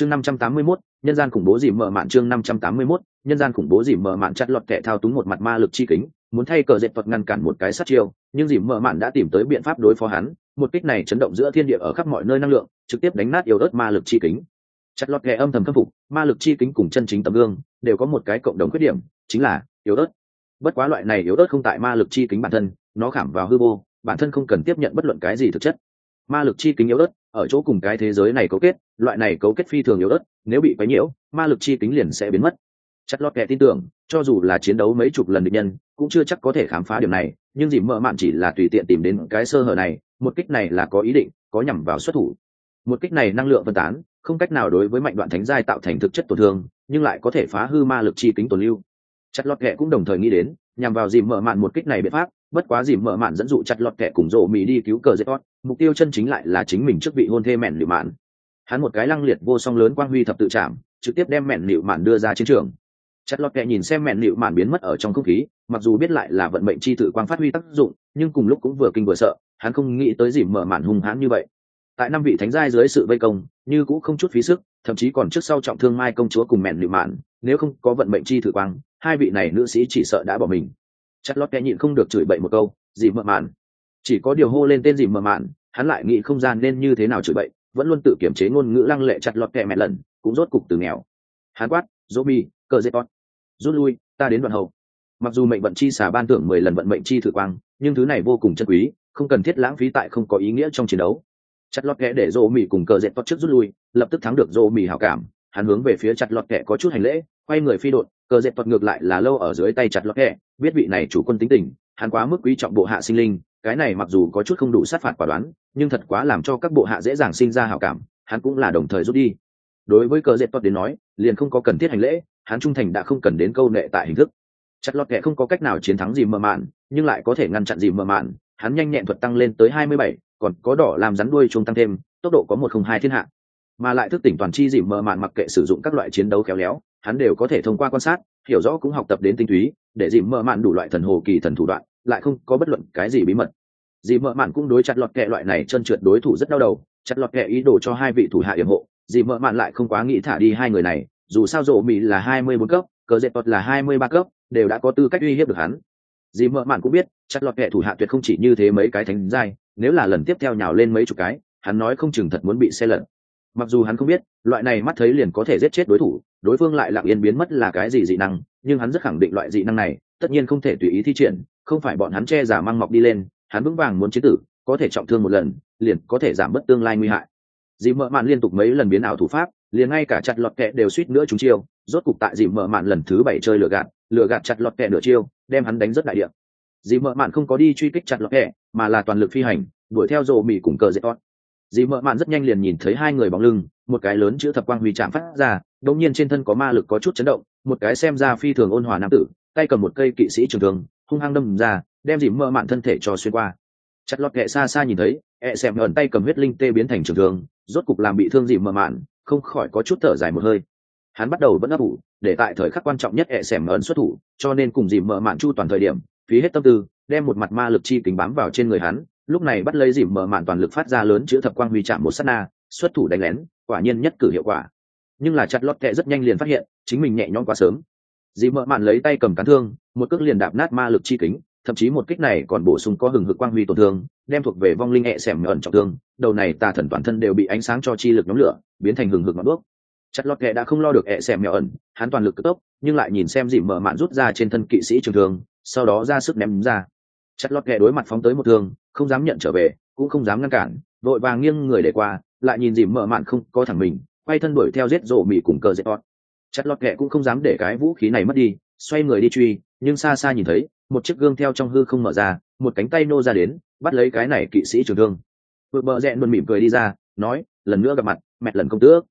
chương năm trăm tám mươi 581, nhân gian khủng bố dìm mở mạn chương năm trăm tám mươi 581, nhân gian khủng bố dìm mở mạn chặt lọt kẻ thao túng một mặt ma lực chi kính muốn thay cờ dệt thuật ngăn cản một cái sát chiêu nhưng dìm mở mạn đã tìm tới biện pháp đối phó hắn một kích này chấn động giữa thiên địa ở khắp mọi nơi năng lượng trực tiếp đánh nát yếu ớt ma lực chi kính. Chặt lọt kẻ âm thầm khâm phục ma lực chi kính cùng chân chính tấm gương đều có một cái cộng đồng khuyết điểm chính là yếu ớt. Bất quá loại này yếu ớt không tại ma lực chi kính bản thân nó khảm vào hư vô bản thân không cần tiếp nhận bất luận cái gì thực chất. Ma lực chi kính yếu ớt ở chỗ cùng cái thế giới này cấu kết, loại này cấu kết phi thường yếu ớt, nếu bị quấy nhiễu, ma lực chi kính liền sẽ biến mất. Chặt lót kẻ tin tưởng, cho dù là chiến đấu mấy chục lần địch nhân, cũng chưa chắc có thể khám phá điểm này, nhưng dìm mợ mạn chỉ là tùy tiện tìm đến cái sơ hở này, một kích này là có ý định, có nhằm vào xuất thủ. Một kích này năng lượng phân tán, không cách nào đối với mạnh đoạn thánh giai tạo thành thực chất tổn thương, nhưng lại có thể phá hư ma lực chi kính tồn lưu. Chặt lót kệ cũng đồng thời nghĩ đến, nhằm vào dìm mợ mạn một kích này biện pháp bất quá dìm mở mạn dẫn dụ chặt lọt kẻ cùng rộ mỹ đi cứu cờ dễ tốt mục tiêu chân chính lại là chính mình trước vị hôn thê mẹn liệu mạn. Hắn một cái lăng liệt vô song lớn quang huy thập tự chạm, trực tiếp đem mẹn liệu mạn đưa ra chiến trường. Chặt lọt kẻ nhìn xem mẹn liệu mạn biến mất ở trong không khí, mặc dù biết lại là vận mệnh chi tự quang phát huy tác dụng, nhưng cùng lúc cũng vừa kinh vừa sợ, hắn không nghĩ tới dìm mở mạn hung hãn như vậy. Tại năm vị thánh giai dưới sự vây công, như cũng không chút phí sức, thậm chí còn trước sau trọng thương mai công chúa cùng mẹn liệu mạn, nếu không có vận mệnh chi thử quang, hai vị này nữ sĩ chỉ sợ đã bỏ mình chặt lót kẽ nhịn không được chửi bậy một câu, dì mợ mạn. Chỉ có điều hô lên tên dì mợ mạn, hắn lại nghĩ không gian nên như thế nào chửi bậy, vẫn luôn tự kiểm chế ngôn ngữ lăng lệ chặt lọt kẽ mẹ lần, cũng rốt cục từ nghèo. Hắn quát, dỗ mi, cờ dây tốt rút lui, ta đến đoạn hậu. Mặc dù mệnh vận chi xả ban tưởng mười lần vận mệnh chi thử quang, nhưng thứ này vô cùng chân quý, không cần thiết lãng phí tại không có ý nghĩa trong chiến đấu. Chặt lọt kẽ để dỗ mì cùng cờ dệt tốt trước rút lui, lập tức thắng được dỗ mì hảo cảm. Hắn hướng về phía chặt lọt kẽ có chút hành lễ, quay người phi đột cờ dệt thuật ngược lại là lâu ở dưới tay chặt lọt kẹ biết vị này chủ quân tính tình hắn quá mức quý trọng bộ hạ sinh linh cái này mặc dù có chút không đủ sát phạt quả đoán nhưng thật quá làm cho các bộ hạ dễ dàng sinh ra hảo cảm hắn cũng là đồng thời rút đi. Đối với cờ dệt thuật đến nói liền không có cần thiết hành lễ hắn trung thành đã không cần đến câu nệ tại hình thức. Chặt lọt kẹ không có cách nào chiến thắng gì mờ mạn nhưng lại có thể ngăn chặn gì mờ mạn hắn nhanh nhẹn thuật tăng lên tới hai mươi bảy, còn có đỏ làm rắn đuôi chuông tăng thêm tốc độ có một không hai thiên hạ. Mà lại thức tỉnh toàn chi dìm mờ mạn mặc kệ sử dụng các loại chiến đấu khéo léo hắn đều có thể thông qua quan sát, hiểu rõ cũng học tập đến tinh túy, để dìm mơ mạn đủ loại thần hồ kỳ thần thủ đoạn, lại không có bất luận cái gì bí mật. Dìm mờ mạn cũng đối chặt lọt kệ loại này chân trượt đối thủ rất đau đầu, chặt lọt kệ ý đồ cho hai vị thủ hạ yểm hộ, dìm mờ mạn lại không quá nghĩ thả đi hai người này, dù sao rộ mỹ là hai mươi bốn cấp, cờ dẹp tọt là hai mươi ba cấp, đều đã có tư cách uy hiếp được hắn. Dìm mờ mạn cũng biết, chặt lọt kệ thủ hạ tuyệt không chỉ như thế mấy cái thánh giai, nếu là lần tiếp theo nhào lên mấy chục cái, hắn nói không chừng thật muốn bị xe lật. Mặc dù hắn không biết, loại này mắt thấy liền có thể giết chết đối thủ đối phương lại lặng yên biến mất là cái gì dị năng, nhưng hắn rất khẳng định loại dị năng này, tất nhiên không thể tùy ý thi triển, không phải bọn hắn che giả mang mọc đi lên, hắn vững vàng muốn chế tử, có thể trọng thương một lần, liền có thể giảm bớt tương lai nguy hại. Dì mợ mạn liên tục mấy lần biến ảo thủ pháp, liền ngay cả chặt lọt kẹ đều suýt nữa chúng chiêu, rốt cục tại dì mợ mạn lần thứ bảy chơi lửa gạt lửa gạt chặt lọt kẹ nửa chiêu, đem hắn đánh rất đại điện dì mợ mạn không có đi truy kích chặt lọt kẹ, mà là toàn lực phi hành, đuổi theo rộ mỹ cùng cờ dễ tốt dì mợ mạn rất nhanh liền nhìn thấy hai người bóng lưng, một cái lớn chữ thập quang huy chạm phát ra, đột nhiên trên thân có ma lực có chút chấn động, một cái xem ra phi thường ôn hòa nam tử, tay cầm một cây kỵ sĩ trường thường hung hăng đâm ra, đem dì mợ mạn thân thể cho xuyên qua. Chặt lọt kệ xa xa nhìn thấy, ẹ xẹm ẩn tay cầm huyết linh tê biến thành trường thường rốt cục làm bị thương dì mợ mạn, không khỏi có chút thở dài một hơi. Hắn bắt đầu vẫn ấp ủ, để tại thời khắc quan trọng nhất ẹ xẻm ẩn xuất thủ, cho nên cùng dì mợ mạn chu toàn thời điểm, phí hết tâm tư, đem một mặt ma lực chi kính bám vào trên người hắn lúc này bắt lấy dìm mở mạn toàn lực phát ra lớn chữ thập quang huy chạm một sát na, xuất thủ đánh lén, quả nhiên nhất cử hiệu quả. Nhưng là chặt lót kẹ rất nhanh liền phát hiện, chính mình nhẹ nhõm quá sớm. Dìm mở mạn lấy tay cầm cán thương, một cước liền đạp nát ma lực chi kính, thậm chí một kích này còn bổ sung có hừng hực quang huy tổn thương, đem thuộc về vong linh hẹ xẻm ẩn trọng thương, đầu này tà thần toàn thân đều bị ánh sáng cho chi lực nhóm lửa, biến thành hừng hực ngọn đuốc. Chặt lót kẹ đã không lo được hẹ xẻm nhỏ ẩn, hắn toàn lực cất tốc, nhưng lại nhìn xem dìm mở mạn rút ra trên thân kỵ sĩ trường thương, sau đó ra sức ném ra chặt lót kẹ đối mặt phóng tới một thương, không dám nhận trở về, cũng không dám ngăn cản, vội vàng nghiêng người để qua, lại nhìn dìm mở mạn không có thẳng mình, quay thân đuổi theo giết rổ mì cùng cờ dễ tọt. Chặt lọt kẹ cũng không dám để cái vũ khí này mất đi, xoay người đi truy, nhưng xa xa nhìn thấy, một chiếc gương theo trong hư không mở ra, một cánh tay nô ra đến, bắt lấy cái này kỵ sĩ trường thương. Vượt bờ rẽn luôn mỉm cười đi ra, nói, lần nữa gặp mặt, mẹ lần công tước.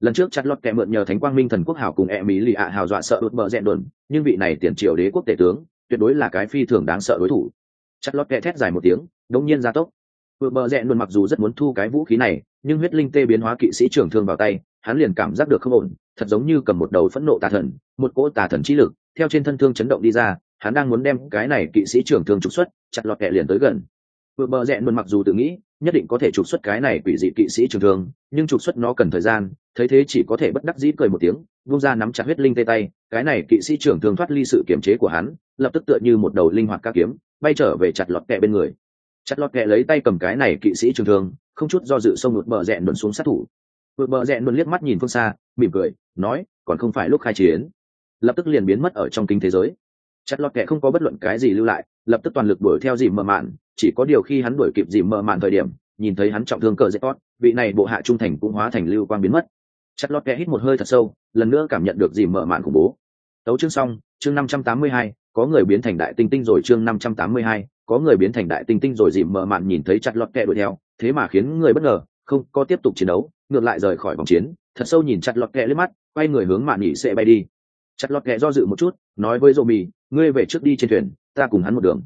Lần trước chặt lọt kẹ mượn nhờ thánh quang minh thần quốc hảo cùng e mỹ lì ạ hào dọa sợ vượt bờ rẽn đồn nhưng vị này tiền triều đế quốc tể tướng, tuyệt đối là cái phi thường đáng sợ đối thủ chặt lót kẹ thét dài một tiếng, đống nhiên ra tốc. Vừa bờ rẽ luôn mặc dù rất muốn thu cái vũ khí này, nhưng huyết linh tê biến hóa kỵ sĩ trưởng thương vào tay, hắn liền cảm giác được không ổn, thật giống như cầm một đầu phẫn nộ tà thần, một cỗ tà thần trí lực, theo trên thân thương chấn động đi ra, hắn đang muốn đem cái này kỵ sĩ trưởng thương trục xuất chặt lọt kẹ liền tới gần. Vừa bờ rẽ luôn mặc dù tự nghĩ, nhất định có thể trục xuất cái này quỷ dị kỵ sĩ trường thương, nhưng trục xuất nó cần thời gian, thấy thế chỉ có thể bất đắc dĩ cười một tiếng vung ra nắm chặt huyết linh tê tay, cái này kỵ sĩ trưởng thương thoát ly sự kiểm chế của hắn, lập tức tựa như một đầu linh hoạt ca kiếm bay trở về chặt lọt kẹ bên người. Chặt lọt kẹ lấy tay cầm cái này kỵ sĩ trường thương không chút do dự xông một bờ rẽn đồn xuống sát thủ. Vượt bờ rẽn đồn liếc mắt nhìn phương xa mỉm cười nói còn không phải lúc khai chiến. Lập tức liền biến mất ở trong kinh thế giới. Chặt lọt kẹ không có bất luận cái gì lưu lại lập tức toàn lực đuổi theo dìm mờ mạn chỉ có điều khi hắn đuổi kịp dìm mờ mạn thời điểm nhìn thấy hắn trọng thương cờ dễ tót, vị này bộ hạ trung thành cũng hóa thành lưu quang biến mất. Chặt lọt kẹ hít một hơi thật sâu lần nữa cảm nhận được dìm mờ mạn khủng bố. Tấu chương xong chương năm trăm tám mươi hai có người biến thành đại tinh tinh rồi chương năm trăm tám mươi hai, có người biến thành đại tinh tinh rồi dìm mờ mạn nhìn thấy chặt lọt kẹ đuổi theo, thế mà khiến người bất ngờ, không có tiếp tục chiến đấu, ngược lại rời khỏi vòng chiến, thật sâu nhìn chặt lọt kẹ lên mắt, quay người hướng mạn nhị sẽ bay đi. Chặt lọt kẹ do dự một chút, nói với dỗ mì ngươi về trước đi trên thuyền, ta cùng hắn một đường.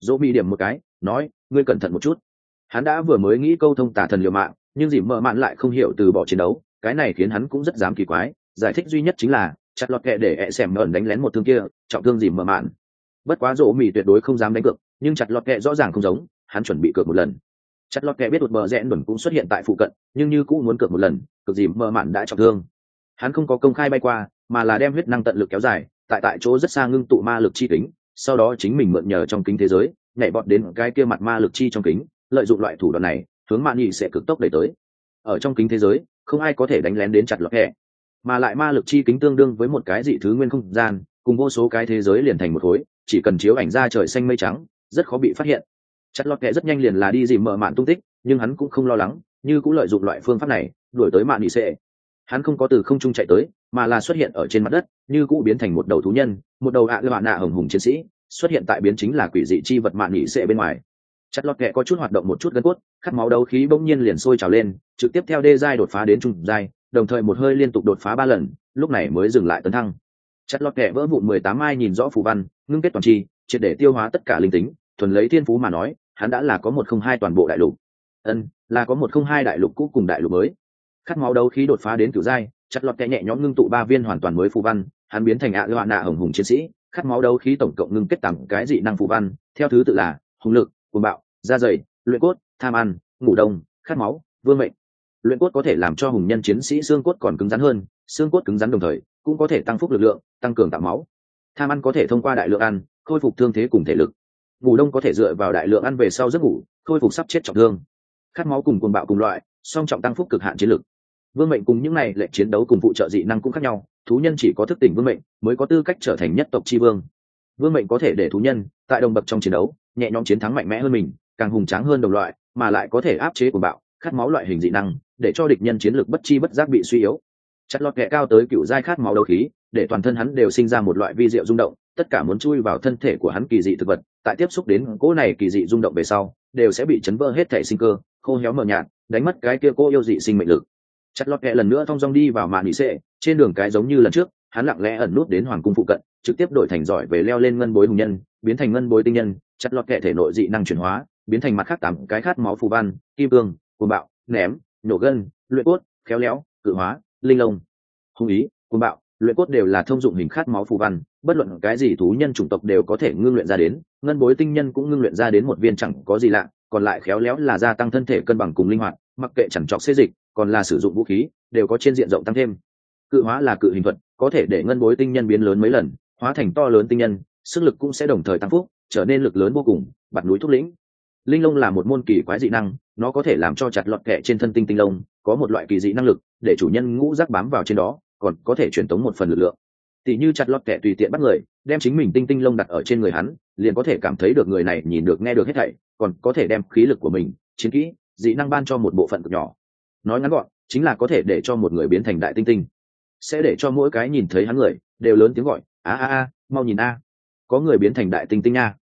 Dỗ mì điểm một cái, nói, ngươi cẩn thận một chút. Hắn đã vừa mới nghĩ câu thông tả thần liều mạng, nhưng dìm mờ mạn lại không hiểu từ bỏ chiến đấu, cái này khiến hắn cũng rất dám kỳ quái, giải thích duy nhất chính là chặt lọt kẹ để ẹ xẻm mờn đánh lén một thương kia, trọng thương dìm mờ mạn. Bất quá rỗ mì tuyệt đối không dám đánh cược, nhưng chặt lọt kẹ rõ ràng không giống, hắn chuẩn bị cược một lần. Chặt lọt kẹ biết một bờ rẽ đuẩn cũng xuất hiện tại phụ cận, nhưng như cũng muốn cược một lần, cược dìm mờ mạn đã trọng thương. Hắn không có công khai bay qua, mà là đem huyết năng tận lực kéo dài, tại tại chỗ rất xa ngưng tụ ma lực chi kính, sau đó chính mình mượn nhờ trong kính thế giới, nhảy bọt đến cái kia mặt ma lực chi trong kính, lợi dụng loại thủ đoạn này, hướng mạn nhị sẽ cực tốc đẩy tới. Ở trong kính thế giới, không ai có thể đánh lén đến chặt lọt kẹ mà lại ma lực chi kính tương đương với một cái dị thứ nguyên không gian, cùng vô số cái thế giới liền thành một khối, chỉ cần chiếu ảnh ra trời xanh mây trắng, rất khó bị phát hiện. Chất lọt kẹ rất nhanh liền là đi dìm mở mạn tung tích, nhưng hắn cũng không lo lắng, như cũng lợi dụng loại phương pháp này, đuổi tới mạn nhị sệ. Hắn không có từ không trung chạy tới, mà là xuất hiện ở trên mặt đất, như cũ biến thành một đầu thú nhân, một đầu ạ lạ nạ hồng hùng chiến sĩ, xuất hiện tại biến chính là quỷ dị chi vật mạn nhị sệ bên ngoài. Chất lọt kẹ có chút hoạt động một chút gân cốt, khát máu đấu khí bỗng nhiên liền sôi trào lên, trực tiếp theo đê giai đột phá đến trung giai đồng thời một hơi liên tục đột phá ba lần, lúc này mới dừng lại tấn thăng. Chặt lót kẻ vỡ vụn mười tám mai nhìn rõ phù văn, ngưng kết toàn chi, triệt để tiêu hóa tất cả linh tính, thuần lấy thiên phú mà nói, hắn đã là có một không hai toàn bộ đại lục. Ân, là có một không hai đại lục cũ cùng đại lục mới. Khát máu đấu khí đột phá đến cửu giai chặt lọt kẹ nhẹ nhõm ngưng tụ ba viên hoàn toàn mới phù văn, hắn biến thành ạ loạn nạ hồng hùng chiến sĩ, khát máu đấu khí tổng cộng ngưng kết tặng cái dị năng phù văn, theo thứ tự là hùng lực, cuồng bạo, da dày, luyện cốt, tham ăn, ngủ đông, khát máu, vương mệnh luyện cốt có thể làm cho hùng nhân chiến sĩ xương cốt còn cứng rắn hơn, xương cốt cứng rắn đồng thời, cũng có thể tăng phúc lực lượng, tăng cường tạo máu. Tham ăn có thể thông qua đại lượng ăn, khôi phục thương thế cùng thể lực. Ngủ đông có thể dựa vào đại lượng ăn về sau giấc ngủ, khôi phục sắp chết trọng thương. Khát máu cùng cuồng bạo cùng loại, song trọng tăng phúc cực hạn chiến lực. Vương mệnh cùng những này lệ chiến đấu cùng phụ trợ dị năng cũng khác nhau, thú nhân chỉ có thức tỉnh vương mệnh mới có tư cách trở thành nhất tộc tri vương. Vương mệnh có thể để thú nhân tại đồng bậc trong chiến đấu, nhẹ nhõm chiến thắng mạnh mẽ hơn mình, càng hùng tráng hơn đồng loại, mà lại có thể áp chế cuồng bạo khát máu loại hình dị năng, để cho địch nhân chiến lược bất chi bất giác bị suy yếu. Chặt lọt kẹ cao tới cựu giai khát máu đấu khí, để toàn thân hắn đều sinh ra một loại vi diệu rung động, tất cả muốn chui vào thân thể của hắn kỳ dị thực vật, tại tiếp xúc đến cỗ này kỳ dị rung động về sau, đều sẽ bị chấn vỡ hết thể sinh cơ, khô héo mờ nhạt, đánh mất cái kia cô yêu dị sinh mệnh lực. Chặt lọt kẹ lần nữa thong dong đi vào màn nị xệ, trên đường cái giống như lần trước, hắn lặng lẽ ẩn nút đến hoàng cung phụ cận, trực tiếp đổi thành giỏi về leo lên ngân bối hùng nhân, biến thành ngân bối tinh nhân, chặt lọt kẹ thể nội dị năng chuyển hóa, biến thành mặt khác tám cái khát máu phù văn, kim cương cuồng bạo, ném, nổ gân, luyện cốt, khéo léo, cự hóa, linh lông. Hung ý, cuồng bạo, luyện cốt đều là thông dụng hình khát máu phù văn, bất luận cái gì thú nhân chủng tộc đều có thể ngưng luyện ra đến, ngân bối tinh nhân cũng ngưng luyện ra đến một viên chẳng có gì lạ, còn lại khéo léo là gia tăng thân thể cân bằng cùng linh hoạt, mặc kệ chẳng trọc xê dịch, còn là sử dụng vũ khí, đều có trên diện rộng tăng thêm. Cự hóa là cự hình thuật, có thể để ngân bối tinh nhân biến lớn mấy lần, hóa thành to lớn tinh nhân, sức lực cũng sẽ đồng thời tăng phúc, trở nên lực lớn vô cùng, bạt núi thúc lĩnh linh lông là một môn kỳ quái dị năng, nó có thể làm cho chặt lọt kẹ trên thân tinh tinh lông, có một loại kỳ dị năng lực, để chủ nhân ngũ rác bám vào trên đó, còn có thể truyền tống một phần lực lượng. Tỷ như chặt lọt kẹ tùy tiện bắt người, đem chính mình tinh tinh lông đặt ở trên người hắn, liền có thể cảm thấy được người này nhìn được, nghe được hết thảy, còn có thể đem khí lực của mình, chiến kỹ, dị năng ban cho một bộ phận cực nhỏ. Nói ngắn gọn, chính là có thể để cho một người biến thành đại tinh tinh. Sẽ để cho mỗi cái nhìn thấy hắn người, đều lớn tiếng gọi, a a a, mau nhìn a. Có người biến thành đại tinh tinh a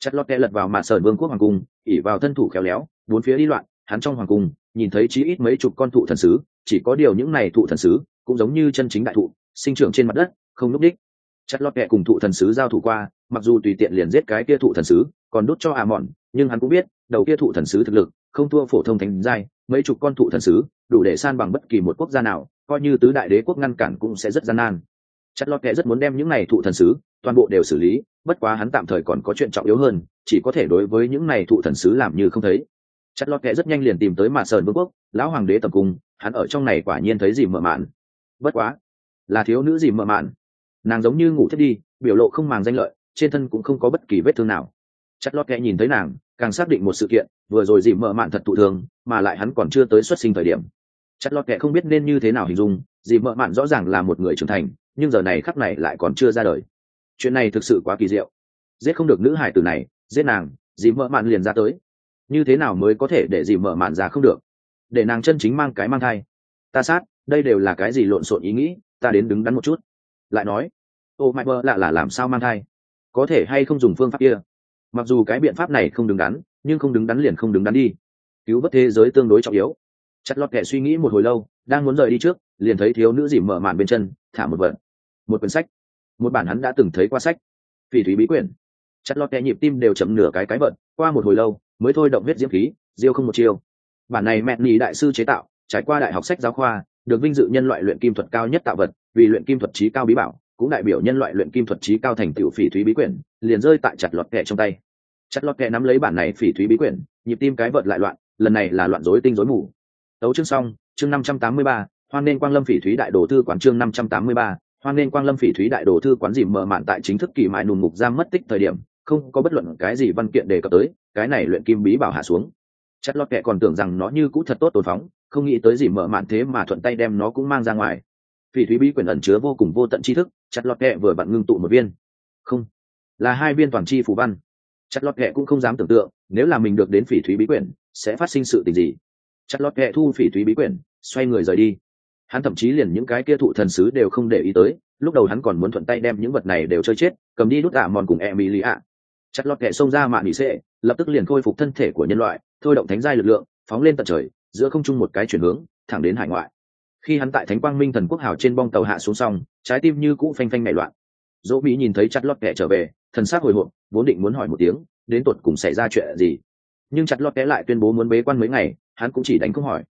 chặt lọt kẹ lật vào mạ sởn vương quốc hoàng cung, ỉ vào thân thủ khéo léo, bốn phía đi loạn, hắn trong hoàng cung, nhìn thấy chí ít mấy chục con thụ thần sứ, chỉ có điều những này thụ thần sứ cũng giống như chân chính đại thụ, sinh trưởng trên mặt đất, không núp đích. Chặt lọt kẹ cùng thụ thần sứ giao thủ qua, mặc dù tùy tiện liền giết cái kia thụ thần sứ, còn đốt cho à mòn nhưng hắn cũng biết, đầu kia thụ thần sứ thực lực, không thua phổ thông thành giai, mấy chục con thụ thần sứ, đủ để san bằng bất kỳ một quốc gia nào, coi như tứ đại đế quốc ngăn cản cũng sẽ rất gian nan chặt lọt kệ rất muốn đem những này thụ thần sứ toàn bộ đều xử lý, bất quá hắn tạm thời còn có chuyện trọng yếu hơn, chỉ có thể đối với những này thụ thần sứ làm như không thấy. Chặt lọt kệ rất nhanh liền tìm tới mạn sơn vương quốc, lão hoàng đế tập cung hắn ở trong này quả nhiên thấy gì mợ mạn. Bất quá, là thiếu nữ gì mợ mạn. Nàng giống như ngủ thiết đi, biểu lộ không màng danh lợi, trên thân cũng không có bất kỳ vết thương nào. Chặt lọt kệ nhìn thấy nàng, càng xác định một sự kiện, vừa rồi dì mợ mạn thật thụ thường, mà lại hắn còn chưa tới xuất sinh thời điểm. Chặt lọt kệ không biết nên như thế nào hình dung dì mợ mạn rõ ràng là một người trưởng thành nhưng giờ này khắc này lại còn chưa ra đời. Chuyện này thực sự quá kỳ diệu. Giết không được nữ hải tử này, giết nàng, dì mợ mạn liền ra tới. Như thế nào mới có thể để dì mợ mạn ra không được? Để nàng chân chính mang cái mang thai. Ta sát, đây đều là cái gì lộn xộn ý nghĩ, ta đến đứng đắn một chút. Lại nói, ô mãi mơ lạ là làm sao mang thai? Có thể hay không dùng phương pháp kia? Mặc dù cái biện pháp này không đứng đắn, nhưng không đứng đắn liền không đứng đắn đi. Cứu vớt thế giới tương đối trọng yếu. Chặt lọt kẻ suy nghĩ một hồi lâu, đang muốn rời đi trước, liền thấy thiếu nữ dì mở màn bên chân, thả một vật một quyển sách. Một bản hắn đã từng thấy qua sách. Phỉ thúy bí quyển. Chặt lọt kẹ nhịp tim đều chậm nửa cái cái vận qua một hồi lâu, mới thôi động huyết diễm khí, diêu không một chiêu. Bản này mẹ nhì đại sư chế tạo, trải qua đại học sách giáo khoa, được vinh dự nhân loại luyện kim thuật cao nhất tạo vật, vì luyện kim thuật trí cao bí bảo, cũng đại biểu nhân loại luyện kim thuật trí cao thành tựu phỉ thúy bí quyển, liền rơi tại chặt lọt kẹ trong tay. Chặt lọt kẹ nắm lấy bản này phỉ thúy bí quyển, nhịp tim cái vợt lại loạn, lần này là loạn rối tinh rối mù. Tấu chương xong, chương năm trăm tám mươi ba, hoan nên quang lâm phỉ thúy đại đồ thư quán chương năm trăm tám mươi ba hoan nên quang lâm phỉ thúy đại đồ thư quán dìm mở mạn tại chính thức kỳ mại nùn ngục giam mất tích thời điểm, không có bất luận cái gì văn kiện đề cập tới, cái này luyện kim bí bảo hạ xuống. Chất lót kệ còn tưởng rằng nó như cũ thật tốt tồn phóng, không nghĩ tới gì mở mạn thế mà thuận tay đem nó cũng mang ra ngoài. Phỉ thúy bí quyển ẩn chứa vô cùng vô tận tri thức chặt lót kệ vừa bận ngưng tụ một viên. Không, là hai viên toàn chi phù văn. Chặt lót kệ cũng không dám tưởng tượng, nếu là mình được đến phỉ thúy bí quyển sẽ phát sinh sự tình gì? Chặt lót kệ thu phỉ thúy bí quyển xoay người rời đi hắn thậm chí liền những cái kia thụ thần sứ đều không để ý tới, lúc đầu hắn còn muốn thuận tay đem những vật này đều chơi chết, cầm đi đút ả mòn cùng e mỹ lì ạ chặt lọt kệ xông ra mạng nỉ xệ, lập tức liền khôi phục thân thể của nhân loại, thôi động thánh giai lực lượng, phóng lên tận trời, giữa không trung một cái chuyển hướng, thẳng đến hải ngoại. Khi hắn tại thánh quang minh thần quốc hào trên bong tàu hạ xuống xong, trái tim như cũ phanh phanh nảy loạn. Dỗ mỹ nhìn thấy chặt lọt kệ trở về, thần sắc hồi hộp, vốn định muốn hỏi một tiếng, đến tột cùng xảy ra chuyện gì? Nhưng chặt lọt kệ lại tuyên bố muốn bế quan mấy ngày, hắn cũng chỉ đánh không hỏi.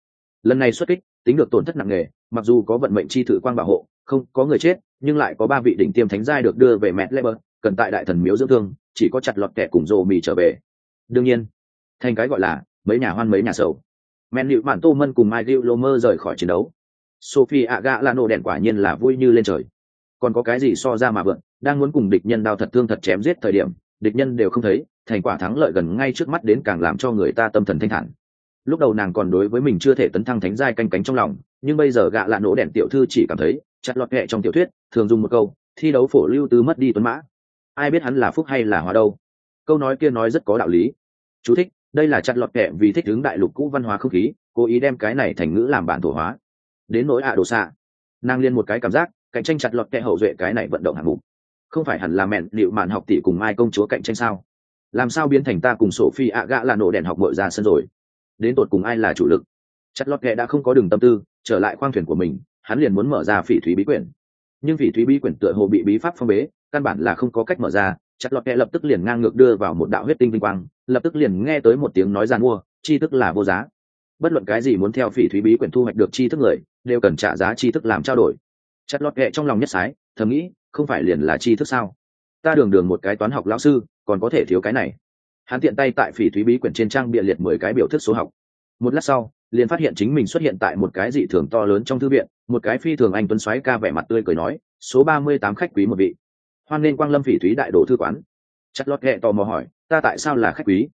Lần này xuất kích, tính được tổn thất nặng nề mặc dù có vận mệnh chi thử quang bảo hộ, không, có người chết, nhưng lại có ba vị đỉnh tiêm thánh giai được đưa về mẹ leber cần tại đại thần miếu dưỡng thương, chỉ có chặt lọt kẻ cùng rồ mì trở về. Đương nhiên, thành cái gọi là mấy nhà hoan mấy nhà sầu. Men nịu bản tô mân cùng mai Liệu Lô Mơ rời khỏi chiến đấu. Sophie ạ gạ là nổ đèn quả nhiên là vui như lên trời. Còn có cái gì so ra mà vượn, đang muốn cùng địch nhân đao thật thương thật chém giết thời điểm, địch nhân đều không thấy, thành quả thắng lợi gần ngay trước mắt đến càng làm cho người ta tâm thần thanh thản. Lúc đầu nàng còn đối với mình chưa thể tấn thăng thánh giai canh cánh trong lòng nhưng bây giờ gạ lạ nổ đèn tiểu thư chỉ cảm thấy, chặt lọt kệ trong tiểu thuyết, thường dùng một câu, thi đấu phổ lưu tứ mất đi tuấn mã. Ai biết hắn là phúc hay là hóa đâu. Câu nói kia nói rất có đạo lý. Chú thích, đây là chặt lọt kệ vì thích hướng đại lục cũ văn hóa không khí, cố ý đem cái này thành ngữ làm bản thổ hóa. Đến nỗi ạ đồ xạ. Nàng liên một cái cảm giác, cạnh tranh chặt lọt kệ hậu duệ cái này vận động hạng mục. Không phải hẳn là mẹn liệu màn học tỷ cùng mai công chúa cạnh tranh sao? Làm sao biến thành ta cùng sổ phi ạ gạ là nổ đèn học mội ra sân rồi? Đến tột cùng ai là chủ lực? Chặt lọt kệ đã không có đường tâm tư trở lại khoang thuyền của mình, hắn liền muốn mở ra phỉ thúy bí quyển. Nhưng phỉ thúy bí quyển tựa hồ bị bí pháp phong bế, căn bản là không có cách mở ra. Chặt lọt kệ lập tức liền ngang ngược đưa vào một đạo huyết tinh vinh quang, lập tức liền nghe tới một tiếng nói gian mua chi thức là vô giá. Bất luận cái gì muốn theo phỉ thúy bí quyển thu hoạch được chi thức người, đều cần trả giá chi thức làm trao đổi. Chặt lọt kệ trong lòng nhất sái, thầm nghĩ, không phải liền là chi thức sao? Ta đường đường một cái toán học lão sư, còn có thể thiếu cái này. Hắn tiện tay tại phỉ thúy bí quyển trên trang bịa liệt mười cái biểu thức số học. Một lát sau liền phát hiện chính mình xuất hiện tại một cái dị thường to lớn trong thư viện, một cái phi thường anh tuấn xoáy ca vẻ mặt tươi cười nói, số ba mươi tám khách quý một vị. Hoan nên quang lâm phỉ thúy đại đồ thư quán. Chặt lót ghẹ tò mò hỏi, ta tại sao là khách quý?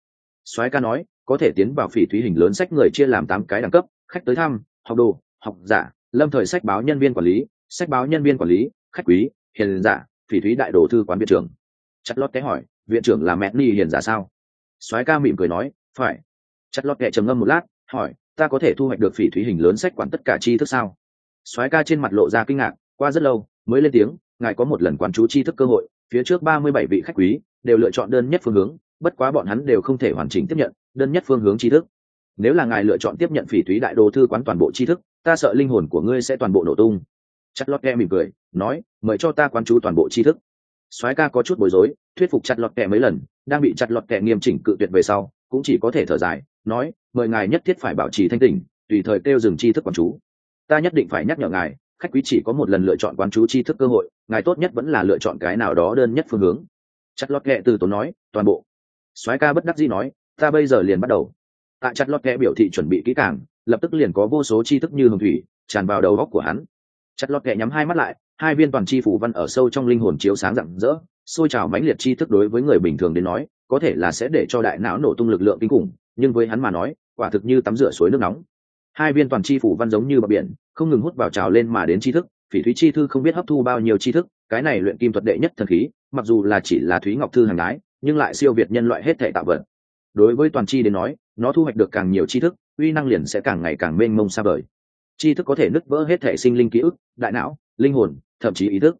Soái ca nói, có thể tiến vào phỉ thúy hình lớn sách người chia làm tám cái đẳng cấp, khách tới thăm, học đồ, học giả, lâm thời sách báo nhân viên quản lý, sách báo nhân viên quản lý, khách quý, hiền giả, phỉ thúy đại đồ thư quán viện trưởng. Chặt lót ghẹ hỏi, viện trưởng là mẹ ni hiền giả sao? Soái ca mỉm cười nói, phải. Chặt lót ghẹ trầm ngâm một lát, hỏi ta có thể thu hoạch được phỉ thúy hình lớn sách quản tất cả tri thức sao? Soái ca trên mặt lộ ra kinh ngạc, qua rất lâu, mới lên tiếng, ngài có một lần quán chú tri thức cơ hội, phía trước ba mươi bảy vị khách quý đều lựa chọn đơn nhất phương hướng, bất quá bọn hắn đều không thể hoàn chỉnh tiếp nhận đơn nhất phương hướng tri thức. Nếu là ngài lựa chọn tiếp nhận phỉ thúy đại đồ thư quán toàn bộ tri thức, ta sợ linh hồn của ngươi sẽ toàn bộ nổ tung. Chặt lọt kẹ mỉm cười, nói, mời cho ta quán chú toàn bộ tri thức. Soái ca có chút bối rối, thuyết phục chặt lọt kẹ mấy lần, đang bị chặt lọt kẹ nghiêm chỉnh cự tuyệt về sau, cũng chỉ có thể thở dài, nói mời ngài nhất thiết phải bảo trì thanh tỉnh, tùy thời kêu dừng tri thức quán chú. Ta nhất định phải nhắc nhở ngài, khách quý chỉ có một lần lựa chọn quán chú tri thức cơ hội, ngài tốt nhất vẫn là lựa chọn cái nào đó đơn nhất phương hướng. Chặt lót kệ từ tốn nói, toàn bộ. Soái ca bất đắc dĩ nói, ta bây giờ liền bắt đầu. Tại chặt lót kẹ biểu thị chuẩn bị kỹ càng, lập tức liền có vô số tri thức như hồng thủy, tràn vào đầu góc của hắn. Chặt lọt kẹ nhắm hai mắt lại, hai viên toàn chi phủ văn ở sâu trong linh hồn chiếu sáng rạng rỡ xôi trào mãnh liệt tri thức đối với người bình thường đến nói, có thể là sẽ để cho đại não nổ tung lực lượng kinh khủng, nhưng với hắn mà nói quả thực như tắm rửa suối nước nóng. Hai viên toàn chi phủ văn giống như bờ biển, không ngừng hút vào trào lên mà đến tri thức, phỉ thúy chi thư không biết hấp thu bao nhiêu tri thức, cái này luyện kim thuật đệ nhất thần khí, mặc dù là chỉ là thúy ngọc thư hàng gái nhưng lại siêu việt nhân loại hết thể tạo vật. Đối với toàn chi đến nói, nó thu hoạch được càng nhiều tri thức, uy năng liền sẽ càng ngày càng mênh mông xa vời. Tri thức có thể nứt vỡ hết thể sinh linh ký ức, đại não, linh hồn, thậm chí ý thức.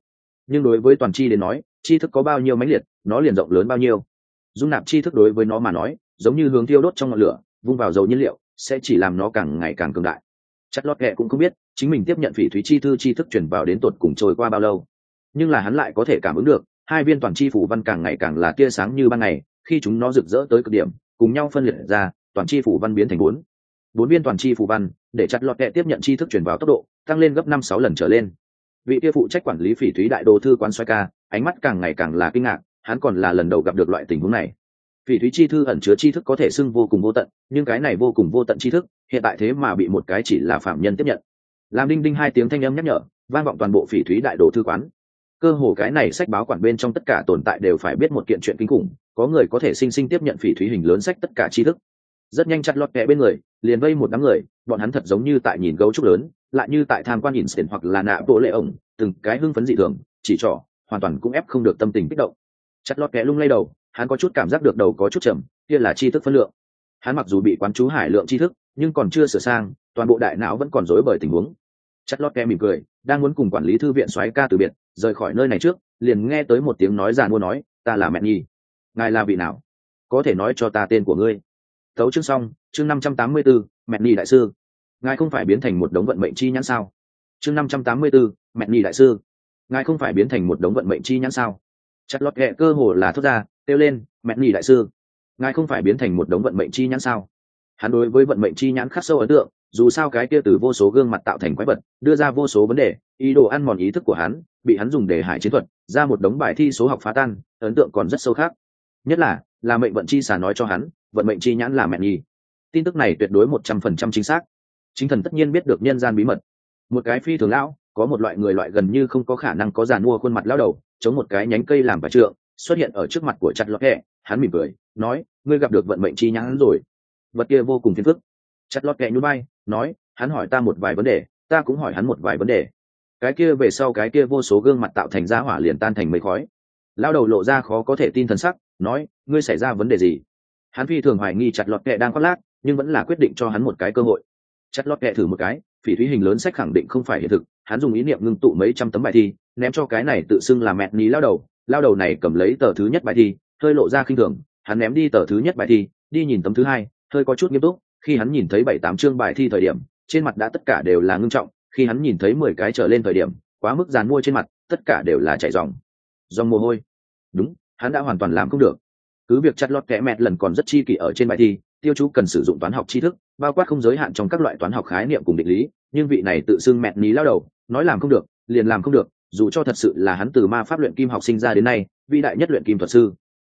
Nhưng đối với toàn chi đến nói, tri thức có bao nhiêu mãnh liệt, nó liền rộng lớn bao nhiêu. Dung nạp tri thức đối với nó mà nói, giống như hướng thiêu đốt trong ngọn lửa vung vào dầu nhiên liệu, sẽ chỉ làm nó càng ngày càng cường đại. Chất lót ghẹ cũng không biết, chính mình tiếp nhận phỉ thúy chi thư chi thức chuyển vào đến tột cùng trôi qua bao lâu. Nhưng là hắn lại có thể cảm ứng được, hai viên toàn chi phủ văn càng ngày càng là tia sáng như ban ngày, khi chúng nó rực rỡ tới cực điểm, cùng nhau phân liệt ra, toàn chi phủ văn biến thành bốn. Bốn viên toàn chi phủ văn, để chặt lọt kệ tiếp nhận chi thức chuyển vào tốc độ, tăng lên gấp năm sáu lần trở lên. Vị kia phụ trách quản lý phỉ thúy đại đồ thư quán xoay ca, ánh mắt càng ngày càng là kinh ngạc, hắn còn là lần đầu gặp được loại tình huống này phỉ thúy chi thư ẩn chứa chi thức có thể xưng vô cùng vô tận, nhưng cái này vô cùng vô tận chi thức, hiện tại thế mà bị một cái chỉ là phạm nhân tiếp nhận. Làm đinh đinh hai tiếng thanh âm nhắc nhở, vang vọng toàn bộ phỉ thúy đại đồ thư quán. Cơ hồ cái này sách báo quản bên trong tất cả tồn tại đều phải biết một kiện chuyện kinh khủng, có người có thể sinh sinh tiếp nhận phỉ thúy hình lớn sách tất cả tri thức. Rất nhanh chặt lọt kẹ bên người, liền vây một đám người, bọn hắn thật giống như tại nhìn gấu trúc lớn, lại như tại tham quan nhìn sển hoặc là nạ bộ lệ ổng, từng cái hưng phấn dị thường, chỉ trỏ, hoàn toàn cũng ép không được tâm tình kích động. Chặt lọt kẹ lung lay đầu hắn có chút cảm giác được đầu có chút chậm, kia là tri thức phân lượng. Hắn mặc dù bị quán chú hải lượng tri thức, nhưng còn chưa sửa sang, toàn bộ đại não vẫn còn rối bởi tình huống. Chặt lót kẹ mỉm cười, đang muốn cùng quản lý thư viện soái ca từ biệt, rời khỏi nơi này trước, liền nghe tới một tiếng nói giàn mua nói, ta là mẹ nhi. Ngài là vị nào? Có thể nói cho ta tên của ngươi. Tấu chương xong, chương năm trăm tám mươi b ố mẹ nhi đại sư. Ngài không phải biến thành một đống vận mệnh chi nhãn sao? Chương năm trăm tám mươi b ố mẹ nhi đại sư. Ngài không phải biến thành một đống vận mệnh chi nhãn sao? Chặt lọt ghẹ cơ hồ là thốt ra, kêu lên, mẹ nhì đại sư, ngài không phải biến thành một đống vận mệnh chi nhãn sao? Hắn đối với vận mệnh chi nhãn khắc sâu ấn tượng, dù sao cái kia từ vô số gương mặt tạo thành quái vật, đưa ra vô số vấn đề, ý đồ ăn mòn ý thức của hắn, bị hắn dùng để hải chiến thuật, ra một đống bài thi số học phá tan, ấn tượng còn rất sâu khác. Nhất là là mệnh vận chi xà nói cho hắn, vận mệnh chi nhãn là mẹ nhi tin tức này tuyệt đối một trăm phần trăm chính xác. Chính thần tất nhiên biết được nhân gian bí mật. Một cái phi thường lão có một loại người loại gần như không có khả năng có giàn mua khuôn mặt lao đầu, chống một cái nhánh cây làm và trượng, xuất hiện ở trước mặt của chặt lọt kẹ. Hắn mỉm cười, nói, ngươi gặp được vận mệnh chi nhãn rồi. Vật kia vô cùng phiền phức. Chặt lọt kẹ nhú bay nói, hắn hỏi ta một vài vấn đề, ta cũng hỏi hắn một vài vấn đề. Cái kia về sau cái kia vô số gương mặt tạo thành ra hỏa liền tan thành mây khói. Lao đầu lộ ra khó có thể tin thần sắc, nói, ngươi xảy ra vấn đề gì? Hắn phi thường hoài nghi chặt lọt kệ đang khoác lác, nhưng vẫn là quyết định cho hắn một cái cơ hội. Chặt lọt kệ thử một cái, phỉ thúy hình lớn sách khẳng định không phải hiện thực hắn dùng ý niệm ngưng tụ mấy trăm tấm bài thi, ném cho cái này tự xưng là mẹ ní lao đầu lao đầu này cầm lấy tờ thứ nhất bài thi, hơi lộ ra khinh thường, hắn ném đi tờ thứ nhất bài thi, đi nhìn tấm thứ hai, hơi có chút nghiêm túc, khi hắn nhìn thấy bảy tám chương bài thi thời điểm, trên mặt đã tất cả đều là ngưng trọng, khi hắn nhìn thấy mười cái trở lên thời điểm, quá mức dàn mua trên mặt, tất cả đều là chảy dòng. Dòng mồ hôi. Đúng, hắn đã hoàn toàn làm không được. Cứ việc chặt lọt kẽ mẹt lần còn rất chi kỷ ở trên bài thi, tiêu chú cần sử dụng toán học tri thức, bao quát không giới hạn trong các loại toán học khái niệm cùng định lý, nhưng vị này tự xưng mẹt ní lao đầu nói làm không được, liền làm không được, dù cho thật sự là hắn từ ma pháp luyện kim học sinh ra đến nay, vĩ đại nhất luyện kim thuật sư.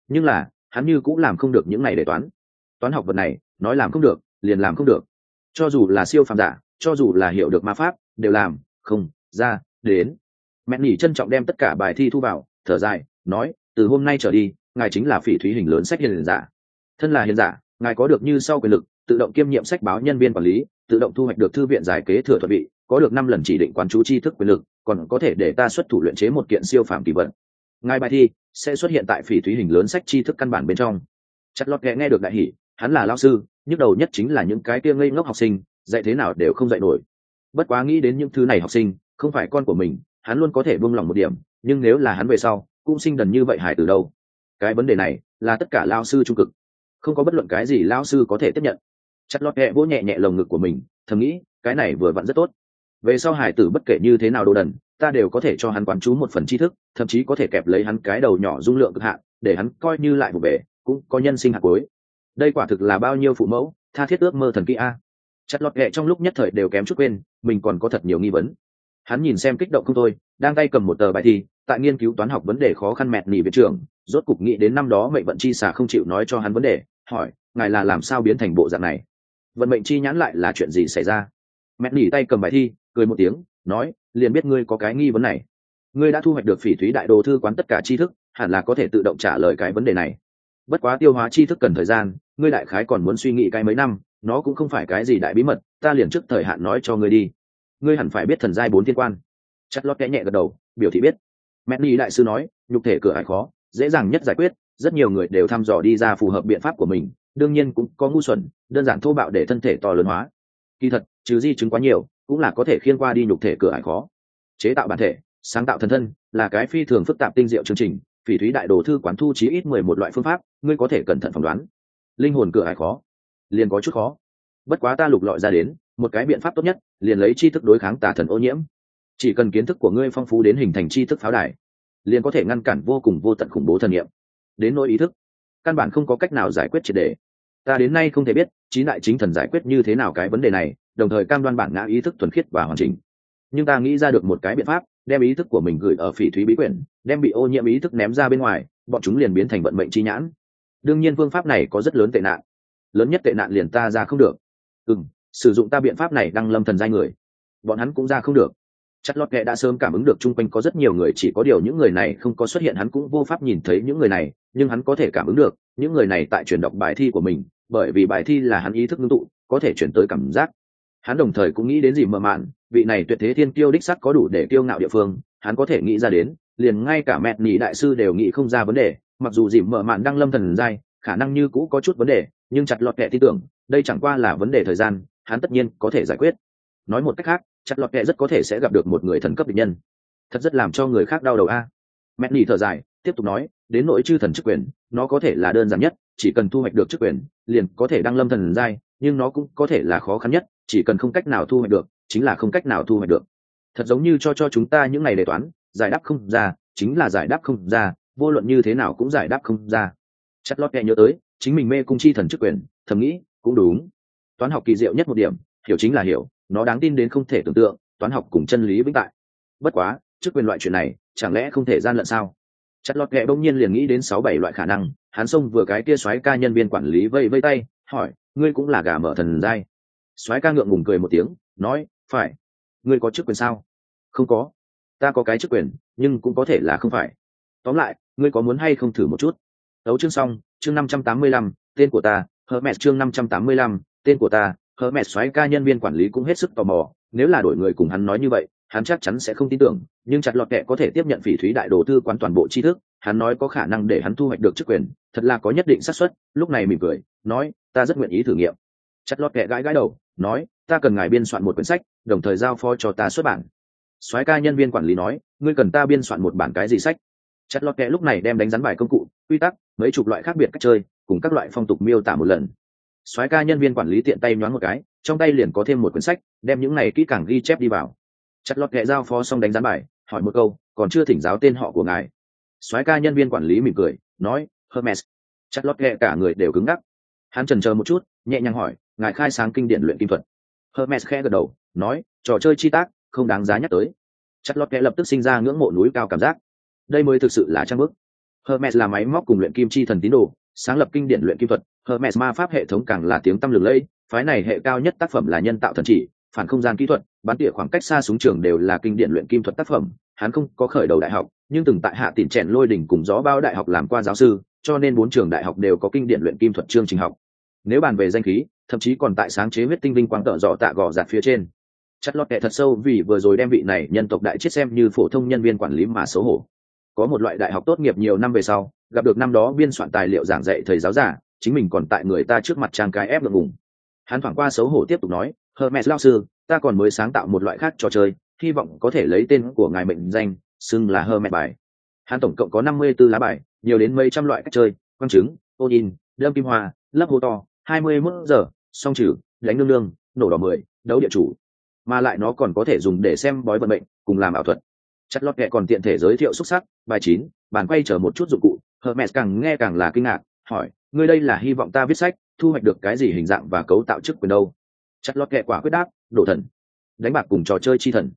Nhưng là, hắn như cũng làm không được những này để toán. Toán học vật này, nói làm không được, liền làm không được. Cho dù là siêu phàm giả, cho dù là hiểu được ma pháp, đều làm không ra đến. Mẹ nỉ trân trọng đem tất cả bài thi thu vào, thở dài, nói, từ hôm nay trở đi, ngài chính là phỉ thúy hình lớn sách hiền giả. Thân là hiền giả, ngài có được như sau quyền lực, tự động kiêm nhiệm sách báo nhân viên quản lý, tự động thu hoạch được thư viện giải kế thừa thuật vị có được năm lần chỉ định quán chú tri thức quyền lực, còn có thể để ta xuất thủ luyện chế một kiện siêu phàm kỳ vật. Ngài bài thi sẽ xuất hiện tại phỉ thúy hình lớn sách tri thức căn bản bên trong. Chặt lọt ghẹ nghe được đại hỷ hắn là lao sư, nhức đầu nhất chính là những cái kia ngây ngốc học sinh, dạy thế nào đều không dạy nổi. Bất quá nghĩ đến những thứ này học sinh, không phải con của mình, hắn luôn có thể buông lỏng một điểm, nhưng nếu là hắn về sau, cũng sinh đần như vậy hải từ đâu. Cái vấn đề này là tất cả lao sư trung cực. Không có bất luận cái gì lao sư có thể tiếp nhận. Chặt lọt hẹ vỗ nhẹ nhẹ lồng ngực của mình, thầm nghĩ, cái này vừa vặn rất tốt về sau hải tử bất kể như thế nào đồ đần, ta đều có thể cho hắn quán chú một phần tri thức, thậm chí có thể kẹp lấy hắn cái đầu nhỏ dung lượng cực hạn, để hắn coi như lại một bể cũng có nhân sinh hạt cuối. Đây quả thực là bao nhiêu phụ mẫu, tha thiết ước mơ thần kỹ a. Chặt lọt ghẹ trong lúc nhất thời đều kém chút quên, mình còn có thật nhiều nghi vấn. Hắn nhìn xem kích động không thôi, đang tay cầm một tờ bài thi, tại nghiên cứu toán học vấn đề khó khăn mẹt nỉ viện trưởng, rốt cục nghĩ đến năm đó mệnh vận chi xả không chịu nói cho hắn vấn đề, hỏi, ngài là làm sao biến thành bộ dạng này? Vận mệnh chi nhãn lại là chuyện gì xảy ra? Mẹt nỉ tay cầm bài thi cười một tiếng, nói, liền biết ngươi có cái nghi vấn này. Ngươi đã thu hoạch được phỉ thúy đại đồ thư quán tất cả tri thức, hẳn là có thể tự động trả lời cái vấn đề này. Bất quá tiêu hóa tri thức cần thời gian, ngươi đại khái còn muốn suy nghĩ cái mấy năm, nó cũng không phải cái gì đại bí mật, ta liền trước thời hạn nói cho ngươi đi. Ngươi hẳn phải biết thần giai bốn thiên quan. Chất lót kẽ nhẹ gật đầu, biểu thị biết. Mẹ ni đại sư nói, nhục thể cửa hải khó, dễ dàng nhất giải quyết, rất nhiều người đều thăm dò đi ra phù hợp biện pháp của mình, đương nhiên cũng có ngu xuẩn, đơn giản thô bạo để thân thể to lớn hóa. Kỳ thật, trừ di chứng quá nhiều cũng là có thể khiên qua đi nhục thể cửa hải khó. Chế tạo bản thể, sáng tạo thần thân, là cái phi thường phức tạp tinh diệu chương trình, phỉ thúy đại đồ thư quán thu chí ít mười một loại phương pháp, ngươi có thể cẩn thận phỏng đoán. Linh hồn cửa hải khó, liền có chút khó. Bất quá ta lục lọi ra đến, một cái biện pháp tốt nhất, liền lấy tri thức đối kháng tà thần ô nhiễm. Chỉ cần kiến thức của ngươi phong phú đến hình thành tri thức pháo đài, liền có thể ngăn cản vô cùng vô tận khủng bố thần nghiệm đến nỗi ý thức, căn bản không có cách nào giải quyết triệt đề. Ta đến nay không thể biết trí đại chính thần giải quyết như thế nào cái vấn đề này đồng thời cam đoan bản ngã ý thức thuần khiết và hoàn chỉnh. Nhưng ta nghĩ ra được một cái biện pháp, đem ý thức của mình gửi ở phỉ thúy bí quyển, đem bị ô nhiễm ý thức ném ra bên ngoài, bọn chúng liền biến thành vận mệnh chi nhãn. Đương nhiên phương pháp này có rất lớn tệ nạn. Lớn nhất tệ nạn liền ta ra không được. Ừ m sử dụng ta biện pháp này đăng lâm thần giai người. Bọn hắn cũng ra không được. Chất lót kệ đã sớm cảm ứng được chung quanh có rất nhiều người, chỉ có điều những người này không có xuất hiện, hắn cũng vô pháp nhìn thấy những người này, nhưng hắn có thể cảm ứng được, những người này tại truyền đọc bài thi của mình, bởi vì bài thi là hắn ý thức ngưng tụ, có thể chuyển tới cảm giác hắn đồng thời cũng nghĩ đến gì mờ mạn, vị này tuyệt thế thiên kiêu đích sắc có đủ để kiêu ngạo địa phương, hắn có thể nghĩ ra đến, liền ngay cả mẹ nỉ đại sư đều nghĩ không ra vấn đề, mặc dù dìm mờ mạn đang lâm thần giai, khả năng như cũ có chút vấn đề, nhưng chặt lọt kệ tin tưởng, đây chẳng qua là vấn đề thời gian, hắn tất nhiên có thể giải quyết. Nói một cách khác, chặt lọt kệ rất có thể sẽ gặp được một người thần cấp địch nhân. Thật rất làm cho người khác đau đầu a. Mẹ nỉ thở dài, tiếp tục nói, đến nỗi chư thần chức quyền, nó có thể là đơn giản nhất, chỉ cần thu hoạch được chức quyền, liền có thể đăng lâm thần giai, nhưng nó cũng có thể là khó khăn nhất chỉ cần không cách nào thu hoạch được, chính là không cách nào thu hoạch được. Thật giống như cho cho chúng ta những ngày đề toán, giải đáp không ra, chính là giải đáp không ra, vô luận như thế nào cũng giải đáp không ra. Chất lót kệ nhớ tới, chính mình mê cung chi thần chức quyền, thầm nghĩ, cũng đúng. Toán học kỳ diệu nhất một điểm, hiểu chính là hiểu, nó đáng tin đến không thể tưởng tượng, toán học cùng chân lý vĩnh tại. Bất quá, chức quyền loại chuyện này, chẳng lẽ không thể gian lận sao? Chặt lót ghẹ bỗng nhiên liền nghĩ đến sáu bảy loại khả năng, hắn xông vừa cái kia xoáy ca nhân viên quản lý vây vây tay, hỏi, ngươi cũng là gà mở thần dai soái ca ngượng ngùng cười một tiếng, nói, phải. Ngươi có chức quyền sao? Không có. Ta có cái chức quyền, nhưng cũng có thể là không phải. Tóm lại, ngươi có muốn hay không thử một chút? Tấu chương xong, chương năm trăm tám mươi lăm, tên của ta, hermes chương năm trăm tám mươi lăm, tên của ta hờ mẹ soái ca nhân viên quản lý cũng hết sức tò mò, nếu là đổi người cùng hắn nói như vậy, hắn chắc chắn sẽ không tin tưởng, nhưng chặt lọt kệ có thể tiếp nhận phỉ thúy đại đồ thư quán toàn bộ tri thức, hắn nói có khả năng để hắn thu hoạch được chức quyền, thật là có nhất định xác suất, lúc này mỉm cười, nói, ta rất nguyện ý thử nghiệm. Chặt lọt kệ gãi gãi đầu nói, ta cần ngài biên soạn một quyển sách, đồng thời giao phó cho ta xuất bản. Soái ca nhân viên quản lý nói, ngươi cần ta biên soạn một bản cái gì sách? Chặt lọt kệ lúc này đem đánh rắn bài công cụ, quy tắc, mấy chục loại khác biệt cách chơi, cùng các loại phong tục miêu tả một lần. Soái ca nhân viên quản lý tiện tay nhoáng một cái, trong tay liền có thêm một quyển sách, đem những này kỹ càng ghi chép đi vào. Chặt lọt kệ giao phó xong đánh rắn bài, hỏi một câu, còn chưa thỉnh giáo tên họ của ngài? Soái ca nhân viên quản lý mỉm cười, nói, hermes. Chặt lọt kệ cả người đều cứng ngắc. Hắn trần chờ một chút nhẹ nhàng hỏi, ngài khai sáng kinh điển luyện kim thuật. Hermes khẽ gật đầu, nói, trò chơi chi tác, không đáng giá nhắc tới. Chất lót kẽ lập tức sinh ra ngưỡng mộ núi cao cảm giác. Đây mới thực sự là trang bức. Hermes là máy móc cùng luyện kim chi thần tín đồ, sáng lập kinh điển luyện kim thuật, hermes ma pháp hệ thống càng là tiếng tăm lừng lẫy phái này hệ cao nhất tác phẩm là nhân tạo thần chỉ, phản không gian kỹ thuật bán tỉa khoảng cách xa súng trường đều là kinh điển luyện kim thuật tác phẩm, hắn không có khởi đầu đại học, nhưng từng tại hạ tìm chèn lôi đỉnh cùng gió bao đại học làm qua giáo sư, cho nên bốn trường đại học đều có kinh điển luyện kim thuật chương trình học nếu bàn về danh khí, thậm chí còn tại sáng chế huyết tinh linh quang tợ dọ tạ gò giạt phía trên. Chất lót kệ thật sâu vì vừa rồi đem vị này nhân tộc đại chết xem như phổ thông nhân viên quản lý mà xấu hổ. Có một loại đại học tốt nghiệp nhiều năm về sau, gặp được năm đó biên soạn tài liệu giảng dạy thầy giáo giả, chính mình còn tại người ta trước mặt trang cái ép ngượng ngùng. Hắn thoảng qua xấu hổ tiếp tục nói, hermes lao sư, ta còn mới sáng tạo một loại khác trò chơi, hy vọng có thể lấy tên của ngài mệnh danh, xưng là hermes bài. Hắn tổng cộng có năm mươi 54 lá bài, nhiều đến mấy trăm loại cách chơi, quang trứng ô in đâm kim hoa, lấp hô to hai mươi mốt giờ, song trừ đánh nương nương, nổ đỏ mười, đấu địa chủ. Mà lại nó còn có thể dùng để xem bói vận mệnh, cùng làm ảo thuật. Chặt lót kệ còn tiện thể giới thiệu xuất sắc, bài chín, bàn quay trở một chút dụng cụ. Hermes càng nghe càng là kinh ngạc, hỏi, ngươi đây là hy vọng ta viết sách, thu hoạch được cái gì hình dạng và cấu tạo chức quyền đâu? Chặt lót kệ quả quyết đáp, đổ thần, đánh bạc cùng trò chơi chi thần.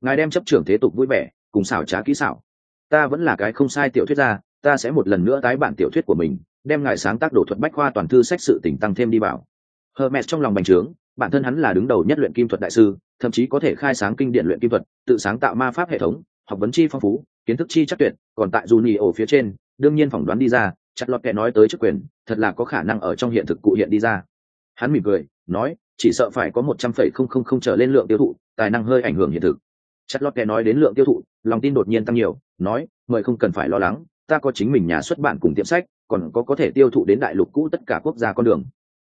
Ngài đem chấp trưởng thế tục vui vẻ, cùng xảo trá kỹ xảo. Ta vẫn là cái không sai tiểu thuyết ra ta sẽ một lần nữa tái bản tiểu thuyết của mình đem ngài sáng tác đổ thuật bách khoa toàn thư sách sự tỉnh tăng thêm đi vào. Hermes trong lòng bành trướng, bản thân hắn là đứng đầu nhất luyện kim thuật đại sư, thậm chí có thể khai sáng kinh điển luyện kim thuật, tự sáng tạo ma pháp hệ thống, học vấn chi phong phú, kiến thức chi chắc tuyệt, còn tại dù nhì ổ phía trên, đương nhiên phỏng đoán đi ra, chặt lọt kẻ nói tới chức quyền, thật là có khả năng ở trong hiện thực cụ hiện đi ra. Hắn mỉm cười, nói, chỉ sợ phải có một trăm phẩy không không không trở lên lượng tiêu thụ, tài năng hơi ảnh hưởng hiện thực. Chặt lọt kẻ nói đến lượng tiêu thụ, lòng tin đột nhiên tăng nhiều, nói, mời không cần phải lo lắng ta có chính mình nhà xuất bản cùng tiệm sách, còn có có thể tiêu thụ đến đại lục cũ tất cả quốc gia con đường.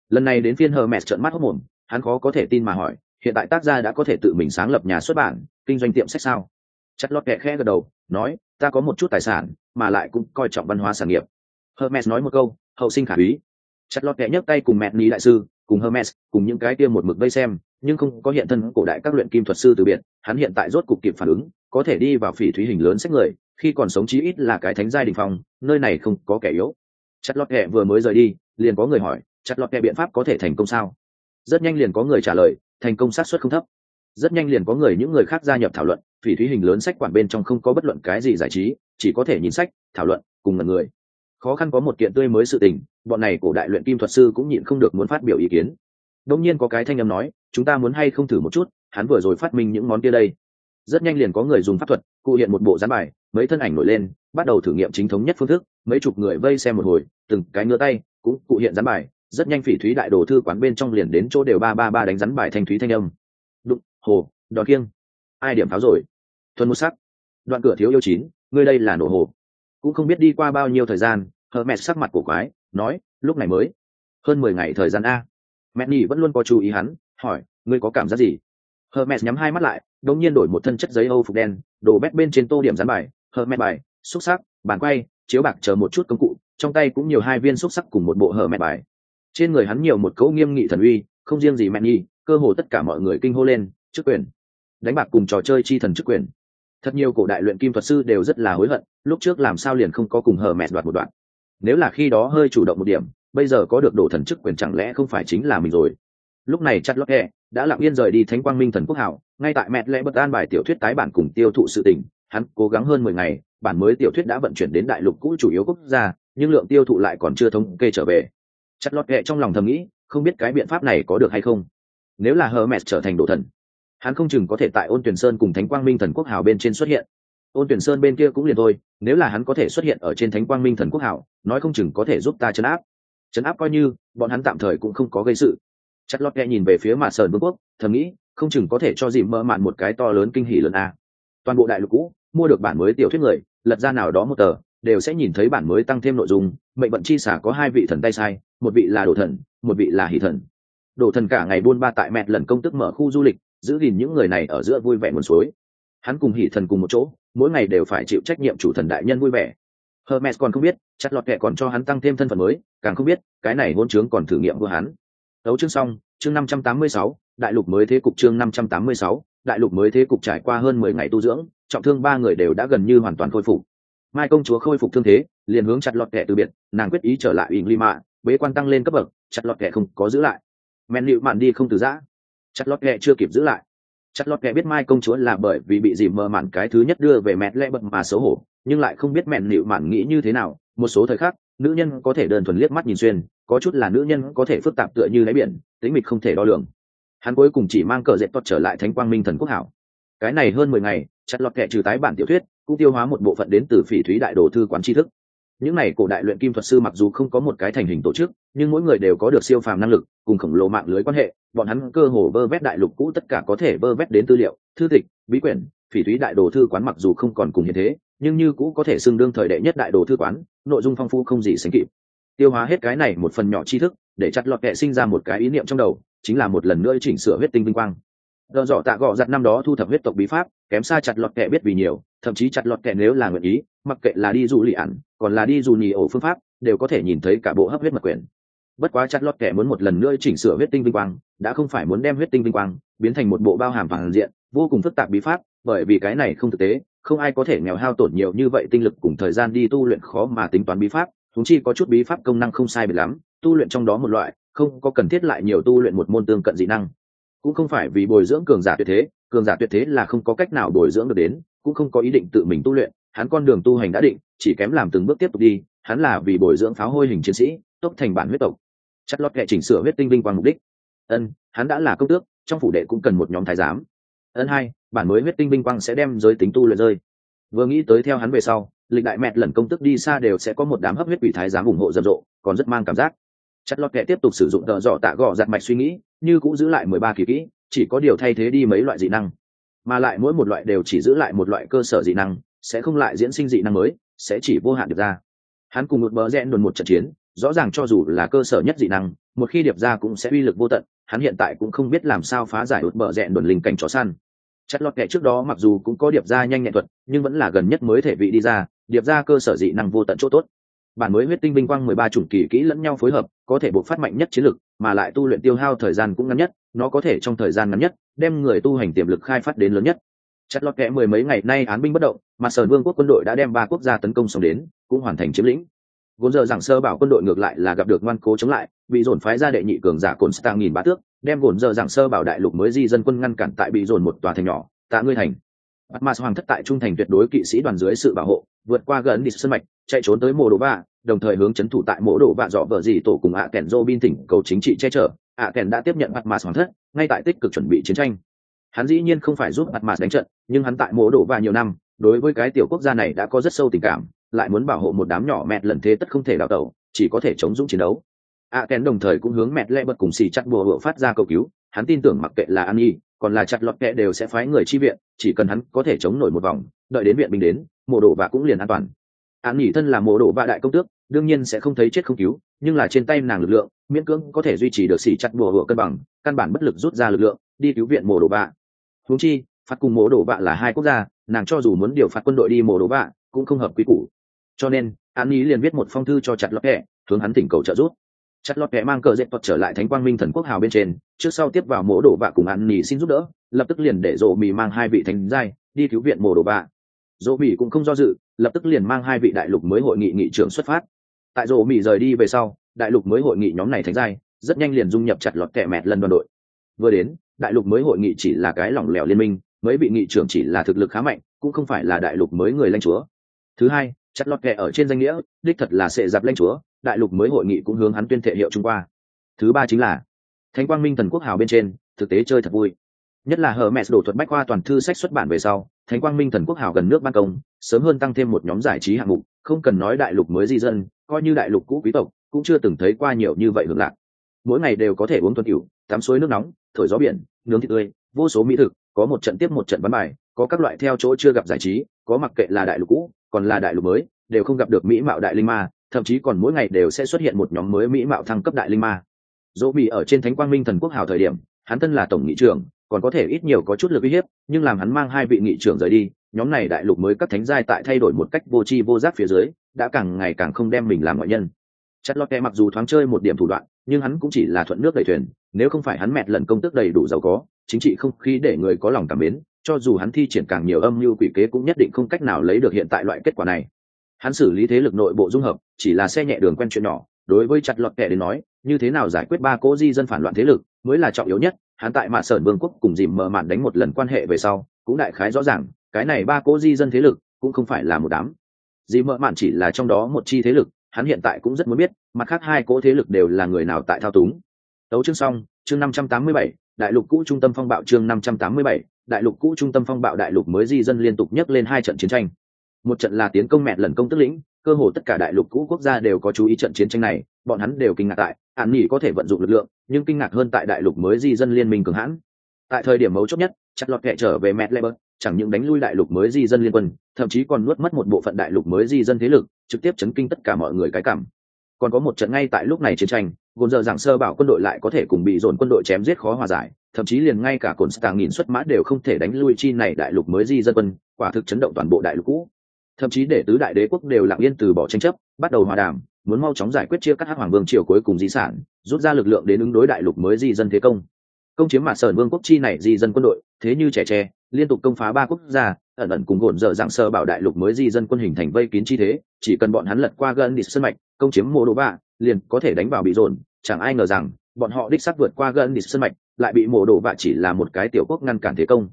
Lần này đến phiên hờ mẹ trợn mắt hốc mồm, hắn khó có thể tin mà hỏi, hiện tại tác gia đã có thể tự mình sáng lập nhà xuất bản, kinh doanh tiệm sách sao? Chất lót kẹ khẽ gật đầu, nói, ta có một chút tài sản, mà lại cũng coi trọng văn hóa sản nghiệp. Hermes nói một câu, hậu sinh khả úy. Chất lót kẹ nhấc tay cùng mẹ ní đại sư, cùng hermes, cùng những cái kia một mực vây xem, nhưng không có hiện thân cổ đại các luyện kim thuật sư từ biệt, hắn hiện tại rốt cục kịp phản ứng, có thể đi vào phỉ thúy hình lớn sách người khi còn sống chí ít là cái thánh giai đình phòng, nơi này không có kẻ yếu. Chặt lọt kẹ vừa mới rời đi liền có người hỏi chặt lọt kẹ biện pháp có thể thành công sao? Rất nhanh liền có người trả lời thành công xác suất không thấp. Rất nhanh liền có người những người khác gia nhập thảo luận phỉ thúy hình lớn sách quản bên trong không có bất luận cái gì giải trí chỉ có thể nhìn sách thảo luận cùng ngần người. Khó khăn có một kiện tươi mới sự tình bọn này cổ đại luyện kim thuật sư cũng nhịn không được muốn phát biểu ý kiến. Đông nhiên có cái thanh âm nói chúng ta muốn hay không thử một chút hắn vừa rồi phát minh những món kia đây rất nhanh liền có người dùng pháp thuật, cụ hiện một bộ gián bài, mấy thân ảnh nổi lên, bắt đầu thử nghiệm chính thống nhất phương thức, mấy chục người vây xem một hồi, từng cái ngứa tay, cũng cụ hiện gián bài, rất nhanh phỉ thúy đại đồ thư quán bên trong liền đến chỗ đều ba ba ba đánh rắn bài thanh thúy thanh âm. Đụng, hồ, đòn kiêng ai điểm pháo rồi? Thuần một sắc. Đoạn cửa thiếu yêu chín, ngươi đây là nổ hồ. Cũng không biết đi qua bao nhiêu thời gian hờ mẹ sắc mặt của quái, nói, lúc này mới. Hơn mười ngày thời gian a. Mẹ nhỉ vẫn luôn có chú ý hắn, hỏi, ngươi có cảm giác gì? Hờ nhắm hai mắt lại, đột nhiên đổi một thân chất giấy âu phục đen đổ bét bên trên tô điểm rán bài hờ bài, xúc sắc, bàn quay, chiếu bạc chờ một chút công cụ, trong tay cũng nhiều hai viên xúc sắc cùng một bộ hờ bài. Trên người hắn nhiều một cấu nghiêm nghị thần uy, không riêng gì mẹ nhi, cơ hồ tất cả mọi người kinh hô lên, chức quyền! Đánh bạc cùng trò chơi chi thần chức quyền. Thật nhiều cổ đại luyện kim thuật sư đều rất là hối hận, lúc trước làm sao liền không có cùng hờ đoạt một đoạn. Nếu là khi đó hơi chủ động một điểm, bây giờ có được đổ thần chức quyền chẳng lẽ không phải chính là mình rồi? Lúc này chặt lót hẹ đã lặng yên rời đi thánh quang minh thần quốc hảo, ngay tại mẹ lẽ bất an bài tiểu thuyết tái bản cùng tiêu thụ sự tình, hắn cố gắng hơn mười ngày, bản mới tiểu thuyết đã vận chuyển đến đại lục cũ chủ yếu quốc gia, nhưng lượng tiêu thụ lại còn chưa thống kê trở về. Chặt lót ghẹ trong lòng thầm nghĩ, không biết cái biện pháp này có được hay không. Nếu là hờ mẹ trở thành đồ thần, hắn không chừng có thể tại ôn tuyển sơn cùng thánh quang minh thần quốc hào bên trên xuất hiện. Ôn tuyển sơn bên kia cũng liền thôi, nếu là hắn có thể xuất hiện ở trên thánh quang minh thần quốc hào nói không chừng có thể giúp ta chấn áp. Chấn áp coi như, bọn hắn tạm thời cũng không có gây sự chặt lọt ghẹ nhìn về phía mặt sơn vương quốc, thầm nghĩ, không chừng có thể cho dìm mơ mạn một cái to lớn kinh hỉ lớn a. Toàn bộ đại lục cũ, mua được bản mới tiểu thuyết người, lật ra nào đó một tờ, đều sẽ nhìn thấy bản mới tăng thêm nội dung, mệnh vận chi xả có hai vị thần tay sai, một vị là đồ thần, một vị là hỷ thần. Đồ thần cả ngày buôn ba tại mẹ lần công tức mở khu du lịch, giữ gìn những người này ở giữa vui vẻ nguồn suối. Hắn cùng hỷ thần cùng một chỗ, mỗi ngày đều phải chịu trách nhiệm chủ thần đại nhân vui vẻ. Hermes còn không biết, chặt lọt kệ còn cho hắn tăng thêm thân phận mới, càng không biết, cái này hôn trướng còn thử nghiệm của hắn đấu chương xong, chương năm trăm tám mươi sáu, đại lục mới thế cục chương năm trăm tám mươi sáu, đại lục mới thế cục trải qua hơn mười ngày tu dưỡng, trọng thương ba người đều đã gần như hoàn toàn khôi phục. Mai công chúa khôi phục thương thế, liền hướng chặt lọt kẻ từ biệt, nàng quyết ý trở lại ủy lima bế quan tăng lên cấp bậc, chặt lọt kẻ không có giữ lại. Men liệu mạn đi không từ giã. Chặt lọt kẻ chưa kịp giữ lại. Chặt lọt kẻ biết mai công chúa là bởi vì bị dìm mờ mạn cái thứ nhất đưa về mẹ lẽ bậc mà xấu hổ, nhưng lại không biết mẹn liệu mạn nghĩ như thế nào. Một số thời khắc, nữ nhân có thể đơn thuần liếc mắt nhìn xuyên có chút là nữ nhân có thể phức tạp tựa như đáy biển tính mịch không thể đo lường. Hắn cuối cùng chỉ mang cờ dẹp tốt trở lại thánh quang minh thần quốc hảo. Cái này hơn mười ngày, chặt lọt kệ trừ tái bản tiểu thuyết, cũng tiêu hóa một bộ phận đến từ phỉ thúy đại đồ thư quán tri thức. Những này cổ đại luyện kim thuật sư mặc dù không có một cái thành hình tổ chức, nhưng mỗi người đều có được siêu phàm năng lực, cùng khổng lồ mạng lưới quan hệ, bọn hắn cơ hồ vơ vét đại lục cũ tất cả có thể vơ vét đến tư liệu, thư tịch, bí quyển, phỉ thúy đại đồ thư quán mặc dù không còn cùng như thế, nhưng như cũ có thể xưng đương thời đệ nhất đại đồ thư quán, nội dung phong phú không gì sánh kịp tiêu hóa hết cái này một phần nhỏ tri thức để chặt lọt kệ sinh ra một cái ý niệm trong đầu chính là một lần nữa chỉnh sửa huyết tinh vinh quang Đờ dọ tạ gọ giặt năm đó thu thập huyết tộc bí pháp, kém xa chặt lọt kệ biết vì nhiều, thậm chí chặt lọt kệ nếu là nguyện ý, mặc kệ là đi dù lì ẩn, còn là đi dù nhì ổ phương pháp, đều có thể nhìn thấy cả bộ hấp huyết mật quyển. Bất quá chặt lọt kệ muốn một lần nữa chỉnh sửa huyết tinh vinh quang, đã không phải muốn đem huyết tinh vinh quang biến thành một bộ bao hàm toàn diện, vô cùng phức tạp bí pháp, bởi vì cái này không thực tế, không ai có thể nghèo hao tổn nhiều như vậy tinh lực cùng thời gian đi tu luyện khó mà tính toán bí pháp, chúng chi có chút bí pháp công năng không sai biệt lắm, tu luyện trong đó một loại, không có cần thiết lại nhiều tu luyện một môn tương cận dị năng. Cũng không phải vì bồi dưỡng cường giả tuyệt thế cường giả tuyệt thế là không có cách nào bồi dưỡng được đến cũng không có ý định tự mình tu luyện hắn con đường tu hành đã định chỉ kém làm từng bước tiếp tục đi hắn là vì bồi dưỡng pháo hôi hình chiến sĩ tốc thành bản huyết tộc. Chất lót kệ chỉnh sửa huyết tinh linh quang mục đích. Ân hắn đã là công tước trong phủ đệ cũng cần một nhóm thái giám. Ân hai bản mới huyết tinh binh quang sẽ đem giới tính tu luyện rơi. Vừa nghĩ tới theo hắn về sau lịch đại mẹt lần công tức đi xa đều sẽ có một đám hấp huyết quỷ thái giám ủng hộ rầm rộ, còn rất mang cảm giác. Chất lót kệ tiếp tục sử dụng tờ dọ tạ gọ giặt mạch suy nghĩ, như cũng giữ lại mười ba kỳ kỹ, chỉ có điều thay thế đi mấy loại dị năng. Mà lại mỗi một loại đều chỉ giữ lại một loại cơ sở dị năng, sẽ không lại diễn sinh dị năng mới, sẽ chỉ vô hạn được ra. Hắn cùng một bờ rẽ đồn một trận chiến, rõ ràng cho dù là cơ sở nhất dị năng, một khi điệp ra cũng sẽ uy lực vô tận, hắn hiện tại cũng không biết làm sao phá giải đột bờ rẽ đồn linh cảnh chó săn. Chất lót kệ trước đó mặc dù cũng có điệp ra nhanh nhẹn thuật, nhưng vẫn là gần nhất mới thể vị đi ra điệp ra cơ sở dị năng vô tận chỗ tốt. Bản mới huyết tinh vinh quang mười ba chủng kỳ kỹ lẫn nhau phối hợp, có thể buộc phát mạnh nhất chiến lực, mà lại tu luyện tiêu hao thời gian cũng ngắn nhất, nó có thể trong thời gian ngắn nhất, đem người tu hành tiềm lực khai phát đến lớn nhất. Chặt lọt kẽ mười mấy ngày nay án binh bất động, mà sở vương quốc quân đội đã đem ba quốc gia tấn công xong đến, cũng hoàn thành chiếm lĩnh. Vốn giờ giảng sơ bảo quân đội ngược lại là gặp được ngoan cố chống lại, bị dồn phái ra đệ nhị cường giả cồn stang nghìn bá tước, đem vốn giờ giảng sơ bảo đại lục mới di dân quân ngăn cản tại bị dồn một tòa thành nhỏ, tạ ngươi thành. Atmas hoàng thất tại trung thành tuyệt đối kỵ sĩ đoàn dưới sự bảo hộ, vượt qua gần đi sân mạch, chạy trốn tới mộ đồ vạ, đồng thời hướng chấn thủ tại mộ đồ vạ dọ vợ gì tổ cùng ạ kèn Robin tỉnh cầu chính trị che chở, ạ kèn đã tiếp nhận Atmas hoàng thất, ngay tại tích cực chuẩn bị chiến tranh. Hắn dĩ nhiên không phải giúp Atmas đánh trận, nhưng hắn tại mộ đồ vạ nhiều năm, đối với cái tiểu quốc gia này đã có rất sâu tình cảm, lại muốn bảo hộ một đám nhỏ mệt lần thế tất không thể đào tẩu, chỉ có thể chống dũng chiến đấu. ạ kèn đồng thời cũng hướng mẹ lệ bật cùng xì chặt bùa phát ra cầu cứu, hắn tin tưởng mặc kệ là An Nhi, còn là chặt lọt kẹ đều sẽ phái người chi viện, chỉ cần hắn có thể chống nổi một vòng, đợi đến viện binh đến, mộ đồ và cũng liền an toàn. An nghỉ thân là mộ đồ và đại công tước, đương nhiên sẽ không thấy chết không cứu, nhưng là trên tay nàng lực lượng, miễn cưỡng có thể duy trì được xỉ chặt bùa hựa cân bằng, căn bản bất lực rút ra lực lượng, đi cứu viện mộ đồ vạ. Huống chi, phạt cùng mộ đồ vạ là hai quốc gia, nàng cho dù muốn điều phạt quân đội đi mộ đồ vạ, cũng không hợp quy củ. Cho nên an ý liền viết một phong thư cho chặt lọt kẹ, hướng hắn thỉnh cầu trợ giúp chặt lọt kẻ mang cờ dẹp tuật trở lại thánh quang minh thần quốc hào bên trên, trước sau tiếp vào mổ đổ vạ cùng ăn nỉ xin giúp đỡ, lập tức liền để rộ mì mang hai vị thánh giai đi cứu viện mổ đổ vạ. Rộ mì cũng không do dự, lập tức liền mang hai vị đại lục mới hội nghị nghị trưởng xuất phát. Tại rộ mì rời đi về sau, đại lục mới hội nghị nhóm này thánh giai rất nhanh liền dung nhập chặt lọt kẻ mẹt lần đoàn đội. Vừa đến, đại lục mới hội nghị chỉ là cái lỏng lẻo liên minh, mấy vị nghị trưởng chỉ là thực lực khá mạnh, cũng không phải là đại lục mới người lãnh chúa. Thứ hai, chặt lọt kẻ ở trên danh nghĩa, đích thật là sệ dạp lãnh chúa đại lục mới hội nghị cũng hướng hắn tuyên thệ hiệu trung qua thứ ba chính là, thánh quang minh thần quốc hào bên trên, thực tế chơi thật vui. Nhất là hờ mẹ đổ thuật bách khoa toàn thư sách xuất bản về sau, thánh quang minh thần quốc hào gần nước ban công, sớm hơn tăng thêm một nhóm giải trí hạng mục, không cần nói đại lục mới di dân, coi như đại lục cũ quý tộc, cũng chưa từng thấy qua nhiều như vậy hưởng lạc. Mỗi ngày đều có thể uống tuần cửu tắm suối nước nóng, thổi gió biển, nướng thịt tươi, vô số mỹ thực, có một trận tiếp một trận bắn bài, có các loại theo chỗ chưa gặp giải trí, có mặc kệ là đại lục cũ, còn là đại lục mới, đều không gặp được mỹ mạo đại linh ma thậm chí còn mỗi ngày đều sẽ xuất hiện một nhóm mới mỹ mạo thăng cấp đại linh ma. Dỗ bị ở trên thánh quang minh thần quốc hào thời điểm, hắn tân là tổng nghị trưởng, còn có thể ít nhiều có chút lực uy hiếp, nhưng làm hắn mang hai vị nghị trưởng rời đi, nhóm này đại lục mới các thánh giai tại thay đổi một cách vô tri vô giác phía dưới, đã càng ngày càng không đem mình làm ngoại nhân. Chất lót mặc dù thoáng chơi một điểm thủ đoạn, nhưng hắn cũng chỉ là thuận nước đẩy thuyền, nếu không phải hắn mẹt lần công tức đầy đủ giàu có, chính trị không khí để người có lòng cảm mến, cho dù hắn thi triển càng nhiều âm mưu quỷ kế cũng nhất định không cách nào lấy được hiện tại loại kết quả này. Hắn xử lý thế lực nội bộ dung hợp chỉ là xe nhẹ đường quen chuyện nhỏ, đối với chặt lọt kẻ đến nói, như thế nào giải quyết ba cố di dân phản loạn thế lực, mới là trọng yếu nhất. Hắn tại mạ sởn vương quốc cùng dìm mở mạn đánh một lần quan hệ về sau, cũng đại khái rõ ràng, cái này ba cố di dân thế lực cũng không phải là một đám. Dìm mở mạn chỉ là trong đó một chi thế lực, hắn hiện tại cũng rất muốn biết, mặt khác hai cố thế lực đều là người nào tại thao túng. Tấu chương xong, chương năm trăm tám mươi bảy, đại lục cũ trung tâm phong bạo chương năm trăm tám mươi bảy, đại lục cũ trung tâm phong bạo đại lục mới di dân liên tục nhấc lên hai trận chiến tranh. Một trận là tiến công mẹ lần công tức lĩnh cơ hồ tất cả đại lục cũ quốc gia đều có chú ý trận chiến tranh này, bọn hắn đều kinh ngạc tại, an nghỉ có thể vận dụng lực lượng, nhưng kinh ngạc hơn tại đại lục mới di dân liên minh cường hãn. Tại thời điểm mấu chốt nhất, chặt lọt kệ trở về mẹ leber chẳng những đánh lui đại lục mới di dân liên quân, thậm chí còn nuốt mất một bộ phận đại lục mới di dân thế lực, trực tiếp chấn kinh tất cả mọi người cái cảm. Còn có một trận ngay tại lúc này chiến tranh, gồm giờ giảng sơ bảo quân đội lại có thể cùng bị dồn quân đội chém giết khó hòa giải, thậm chí liền ngay cả cồn stàng nghìn xuất mã đều không thể đánh lui chi này đại lục mới di dân quân, quả thực chấn động toàn bộ đại lục cũ thậm chí để tứ đại đế quốc đều lặng yên từ bỏ tranh chấp, bắt đầu hòa đàm, muốn mau chóng giải quyết chia cắt hắc hoàng vương triều cuối cùng di sản, rút ra lực lượng đến ứng đối đại lục mới di dân thế công. Công chiếm mạt sơn vương quốc chi này di dân quân đội, thế như trẻ tre, liên tục công phá ba quốc gia, ẩn ẩn cùng gồn dở dạng sơ bảo đại lục mới di dân quân hình thành vây kín chi thế, chỉ cần bọn hắn lật qua gần đi sân mạch, công chiếm mô đô bạ liền có thể đánh vào bị dồn, chẳng ai ngờ rằng, bọn họ đích xác vượt qua gần đi sân mạch, lại bị mổ đổ vạ chỉ là một cái tiểu quốc ngăn cản thế công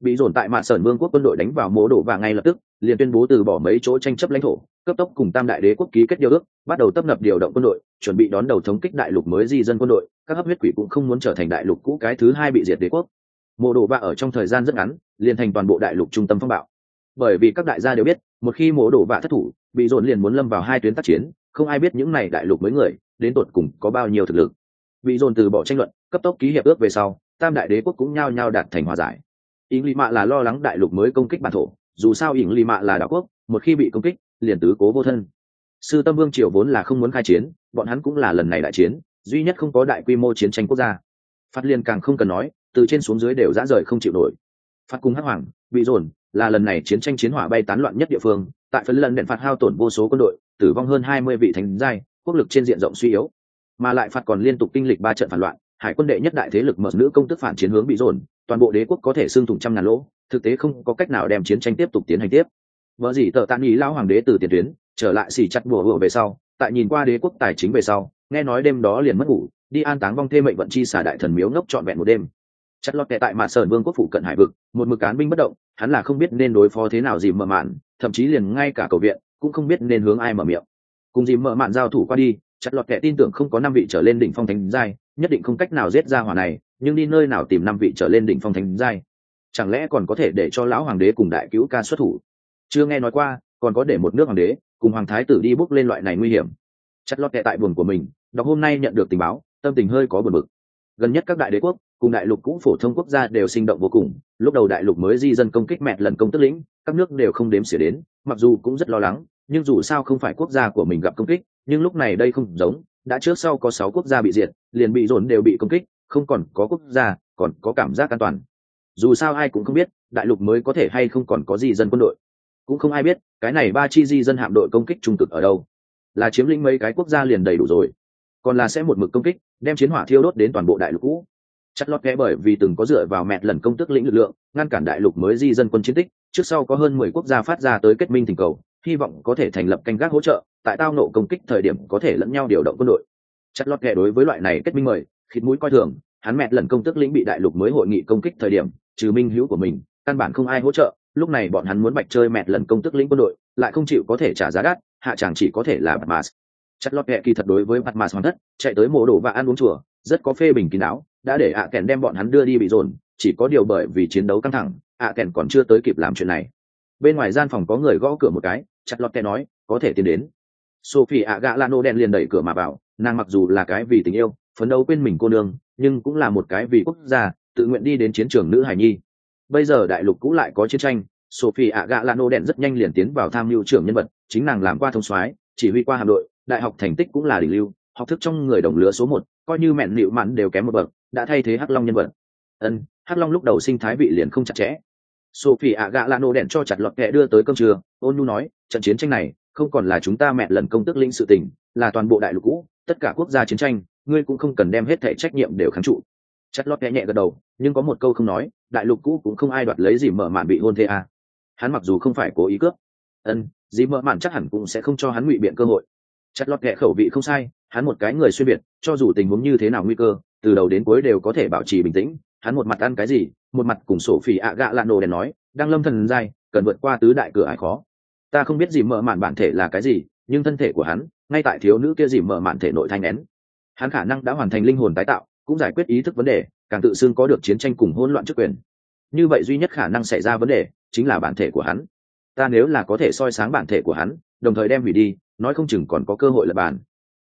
bị dồn tại mạ sơn vương quốc quân đội đánh vào mố đổ và ngay lập tức, liền tuyên bố từ bỏ mấy chỗ tranh chấp lãnh thổ, cấp tốc cùng tam đại đế quốc ký kết điều ước, bắt đầu tấp nập điều động quân đội, chuẩn bị đón đầu thống kích đại lục mới di dân quân đội, các hấp huyết quỷ cũng không muốn trở thành đại lục cũ cái thứ hai bị diệt đế quốc. Mộ đồ vạ ở trong thời gian rất ngắn, liền thành toàn bộ đại lục trung tâm phong bạo. Bởi vì các đại gia đều biết, một khi mộ đồ vạ thất thủ bị dồn liền muốn lâm vào hai tuyến tác chiến, không ai biết những này đại lục mới người, đến tột cùng có bao nhiêu thực lực. Bị dồn từ bỏ tranh luận, cấp tốc ký hiệp ước về sau, tam đại đế quốc cũng nhao nhao đạt thành hòa giải ý lì mạ là lo lắng đại lục mới công kích bản thổ, dù sao ỉng lì mạ là đảo quốc, một khi bị công kích, liền tứ cố vô thân. Sư tâm vương triều vốn là không muốn khai chiến, bọn hắn cũng là lần này đại chiến, duy nhất không có đại quy mô chiến tranh quốc gia. Phát liên càng không cần nói, từ trên xuống dưới đều dã rời không chịu nổi. Phát cung hắc hoàng, bị dồn, là lần này chiến tranh chiến hỏa bay tán loạn nhất địa phương, tại phần lần đèn phạt hao tổn vô số quân đội, tử vong hơn hai mươi vị thành giai, quốc lực trên diện rộng suy yếu. Mà lại phạt còn liên tục kinh lịch ba trận phản loạn hải quân đệ nhất đại thế lực mở nữ công tức phản chiến hướng bị dồn, toàn bộ đế quốc có thể xương thủng trăm ngàn lỗ, thực tế không có cách nào đem chiến tranh tiếp tục tiến hành tiếp. Vợ gì tờ tàn ý lão hoàng đế từ tiền tuyến, trở lại xì chặt bùa bùa về sau, tại nhìn qua đế quốc tài chính về sau, nghe nói đêm đó liền mất ngủ, đi an táng vong thêm mệnh vận chi xả đại thần miếu ngốc trọn vẹn một đêm. Chất lọt kẻ tại mạ sơn vương quốc phủ cận hải vực, một mực cán binh bất động, hắn là không biết nên đối phó thế nào dìm mở mạn, thậm chí liền ngay cả cầu viện, cũng không biết nên hướng ai mở miệng. Cùng dìm mở mạn giao thủ qua đi, chặt lọt kẻ tin tưởng không có năm vị trở lên đỉnh phong thánh giai nhất định không cách nào giết ra hỏa này, nhưng đi nơi nào tìm năm vị trở lên đỉnh phong thánh giai? Chẳng lẽ còn có thể để cho lão hoàng đế cùng đại cứu ca xuất thủ? Chưa nghe nói qua, còn có để một nước hoàng đế cùng hoàng thái tử đi bước lên loại này nguy hiểm. Chặt lót kệ tại buồn của mình, đọc hôm nay nhận được tình báo, tâm tình hơi có buồn bực. Gần nhất các đại đế quốc cùng đại lục cũ phổ thông quốc gia đều sinh động vô cùng. Lúc đầu đại lục mới di dân công kích mẹ lần công tức lĩnh, các nước đều không đếm xỉa đến, mặc dù cũng rất lo lắng, nhưng dù sao không phải quốc gia của mình gặp công kích, nhưng lúc này đây không giống đã trước sau có sáu quốc gia bị diệt, liền bị dồn đều bị công kích, không còn có quốc gia, còn có cảm giác an toàn. Dù sao ai cũng không biết, đại lục mới có thể hay không còn có gì dân quân đội. Cũng không ai biết, cái này ba chi di dân hạm đội công kích trung cực ở đâu. Là chiếm lĩnh mấy cái quốc gia liền đầy đủ rồi. Còn là sẽ một mực công kích, đem chiến hỏa thiêu đốt đến toàn bộ đại lục cũ. Chắc lót kẽ bởi vì từng có dựa vào mẹt lần công tức lĩnh lực lượng, ngăn cản đại lục mới di dân quân chiến tích, trước sau có hơn mười quốc gia phát ra tới kết minh tình cầu hy vọng có thể thành lập canh gác hỗ trợ, tại tao nộ công kích thời điểm có thể lẫn nhau điều động quân đội. Chất lót kẻ đối với loại này kết minh mời, khịt mũi coi thường, hắn mẹt lần công tức lĩnh bị đại lục mới hội nghị công kích thời điểm, trừ minh hữu của mình, căn bản không ai hỗ trợ, lúc này bọn hắn muốn bạch chơi mẹt lần công tức lĩnh quân đội, lại không chịu có thể trả giá đắt, hạ chàng chỉ có thể là bạt mạt. Chất lót kẻ kỳ thật đối với bạt mạt hoàn thất, chạy tới mổ đồ và ăn uống chùa, rất có phê bình kín đáo, đã để ạ à kèn đem bọn hắn đưa đi bị dồn, chỉ có điều bởi vì chiến đấu căng thẳng, ạ à kèn còn chưa tới kịp làm chuyện này. Bên ngoài gian phòng có người gõ cửa một cái chặt lọt kẻ nói, có thể tiến đến. Sophie ạ gạ lano đen liền đẩy cửa mà vào, nàng mặc dù là cái vì tình yêu, phấn đấu quên mình cô nương, nhưng cũng là một cái vì quốc gia, tự nguyện đi đến chiến trường nữ hải nhi. Bây giờ đại lục cũ lại có chiến tranh, sophie ạ gạ lano đen rất nhanh liền tiến vào tham mưu trưởng nhân vật, chính nàng làm qua thông soái, chỉ huy qua hạm đội, đại học thành tích cũng là đỉnh lưu, học thức trong người đồng lứa số một, coi như mẹn nịu mặn đều kém một bậc, đã thay thế hắc long nhân vật. Ân, hắc long lúc đầu sinh thái vị liền không chặt chẽ sophie ạ gạ lạ nổ đèn cho chặt lọt kẹ đưa tới cơm trưa. Ôn nhu nói, trận chiến tranh này, không còn là chúng ta mẹ lần công tức linh sự tình, là toàn bộ đại lục cũ, tất cả quốc gia chiến tranh, ngươi cũng không cần đem hết thể trách nhiệm đều kháng trụ. Chặt lọt nhẹ nhẹ gật đầu, nhưng có một câu không nói, đại lục cũ cũng không ai đoạt lấy gì mở màn bị hôn thế à. hắn mặc dù không phải cố ý cướp, ân, gì mở màn chắc hẳn cũng sẽ không cho hắn ngụy biện cơ hội. Chặt lọt nhẹ khẩu vị không sai, hắn một cái người xuyên biệt, cho dù tình huống như thế nào nguy cơ, từ đầu đến cuối đều có thể bảo trì bình tĩnh hắn một mặt ăn cái gì, một mặt cùng sổ phỉ ạ gạ lạ nổ đèn nói, đang lâm thần dài cần vượt qua tứ đại cửa ải khó. Ta không biết gì mở mạn bản thể là cái gì, nhưng thân thể của hắn, ngay tại thiếu nữ kia gì mở mạn thể nội thanh nén. Hắn khả năng đã hoàn thành linh hồn tái tạo, cũng giải quyết ý thức vấn đề, càng tự xưng có được chiến tranh cùng hỗn loạn chức quyền. Như vậy duy nhất khả năng xảy ra vấn đề, chính là bản thể của hắn. Ta nếu là có thể soi sáng bản thể của hắn, đồng thời đem hủy đi, nói không chừng còn có cơ hội lập bàn.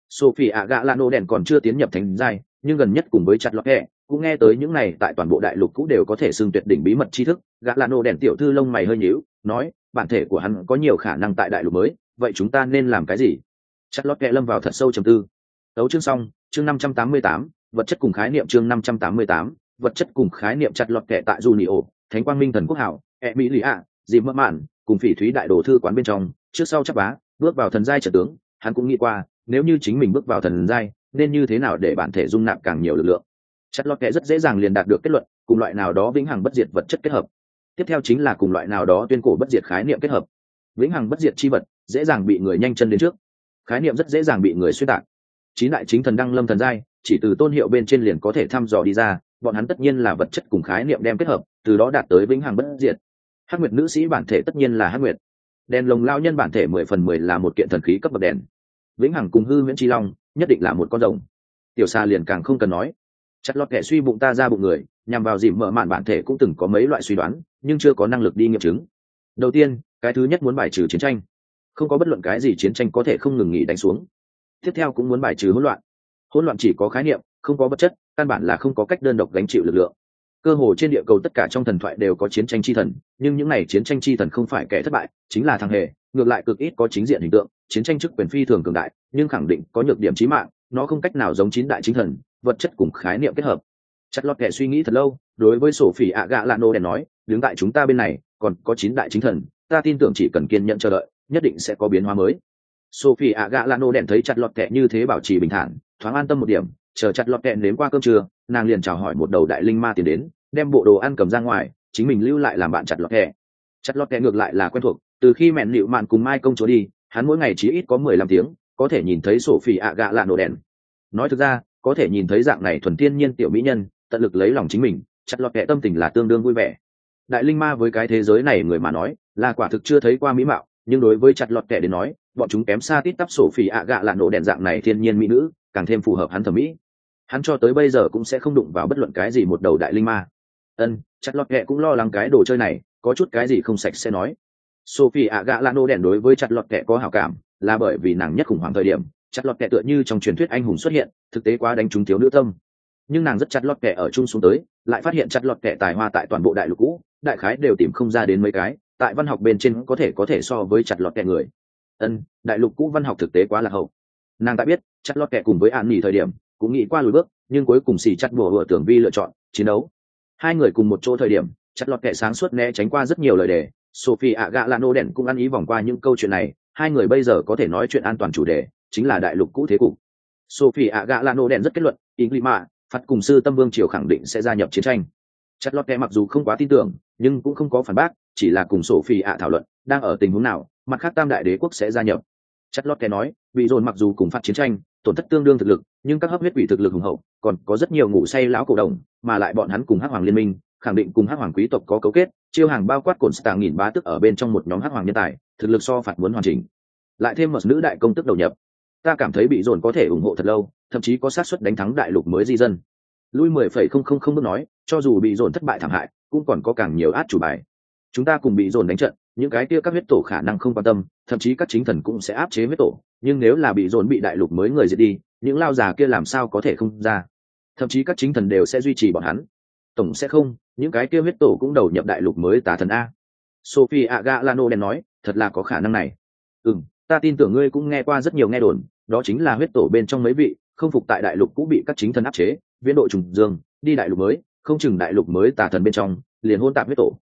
Sophie ạ gạ lano đèn còn chưa tiến nhập thành giai, nhưng gần nhất cùng với chặt lọt hẹ cũng nghe tới những này tại toàn bộ đại lục cũng đều có thể xưng tuyệt đỉnh bí mật tri thức. Gạ lano đèn tiểu thư lông mày hơi nhíu nói bản thể của hắn có nhiều khả năng tại đại lục mới vậy chúng ta nên làm cái gì? Chặt lót kẹ lâm vào thật sâu trầm tư. Tấu chương xong chương năm trăm tám mươi tám vật chất cùng khái niệm chương năm trăm tám mươi tám vật chất cùng khái niệm chặt lọt kẹ tại Junio, Thánh Quang Minh Thần Quốc Hảo, e mỹ lì ạ, dìm mơ mạn, cùng phỉ thúy đại đồ thư quán bên trong, trước sau chắc bá, bước vào thần giai trở tướng, hắn cũng nghĩ qua, nếu như chính mình bước vào thần giai nên như thế nào để bản thể dung nạp càng nhiều lực lượng? Chất lót kẽ rất dễ dàng liền đạt được kết luận, cùng loại nào đó vĩnh hằng bất diệt vật chất kết hợp. Tiếp theo chính là cùng loại nào đó tuyên cổ bất diệt khái niệm kết hợp. Vĩnh hằng bất diệt chi vật, dễ dàng bị người nhanh chân đến trước. Khái niệm rất dễ dàng bị người xuyên tạc. Chín đại chính thần đăng lâm thần giai, chỉ từ tôn hiệu bên trên liền có thể thăm dò đi ra, bọn hắn tất nhiên là vật chất cùng khái niệm đem kết hợp, từ đó đạt tới vĩnh hằng bất diệt. Hắc nguyệt nữ sĩ bản thể tất nhiên là hắc nguyệt. Đèn lồng lao nhân bản thể mười phần mười là một kiện thần khí cấp bậc đèn. Vĩnh hằng cùng hư nguyễn tri long, nhất định là một con rồng. Tiểu xa liền càng không cần nói chặt lọt kẻ suy bụng ta ra bụng người, nhằm vào dìm mở mạn bản thể cũng từng có mấy loại suy đoán, nhưng chưa có năng lực đi nghiệm chứng. Đầu tiên, cái thứ nhất muốn bài trừ chiến tranh. Không có bất luận cái gì chiến tranh có thể không ngừng nghỉ đánh xuống. Tiếp theo cũng muốn bài trừ hỗn loạn. Hỗn loạn chỉ có khái niệm, không có vật chất, căn bản là không có cách đơn độc gánh chịu lực lượng. Cơ hồ trên địa cầu tất cả trong thần thoại đều có chiến tranh chi thần, nhưng những n à y chiến tranh chi thần không phải kẻ thất bại, chính là thằng hề, ngược lại cực ít có chính diện hình tượng. Chiến tranh chức quyền phi thường cường đại, nhưng khẳng định có nhược điểm trí mạng, nó không cách nào giống chín đại chính thần vật chất cùng khái niệm kết hợp. Chặt lọt kẻ suy nghĩ thật lâu, đối với sổ phỉ ạ gạ lạ nô đèn nói, đứng tại chúng ta bên này, còn có chín đại chính thần, ta tin tưởng chỉ cần kiên nhẫn chờ đợi, nhất định sẽ có biến hóa mới. Sophie ạ gạ lạ nô đèn thấy chặt lọt kẻ như thế bảo trì bình thản, thoáng an tâm một điểm, chờ chặt lọt kẻ nếm qua cơm trưa, nàng liền chào hỏi một đầu đại linh ma tiền đến, đem bộ đồ ăn cầm ra ngoài, chính mình lưu lại làm bạn chặt lọt kẻ. Chặt lọt kẻ ngược lại là quen thuộc, từ khi mẹn nịu mạn cùng mai công chúa đi, hắn mỗi ngày chỉ ít có mười lăm tiếng, có thể nhìn thấy sổ phỉ ạ gạ lạ nô đèn. Nói thực ra có thể nhìn thấy dạng này thuần thiên nhiên tiểu mỹ nhân, tận lực lấy lòng chính mình, chặt lọt kệ tâm tình là tương đương vui vẻ. Đại linh ma với cái thế giới này người mà nói, là quả thực chưa thấy qua mỹ mạo, nhưng đối với chặt lọt kệ đến nói, bọn chúng kém xa tít tắp sổ phỉ ạ gạ là nổ đèn dạng này thiên nhiên mỹ nữ, càng thêm phù hợp hắn thẩm mỹ. Hắn cho tới bây giờ cũng sẽ không đụng vào bất luận cái gì một đầu đại linh ma. Ân, chặt lọt kẹ cũng lo lắng cái đồ chơi này, có chút cái gì không sạch sẽ nói. Sophie ạ gạ lano đèn đối với chặt lọt kẹ có hảo cảm, là bởi vì nàng nhất khủng hoảng thời điểm chặt lọt kẹ tựa như trong truyền thuyết anh hùng xuất hiện, thực tế quá đánh trúng thiếu nữ tâm. Nhưng nàng rất chặt lọt kẹ ở chung xuống tới, lại phát hiện chặt lọt kẹ tài hoa tại toàn bộ đại lục cũ, đại khái đều tìm không ra đến mấy cái, tại văn học bên trên có thể có thể so với chặt lọt kẹ người. Ân, đại lục cũ văn học thực tế quá là hậu. Nàng đã biết, chặt lọt kẹ cùng với an nghỉ thời điểm, cũng nghĩ qua lùi bước, nhưng cuối cùng xì chặt bùa hựa tưởng vi lựa chọn, chiến đấu. Hai người cùng một chỗ thời điểm, chặt lọt kẻ sáng suốt né tránh qua rất nhiều lời đề. Sophie ạ gạ lano đèn cũng ăn ý vòng qua những câu chuyện này, hai người bây giờ có thể nói chuyện an toàn chủ đề chính là đại lục cũ thế cục. Sophie ạ gạ lano đèn rất kết luận ý phật phạt cùng sư tâm vương triều khẳng định sẽ gia nhập chiến tranh. Chất lót kẽ mặc dù không quá tin tưởng, nhưng cũng không có phản bác, chỉ là cùng sophie ạ thảo luận, đang ở tình huống nào, mặt khác tam đại đế quốc sẽ gia nhập. Chất lót kẽ nói bị dồn mặc dù cùng phát chiến tranh, tổn thất tương đương thực lực, nhưng các hấp huyết quỷ thực lực hùng hậu, còn có rất nhiều ngủ say lão cổ đồng, mà lại bọn hắn cùng hắc hoàng liên minh, khẳng định cùng hắc hoàng quý tộc có cấu kết, chiêu hàng bao quát cồn stạng nghìn bá tức ở bên trong một nhóm hắc hoàng nhân tài, thực lực so phạt muốn hoàn chỉnh. Lại thêm một nữ đại công tức đầu nhập ta cảm thấy bị dồn có thể ủng hộ thật lâu, thậm chí có sát suất đánh thắng đại lục mới di dân. Lui mười phẩy không không không bước nói, cho dù bị dồn thất bại thảm hại, cũng còn có càng nhiều át chủ bài. Chúng ta cùng bị dồn đánh trận, những cái kia các huyết tổ khả năng không quan tâm, thậm chí các chính thần cũng sẽ áp chế huyết tổ. Nhưng nếu là bị dồn bị đại lục mới người diệt đi, những lao già kia làm sao có thể không ra? Thậm chí các chính thần đều sẽ duy trì bọn hắn. Tổng sẽ không, những cái kia huyết tổ cũng đầu nhập đại lục mới tà thần a. Sophie aga lano đen nói, thật là có khả năng này. Ừ ta tin tưởng ngươi cũng nghe qua rất nhiều nghe đồn, đó chính là huyết tổ bên trong mấy vị, không phục tại đại lục cũng bị các chính thần áp chế viễn đội trùng dương, đi đại lục mới, không chừng đại lục mới tà thần bên trong, liền hôn tạp huyết tổ.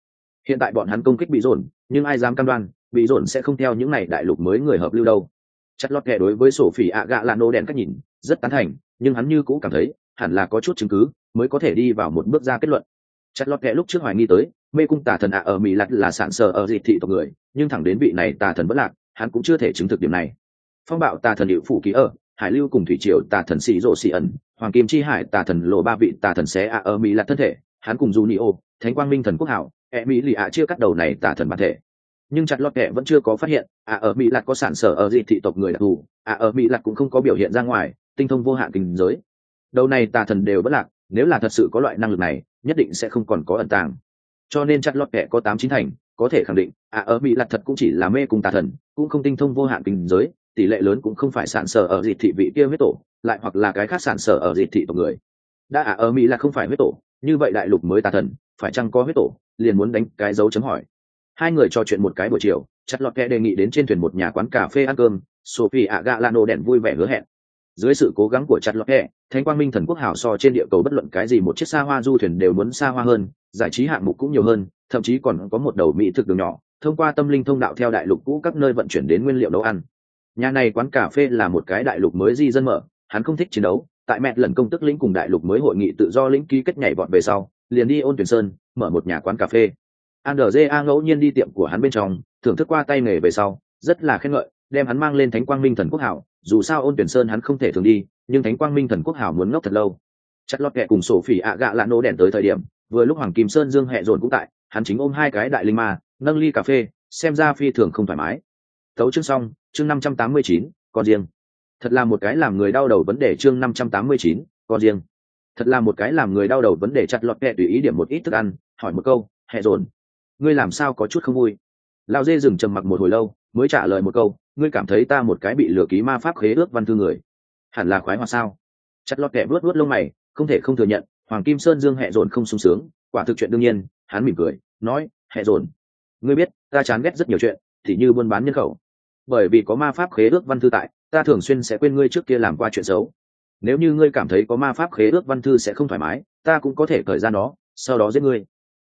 Hiện tại bọn hắn công kích bị dồn, nhưng ai dám cam đoan, bị dồn sẽ không theo những n à y đại lục mới người hợp lưu đâu. Chất lót kệ đối với sổ phỉ ạ gạ là nô đèn cách nhìn, rất tán thành, nhưng hắn như cũ cảm thấy, hẳn là có chút chứng cứ, mới có thể đi vào một bước ra kết luận. Chất lót kệ lúc trước hoài nghi tới, mê cung tà thần ạ ở mỹ lặt là sản sờ ở dị thị tộc người, nhưng thẳng đến vị này tà thần vẫn lạc hắn cũng chưa thể chứng thực điểm này. Phong bạo tà thần hiệu phủ ký ở, hải lưu cùng thủy triều tà thần xì rộ xì ẩn, hoàng kim chi hải tà thần lộ ba vị tà thần xé ạ ở mỹ là thân thể, hắn cùng du ni ô, thánh quang minh thần quốc hảo e mỹ lì ạ chia cắt đầu này tà thần bản thể. Nhưng chặt lọt kẻ vẫn chưa có phát hiện à ở mỹ lạc có sản sở ở dị thị tộc người đặc thù à ở mỹ lạc cũng không có biểu hiện ra ngoài, tinh thông vô hạn kinh giới. Đầu này tà thần đều bất lạc, nếu là thật sự có loại năng lực này, nhất định sẽ không còn có ẩn tàng. Cho nên chặt lọt kẻ có tám chín thành có thể khẳng định à ở mỹ lạt thật cũng chỉ là mê cùng tà thần, cũng không tinh thông vô hạn kinh giới, tỷ lệ lớn cũng không phải sản sở ở dịch thị vị kia huyết tổ, lại hoặc là cái khác sản sở ở dịch thị tộc người. Đã à ở mỹ là không phải huyết tổ, như vậy đại lục mới tà thần, phải chăng có huyết tổ? Liền muốn đánh cái dấu chấm hỏi. Hai người trò chuyện một cái buổi chiều, chặt lọt kẹ đề nghị đến trên thuyền một nhà quán cà phê ăn cơm, sophie ạ gạ lano đèn vui vẻ hứa hẹn. Dưới sự cố gắng của chặt lọt kẹ thánh quang minh thần quốc hảo so trên địa cầu bất luận cái gì một chiếc xa hoa du thuyền đều muốn xa hoa hơn, giải trí hạng mục cũng nhiều hơn thậm chí còn có một đầu mỹ thực đường nhỏ thông qua tâm linh thông đạo theo đại lục cũ các nơi vận chuyển đến nguyên liệu nấu ăn nhà này quán cà phê là một cái đại lục mới di dân mở hắn không thích chiến đấu tại mẹ lần công tức lĩnh cùng đại lục mới hội nghị tự do lĩnh ký kết nhảy vọt về sau liền đi ôn tuyển sơn mở một nhà quán cà phê Andrea ngẫu nhiên đi tiệm của hắn bên trong, thưởng thức qua tay nghề về sau, rất là khen ngợi, đem hắn mang lên Thánh Quang Minh Thần Quốc Hảo, dù sao Ôn Tuyển Sơn hắn không thể thường đi, nhưng Thánh Quang Minh Thần Quốc Hảo muốn ngốc thật lâu. Chặt lót kẹ cùng sổ phỉ ạ gạ lạ nổ đèn tới thời điểm, vừa lúc Hoàng Kim Sơn Dương hẹ dồn cũng tại, hắn chính ôm hai cái đại linh ma, nâng ly cà phê, xem ra phi thường không thoải mái. Thấu chương xong chương năm trăm tám mươi chín con riêng. Thật là một cái làm người đau đầu vấn đề chương năm trăm tám mươi chín con riêng. Thật là một cái làm người đau đầu vấn đề chặt lọt kẹ tùy ý điểm một ít thức ăn hỏi một câu hẹ dồn ngươi làm sao có chút không vui? Lao dê dừng trầm mặc một hồi lâu mới trả lời một câu ngươi cảm thấy ta một cái bị lừa ký ma pháp khế ước văn thư người. Hẳn là khoái hoa sao? Chặt lọt kẹ vớt vớt lông mày không thể không thừa nhận hoàng kim sơn dương hẹ dồn không sung sướng quả thực chuyện đương nhiên, hắn mỉm cười, nói, hẹ dồn, ngươi biết, ta chán ghét rất nhiều chuyện, thì như buôn bán nhân khẩu. Bởi vì có ma pháp khế ước văn thư tại, ta thường xuyên sẽ quên ngươi trước kia làm qua chuyện xấu. Nếu như ngươi cảm thấy có ma pháp khế ước văn thư sẽ không thoải mái, ta cũng có thể cởi ra nó, sau đó giết ngươi.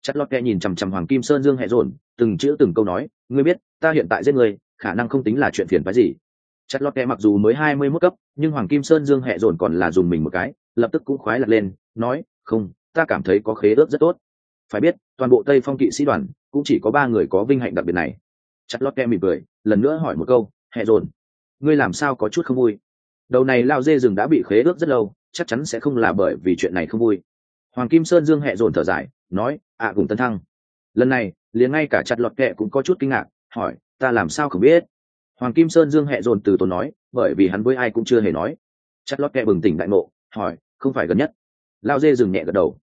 Chất lót kẹ nhìn chằm chằm hoàng kim sơn dương hẹ dồn, từng chữ từng câu nói, ngươi biết, ta hiện tại giết ngươi, khả năng không tính là chuyện phiền phái gì. Chất lót kẹ mặc dù mới hai mươi mốt cấp, nhưng hoàng kim sơn dương hẹ dồn còn là dùng mình một cái, lập tức cũng khoái lật lên, nói, không ta cảm thấy có khế ước rất tốt. Phải biết toàn bộ tây phong kỵ sĩ đoàn cũng chỉ có ba người có vinh hạnh đặc biệt này. Chặt lót kem mỉm cười lần nữa hỏi một câu hẹ dồn ngươi làm sao có chút không vui? Đầu này lao dê rừng đã bị khế ước rất lâu chắc chắn sẽ không là bởi vì chuyện này không vui. Hoàng kim sơn dương hẹ dồn thở dài nói ạ à, cùng tân thăng lần này liền ngay cả chặt lọt kẹ cũng có chút kinh ngạc hỏi ta làm sao không biết? Hoàng kim sơn dương hẹ dồn từ tốn nói bởi vì hắn với ai cũng chưa hề nói. Chặt lọt kẹ bừng tỉnh đại ngộ hỏi không phải gần nhất? Lao dê dừng nhẹ gật đầu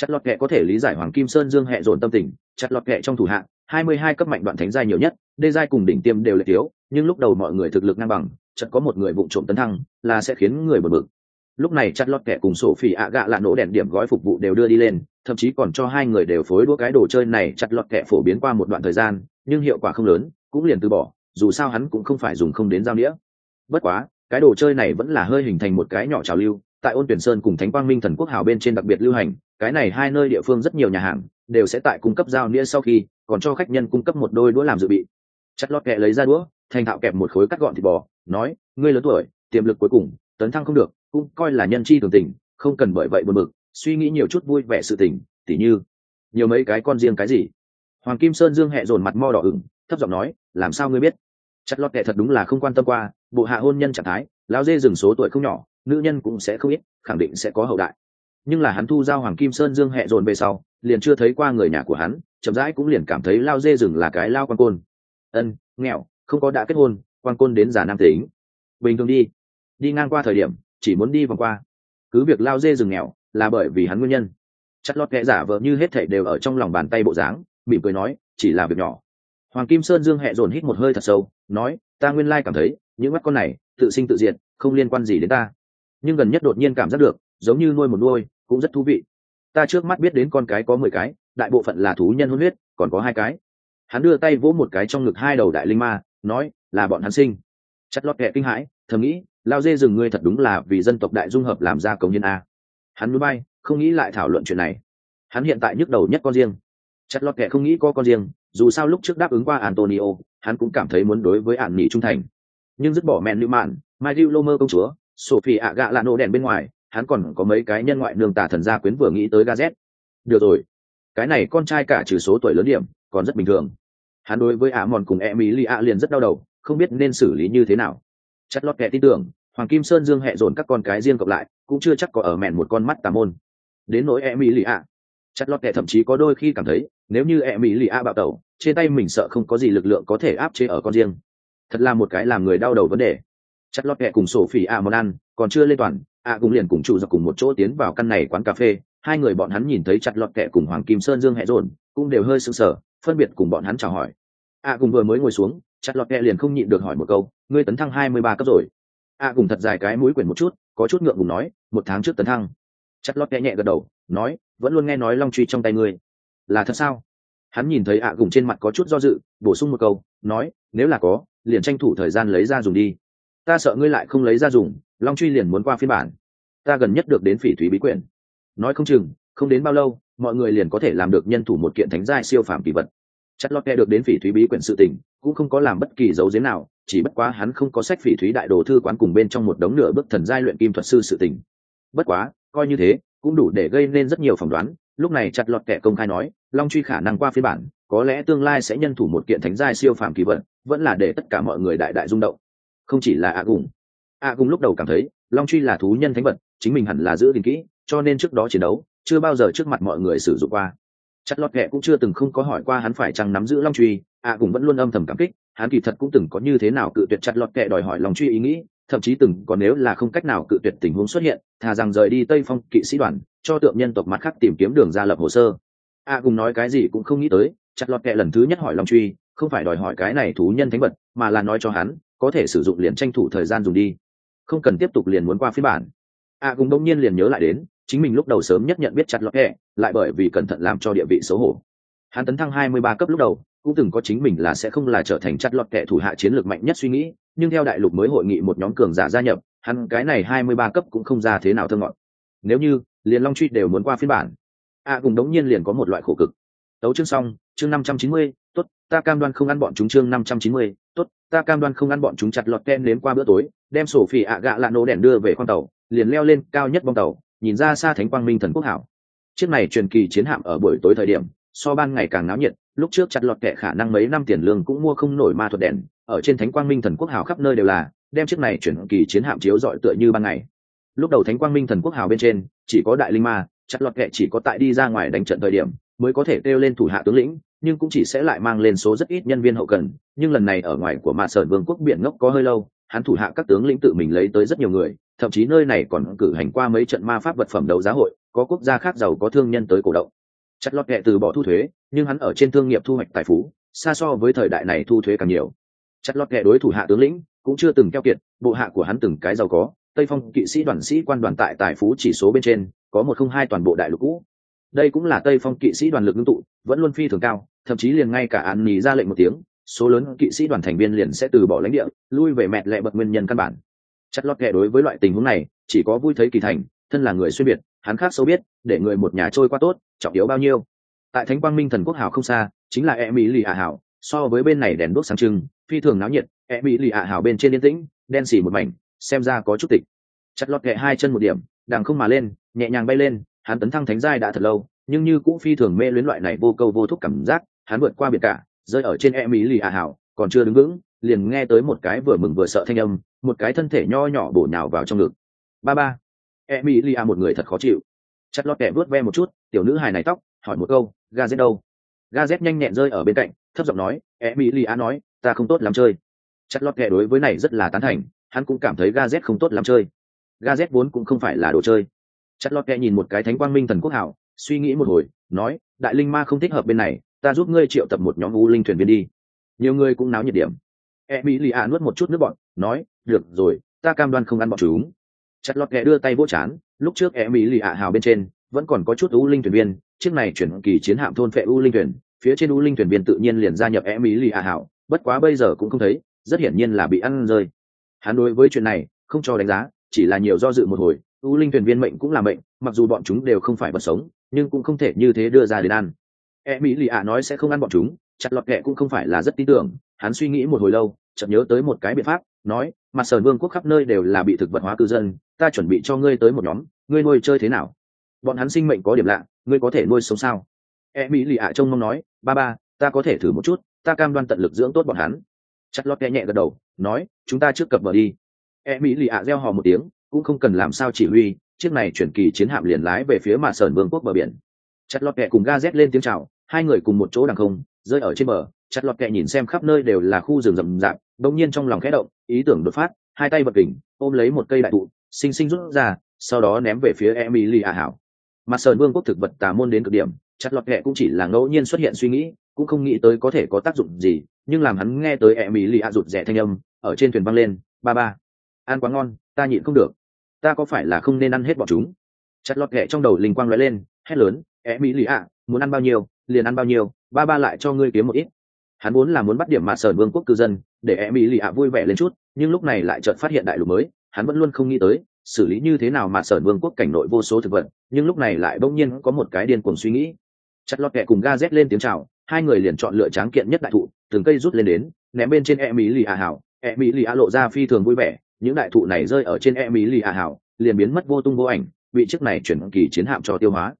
chặt lọt kẹ có thể lý giải hoàng kim sơn dương hẹ dồn tâm tình, chặt lọt kẹ trong thủ hạng, hai mươi hai cấp mạnh đoạn thánh giai nhiều nhất, đê giai cùng đỉnh tiêm đều lệ thiếu, nhưng lúc đầu mọi người thực lực ngang bằng, chợt có một người vụ trộm tấn thăng, là sẽ khiến người bật bực. Lúc này chặt lọt kẹ cùng sổ phỉ ạ gạ là nổ đèn điểm gói phục vụ đều đưa đi lên, thậm chí còn cho hai người đều phối đua cái đồ chơi này chặt lọt kẹ phổ biến qua một đoạn thời gian, nhưng hiệu quả không lớn, cũng liền từ bỏ, dù sao hắn cũng không phải dùng không đến giao nghĩa bất quá, cái đồ chơi này vẫn là hơi hình thành một cái nhỏ trào lưu tại ôn tuyển sơn cùng thánh quang minh thần quốc hào bên trên đặc biệt lưu hành, cái này hai nơi địa phương rất nhiều nhà hàng đều sẽ tại cung cấp giao nĩa sau khi, còn cho khách nhân cung cấp một đôi đũa làm dự bị. Chặt lót kẹ lấy ra đũa, thành thạo kẹp một khối cắt gọn thịt bò, nói, ngươi lớn tuổi, tiềm lực cuối cùng, tấn thăng không được, cũng coi là nhân chi thường tình, không cần bởi vậy buồn bực, suy nghĩ nhiều chút vui vẻ sự tình, tỉ như, nhiều mấy cái con riêng cái gì? Hoàng kim sơn dương hẹ dồn mặt mo đỏ ửng, thấp giọng nói, làm sao ngươi biết? Chặt lót kẹ thật đúng là không quan tâm qua, bộ hạ hôn nhân trạng thái, lão dê dừng số tuổi không nhỏ nữ nhân cũng sẽ không ít, khẳng định sẽ có hậu đại. Nhưng là hắn thu giao hoàng kim sơn dương hẹ dồn về sau, liền chưa thấy qua người nhà của hắn, chậm rãi cũng liền cảm thấy lao dê rừng là cái lao quan côn. Ân, nghèo, không có đã kết hôn, quan côn đến già nam tính. Bình thường đi đi ngang qua thời điểm, chỉ muốn đi vòng qua. Cứ việc lao dê rừng nghèo, là bởi vì hắn nguyên nhân. Chất lót kẽ giả vợ như hết thảy đều ở trong lòng bàn tay bộ dáng, mỉm cười nói, chỉ là việc nhỏ. Hoàng kim sơn dương hẹ dồn hít một hơi thật sâu, nói, ta nguyên lai cảm thấy, những mắt con này, tự sinh tự diệt, không liên quan gì đến ta nhưng gần nhất đột nhiên cảm giác được, giống như nuôi một nuôi, cũng rất thú vị. Ta trước mắt biết đến con cái có mười cái, đại bộ phận là thú nhân hôn huyết, còn có hai cái. Hắn đưa tay vỗ một cái trong ngực hai đầu đại linh ma, nói, là bọn hắn sinh. Chất lót kệ kinh hãi, thầm nghĩ, lao dê rừng ngươi thật đúng là vì dân tộc đại dung hợp làm ra công nhân a. Hắn núi bay, không nghĩ lại thảo luận chuyện này. Hắn hiện tại nhức đầu nhất con riêng. Chất lót kệ không nghĩ có con riêng, dù sao lúc trước đáp ứng qua antonio, hắn cũng cảm thấy muốn đối với ạn nghỉ trung thành. Nhưng dứt bỏ mẹn lưu mạn mai lưu lô mơ công chúa sophie ạ gạ lạ nổ đèn bên ngoài, hắn còn có mấy cái nhân ngoại nương tà thần gia quyến vừa nghĩ tới gazet được rồi, cái này con trai cả trừ số tuổi lớn điểm, còn rất bình thường. Hắn đối với ả mòn cùng e mỹ lì ạ liền rất đau đầu, không biết nên xử lý như thế nào. Chất lót kẻ tin tưởng, hoàng kim sơn dương hẹ dồn các con cái riêng cộng lại, cũng chưa chắc có ở mẹn một con mắt tà môn. Đến nỗi e mỹ lì ạ chất lót kẻ thậm chí có đôi khi cảm thấy, nếu như e mỹ lì ạ bạo tẩu, trên tay mình sợ không có gì lực lượng có thể áp chế ở con riêng. Thật là một cái làm người đau đầu vấn đề chất lót kẹ cùng sổ phỉ ạ món ăn, còn chưa lên toàn, ạ cùng liền cùng chủ dọc cùng một chỗ tiến vào căn này quán cà phê. Hai người bọn hắn nhìn thấy chặt lọt kẹ cùng hoàng kim sơn dương hẹ dồn, cũng đều hơi sưng sờ, phân biệt cùng bọn hắn chào hỏi. Ạ cùng vừa mới ngồi xuống, chặt lọt kẹ liền không nhịn được hỏi một câu, ngươi tấn thăng hai mươi ba cấp rồi? Ạ cùng thật dài cái mũi quyển một chút, có chút ngượng cùng nói, một tháng trước tấn thăng. Chặt lọt kẹ nhẹ gật đầu, nói, vẫn luôn nghe nói long truy trong tay ngươi. Là thật sao? Hắn nhìn thấy ạ cùng trên mặt có chút do dự, bổ sung một câu, nói, nếu là có, liền tranh thủ thời gian lấy ra dùng đi ta sợ ngươi lại không lấy ra dùng, long truy liền muốn qua phiên bản. Ta gần nhất được đến phỉ thúy bí quyển. Nói không chừng, không đến bao lâu, mọi người liền có thể làm được nhân thủ một kiện thánh giai siêu phàm kỳ vật. Chất lót nghe được đến phỉ thúy bí quyển sự tình, cũng không có làm bất kỳ dấu giếm nào, chỉ bất quá hắn không có sách phỉ thúy đại đồ thư quán cùng bên trong một đống nửa bức thần giai luyện kim thuật sư sự tình. Bất quá, coi như thế, cũng đủ để gây nên rất nhiều phỏng đoán. Lúc này chặt lọt kẻ công khai nói, long truy khả năng qua phiên bản, có lẽ tương lai sẽ nhân thủ một kiện thánh giai siêu phàm kỳ vật, vẫn là để tất cả mọi người đại đại rung động không chỉ là a gùng. a gùng lúc đầu cảm thấy, long truy là thú nhân thánh vật, chính mình hẳn là giữ gìn kỹ, cho nên trước đó chiến đấu, chưa bao giờ trước mặt mọi người sử dụng qua. Chặt lót kệ cũng chưa từng không có hỏi qua hắn phải chăng nắm giữ long truy, ạ gùng vẫn luôn âm thầm cảm kích, hắn kỳ thật cũng từng có như thế nào cự tuyệt chặt lọt kệ đòi hỏi lòng truy ý nghĩ, thậm chí từng có nếu là không cách nào cự tuyệt tình huống xuất hiện, thà rằng rời đi tây phong kỵ sĩ đoàn, cho tượng nhân tộc mặt khác tìm kiếm đường ra lập hồ sơ. a cùng nói cái gì cũng không nghĩ tới, chặt lọt kệ lần thứ nhất hỏi lòng truy, không phải đòi hỏi cái này thú nhân thánh vật, mà là nói cho hắn có thể sử dụng liền tranh thủ thời gian dùng đi. Không cần tiếp tục liền muốn qua phiên bản. A cùng đông nhiên liền nhớ lại đến, chính mình lúc đầu sớm nhất nhận biết chặt lọt kệ lại bởi vì cẩn thận làm cho địa vị xấu hổ. Hắn tấn thăng hai mươi ba cấp lúc đầu, cũng từng có chính mình là sẽ không là trở thành chặt lọt kệ thủ hạ chiến lược mạnh nhất suy nghĩ, nhưng theo đại lục mới hội nghị một nhóm cường giả gia nhập, hắn cái này hai mươi ba cấp cũng không ra thế nào thơ ngọn nếu như, liền long truy đều muốn qua phiên bản. A cùng đống nhiên liền có một loại khổ cực. Tấu chương xong chương năm trăm chín mươi, tốt, ta cam đoan không ăn bọn chúng chương năm trăm chín mươi, tốt, ta cam đoan không ăn bọn chúng chặt lọt ken đến qua bữa tối, đem sổ phỉ ạ gạ lạ nổ đèn đưa về con tàu, liền leo lên cao nhất bong tàu, nhìn ra xa thánh quang minh thần quốc hảo. Chiếc này truyền kỳ chiến hạm ở buổi tối thời điểm, so ban ngày càng náo nhiệt, lúc trước chặt lọt kệ khả năng mấy năm tiền lương cũng mua không nổi ma thuật đèn, ở trên thánh quang minh thần quốc hào khắp nơi đều là, đem chiếc này chuyển kỳ chiến hạm chiếu dọi tựa như ban ngày. Lúc đầu thánh quang minh thần quốc hào bên trên, chỉ có đại linh ma, chặt lọt kệ chỉ có tại đi ra ngoài đánh trận thời điểm, mới có thể kêu lên thủ hạ tướng lĩnh nhưng cũng chỉ sẽ lại mang lên số rất ít nhân viên hậu cần, nhưng lần này ở ngoài của mạ sở vương quốc biển ngốc có hơi lâu, hắn thủ hạ các tướng lĩnh tự mình lấy tới rất nhiều người, thậm chí nơi này còn cử hành qua mấy trận ma pháp vật phẩm đấu giá hội, có quốc gia khác giàu có thương nhân tới cổ động. Chặt lót kệ từ bỏ thu thuế, nhưng hắn ở trên thương nghiệp thu hoạch tài phú, xa so với thời đại này thu thuế càng nhiều. Chặt lót kệ đối thủ hạ tướng lĩnh cũng chưa từng keo kiệt, bộ hạ của hắn từng cái giàu có, tây phong kỵ sĩ đoàn sĩ quan đoàn tại tài phú chỉ số bên trên, có một không hai toàn bộ đại lục cũ. Đây cũng là tây phong kỵ sĩ đoàn lực ngưng tụ, vẫn luôn phi thường cao thậm chí liền ngay cả án nhì ra lệnh một tiếng, số lớn kỵ sĩ đoàn thành viên liền sẽ từ bỏ lãnh địa, lui về mẹ lệ bật nguyên nhân căn bản. Chặt lót kệ đối với loại tình huống này, chỉ có vui thấy kỳ thành, thân là người xuyên biệt, hắn khác sâu biết, để người một nhà trôi qua tốt, trọng yếu bao nhiêu. Tại thánh quang minh thần quốc hào không xa, chính là e mỹ lì hạ hảo so với bên này đèn đuốc sáng trưng, phi thường náo nhiệt e mỹ lì hạ hảo bên trên yên tĩnh, đen xì một mảnh, xem ra có chút tịch. Chặt lót kệ hai chân một điểm, đằng không mà lên, nhẹ nhàng bay lên, hắn tấn thăng thánh giai đã thật lâu, nhưng như cũng phi thường mê luyến loại này vô câu vô thúc cảm giác hắn vượt qua biệt cả, rơi ở trên e mỹ lì ạ hảo, còn chưa đứng vững, liền nghe tới một cái vừa mừng vừa sợ thanh âm, một cái thân thể nho nhỏ bổ nhào vào trong ngực. Ba ba. E mỹ lì ạ một người thật khó chịu. Chặt lọt kẻ vớt ve một chút, tiểu nữ hài này tóc, hỏi một câu, ga z đâu? Ga z nhanh nhẹn rơi ở bên cạnh, thấp giọng nói e mỹ lì á nói, ta không tốt lắm chơi. Chặt lót kẻ đối với này rất là tán thành, hắn cũng cảm thấy ga z không tốt lắm chơi. Ga z vốn cũng không phải là đồ chơi. Chặt lót kẻ nhìn một cái thánh quang minh thần quốc hảo, suy nghĩ một hồi, nói, đại linh ma không thích hợp bên này ta giúp ngươi triệu tập một nhóm u linh thuyền viên đi. Nhiều người cũng náo nhiệt điểm. E mỹ lì ạ nuốt một chút nước bọn nói, được rồi, ta cam đoan không ăn bọn chúng. Chặt lọt kệ đưa tay vỗ chán, lúc trước e mỹ lì ạ hào bên trên, vẫn còn có chút u linh thuyền viên, chiếc này chuyển kỳ chiến hạm thôn phệ u linh thuyền, phía trên u linh thuyền viên tự nhiên liền gia nhập em mỹ lì ạ hảo bất quá bây giờ cũng không thấy, rất hiển nhiên là bị ăn rơi. Hắn đối với chuyện này, không cho đánh giá, chỉ là nhiều do dự một hồi u linh thuyền viên mệnh cũng là mệnh, mặc dù bọn chúng đều không phải vật sống, nhưng cũng không thể như thế đưa ra đến ăn. E mỹ lì ạ nói sẽ không ăn bọn chúng, chặt lọt kệ cũng không phải là rất tin tưởng. Hắn suy nghĩ một hồi lâu, chợt nhớ tới một cái biện pháp, nói, mặt sờn vương quốc khắp nơi đều là bị thực vật hóa cư dân, ta chuẩn bị cho ngươi tới một nhóm, ngươi nuôi chơi thế nào? Bọn hắn sinh mệnh có điểm lạ, ngươi có thể nuôi sống sao? E mỹ lì ạ trông mong nói, ba ba, ta có thể thử một chút, ta cam đoan tận lực dưỡng tốt bọn hắn. Chặt lọt kệ nhẹ gật đầu, nói, chúng ta trước cập bờ đi. E mỹ lì ạ reo hò một tiếng, cũng không cần làm sao chỉ huy, chiếc này chuyển kỳ chiến hạm liền lái về phía mặt sờn vương quốc bờ biển chặt lọt kẹ cùng ga z lên tiếng chào, hai người cùng một chỗ đằng không, rơi ở trên bờ, chặt lọt kẹ nhìn xem khắp nơi đều là khu rừng rậm rạp đông nhiên trong lòng khẽ động, ý tưởng đột phát, hai tay bật kỉnh ôm lấy một cây đại thụ, xinh xinh rút ra, sau đó ném về phía emily a hảo. Mặt sờn vương quốc thực vật tà môn đến cực điểm, chặt lọt kẹ cũng chỉ là ngẫu nhiên xuất hiện suy nghĩ, cũng không nghĩ tới có thể có tác dụng gì, nhưng làm hắn nghe tới Emily mỹ rụt rẻ thanh âm, ở trên thuyền văng lên, ba ba, ăn quá ngon, ta nhịn không được. Ta có phải là không nên ăn hết bọn chúng? Chặt lọt kẹ trong đầu linh quang lóe lên, hét lớn e mỹ lì ạ, muốn ăn bao nhiêu, liền ăn bao nhiêu, ba ba lại cho ngươi kiếm một ít. Hắn muốn là muốn bắt điểm mà sởn vương quốc cư dân, để e mỹ lì ạ vui vẻ lên chút, nhưng lúc này lại chợt phát hiện đại lục mới, hắn vẫn luôn không nghĩ tới, xử lý như thế nào mà sở vương quốc cảnh nội vô số thực vật, nhưng lúc này lại bỗng nhiên có một cái điên cuồng suy nghĩ. Chặt lọt kẹ cùng ga z lên tiếng chào, hai người liền chọn lựa tráng kiện nhất đại thụ, từng cây rút lên đến, ném bên trên e mỹ lì ạ hảo. E mỹ lì ạ lộ ra phi thường vui vẻ, những đại thụ này rơi ở trên e mỹ lì ạ hảo, liền biến mất vô tung vô ảnh, bị chiếc này chuyển kỳ chiến hạm cho tiêu hóa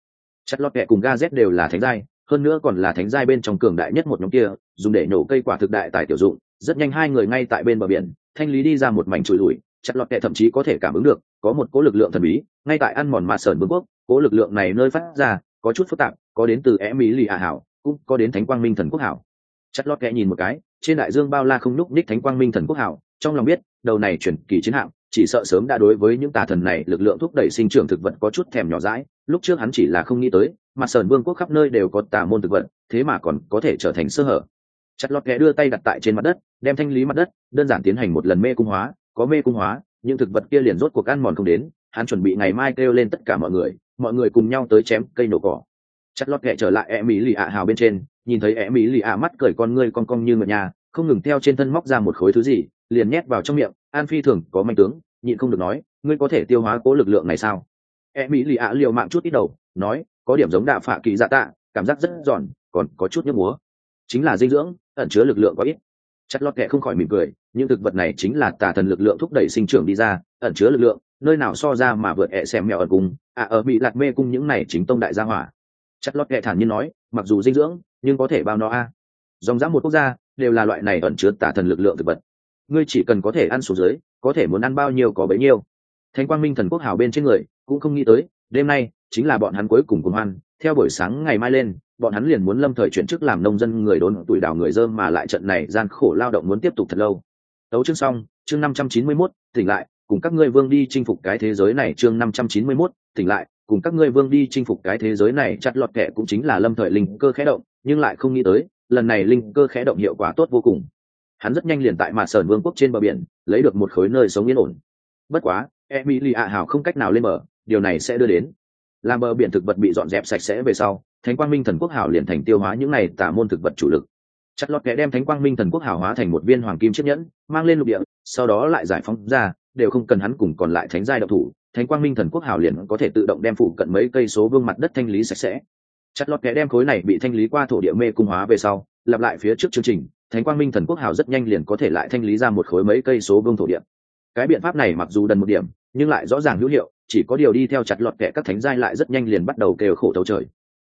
chặt lót kẹ cùng ga z đều là thánh giai, hơn nữa còn là thánh giai bên trong cường đại nhất một nhóm kia, dùng để nổ cây quả thực đại tài tiểu dụng. Rất nhanh hai người ngay tại bên bờ biển, thanh lý đi ra một mảnh trụi lùi. Chặt lọt kẹ thậm chí có thể cảm ứng được, có một cố lực lượng thần bí, ngay tại ăn mòn mạ sởn vương quốc cố lực lượng này nơi phát ra, có chút phức tạp, có đến từ e mỹ lì hạ hảo, cũng có đến thánh quang minh thần quốc hảo. Chất lót kẹ nhìn một cái, trên đại dương bao la không nhúc ních thánh quang minh thần quốc hảo, trong lòng biết, đầu này chuyển kỳ chiến hạm chỉ sợ sớm đã đối với những tà thần này lực lượng thúc đẩy sinh trưởng thực vật có chút thèm nhỏ dãi, lúc trước hắn chỉ là không nghĩ tới, mà sờn vương quốc khắp nơi đều có tà môn thực vật, thế mà còn có thể trở thành sơ hở. Chặt lọt kẽ đưa tay đặt tại trên mặt đất, đem thanh lý mặt đất, đơn giản tiến hành một lần mê cung hóa, có mê cung hóa, những thực vật kia liền rốt cuộc ăn mòn không đến, hắn chuẩn bị ngày mai kêu lên tất cả mọi người mọi người cùng nhau tới chém cây nổ cỏ. Chặt lọt kẽ trở lại e mỹ lì ạ hào bên trên, nhìn thấy e mỹ lì ạ mắt cởi con ngươi con cong như ngựa nhà, không ngừng theo trên thân móc ra một khối thứ gì liền nhét vào trong miệng, an phi thường có manh tướng, nhịn không được nói, ngươi có thể tiêu hóa cố lực lượng này sao? E mỹ lì ạ liều mạng chút ít đầu, nói, có điểm giống đạ phạ kỳ dạ tạ, cảm giác rất giòn, còn có chút nhức múa. Chính là dinh dưỡng, ẩn chứa lực lượng có ít. Chất lót kệ không khỏi mỉm cười, những thực vật này chính là tà thần lực lượng thúc đẩy sinh trưởng đi ra, ẩn chứa lực lượng, nơi nào so ra mà vượt ẹ xem mèo ở cùng à ở bị lạc mê cung những này chính tông đại gia hỏa. Chất lót kệ thản nhiên nói, mặc dù dinh dưỡng, nhưng có thể bao no a. Dòng dã một quốc gia đều là loại này ẩn chứa tà thần lực lượng thực vật ngươi chỉ cần có thể ăn xuống dưới có thể muốn ăn bao nhiêu có bấy nhiêu. Thánh quang minh thần quốc hào bên trên người cũng không nghĩ tới đêm nay chính là bọn hắn cuối cùng cùng hoan theo buổi sáng ngày mai lên bọn hắn liền muốn lâm thời chuyển chức làm nông dân người đốn tuổi đào người dơm mà lại trận này gian khổ lao động muốn tiếp tục thật lâu. Tấu chương xong chương năm trăm chín mươi 591, tỉnh lại cùng các ngươi vương đi chinh phục cái thế giới này. Chương năm trăm chín mươi 591, tỉnh lại cùng các ngươi vương đi chinh phục cái thế giới này. Chặt lọt kẻ cũng chính là lâm thời linh cơ khẽ động nhưng lại không nghĩ tới lần này linh cơ khẽ động hiệu quả tốt vô cùng hắn rất nhanh liền tại mạ sờn vương quốc trên bờ biển, lấy được một khối nơi sống yên ổn. Bất quá emily ạ hào không cách nào lên bờ, điều này sẽ đưa đến. Làm bờ biển thực vật bị dọn dẹp sạch sẽ về sau, thánh quang minh thần quốc hảo liền thành tiêu hóa những này tả môn thực vật chủ lực. Chặt lọt kẻ đem thánh quang minh thần quốc hảo hóa thành một viên hoàng kim chiếc nhẫn, mang lên lục địa, sau đó lại giải phóng ra, đều không cần hắn cùng còn lại thánh giai độc thủ, thánh quang minh thần quốc hảo liền có thể tự động đem phủ cận mấy cây số vương mặt đất thanh lý sạch sẽ. Chặt lọt kẻ đem khối này bị thanh lý qua thổ địa mê cung hóa về sau, lặp lại phía trước chương trình thánh quang minh thần quốc hảo rất nhanh liền có thể lại thanh lý ra một khối mấy cây số vương thổ địa. Cái biện pháp này mặc dù đần một điểm, nhưng lại rõ ràng hữu hiệu, chỉ có điều đi theo chặt lọt kẻ các thánh giai lại rất nhanh liền bắt đầu kêu khổ thấu trời.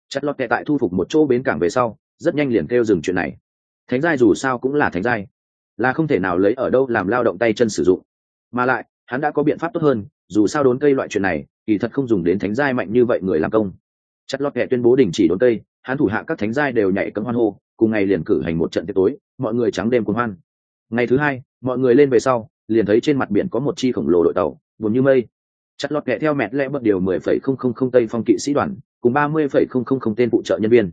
Chặt lọt kẻ tại thu phục một chỗ bến cảng về sau, rất nhanh liền kêu dừng chuyện này. Thánh giai dù sao cũng là thánh giai, là không thể nào lấy ở đâu làm lao động tay chân sử dụng. Mà lại, hắn đã có biện pháp tốt hơn, dù sao đốn cây loại chuyện này, kỳ thật không dùng đến thánh giai mạnh như vậy người làm công. Chặt lọt kẻ tuyên bố đình chỉ đốn cây, hắn thủ hạ các thánh giai đều nhảy cấm hoan hô, cùng ngày liền cử hành một trận tiệc tối mọi người trắng đêm cuồng hoan. Ngày thứ hai, mọi người lên về sau, liền thấy trên mặt biển có một chi khổng lồ đội tàu, buồn như mây. Chặt lọt kẹ theo mẹt lẽ bật điều mười phẩy không không không tây phong kỵ sĩ đoàn, cùng ba mươi phẩy không không không tên phụ trợ nhân viên.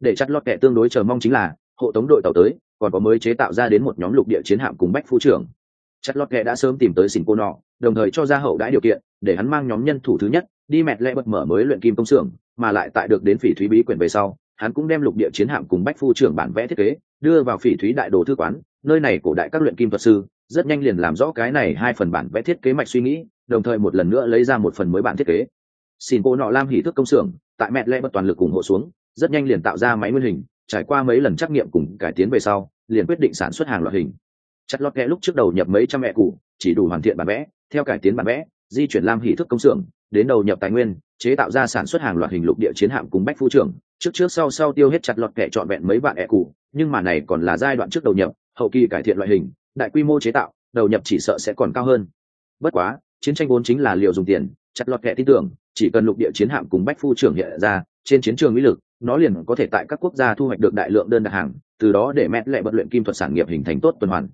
Để chặt lọt kẹ tương đối chờ mong chính là, hộ tống đội tàu tới, còn có mới chế tạo ra đến một nhóm lục địa chiến hạm cùng bách phu trưởng. Chặt lọt kẹ đã sớm tìm tới xỉn cô nọ, đồng thời cho ra hậu đãi điều kiện, để hắn mang nhóm nhân thủ thứ nhất, đi mẹt lẽ bật mở mới luyện kim công xưởng, mà lại tại được đến phỉ thúy bí quyển về sau, hắn cũng đem lục địa chiến hạm cùng bách phu trưởng bản vẽ thiết kế đưa vào phỉ thúy đại đồ thư quán, nơi này cổ đại các luyện kim thuật sư, rất nhanh liền làm rõ cái này hai phần bản vẽ thiết kế mạch suy nghĩ, đồng thời một lần nữa lấy ra một phần mới bản thiết kế. Xin cô nọ lam hỉ thức công xưởng, tại mẹ lẽ bật toàn lực ủng hộ xuống, rất nhanh liền tạo ra máy nguyên hình, trải qua mấy lần trắc nghiệm cùng cải tiến về sau, liền quyết định sản xuất hàng loạt hình. Chặt lót kẽ lúc trước đầu nhập mấy trăm mẹ cụ, chỉ đủ hoàn thiện bản vẽ, theo cải tiến bản vẽ, di chuyển lam hỉ thức công xưởng đến đầu nhập tài nguyên, chế tạo ra sản xuất hàng loạt hình lục địa chiến hạm cùng bách phu trưởng. Trước trước sau sau tiêu hết chặt lọt kẻ trọn vẹn mấy vạn ẹ cụ nhưng mà này còn là giai đoạn trước đầu nhập, hậu kỳ cải thiện loại hình, đại quy mô chế tạo, đầu nhập chỉ sợ sẽ còn cao hơn. Bất quá, chiến tranh vốn chính là liều dùng tiền, chặt lọt kẻ tin tưởng, chỉ cần lục địa chiến hạm cùng bách phu trưởng hiện ra, trên chiến trường mỹ lực, nó liền có thể tại các quốc gia thu hoạch được đại lượng đơn đặt hàng, từ đó để mẹ lệ bận luyện kim thuật sản nghiệp hình thành tốt tuần hoàn.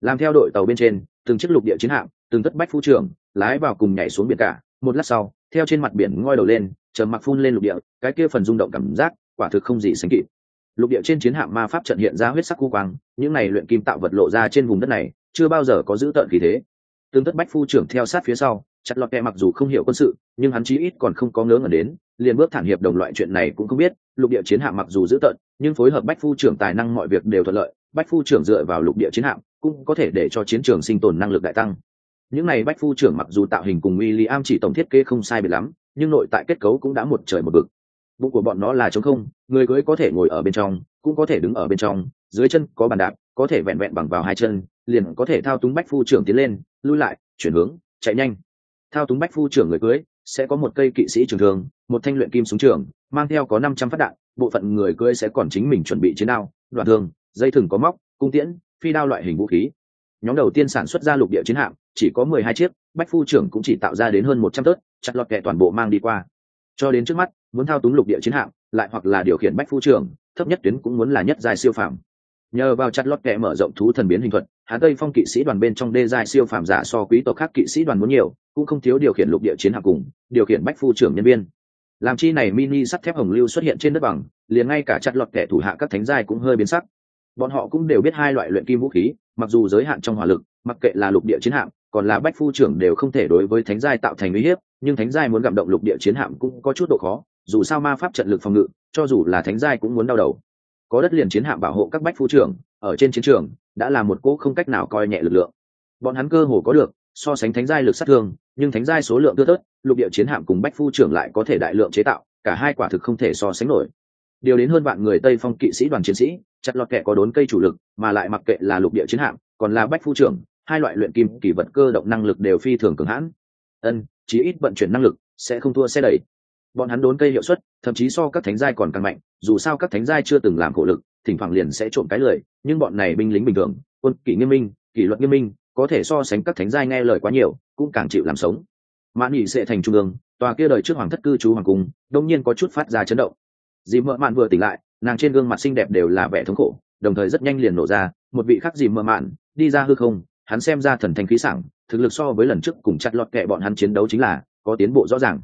Làm theo đội tàu bên trên, từng chiếc lục địa chiến hạm, từng tất bách phu trưởng, lái vào cùng nhảy xuống biển cả một lát sau, theo trên mặt biển ngoi đầu lên chờ mặc phun lên lục địa, cái kia phần rung động cảm giác, quả thực không gì sánh kịp. Lục địa trên chiến hạm ma pháp trận hiện ra huyết sắc khu quang, những này luyện kim tạo vật lộ ra trên vùng đất này, chưa bao giờ có giữ tợn khí thế. Tương tất bách phu trưởng theo sát phía sau, chặt lọt kẹ mặc dù không hiểu quân sự, nhưng hắn chí ít còn không có ngớ ngẩn đến, liền bước thẳng hiệp đồng loại chuyện này cũng không biết, lục địa chiến hạm mặc dù giữ tợn, nhưng phối hợp bách phu trưởng tài năng mọi việc đều thuận lợi, bách phu trưởng dựa vào lục địa chiến hạm, cũng có thể để cho chiến trường sinh tồn năng lực đại tăng những này bách phu trưởng mặc dù tạo hình cùng William chỉ tổng thiết kế không sai biệt lắm, nhưng nội tại kết cấu cũng đã một trời một vực. Bụng của bọn nó là trống không, người cưới có thể ngồi ở bên trong, cũng có thể đứng ở bên trong, dưới chân có bàn đạp, có thể vẹn vẹn bằng vào hai chân, liền có thể thao túng bách phu trưởng tiến lên, lui lại, chuyển hướng, chạy nhanh. Thao túng bách phu trưởng người cưới, sẽ có một cây kỵ sĩ trường thường, một thanh luyện kim súng trường, mang theo có năm trăm phát đạn, bộ phận người cưới sẽ còn chính mình chuẩn bị chiến đao, đoạn thương, dây thừng có móc, cung tiễn, phi đao loại hình vũ khí nhóm đầu tiên sản xuất ra lục địa chiến hạm, chỉ có mười hai chiếc, bách phu trưởng cũng chỉ tạo ra đến hơn một trăm tớt, chặt lọt kẻ toàn bộ mang đi qua. Cho đến trước mắt, muốn thao túng lục địa chiến hạm, lại hoặc là điều khiển bách phu trưởng, thấp nhất tuyến cũng muốn là nhất dài siêu phàm. Nhờ vào chặt lót kẹ mở rộng thú thần biến hình thuật hà tây phong kỵ sĩ đoàn bên trong đê dài siêu phàm giả so quý tộc khác kỵ sĩ đoàn muốn nhiều, cũng không thiếu điều khiển lục địa chiến hạm cùng, điều khiển bách phu trưởng nhân viên. Làm chi này mini sắt thép hồng lưu xuất hiện trên đất bằng, liền ngay cả chặt lọt kẻ thủ hạ các thánh giai cũng hơi biến sắc. Bọn họ cũng đều biết hai loại luyện kim vũ khí mặc dù giới hạn trong hỏa lực, mặc kệ là lục địa chiến hạm, còn là bách phu trưởng đều không thể đối với thánh giai tạo thành uy hiếp, nhưng thánh giai muốn gặm động lục địa chiến hạm cũng có chút độ khó, dù sao ma pháp trận lực phòng ngự, cho dù là thánh giai cũng muốn đau đầu. Có đất liền chiến hạm bảo hộ các bách phu trưởng, ở trên chiến trường, đã là một cỗ không cách nào coi nhẹ lực lượng. Bọn hắn cơ hồ có được, so sánh thánh giai lực sát thương, nhưng thánh giai số lượng thưa thớt, lục địa chiến hạm cùng bách phu trưởng lại có thể đại lượng chế tạo, cả hai quả thực không thể so sánh nổi điều đến hơn vạn người tây phong kỵ sĩ đoàn chiến sĩ, chặt lọt kẹ có đốn cây chủ lực, mà lại mặc kệ là lục địa chiến hạm, còn là bách phu trưởng, hai loại luyện kim, kỳ vật cơ động năng lực đều phi thường cường hãn. Ân, chí ít vận chuyển năng lực sẽ không thua xe đẩy. Bọn hắn đốn cây hiệu suất, thậm chí so các thánh giai còn càng mạnh, dù sao các thánh giai chưa từng làm khổ lực, thỉnh thoảng liền sẽ trộm cái lời nhưng bọn này binh lính bình thường, quân kỷ nghiêm minh, kỷ luật nghiêm minh, có thể so sánh các thánh giai nghe lời quá nhiều, cũng càng chịu làm sống. Mãn nhị sẽ thành trung ương, tòa kia đời trước hoàng thất cư trú hoàng cung, đông nhiên có chút phát ra chấn động dì mợ mạn vừa tỉnh lại, nàng trên gương mặt xinh đẹp đều là vẻ thống khổ, đồng thời rất nhanh liền nổ ra, một vị khác dì mợ mạn, đi ra hư không, hắn xem ra thần thanh khí sảng, thực lực so với lần trước cùng chặt lọt kệ bọn hắn chiến đấu chính là, có tiến bộ rõ ràng.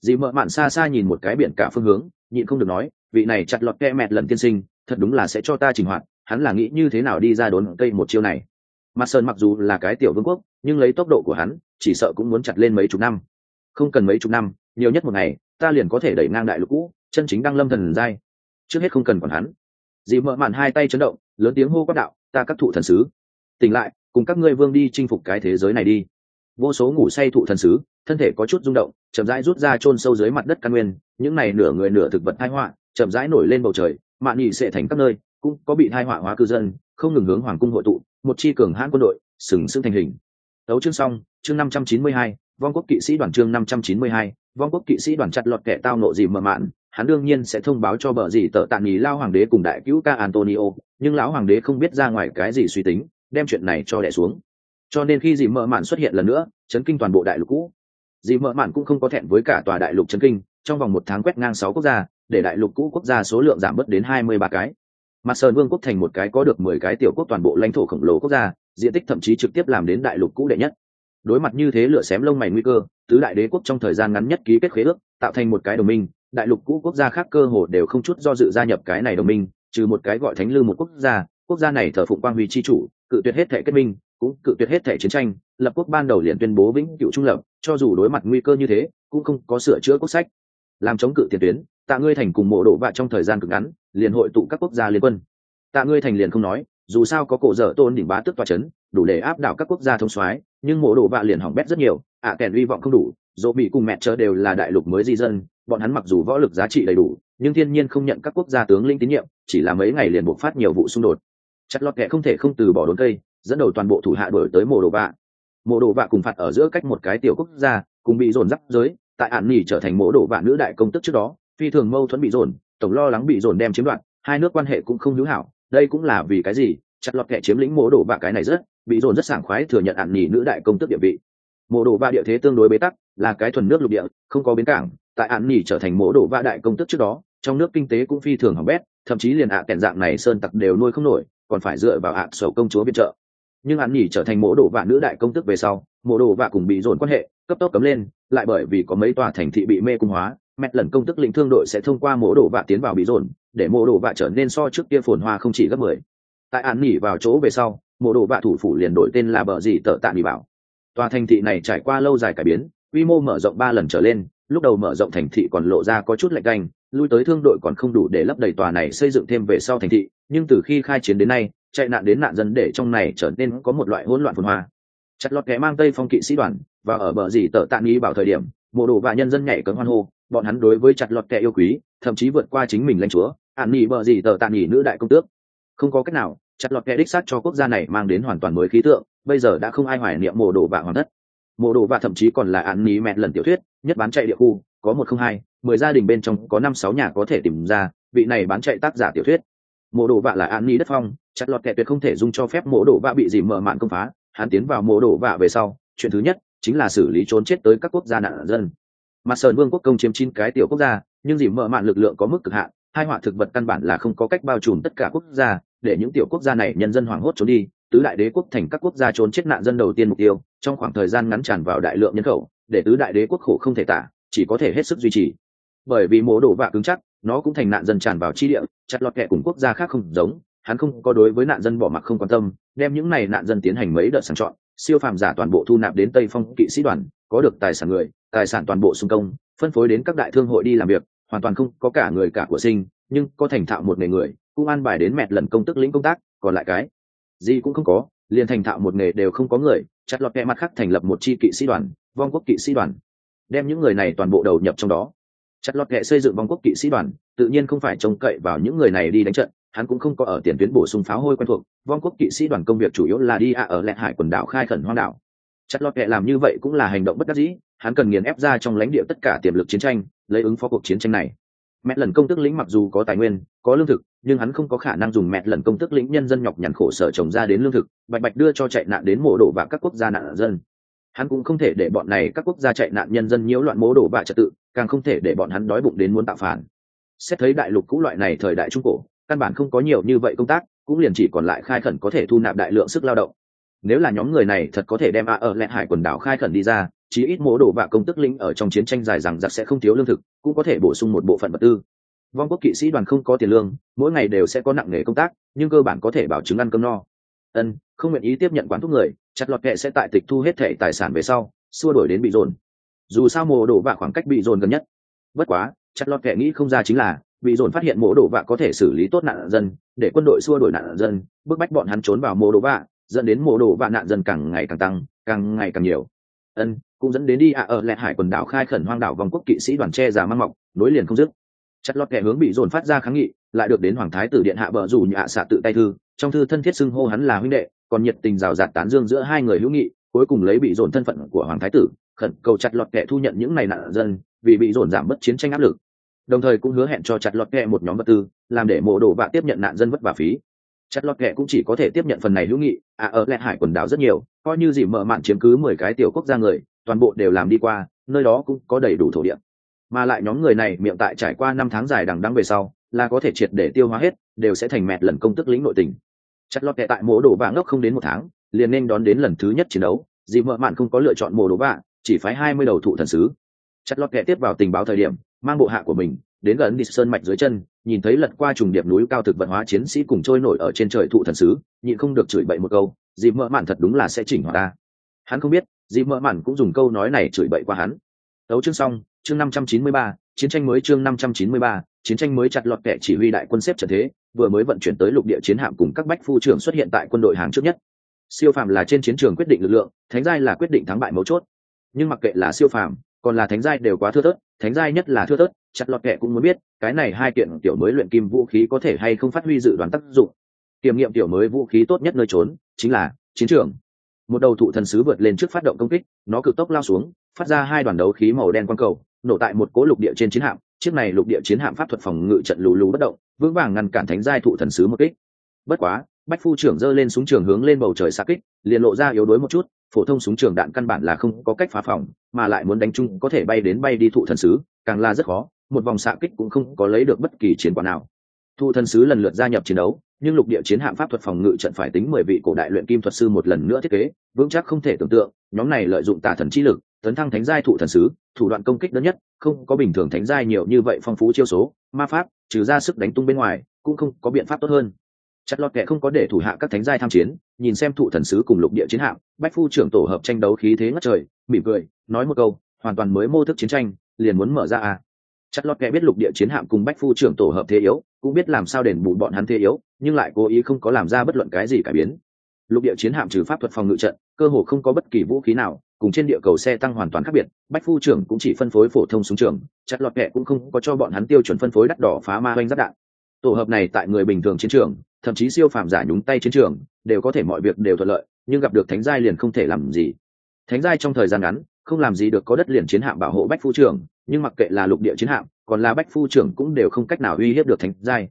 Dì mợ mạn xa xa nhìn một cái biển cả phương hướng, nhịn không được nói, vị này chặt lọt kệ mẹt lần tiên sinh, thật đúng là sẽ cho ta trình hoạt, hắn là nghĩ như thế nào đi ra đốn cây một chiêu này. Mặt sơn mặc dù là cái tiểu vương quốc, nhưng lấy tốc độ của hắn, chỉ sợ cũng muốn chặt lên mấy chục năm. Không cần mấy chục năm, nhiều nhất một ngày, ta liền có thể đẩy ngang đại lục cũ chân chính đang lâm thần giai. Trước hết không cần còn hắn. Dì mợ mạn hai tay chấn động, lớn tiếng hô quát đạo, ta các thụ thần sứ. Tỉnh lại, cùng các ngươi vương đi chinh phục cái thế giới này đi. Vô số ngủ say thụ thần sứ, thân thể có chút rung động, chậm rãi rút ra chôn sâu dưới mặt đất căn nguyên, những này nửa người nửa thực vật thai họa, chậm rãi nổi lên bầu trời, mạn nhị sẽ thành các nơi, cũng có bị thai họa hóa cư dân, không ngừng hướng hoàng cung hội tụ, một chi cường hãn quân đội, sừng sững thành hình. Đấu chương xong, chương năm trăm chín mươi hai, vong quốc kỵ sĩ đoàn chương năm trăm chín mươi hai, vong quốc kỵ sĩ đoàn chặt lọt kẻ tao nộ gì mờ mạn hắn đương nhiên sẽ thông báo cho bờ gì tợ tạm nghỉ lao hoàng đế cùng đại cứu ca antonio, nhưng lão hoàng đế không biết ra ngoài cái gì suy tính, đem chuyện này cho đẻ xuống. Cho nên khi dì mợ mạn xuất hiện lần nữa, chấn kinh toàn bộ đại lục cũ. Dì mợ mạn cũng không có thẹn với cả tòa đại lục chấn kinh, trong vòng một tháng quét ngang sáu quốc gia, để đại lục cũ quốc gia số lượng giảm bớt đến hai mươi ba cái. Mặt sơn vương quốc thành một cái có được mười cái tiểu quốc toàn bộ lãnh thổ khổng lồ quốc gia, diện tích thậm chí trực tiếp làm đến đại lục cũ đệ nhất. Đối mặt như thế lựa xém lông mày nguy cơ, tứ đại đế quốc trong thời gian ngắn nhất ký kết khế ước, tạo thành một cái đồng minh đại lục cũ quốc gia khác cơ hồ đều không chút do dự gia nhập cái này đồng minh trừ một cái gọi thánh lư một quốc gia quốc gia này thờ phụng quang huy chi chủ cự tuyệt hết thể kết minh cũng cự tuyệt hết thể chiến tranh lập quốc ban đầu liền tuyên bố vĩnh cựu trung lập cho dù đối mặt nguy cơ như thế cũng không có sửa chữa quốc sách. Làm chống cự tiền tuyến tạ ngươi thành cùng mộ đổ vạ trong thời gian cực ngắn liền hội tụ các quốc gia liên quân. Tạ ngươi thành liền không nói dù sao có cổ dở tôn đỉnh bá tức toa c h ấ n đủ để áp đảo các quốc gia thông soái nhưng mộ đổ vạ liền hỏng bét rất nhiều ạ à, kèn hy vọng không đủ dỗ bị cùng mẹ chớ đều là đại lục mới di dân bọn hắn mặc dù võ lực giá trị đầy đủ, nhưng thiên nhiên không nhận các quốc gia tướng linh tín nhiệm, chỉ là mấy ngày liền buộc phát nhiều vụ xung đột. Chặt lọt kệ không thể không từ bỏ đốn cây, dẫn đầu toàn bộ thủ hạ đổi tới mộ đồ vạ. Mộ đồ vạ cùng phạt ở giữa cách một cái tiểu quốc gia, cùng bị dồn dắp giới, tại ạn nỉ trở thành mộ đồ vạ nữ đại công tức trước đó, phi thường mâu thuẫn bị dồn, tổng lo lắng bị dồn đem chiếm đoạt, hai nước quan hệ cũng không hữu hảo, đây cũng là vì cái gì? Chặt lọt kệ chiếm lĩnh mộ đồ vạ cái này rất, bị dồn rất sảng khoái thừa nhận ạn nỉ nữ đại công tức địa vị. Mộ đồ vạ địa thế tương đối bế tắc, là cái thuần nước lục địa, không có bến cảng tại ạn nỉ trở thành mỗ đồ vạ đại công tức trước đó, trong nước kinh tế cũng phi thường hỏng bét, thậm chí liền ạ à kèn dạng này sơn tặc đều nuôi không nổi, còn phải dựa vào ạ sổ công chúa viện trợ. Nhưng ạn nỉ trở thành mỗ đồ vạ nữ đại công tức về sau mỗ đồ vạ cùng bị dồn quan hệ, cấp tốc cấm lên, lại bởi vì có mấy tòa thành thị bị mê cung hóa mẹt lần công tức lĩnh thương đội sẽ thông qua mỗ đồ vạ tiến vào bị dồn, để mỗ đồ vạ trở nên so trước kia phồn hoa không chỉ gấp mười. Tại an nghỉ vào chỗ về sau mộ đồ vạ thủ phủ liền đổi tên là bờ gì tợ tạ bị bảo. Tòa thành thị này trải qua lâu dài cải biến, quy mô mở rộng ba lần trở lên lúc đầu mở rộng thành thị còn lộ ra có chút lạnh canh, lui tới thương đội còn không đủ để lấp đầy tòa này xây dựng thêm về sau thành thị, nhưng từ khi khai chiến đến nay, chạy nạn đến nạn dân để trong này trở nên có một loại hỗn loạn phồn hoa. Chặt lọt kẻ mang tây phong kỵ sĩ đoàn, và ở bờ dì tờ tạm nghi bảo thời điểm mộ đồ và nhân dân nhảy cấm hoan hô, bọn hắn đối với chặt lọt kẻ yêu quý, thậm chí vượt qua chính mình lãnh chúa, ạn nghỉ bờ dì tờ tạm nghỉ nữ đại công tước. Không có cách nào, chặt lọt kẻ đích sát cho quốc gia này mang đến hoàn toàn mới khí tượng, bây giờ đã không ai hoài niệm mộ đồ và hoàng thất mộ đồ và thậm chí còn là án ní mẹ lần tiểu thuyết, nhất bán chạy địa khu, có một không hai, mười gia đình bên trong có năm sáu nhà có thể tìm ra, vị này bán chạy tác giả tiểu thuyết. Mộ đồ vạ là an ni đất phong, chặt lọt kẻ tuyệt không thể dung cho phép mộ đồ vạ bị dìm mở mạn công phá, hắn tiến vào mộ đồ vạ về sau, chuyện thứ nhất chính là xử lý trốn chết tới các quốc gia nạn dân. Mặt sơn vương quốc công chiếm chín cái tiểu quốc gia, nhưng dìm mở mạn lực lượng có mức cực hạn, hai họa thực vật căn bản là không có cách bao trùm tất cả quốc gia, để những tiểu quốc gia này nhân dân hoảng hốt trốn đi tứ đại đế quốc thành các quốc gia trốn chết nạn dân đầu tiên mục tiêu, trong khoảng thời gian ngắn tràn vào đại lượng nhân khẩu, để tứ đại đế quốc khổ không thể tả, chỉ có thể hết sức duy trì. Bởi vì mố đổ vạ cứng chắc, nó cũng thành nạn dân tràn vào chi địa, chặt lọt kẹ cùng quốc gia khác không giống, hắn không có đối với nạn dân bỏ mặc không quan tâm, đem những này nạn dân tiến hành mấy đợt sàng chọn, siêu phàm giả toàn bộ thu nạp đến tây phong kỵ sĩ đoàn, có được tài sản người, tài sản toàn bộ xung công, phân phối đến các đại thương hội đi làm việc, hoàn toàn không có cả người cả của sinh, nhưng có thành thạo một nghề người, cũng an bài đến mẹt lần công tức lĩnh công tác, còn lại cái gì cũng không có, liền thành thạo một nghề đều không có người, chặt lọt kẹ mặt khác thành lập một chi kỵ sĩ đoàn, vong quốc kỵ sĩ đoàn. Đem những người này toàn bộ đầu nhập trong đó. Chặt lọt kệ xây dựng vong quốc kỵ sĩ đoàn, tự nhiên không phải trông cậy vào những người này đi đánh trận, hắn cũng không có ở tiền tuyến bổ sung pháo hôi quen thuộc. Vong quốc kỵ sĩ đoàn công việc chủ yếu là đi ạ ở lẹn hải quần đảo khai khẩn hoang đảo. Chặt lọt kệ làm như vậy cũng là hành động bất đắc dĩ, hắn cần nghiền ép ra trong lãnh địa tất cả tiềm lực chiến tranh, lấy ứng phó cuộc chiến tranh này mẹ lần công tức lĩnh mặc dù có tài nguyên, có lương thực, nhưng hắn không có khả năng dùng mẹ lần công tức lĩnh nhân dân nhọc nhằn khổ sở trồng ra đến lương thực, bạch bạch đưa cho chạy nạn đến mộ đổ và các quốc gia nạn dân. Hắn cũng không thể để bọn này các quốc gia chạy nạn nhân dân nhiễu loạn mố đổ bạ trật tự, càng không thể để bọn hắn đói bụng đến muốn tạo phản. Xét thấy đại lục cũ loại này thời đại trung cổ, căn bản không có nhiều như vậy công tác, cũng liền chỉ còn lại khai khẩn có thể thu nạp đại lượng sức lao động. Nếu là nhóm người này thật có thể đem a ở lẹn hải quần đảo khai khẩn đi ra chí ít mỗ đổ bạ công tức lĩnh ở trong chiến tranh dài rằng giặc sẽ không thiếu lương thực, cũng có thể bổ sung một bộ phận vật tư. Vong quốc kỵ sĩ đoàn không có tiền lương, mỗi ngày đều sẽ có nặng nghề công tác, nhưng cơ bản có thể bảo chứng ăn cơm no. Ân, không nguyện ý tiếp nhận quán thuốc người, chặt lọt kệ sẽ tại tịch thu hết thẻ tài sản về sau, xua đổi đến bị dồn. Dù sao mộ đổ vạ khoảng cách bị dồn gần nhất. Bất quá, chặt lọt kệ nghĩ không ra chính là, bị dồn phát hiện mộ đổ vạ có thể xử lý tốt nạn dân, để quân đội xua đổi nạn dân, bức bách bọn hắn trốn vào mộ đổ vạ dẫn đến mộ đổ vạ nạn dân càng ngày càng tăng, càng ngày càng nhiều. Ân cũng dẫn đến đi ạ, ở lẹt hải quần đảo khai khẩn hoang đảo vòng quốc kỵ sĩ đoàn tre già mang mọc, nối liền không dứt. Chặt lọt kẻ hướng bị dồn phát ra kháng nghị, lại được đến hoàng thái tử điện hạ bờ dù nhạ xạ tự tay thư, trong thư thân thiết xưng hô hắn là huynh đệ, còn nhiệt tình rào rạt tán dương giữa hai người hữu nghị, cuối cùng lấy bị dồn thân phận của hoàng thái tử, khẩn cầu chặt lọt kẻ thu nhận những này nạn dân, vì bị dồn giảm bớt chiến tranh áp lực. Đồng thời cũng hứa hẹn cho chặt lọt kẻ một nhóm vật tư, làm để mộ đồ và tiếp nhận nạn dân vất vả phí. Chặt lọt kẻ cũng chỉ có thể tiếp nhận phần này hữu nghị à ở lẹ hải quần đảo rất nhiều, coi như gì mở mạn chiếm cứ mười cái tiểu quốc gia người toàn bộ đều làm đi qua, nơi đó cũng có đầy đủ thổ địa. Mà lại nhóm người này miệng tại trải qua năm tháng dài đằng đắng về sau, là có thể triệt để tiêu hóa hết, đều sẽ thành mẹt lần công tức lĩnh nội tình. Chặt lót kệ tại mổ đồ vạ ngốc không đến một tháng, liền nên đón đến lần thứ nhất chiến đấu, dì mợ mạn không có lựa chọn mổ đồ vạ, chỉ phái hai mươi đầu thụ thần sứ. Chặt lót kệ tiếp vào tình báo thời điểm, mang bộ hạ của mình, đến gần đi sơn mạch dưới chân, nhìn thấy lật qua trùng điệp núi cao thực vận hóa chiến sĩ cùng trôi nổi ở trên trời thụ thần sứ, nhịn không được chửi bậy một câu, dì mợ mạn thật đúng là sẽ chỉnh hòa ta. Hắn không biết dì mợ mặn cũng dùng câu nói này chửi bậy qua hắn. Tấu chương xong, chương năm trăm chín mươi ba, chiến tranh mới chương năm trăm chín mươi ba, chiến tranh mới chặt lọt kẻ chỉ huy đại quân xếp trận thế, vừa mới vận chuyển tới lục địa chiến hạm cùng các bách phu trưởng xuất hiện tại quân đội hàng trước nhất. Siêu phàm là trên chiến trường quyết định lực lượng, thánh giai là quyết định thắng bại mấu chốt. Nhưng mặc kệ là siêu phàm, còn là thánh giai đều quá thưa thớt, thánh giai nhất là thưa thớt, chặt lọt kệ cũng muốn biết, cái này hai kiện tiểu mới luyện kim vũ khí có thể hay không phát huy dự đoán tác dụng. Kiểm nghiệm tiểu mới vũ khí tốt nhất nơi trốn, chính là chiến trường một đầu thụ thần sứ vượt lên trước phát động công kích, nó cực tốc lao xuống, phát ra hai đoàn đấu khí màu đen quang cầu, nổ tại một cố lục địa trên chiến hạm. Chiếc này lục địa chiến hạm pháp thuật phòng ngự trận lù lù bất động, vững vàng ngăn cản thánh giai thụ thần sứ một kích. Bất quá, bách phu trưởng giơ lên súng trường hướng lên bầu trời xa kích, liền lộ ra yếu đuối một chút, phổ thông súng trường đạn căn bản là không có cách phá phòng, mà lại muốn đánh chung có thể bay đến bay đi thụ thần sứ, càng là rất khó, một vòng xạ kích cũng không có lấy được bất kỳ chiến quả nào. Thụ thần sứ lần lượt gia nhập chiến đấu nhưng lục địa chiến hạm pháp thuật phòng ngự trận phải tính mười vị cổ đại luyện kim thuật sư một lần nữa thiết kế, vững chắc không thể tưởng tượng, nhóm này lợi dụng tà thần chi lực, tấn thăng thánh giai thụ thần sứ, thủ đoạn công kích đơn nhất, không có bình thường thánh giai nhiều như vậy phong phú chiêu số, ma pháp, trừ ra sức đánh tung bên ngoài, cũng không có biện pháp tốt hơn. Chặt lọt kệ không có để thủ hạ các thánh giai tham chiến, nhìn xem thụ thần sứ cùng lục địa chiến hạm, bách phu trưởng tổ hợp tranh đấu khí thế ngất trời, mỉm cười, nói một câu, hoàn toàn mới mô thức chiến tranh, liền muốn mở ra à. Chặt lọt kệ biết lục địa chiến hạm cùng bách phu trưởng tổ hợp thế yếu cũng biết làm sao đền bù bọn hắn thế yếu, nhưng lại cố ý không có làm ra bất luận cái gì cải biến. Lục địa chiến hạm trừ pháp thuật phòng ngự trận, cơ hồ không có bất kỳ vũ khí nào, cùng trên địa cầu xe tăng hoàn toàn khác biệt, bách phu trưởng cũng chỉ phân phối phổ thông súng trường, chặt lọt kẹ cũng không có cho bọn hắn tiêu chuẩn phân phối đắt đỏ phá ma oanh giáp đạn. Tổ hợp này tại người bình thường chiến trường, thậm chí siêu phàm giả nhúng tay chiến trường, đều có thể mọi việc đều thuận lợi, nhưng gặp được thánh giai liền không thể làm gì. Thánh giai trong thời gian ngắn không làm gì được có đất liền chiến hạm bảo hộ bách phu trưởng, nhưng mặc kệ là lục địa chiến hạm, còn là bách phu trưởng cũng đều không cách nào uy hiếp được thánh giai.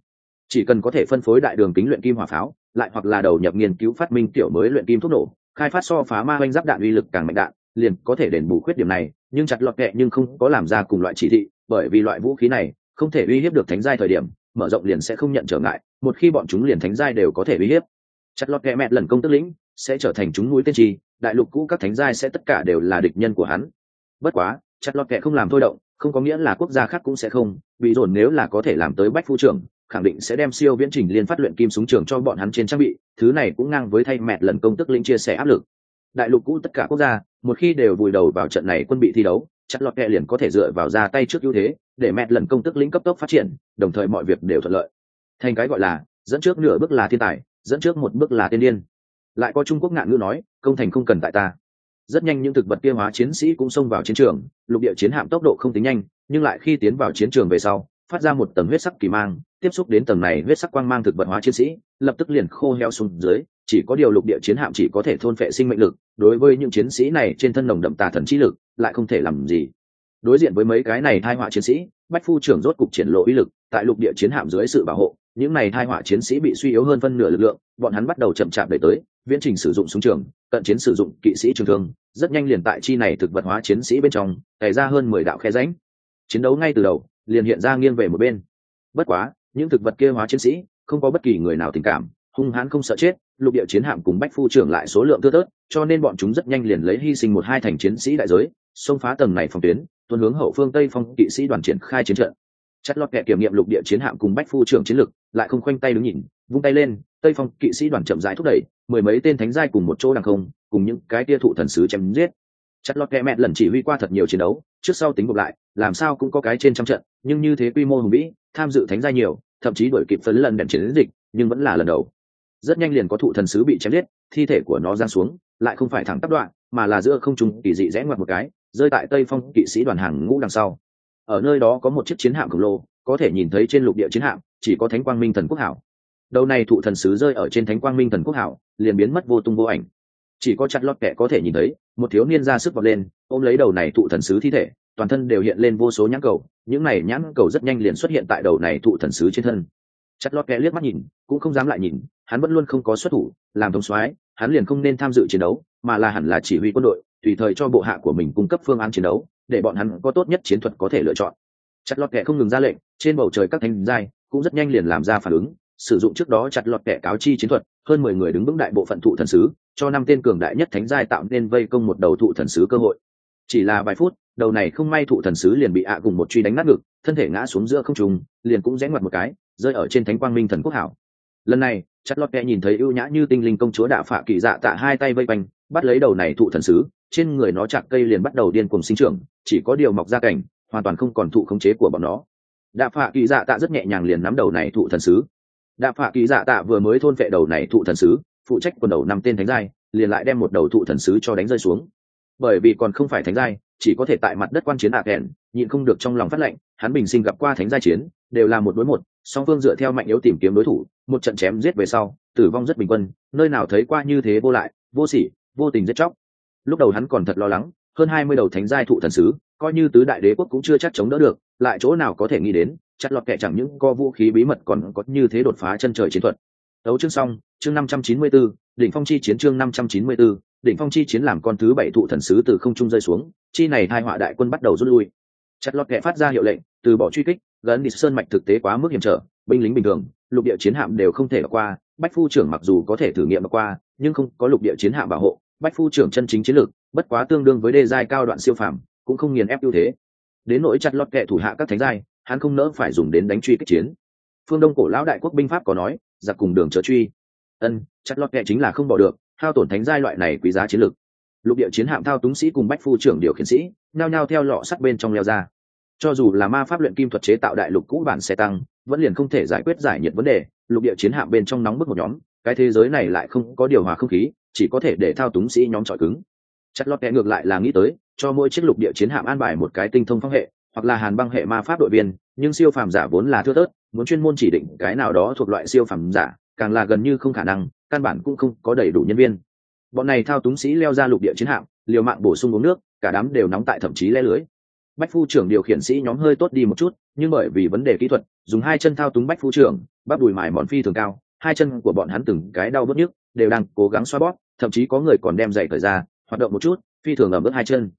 Chỉ cần có thể phân phối đại đường kính luyện kim hỏa pháo, lại hoặc là đầu nhập nghiên cứu phát minh tiểu mới luyện kim thuốc nổ, khai phát so phá ma oanh giáp đạn uy lực càng mạnh đạn, liền có thể đền bù khuyết điểm này, nhưng chặt lọt kệ nhưng không có làm ra cùng loại chỉ thị, bởi vì loại vũ khí này không thể uy hiếp được thánh giai thời điểm, mở rộng liền sẽ không nhận trở ngại, một khi bọn chúng liền thánh giai đều có thể uy hiếp. Chặt lọt kệ mẹ lần công tức lĩnh sẽ trở thành chúng núi tiên tri đại lục cũ các thánh giai sẽ tất cả đều là địch nhân của hắn. Bất quá, chặt lọt kẹ không làm thôi động, không có nghĩa là quốc gia khác cũng sẽ không bị dồn nếu là có thể làm tới bách phu trưởng, khẳng định sẽ đem siêu viễn trình liên phát luyện kim súng trường cho bọn hắn trên trang bị, thứ này cũng ngang với thay mẹ lần công tức lĩnh chia sẻ áp lực. Đại lục cũ tất cả quốc gia, một khi đều vùi đầu vào trận này quân bị thi đấu, chặt lọt kẹ liền có thể dựa vào ra tay trước ưu thế, để mẹ lần công tức lĩnh cấp tốc phát triển, đồng thời mọi việc đều thuận lợi. Thành cái gọi là, dẫn trước nửa bước là thiên tài, dẫn trước một bước là tiên điên lại có trung quốc ngạn ngữ nói, công thành không cần tại ta. Rất nhanh những thực vật kia hóa chiến sĩ cũng xông vào chiến trường, lục địa chiến hạm tốc độ không tính nhanh, nhưng lại khi tiến vào chiến trường về sau, phát ra một tầng huyết sắc kỳ mang, tiếp xúc đến tầng này huyết sắc quang mang thực vật hóa chiến sĩ, lập tức liền khô heo xuống dưới, chỉ có điều lục địa chiến hạm chỉ có thể thôn phệ sinh mệnh lực, đối với những chiến sĩ này trên thân nồng đậm tà thần trí lực, lại không thể làm gì. Đối diện với mấy cái này thai họa chiến sĩ, bách phu trưởng rốt cục triển lộ uy lực, tại lục địa chiến hạm dưới sự bảo hộ những này hai họa chiến sĩ bị suy yếu hơn phân nửa lực lượng, bọn hắn bắt đầu chậm chạp đẩy tới, viễn trình sử dụng súng trường, cận chiến sử dụng kỵ sĩ trường thương, rất nhanh liền tại chi này thực vật hóa chiến sĩ bên trong tẩy ra hơn mười đạo khe ránh chiến đấu ngay từ đầu, liền hiện ra nghiêng về một bên. Bất quá, những thực vật kia hóa chiến sĩ, không có bất kỳ người nào tình cảm, hung hãn không sợ chết, lục địa chiến hạm cùng bách phu trưởng lại số lượng thưa tớt cho nên bọn chúng rất nhanh liền lấy hy sinh một hai thành chiến sĩ đại giới, xông phá tầng này phòng tuyến, tuần hướng hậu phương tây phong kỵ sĩ đoàn triển khai chiến trận chất lọt kệ kiểm nghiệm lục địa chiến hạm cùng bách phu trưởng chiến lực lại không khoanh tay đứng nhìn, vung tay lên, tây phong kỵ sĩ đoàn chậm rãi thúc đẩy, mười mấy tên thánh giai cùng một chỗ đằng không, cùng những cái tia thụ thần sứ chém giết. Chất lọt kệ mẹ lần chỉ huy qua thật nhiều chiến đấu, trước sau tính gộp lại, làm sao cũng có cái trên trăm trận, nhưng như thế quy mô hùng vĩ, tham dự thánh giai nhiều, thậm chí đuổi kịp phấn lần đèn chiến dịch, nhưng vẫn là lần đầu. Rất nhanh liền có thụ thần sứ bị chém giết, thi thể của nó giang xuống, lại không phải thẳng tắp đoạn, mà là giữa không trung kỳ dị rẽ ngoặt một cái, rơi tại tây phong kỵ sĩ đoàn hàng ngũ đằng sau ở nơi đó có một chiếc chiến hạm khổng lồ, có thể nhìn thấy trên lục địa chiến hạm, chỉ có thánh quang minh thần quốc hảo. Đầu này thụ thần sứ rơi ở trên thánh quang minh thần quốc hảo, liền biến mất vô tung vô ảnh. Chỉ có chặt lót kẻ có thể nhìn thấy, một thiếu niên ra sức vọt lên, ôm lấy đầu này thụ thần sứ thi thể, toàn thân đều hiện lên vô số nhãn cầu, những này nhãn cầu rất nhanh liền xuất hiện tại đầu này thụ thần sứ trên thân. Chặt lót kẻ liếc mắt nhìn, cũng không dám lại nhìn, hắn vẫn luôn không có xuất thủ, làm thống soái, hắn liền không nên tham dự chiến đấu, mà là hẳn là chỉ huy quân đội, tùy thời cho bộ hạ của mình cung cấp phương án chiến đấu để bọn hắn có tốt nhất chiến thuật có thể lựa chọn. Chặt lọt kẻ không ngừng ra lệnh, trên bầu trời các thanh giai cũng rất nhanh liền làm ra phản ứng, sử dụng trước đó chặt lọt kẻ cáo chi chiến thuật, hơn mười người đứng vững đại bộ phận thụ thần sứ, cho năm tên cường đại nhất thánh giai tạo nên vây công một đầu thụ thần sứ cơ hội. Chỉ là vài phút, đầu này không may thụ thần sứ liền bị ạ cùng một truy đánh nát ngực, thân thể ngã xuống giữa không trùng liền cũng rẽ ngoặt một cái, rơi ở trên thánh quang minh thần quốc hảo. Lần này, chặt lọt kẻ nhìn thấy ưu nhã như tinh linh công chúa đạ phạ kỳ dạ tạ hai tay vây quanh, bắt lấy đầu này thụ thần sứ trên người nó chặt cây liền bắt đầu điên cuồng sinh trưởng, chỉ có điều mọc ra cảnh hoàn toàn không còn thụ khống chế của bọn nó. Đạ phạ kỳ dạ tạ rất nhẹ nhàng liền nắm đầu này thụ thần sứ. Đạ phạ kỳ dạ tạ vừa mới thôn vệ đầu này thụ thần sứ, phụ trách quần đầu năm tên thánh giai, liền lại đem một đầu thụ thần sứ cho đánh rơi xuống. Bởi vì còn không phải thánh giai, chỉ có thể tại mặt đất quan chiến ạ kèn, nhịn không được trong lòng phát lệnh, hắn bình sinh gặp qua thánh giai chiến, đều là một đối một, song phương dựa theo mạnh yếu tìm kiếm đối thủ, một trận chém giết về sau, tử vong rất bình quân, nơi nào thấy qua như thế vô lại, vô sỉ, vô tình giết chóc lúc đầu hắn còn thật lo lắng hơn hai mươi đầu thánh giai thụ thần sứ coi như tứ đại đế quốc cũng chưa chắc chống đỡ được lại chỗ nào có thể nghĩ đến chặt lọt kẻ chẳng những co vũ khí bí mật còn có như thế đột phá chân trời chiến thuật. Đấu chương xong chương năm trăm chín mươi 594, đỉnh phong chi chiến chương năm trăm chín mươi 594, đỉnh phong chi chiến làm con thứ bảy thụ thần sứ từ không trung rơi xuống chi này hai họa đại quân bắt đầu rút lui. Chặt lọt kẻ phát ra hiệu lệnh từ bỏ truy kích gần đi sơn mạch thực tế quá mức hiểm trở binh lính bình thường lục địa chiến hạm đều không thể qua bách phu trưởng mặc dù có thể thử nghiệm qua nhưng không có lục địa chiến hạm bảo hộ bách phu trưởng chân chính chiến lược, bất quá tương đương với đề giai cao đoạn siêu phàm, cũng không nghiền ép ưu thế. Đến nỗi chặt lọt kệ thủ hạ các thánh giai, hắn không nỡ phải dùng đến đánh truy kích chiến. Phương đông cổ lão đại quốc binh pháp có nói, giặc cùng đường chớ truy. Ân, chặt lọt kệ chính là không bỏ được thao tổn thánh giai loại này quý giá chiến lược. Lục địa chiến hạm thao túng sĩ cùng bách phu trưởng điều khiển sĩ nao nhao theo lọ sắt bên trong leo ra. Cho dù là ma pháp luyện kim thuật chế tạo đại lục cũ bản xe tăng, vẫn liền không thể giải quyết giải nhiệt vấn đề. Lục địa chiến hạm bên trong nóng bức một nhóm, cái thế giới này lại không có điều hòa không khí chỉ có thể để thao túng sĩ nhóm trọi cứng. Chặt lọt kẹ ngược lại là nghĩ tới, cho mỗi chiếc lục địa chiến hạm an bài một cái tinh thông phong hệ, hoặc là hàn băng hệ ma pháp đội viên, nhưng siêu phàm giả vốn là thưa tớt muốn chuyên môn chỉ định cái nào đó thuộc loại siêu phàm giả, càng là gần như không khả năng, căn bản cũng không có đầy đủ nhân viên. Bọn này thao túng sĩ leo ra lục địa chiến hạm, liều mạng bổ sung uống nước, cả đám đều nóng tại thậm chí le lưới. Bách phu trưởng điều khiển sĩ nhóm hơi tốt đi một chút, nhưng bởi vì vấn đề kỹ thuật, dùng hai chân thao túng bách phu trưởng, bắp đùi mải mòn phi thường cao, hai chân của bọn hắn từng cái đau bớt nhức, đều đang cố gắng xoa bóp thậm chí có người còn đem giày thời ra, hoạt động một chút, phi thường ở bước hai chân.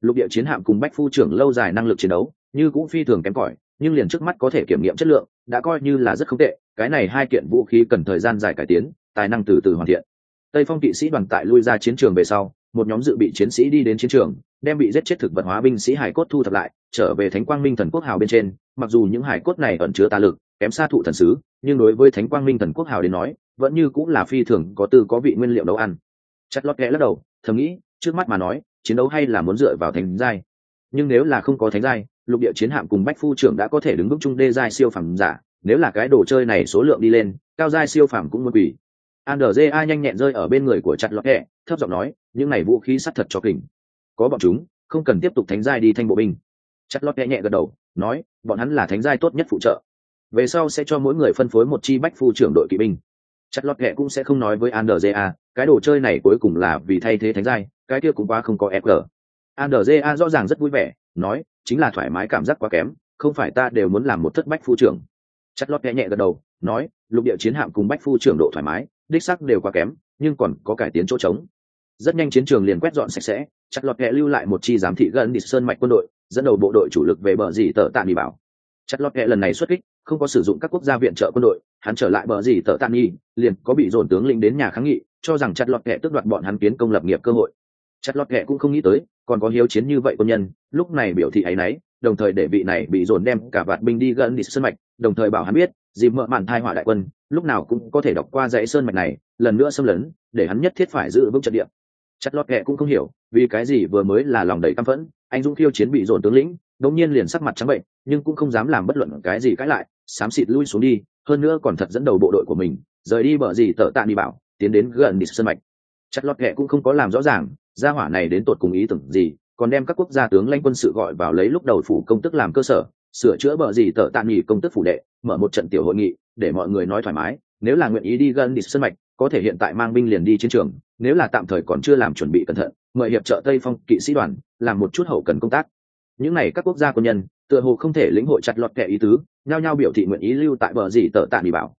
Lục địa chiến hạm cùng bách phu trưởng lâu dài năng lực chiến đấu, như cũng phi thường kém cỏi, nhưng liền trước mắt có thể kiểm nghiệm chất lượng, đã coi như là rất không tệ, cái này hai kiện vũ khí cần thời gian dài cải tiến, tài năng từ từ hoàn thiện. Tây phong kỵ sĩ đoàn tại lui ra chiến trường về sau, một nhóm dự bị chiến sĩ đi đến chiến trường, đem bị giết chết thực vật hóa binh sĩ hải cốt thu thập lại, trở về thánh quang minh thần quốc hào bên trên. Mặc dù những hải cốt này ẩn chứa tà lực, kém xa thụ thần sứ, nhưng đối với thánh quang minh thần quốc hào đến nói vẫn như cũng là phi thường có tư có vị nguyên liệu nấu ăn. Chặt lót ghé lắc đầu, thầm nghĩ, trước mắt mà nói, chiến đấu hay là muốn dựa vào thánh giai. Nhưng nếu là không có thánh giai, lục địa chiến hạm cùng bách phu trưởng đã có thể đứng vững trung đê giai siêu phẩm giả. Nếu là cái đồ chơi này số lượng đi lên, cao giai siêu phẩm cũng muốn quỷ andrja nhanh nhẹn rơi ở bên người của chặt lọt hẹ thấp giọng nói, những này vũ khí sắt thật cho kỉnh có bọn chúng, không cần tiếp tục thánh giai đi thanh bộ binh. Chặt lọt hẹ nhẹ gật đầu, nói, bọn hắn là thánh giai tốt nhất phụ trợ. Về sau sẽ cho mỗi người phân phối một chi bách phu trưởng đội kỵ binh chặt lọt hẹ cũng sẽ không nói với Andrea, cái đồ chơi này cuối cùng là vì thay thế thánh giai cái kia cũng quá không có fg Andrea rõ ràng rất vui vẻ nói chính là thoải mái cảm giác quá kém không phải ta đều muốn làm một thất bách phu trưởng. Chặt lót nhẹ nhẹ gật đầu nói lục địa chiến hạm cùng bách phu trưởng độ thoải mái đích sắc đều quá kém nhưng còn có cải tiến chỗ trống. Rất nhanh chiến trường liền quét dọn sạch sẽ chặt lọt kẹ lưu lại một chi giám thị gần địch sơn mạch quân đội dẫn đầu bộ đội chủ lực về bờ dì tờ tạm đi bảo. Chặt lọt kẹ lần này xuất kích không có sử dụng các quốc gia viện trợ quân đội, hắn trở lại bờ gì tờ tạm nghi, liền có bị dồn tướng lĩnh đến nhà kháng nghị, cho rằng chặt lọt kẹ tước đoạt bọn hắn kiến công lập nghiệp cơ hội. Chặt lọt kẹ cũng không nghĩ tới, còn có hiếu chiến như vậy quân nhân, lúc này biểu thị áy náy, đồng thời để vị này bị dồn đem cả vạt binh đi gần đi sơn mạch, đồng thời bảo hắn biết dịp mợ mạn thai họa đại quân, lúc nào cũng có thể đọc qua dãy sơn mạch này, lần nữa xâm lấn, để hắn nhất thiết phải giữ vững trận địa. Chặt lọt kệ cũng không hiểu, vì cái gì vừa mới là lòng đầy căm phẫn, anh dũng khiêu chiến bị dồn tướng lĩnh đột nhiên liền sắc mặt trắng bệnh, nhưng cũng không dám làm bất luận cái gì cãi lại, xám xịt lui xuống đi, hơn nữa còn thật dẫn đầu bộ đội của mình, rời đi bờ gì tở tạ đi bảo, tiến đến gần đi sơn mạch. Chặt lọt kệ cũng không có làm rõ ràng, gia hỏa này đến tột cùng ý tưởng gì, còn đem các quốc gia tướng lãnh quân sự gọi vào lấy lúc đầu phủ công tức làm cơ sở, sửa chữa bờ gì tở tạ nghỉ công tức phủ đệ, mở một trận tiểu hội nghị, để mọi người nói thoải mái, nếu là nguyện ý đi gần đi sân mạch, có thể hiện tại mang binh liền đi chiến trường, nếu là tạm thời còn chưa làm chuẩn bị cẩn thận, mời hiệp trợ tây phong kỵ sĩ đoàn, làm một chút hậu cần công tác những này các quốc gia quân nhân tựa hồ không thể lĩnh hội chặt lọt kẻ ý tứ nhao nhao biểu thị nguyện ý lưu tại bờ gì tờ tạ đi bảo.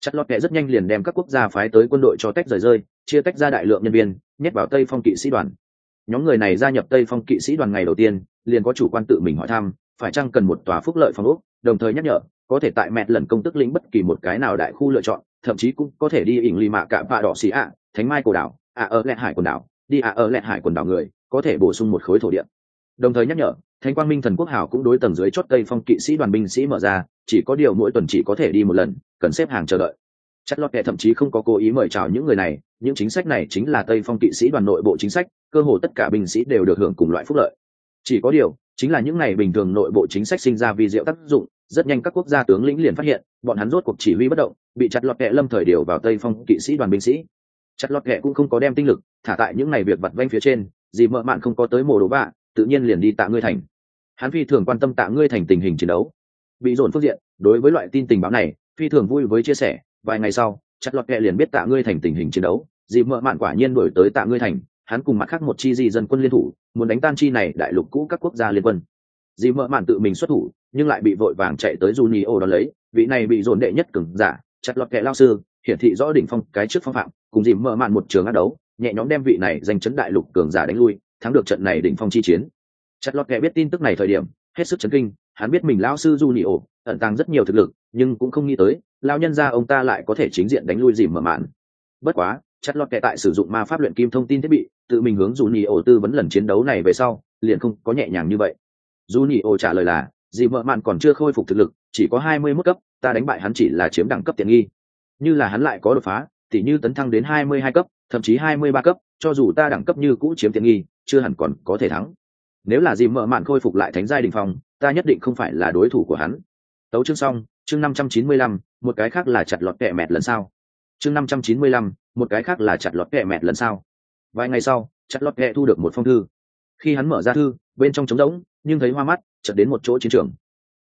Chặt lọt kẻ rất nhanh liền đem các quốc gia phái tới quân đội cho tách rời rơi chia tách ra đại lượng nhân viên nhét vào tây phong kỵ sĩ đoàn. Nhóm người này gia nhập tây phong kỵ sĩ đoàn ngày đầu tiên liền có chủ quan tự mình hỏi thăm phải chăng cần một tòa phúc lợi phòng úc, đồng thời nhắc nhở có thể tại mẹ lần công tức lĩnh bất kỳ một cái nào đại khu lựa chọn thậm chí cũng có thể đi ỉng lì mạ cả vạ đỏ xì ạ thánh mai cổ đảo ạ ở lẹt hải quần đảo đi ạ ở lẹt hải quần đảo người có thể bổ sung một khối thổ địa đồng thời nhắc nhở, thánh quang minh thần quốc hảo cũng đối tầng dưới chót tây phong kỵ sĩ đoàn binh sĩ mở ra, chỉ có điều mỗi tuần chỉ có thể đi một lần, cần xếp hàng chờ đợi. Chất lót kệ thậm chí không có cố ý mời chào những người này, những chính sách này chính là tây phong kỵ sĩ đoàn nội bộ chính sách, cơ hồ tất cả binh sĩ đều được hưởng cùng loại phúc lợi. Chỉ có điều, chính là những ngày bình thường nội bộ chính sách sinh ra vi diệu tác dụng, rất nhanh các quốc gia tướng lĩnh liền phát hiện, bọn hắn rốt cuộc chỉ huy bất động, bị chặt lọt kệ lâm thời điều vào tây phong kỵ sĩ đoàn binh sĩ. Chặt lọt kệ cũng không có đem tinh lực, thả tại những ngày việc vặt vanh phía trên, gì mợ mạn không có tới mồ đồ vạ tự nhiên liền đi tạ ngươi thành. Hắn phi thường quan tâm tạ ngươi thành tình hình chiến đấu. Bị dồn phương diện, đối với loại tin tình báo này, phi thường vui với chia sẻ, vài ngày sau, chặt lọt kệ liền biết tạ ngươi thành tình hình chiến đấu. Dì mợ mạn quả nhiên đổi tới tạ ngươi thành, hắn cùng mặt khác một chi di dân quân liên thủ, muốn đánh tan chi này đại lục cũ các quốc gia liên quân. Dì mợ mạn tự mình xuất thủ, nhưng lại bị vội vàng chạy tới Junio đón lấy, vị này bị dồn đệ nhất cứng giả, chặt lọt kệ lao sư, hiển thị rõ đỉnh phong, cái trước phong phạm, cùng dì mợ mạn một trường ác đấu, nhẹ nhóm đem vị này giành chấn đại lục cường giả đánh lui thắng được trận này đỉnh phong chi chiến. Chặt lọt kẻ biết tin tức này thời điểm, hết sức chấn kinh, hắn biết mình Lão sư Junio, ẩn tàng rất nhiều thực lực, nhưng cũng không nghĩ tới lao nhân ra ông ta lại có thể chính diện đánh lui dì Mở mạn bất quá, chặt lọt kẻ tại sử dụng ma pháp luyện kim thông tin thiết bị, tự mình hướng dù ổ tư vấn lần chiến đấu này về sau, liền không có nhẹ nhàng như vậy. Dù ổ trả lời là dì mợ mạn còn chưa khôi phục thực lực, chỉ có hai mươi mức cấp, ta đánh bại hắn chỉ là chiếm đẳng cấp tiện nghi. Như là hắn lại có đột phá thì như tấn thăng đến hai mươi hai cấp, thậm chí hai mươi ba cấp, cho dù ta đẳng cấp như cũ chiếm tiện nghi chưa hẳn còn có thể thắng. Nếu là dìm mở mạn khôi phục lại thánh giai đình phong, ta nhất định không phải là đối thủ của hắn. Tấu chương xong, chương năm trăm chín mươi lăm, một cái khác là chặt lọt kẹ mẹt lần sau. Chương năm trăm chín mươi lăm, một cái khác là chặt lọt kẹ mẹt lần sau. Vài ngày sau, chặt lọt kẹ thu được một phong thư. Khi hắn mở ra thư, bên trong trống rỗng, nhưng thấy hoa mắt, chợt đến một chỗ chiến trường.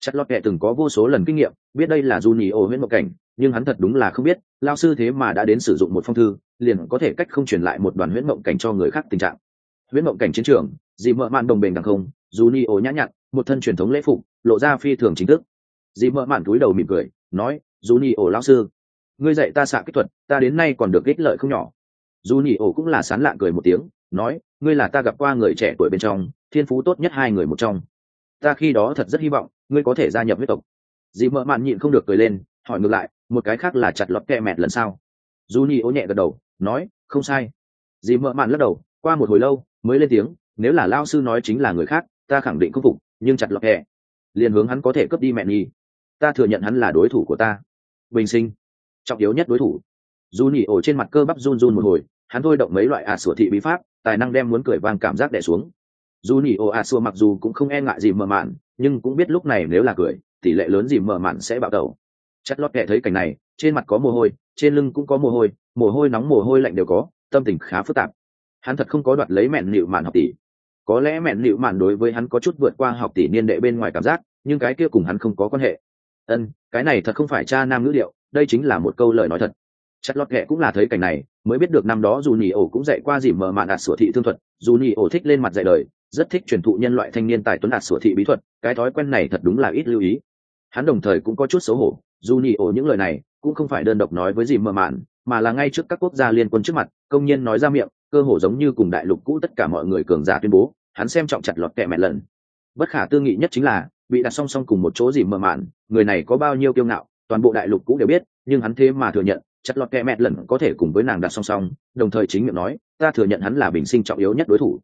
Chặt lọt kẹ từng có vô số lần kinh nghiệm, biết đây là du nhì ô huyễn mộng cảnh, nhưng hắn thật đúng là không biết, lao sư thế mà đã đến sử dụng một phong thư, liền có thể cách không truyền lại một đoàn huyễn mộng cảnh cho người khác tình trạng huyễn mộng cảnh chiến trường dì mợ mạn đồng bền càng không, dù ni ô nhã nhặn, một thân truyền thống lễ phục, lộ ra phi thường chính thức. Dì mợ mạn túi đầu mỉm cười, nói, dù ni ổ lao sư, ngươi dạy ta xạ kỹ thuật, ta đến nay còn được ích lợi không nhỏ. Dù Ni ổ cũng là sán lạ cười một tiếng, nói, ngươi là ta gặp qua người trẻ tuổi bên trong, thiên phú tốt nhất hai người một trong. Ta khi đó thật rất hy vọng, ngươi có thể gia nhập huyết tộc. Dì mợ mạn nhịn không được cười lên, hỏi ngược lại, một cái khác là chặt lọt kẹ mẹt lần sau. Dù Ni ô nhẹ gật đầu, nói, không sai. Dì mợ mạn lắc đầu qua một hồi lâu, mới lên tiếng, nếu là lao sư nói chính là người khác, ta khẳng định khâm phục, nhưng chặt lọt hẹ liền hướng hắn có thể cướp đi mẹ nhi. Ta thừa nhận hắn là đối thủ của ta. Bình sinh, trọng yếu nhất đối thủ. Dù nhỉ ổ trên mặt cơ bắp run run một hồi, hắn thôi động mấy loại ả sửa thị bí pháp, tài năng đem muốn cười vang cảm giác đẻ xuống. Dù nhỉ ổ ả sửa mặc dù cũng không e ngại gì mờ mạn, nhưng cũng biết lúc này nếu là cười, tỷ lệ lớn gì mờ mạn sẽ bạo tẩu. Chất lót kệ thấy cảnh này, trên mặt có mồ hôi, trên lưng cũng có mồ hôi mồ hôi nóng mồ hôi lạnh đều có, tâm tình khá phức tạp hắn thật không có đoạt lấy mẹn nịu mạn học tỷ. Có lẽ mẹn nịu mạn đối với hắn có chút vượt qua học tỷ niên đệ bên ngoài cảm giác nhưng cái kia cùng hắn không có quan hệ. Ân cái này thật không phải cha nam ngữ liệu, đây chính là một câu lời nói thật. Chặt lọt ghẹ cũng là thấy cảnh này mới biết được năm đó dù nhì ổ cũng dạy qua dìm mờ mạn đạt sửa thị thương thuật dù nhì ổ thích lên mặt dạy đời rất thích truyền thụ nhân loại thanh niên tài tuấn đạt sửa thị bí thuật cái thói quen này thật đúng là ít lưu ý. Hắn đồng thời cũng có chút xấu hổ dù nhì ổ những lời này cũng không phải đơn độc nói với dìm mờ mạn mà là ngay trước các quốc gia liên quân trước mặt công nhiên nói ra miệng cơ hồ giống như cùng đại lục cũ tất cả mọi người cường giả tuyên bố, hắn xem trọng chặt lọt kẹ mẹ lần. Bất khả tư nghị nhất chính là, bị đặt song song cùng một chỗ gì mờ mạn, người này có bao nhiêu kiêu ngạo, toàn bộ đại lục cũ đều biết, nhưng hắn thế mà thừa nhận, chặt lọt kẹ mẹ lần có thể cùng với nàng đặt song song, đồng thời chính miệng nói, ta thừa nhận hắn là bình sinh trọng yếu nhất đối thủ.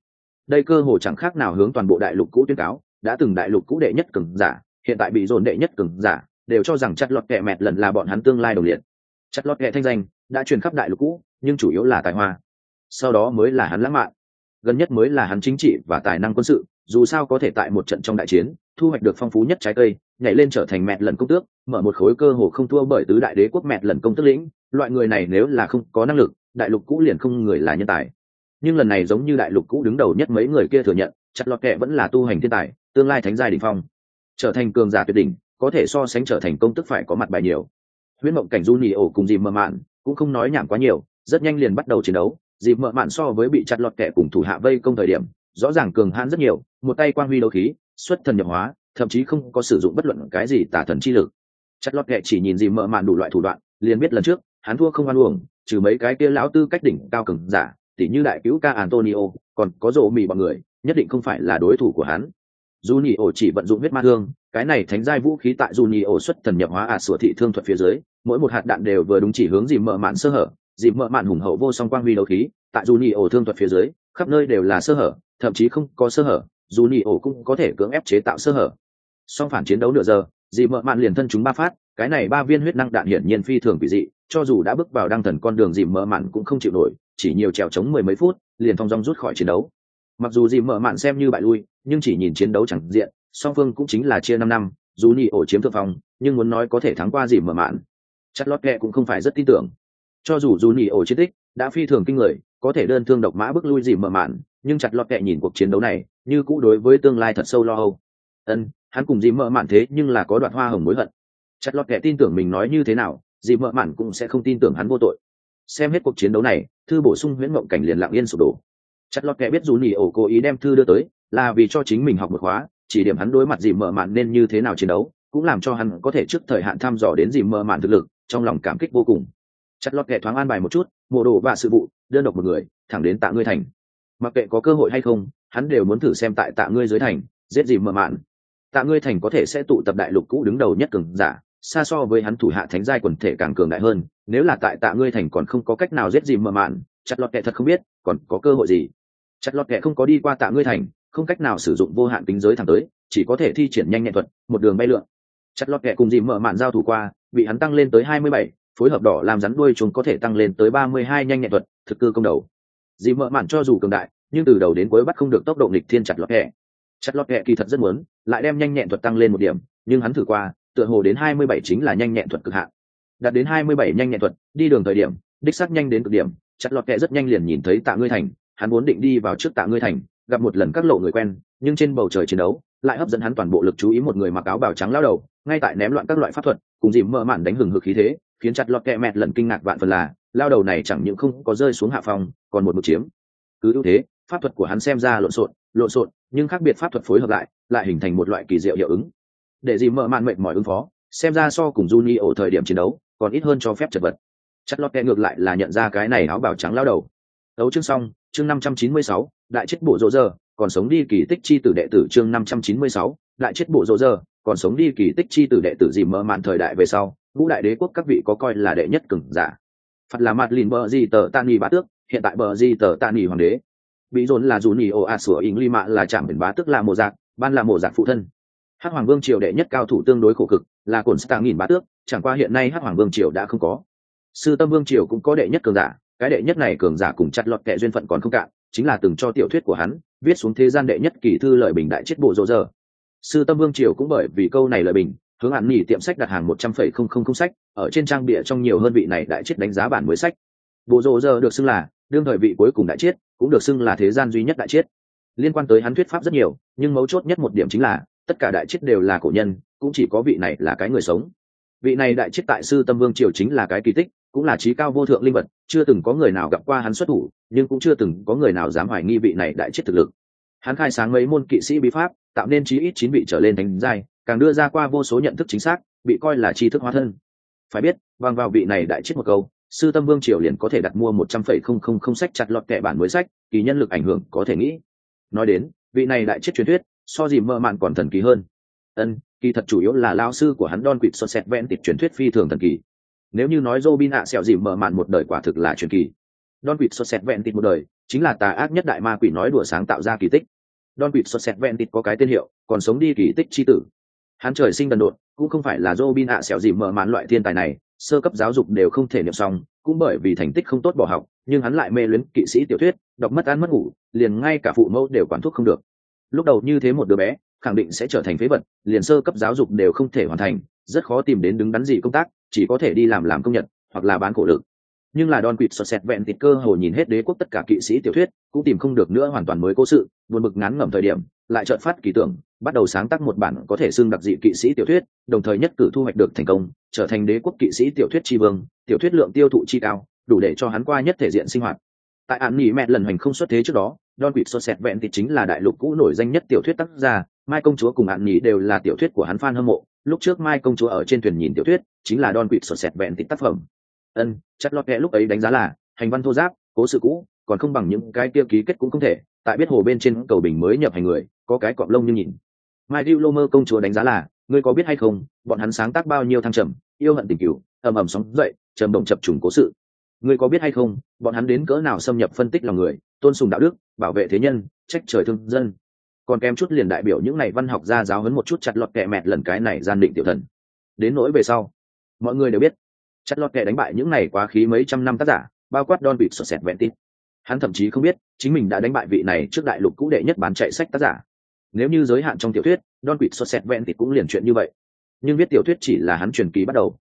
Đây cơ hồ chẳng khác nào hướng toàn bộ đại lục cũ tuyên cáo, đã từng đại lục cũ đệ nhất cường giả, hiện tại bị dồn đệ nhất cường giả, đều cho rằng chặt lọt kẹ mẹ lần là bọn hắn tương lai đồng liệt. Chặt lọt kẹ thanh danh, đã truyền khắp đại lục cũ, nhưng chủ yếu là tài hoa sau đó mới là hắn lãng mạn. Gần nhất mới là hắn chính trị và tài năng quân sự, dù sao có thể tại một trận trong đại chiến, thu hoạch được phong phú nhất trái cây, nhảy lên trở thành mẹ lần công tước, mở một khối cơ hồ không thua bởi tứ đại đế quốc mẹ lần công tước lĩnh, loại người này nếu là không có năng lực, đại lục cũ liền không người là nhân tài. Nhưng lần này giống như đại lục cũ đứng đầu nhất mấy người kia thừa nhận, chặt lọt kệ vẫn là tu hành thiên tài, tương lai thánh giai đỉnh phong. Trở thành cường giả tuyệt đỉnh, có thể so sánh trở thành công tức phải có mặt bài nhiều. Huyễn mộng cảnh du nhì ổ cùng dìm mờ mạn cũng không nói nhảm quá nhiều, rất nhanh liền bắt đầu chiến đấu dịp mờ mạn so với bị chặt lọt kẻ cùng thủ hạ vây công thời điểm, rõ ràng cường hãn rất nhiều, một tay quang huy đấu khí, xuất thần nhập hóa, thậm chí không có sử dụng bất luận cái gì tả thần chi lực. Chặt lọt kẻ chỉ nhìn dịp mờ mạn đủ loại thủ đoạn, liền biết lần trước, hắn thua không ăn uổng, trừ mấy cái kia lão tư cách đỉnh cao cường giả, tỉ như đại cứu ca antonio, còn có rộ mì bọn người, nhất định không phải là đối thủ của hắn. Dù nhị ổ chỉ vận dụng huyết ma thương, cái này thánh giai vũ khí tại dù nhị ổ xuất thần nhập hóa ả à sửa thị thương thuật phía dưới, mỗi một hạt đạn đều vừa đúng chỉ hướng dìm mở mạn sơ hở dìm mợ mạn hùng hậu vô song quang huy đấu khí, tại dù nhị ổ thương thuật phía dưới, khắp nơi đều là sơ hở, thậm chí không có sơ hở, dù nhị ổ cũng có thể cưỡng ép chế tạo sơ hở. Song phản chiến đấu nửa giờ dìm mợ mạn liền thân chúng ba phát, cái này ba viên huyết năng đạn hiển nhiên phi thường quỷ dị, cho dù đã bước vào đăng thần con đường dìm mợ mạn cũng không chịu nổi, chỉ nhiều trèo chống mười mấy phút, liền thong dong rút khỏi chiến đấu. Mặc dù dìm mợ mạn xem như bại lui, nhưng chỉ nhìn chiến đấu chẳng diện, song phương cũng chính là chia năm năm, dù nhị ổ chiếm thượng phong, nhưng muốn nói có thể thắng qua dìm mợ mạn chất lót kẹ cũng không phải rất tin tưởng cho dù dù nhị ổ chiến tích đã phi thường kinh người, có thể đơn thương độc mã bước lui dìm mở mạn nhưng chặt lọt kẹ nhìn cuộc chiến đấu này, như cũ đối với tương lai thật sâu lo âu. Ân, hắn cùng dìm mở mạn thế nhưng là có đoạn hoa hồng mối hận. Chặt lọt kẹ tin tưởng mình nói như thế nào dìm mở mạn cũng sẽ không tin tưởng hắn vô tội. Xem hết cuộc chiến đấu này, thư bổ sung huyễn mộng cảnh liền lặng yên sụp đổ. Chặt lọt kẹ biết dù nhì ổ cố ý đem thư đưa tới, là vì cho chính mình học một khóa, chỉ điểm hắn đối mặt dìm mở mạn nên như thế nào chiến đấu, cũng làm cho hắn có thể trước thời hạn thăm dò đến dìm mở mạn thực lực, trong lòng cảm kích vô cùng chặt lọt kệ thoáng an bài một chút mộ đồ và sự vụ, đơn độc một người, thẳng đến tạ ngươi thành. Mặc kệ có cơ hội hay không, hắn đều muốn thử xem tại tạ ngươi dưới thành, giết dìm mở mạn. Tạ ngươi thành có thể sẽ tụ tập đại lục cũ đứng đầu nhất cường giả, xa so với hắn thủ hạ thánh giai quần thể càng cường đại hơn, nếu là tại tạ ngươi thành còn không có cách nào giết dìm mở mạn, chặt lọt kệ thật không biết, còn có cơ hội gì? Chặt lọt kệ không có đi qua tạ ngươi thành, không cách nào sử dụng vô hạn tính giới thẳng tới, chỉ có thể thi triển nhanh nhẹn thuật, một đường bay lượn. Chặt lọt kệ cùng dìm mở mạn giao thủ qua, bị hắn tăng lên tới hai mươi bảy phối hợp đỏ làm rắn đuôi chúng có thể tăng lên tới ba mươi hai nhanh nhẹn thuật, thực cư công đầu. Dì mờ mạn cho dù cường đại, nhưng từ đầu đến cuối bắt không được tốc độ nghịch thiên chặt lọt kệ chặt lọt kệ kỳ thật rất muốn, lại đem nhanh nhẹn thuật tăng lên một điểm, nhưng hắn thử qua, tựa hồ đến hai mươi bảy chính là nhanh nhẹn thuật cực hạn. Đạt đến hai mươi bảy nhanh nhẹn thuật, đi đường thời điểm, đích xác nhanh đến cực điểm, chặt lọt kệ rất nhanh liền nhìn thấy tạ ngươi thành, hắn muốn định đi vào trước tạ ngươi thành, gặp một lần các lộ người quen, nhưng trên bầu trời chiến đấu, lại hấp dẫn hắn toàn bộ lực chú ý một người mặc áo bào trắng lao đầu, ngay tại ném loạn các loại pháp thuật, cùng dìm mơ mạn đánh hừng hực khí thế khiến chặt lọt kẹ mẹt lần kinh ngạc vạn phần là, lao đầu này chẳng những không có rơi xuống hạ phòng, còn một mực chiếm. Cứ ưu thế, pháp thuật của hắn xem ra lộn xộn lộn xộn, nhưng khác biệt pháp thuật phối hợp lại lại hình thành một loại kỳ diệu hiệu ứng. Để gì mở mạn mệnh mỏi ứng phó, xem ra so cùng Juni ở thời điểm chiến đấu, còn ít hơn cho phép chật vật. Chất lót kẹ ngược lại là nhận ra cái này áo bảo trắng lao đầu. Đấu chương xong, chương năm trăm chín mươi sáu, đại chết bộ rỗ giờ còn sống đi kỳ tích chi tử đệ tử chương năm trăm chín mươi sáu, đại chết bộ rỗ giờ còn sống đi kỳ tích chi tử đệ tử gì mở mạn thời đại về sau ngũ đại đế quốc các vị có coi là đệ nhất cường giả? Phật là mặt lìn bờ di tờ tan nghỉ bá tước, hiện tại bờ di tờ tan nghỉ hoàng đế. Bị dồn là dù nhì ồ ạt sủa ỉng ly mạ là chạm biển bá tước là mộ giặc ban là mộ giặc phụ thân. Hắc hoàng vương triều đệ nhất cao thủ tương đối khổ cực là cồn stang nghìn bá tước, chẳng qua hiện nay hắc hoàng vương triều đã không có. Sư tâm vương triều cũng có đệ nhất cường giả, cái đệ nhất này cường giả cùng chặt lọt kệ duyên phận còn không cạn, chính là từng cho tiểu thuyết của hắn, viết xuống thế gian đệ nhất kỳ thư lợi bình đại chết bộ rô giờ sư tâm vương triều cũng bởi vì câu này lợi bình hướng hạn nghỉ tiệm sách đặt hàng một trăm phẩy không không không sách, ở trên trang bìa trong nhiều hơn vị này đại chết đánh giá bản mới sách. Bộ rô giờ được xưng là, đương thời vị cuối cùng đại chết cũng được xưng là thế gian duy nhất đại chết liên quan tới hắn thuyết pháp rất nhiều, nhưng mấu chốt nhất một điểm chính là, tất cả đại chết đều là cổ nhân, cũng chỉ có vị này là cái người sống. Vị này đại chết tại sư tâm vương triều chính là cái kỳ tích, cũng là trí cao vô thượng linh vật, chưa từng có người nào gặp qua hắn xuất thủ, nhưng cũng chưa từng có người nào dám hoài nghi vị này đại chết thực lực. Hắn khai sáng mấy môn kỵ sĩ bí pháp, tạo nên chí ít chín vị trở lên thành giai càng đưa ra qua vô số nhận thức chính xác bị coi là tri thức hóa thân phải biết vang vào vị này đại chết một câu sư tâm vương triều liền có thể đặt mua một trăm phẩy không không không sách chặt lọt kệ bản mới sách kỳ nhân lực ảnh hưởng có thể nghĩ nói đến vị này đại chết truyền thuyết so gì mơ mạn còn thần kỳ hơn ân kỳ thật chủ yếu là lao sư của hắn don quỵt sọt sẹt vẹn tịp truyền thuyết phi thường thần kỳ nếu như nói Robin ạ sẹo dìm mở màn một đời quả thực là truyền kỳ. Don Quỵt sọt sẹt vẹn tịt một đời, chính là tà ác nhất đại ma quỷ nói đùa sáng tạo ra kỳ tích. Don Quỵt sọt sẹt vẹn tịt có cái tên hiệu, còn sống đi kỳ tích chi tử. Hắn trời sinh đần độn, cũng không phải là Robin ạ sẹo gì mở màn loại thiên tài này, sơ cấp giáo dục đều không thể niệm xong, cũng bởi vì thành tích không tốt bỏ học, nhưng hắn lại mê luyến kỵ sĩ tiểu thuyết, đọc mất ăn mất ngủ, liền ngay cả phụ mẫu đều quản thuốc không được. Lúc đầu như thế một đứa bé, khẳng định sẽ trở thành phế vật, liền sơ cấp giáo dục đều không thể hoàn thành, rất khó tìm đến đứng đắn gì công tác, chỉ có thể đi làm làm công nhật hoặc là bán cổ lực nhưng là đòn quỵt sọt sẹt vẹn thịt cơ hồ nhìn hết đế quốc tất cả kỵ sĩ tiểu thuyết cũng tìm không được nữa hoàn toàn mới cố sự buồn bực ngắn ngẩm thời điểm lại chợt phát kỳ tưởng, bắt đầu sáng tác một bản có thể xưng đặc dị kỵ sĩ tiểu thuyết, đồng thời nhất cử thu hoạch được thành công, trở thành đế quốc kỵ sĩ tiểu thuyết tri vương, tiểu thuyết lượng tiêu thụ chi cao, đủ để cho hắn qua nhất thể diện sinh hoạt. Tại án nghỉ mẹ lần hành không xuất thế trước đó, don quỵt sọt sẹt vẹn thì chính là đại lục cũ nổi danh nhất tiểu thuyết tác gia mai công chúa cùng án nghỉ đều là tiểu thuyết của hắn fan hâm mộ. Lúc trước mai công chúa ở trên thuyền nhìn tiểu thuyết, chính là don quỵt sọt sẹt vẹn tịt tác phẩm. Ân chất lót kẽ lúc ấy đánh giá là, hành văn thô giáp, cố sự cũ, còn không bằng những cái kia ký kết cũng không thể tại biết hồ bên trên cầu bình mới nhập hành người, có cái cọp lông như nhìn. Mai Diu lô mơ công chúa đánh giá là, ngươi có biết hay không, bọn hắn sáng tác bao nhiêu thăng trầm, yêu hận tình cựu ầm ầm sóng dậy, trầm động chập trùng cố sự. Ngươi có biết hay không, bọn hắn đến cỡ nào xâm nhập phân tích lòng người, tôn sùng đạo đức, bảo vệ thế nhân, trách trời thương dân. Còn kém chút liền đại biểu những này văn học gia giáo hấn một chút chặt lọt kẹ mẹt lần cái này gian định tiểu thần. Đến nỗi về sau, mọi người đều biết, chặt lọt kẹ đánh bại những này quá khí mấy trăm năm tác giả, bao quát don bị sọt sẹt vẹn tít hắn thậm chí không biết chính mình đã đánh bại vị này trước đại lục cũ đệ nhất bán chạy sách tác giả. Nếu như giới hạn trong tiểu thuyết, don quỵt sốt sẹt vẹn thì cũng liền chuyện như vậy. Nhưng viết tiểu thuyết chỉ là hắn truyền kỳ bắt đầu.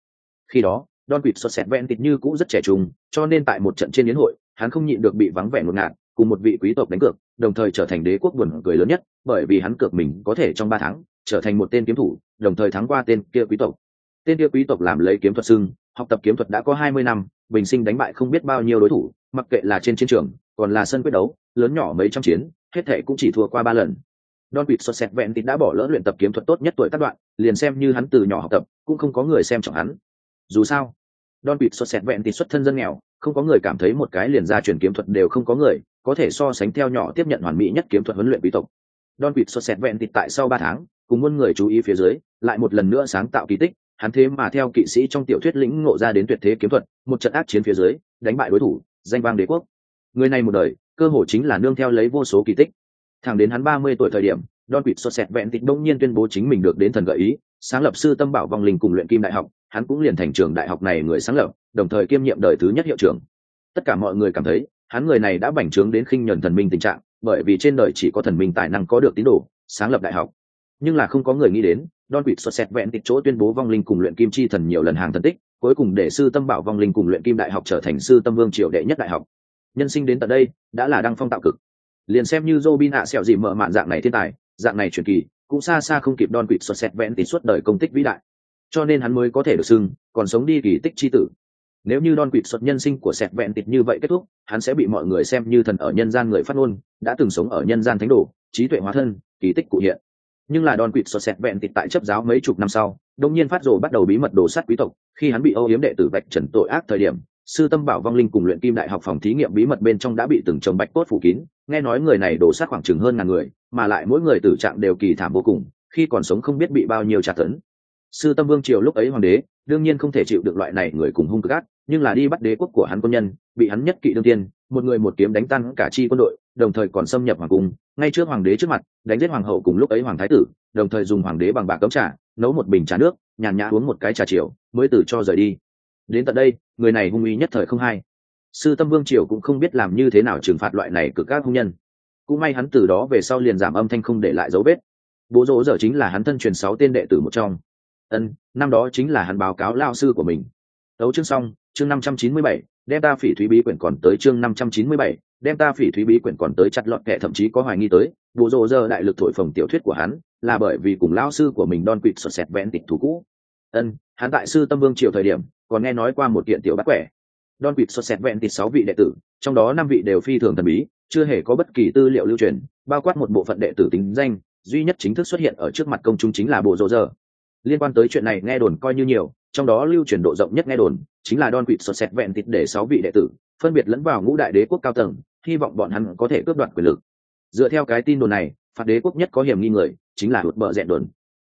Khi đó, don quỵt sốt sẹt vẹn tít như cũ rất trẻ trung, cho nên tại một trận trên yến hội, hắn không nhịn được bị vắng vẻ ngột ngạt, cùng một vị quý tộc đánh cược, đồng thời trở thành đế quốc buồn cười lớn nhất, bởi vì hắn cược mình có thể trong ba tháng, trở thành một tên kiếm thủ, đồng thời thắng qua tên kia quý tộc. Tên kia quý tộc làm lấy kiếm thuật xưng, học tập kiếm thuật đã có hai mươi năm, bình sinh đánh bại không biết bao nhiêu đối thủ mặc kệ là trên chiến trường còn là sân quyết đấu lớn nhỏ mấy trăm chiến hết thệ cũng chỉ thua qua ba lần Don Quỵt sọt sẹt vẹn tịt đã bỏ lỡ luyện tập kiếm thuật tốt nhất tuổi tác đoạn, liền xem như hắn từ nhỏ học tập, cũng không có người xem trọng hắn. Dù sao, Don Quỵt sọt sẹt vẹn tịt xuất thân dân nghèo, không có người cảm thấy một cái liền ra truyền kiếm thuật đều không có người, có thể so sánh theo nhỏ tiếp nhận hoàn mỹ nhất kiếm thuật huấn luyện quý tộc don quỵt sọt sẹt vẹn tịt tại sau ba tháng cùng muôn người chú ý phía dưới lại một lần nữa sáng tạo kỳ tích hắn thế mà theo kỵ sĩ trong tiểu thuyết lĩnh ngộ ra đến tuyệt thế kiếm thuật một trận ác chiến phía dưới đánh bại đối thủ danh vang đế quốc. Người này một đời, cơ hồ chính là nương theo lấy vô số kỳ tích. Thẳng đến hắn ba mươi tuổi thời điểm, don quỵt sốt sẹt vẹn tịt đông nhiên tuyên bố chính mình được đến thần gợi ý, sáng lập sư tâm bảo vong linh cùng luyện kim đại học, hắn cũng liền thành trường đại học này người sáng lập, đồng thời kiêm nhiệm đời thứ nhất hiệu trưởng. Tất cả mọi người cảm thấy, hắn người này đã bành trướng đến khinh nhuần thần minh tình trạng, bởi vì trên đời chỉ có thần minh tài năng có được tín đồ, sáng lập đại học. Nhưng là không có người nghĩ đến, don quỵt xuất sẹt vẹn tịch chỗ tuyên bố vong linh cùng luyện kim chi thần nhiều lần hàng thần tích cuối cùng để sư tâm bảo vong linh cùng luyện kim đại học trở thành sư tâm vương triều đệ nhất đại học. Nhân sinh đến tận đây, đã là đăng phong tạo cực. Liền xem như Robin ạ sẹo gì mở mạn dạng này thiên tài, dạng này truyền kỳ, cũng xa xa không kịp đon quỵt xuất xét vẽn tịch suốt đời công tích vĩ đại. Cho nên hắn mới có thể được xưng, còn sống đi kỳ tích chi tử. Nếu như đon quỵt xuất nhân sinh của sẹt vẹn tịt như vậy kết thúc, hắn sẽ bị mọi người xem như thần ở nhân gian người phát ngôn, đã từng sống ở nhân gian thánh đồ, trí tuệ hóa thân, kỳ tích cụ hiện nhưng là đòn quỵt sọt sẹt vẹn tịt tại chấp giáo mấy chục năm sau đông nhiên phát rồ bắt đầu bí mật đồ sát quý tộc. Khi hắn bị âu yếm đệ tử vạch trần tội ác thời điểm, sư tâm bảo vong linh cùng luyện kim đại học phòng thí nghiệm bí mật bên trong đã bị từng chồng bạch cốt phủ kín. Nghe nói người này đổ sát khoảng chừng hơn ngàn người, mà lại mỗi người tử trạng đều kỳ thảm vô cùng, khi còn sống không biết bị bao nhiêu trả tấn. Sư tâm vương triều lúc ấy hoàng đế, đương nhiên không thể chịu được loại này người cùng hung cực ác, nhưng là đi bắt đế quốc của hắn quân nhân, bị hắn nhất kỵ đương tiên, một người một kiếm đánh tan cả chi quân đội đồng thời còn xâm nhập hoàng cung, ngay trước hoàng đế trước mặt, đánh giết hoàng hậu cùng lúc ấy hoàng thái tử, đồng thời dùng hoàng đế bằng bạc cấm trà, nấu một bình trà nước, nhàn nhã uống một cái trà chiều, mới từ cho rời đi. Đến tận đây, người này hung uy nhất thời không hay. Sư tâm vương triều cũng không biết làm như thế nào trừng phạt loại này cực các hung nhân. Cũng may hắn từ đó về sau liền giảm âm thanh không để lại dấu vết. Bố rỗ giờ chính là hắn thân truyền sáu tên đệ tử một trong. Ân, năm đó chính là hắn báo cáo lao sư của mình. Đấu chương xong, chương năm trăm chín mươi bảy đem ta phỉ thúy bí quyển còn tới chương năm trăm chín mươi bảy, đem ta phỉ thúy bí quyển còn tới chặt lọt kệ thậm chí có hoài nghi tới bộ rỗ giờ đại lực thổi phồng tiểu thuyết của hắn, là bởi vì cùng lão sư của mình đon quỵt sọt sẹt vẹn tịch thủ cũ. Ân, hắn tại sư tâm vương triều thời điểm, còn nghe nói qua một kiện tiểu bắt quẻ. Đon quỵt sọt sẹt vẹn tịch sáu vị đệ tử, trong đó năm vị đều phi thường thần bí, chưa hề có bất kỳ tư liệu lưu truyền, bao quát một bộ phận đệ tử tính danh, duy nhất chính thức xuất hiện ở trước mặt công chúng chính là bộ rộ giờ. Liên quan tới chuyện này nghe đồn coi như nhiều, trong đó lưu truyền độ rộng nhất nghe đồn chính là don quỵt sọt sẹt vẹn tịt để sáu vị đệ tử, phân biệt lẫn vào ngũ đại đế quốc cao tầng, hy vọng bọn hắn có thể cướp đoạt quyền lực. Dựa theo cái tin đồn này, phạt đế quốc nhất có hiểm nghi người, chính là hụt bờ rẽ đồn.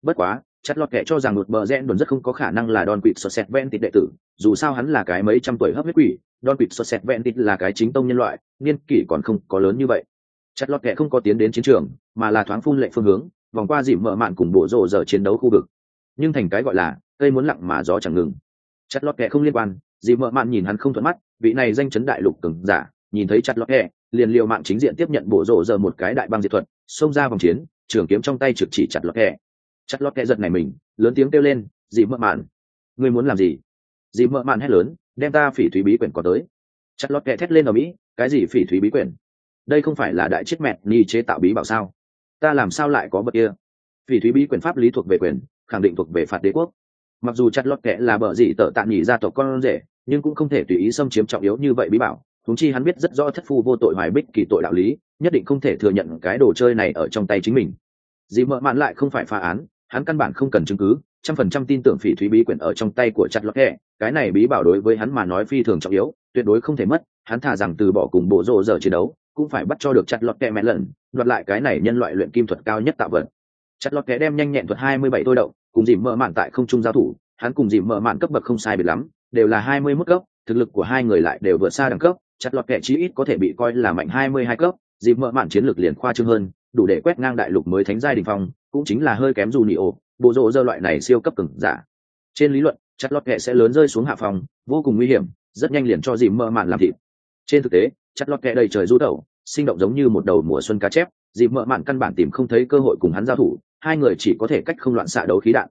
Bất quá, chặt lọt kệ cho rằng hụt bờ rẽ đồn rất không có khả năng là don quỵt sọt sẹt vẹn tịt đệ tử, dù sao hắn là cái mấy trăm tuổi hấp huyết quỷ, don quỵt sọt sẹt vẹn tịt là cái chính tông nhân loại, niên kỷ còn không có lớn như vậy. Chặt lọt kệ không có tiến đến chiến trường, mà là thoáng phun lệ phương hướng, vòng qua dìm mở mạn cùng bộ rồ giờ chiến đấu khu vực. Nhưng thành cái gọi là, cây muốn lặng mà gió chẳng ngừng chặt lọt kẹ không liên quan dì mợ mạn nhìn hắn không thuận mắt vị này danh chấn đại lục cứng giả nhìn thấy chặt lọt kẹ, liền liều mạng chính diện tiếp nhận bộ rộ giờ một cái đại băng diệt thuật xông ra vòng chiến trường kiếm trong tay trực chỉ chặt lọt kẹ. chặt lọt kẹ giật này mình lớn tiếng kêu lên dì mợ mạn ngươi muốn làm gì? Dì mợ mạn hét lớn đem ta phỉ thúy bí quyển có tới. Chặt lọt kẹ thét lên ở mỹ cái gì phỉ thúy bí quyển? Đây không phải là đại chết mẹt ni chế tạo bí bảo sao? Ta làm sao lại có bậc kia? Phỉ thúy bí quyền pháp lý thuộc về quyền khẳng định thuộc về phạt đế quốc mặc dù chặt lọt kệ là bờ gì tợ tạm nhỉ gia tộc con rể, nhưng cũng không thể tùy ý xâm chiếm trọng yếu như vậy bí bảo. Thúng chi hắn biết rất rõ thất phu vô tội hoài bích kỳ tội đạo lý, nhất định không thể thừa nhận cái đồ chơi này ở trong tay chính mình. Dì mợ mạn lại không phải phá án, hắn căn bản không cần chứng cứ, trăm phần trăm tin tưởng phỉ thúy bí quyển ở trong tay của chặt lọt kệ cái này bí bảo đối với hắn mà nói phi thường trọng yếu, tuyệt đối không thể mất. Hắn thà rằng từ bỏ cùng bộ rộ giờ chiến đấu, cũng phải bắt cho được chặt lọt kẹ mẹ lần, đoạt lại cái này nhân loại luyện kim thuật cao nhất tạo vật. Chặt lọt kẹ đem nhanh nhẹn thuật hai mươi bảy tôi đậu cùng dìm mỡ mạn tại không trung giao thủ, hắn cùng dìm mỡ mạn cấp bậc không sai biệt lắm, đều là hai mươi mức cấp, thực lực của hai người lại đều vượt xa đẳng cấp, chặt lọt kẹ chí ít có thể bị coi là mạnh hai mươi hai cấp, dìm mỡ mạn chiến lược liền khoa trương hơn, đủ để quét ngang đại lục mới thánh giai đình phong, cũng chính là hơi kém dù nị ổ, bộ rộ dơ loại này siêu cấp cứng giả. Trên lý luận, chặt lọt kẹ sẽ lớn rơi xuống hạ phòng, vô cùng nguy hiểm, rất nhanh liền cho dìm mỡ mạn làm thịt. Trên thực tế, chặt lọt kẹ đầy trời rú đầu sinh động giống như một đầu mùa xuân cá chép, dìm mợ mạn căn bản tìm không thấy cơ hội cùng hắn giao thủ hai người chỉ có thể cách không loạn xạ đấu khí đạn.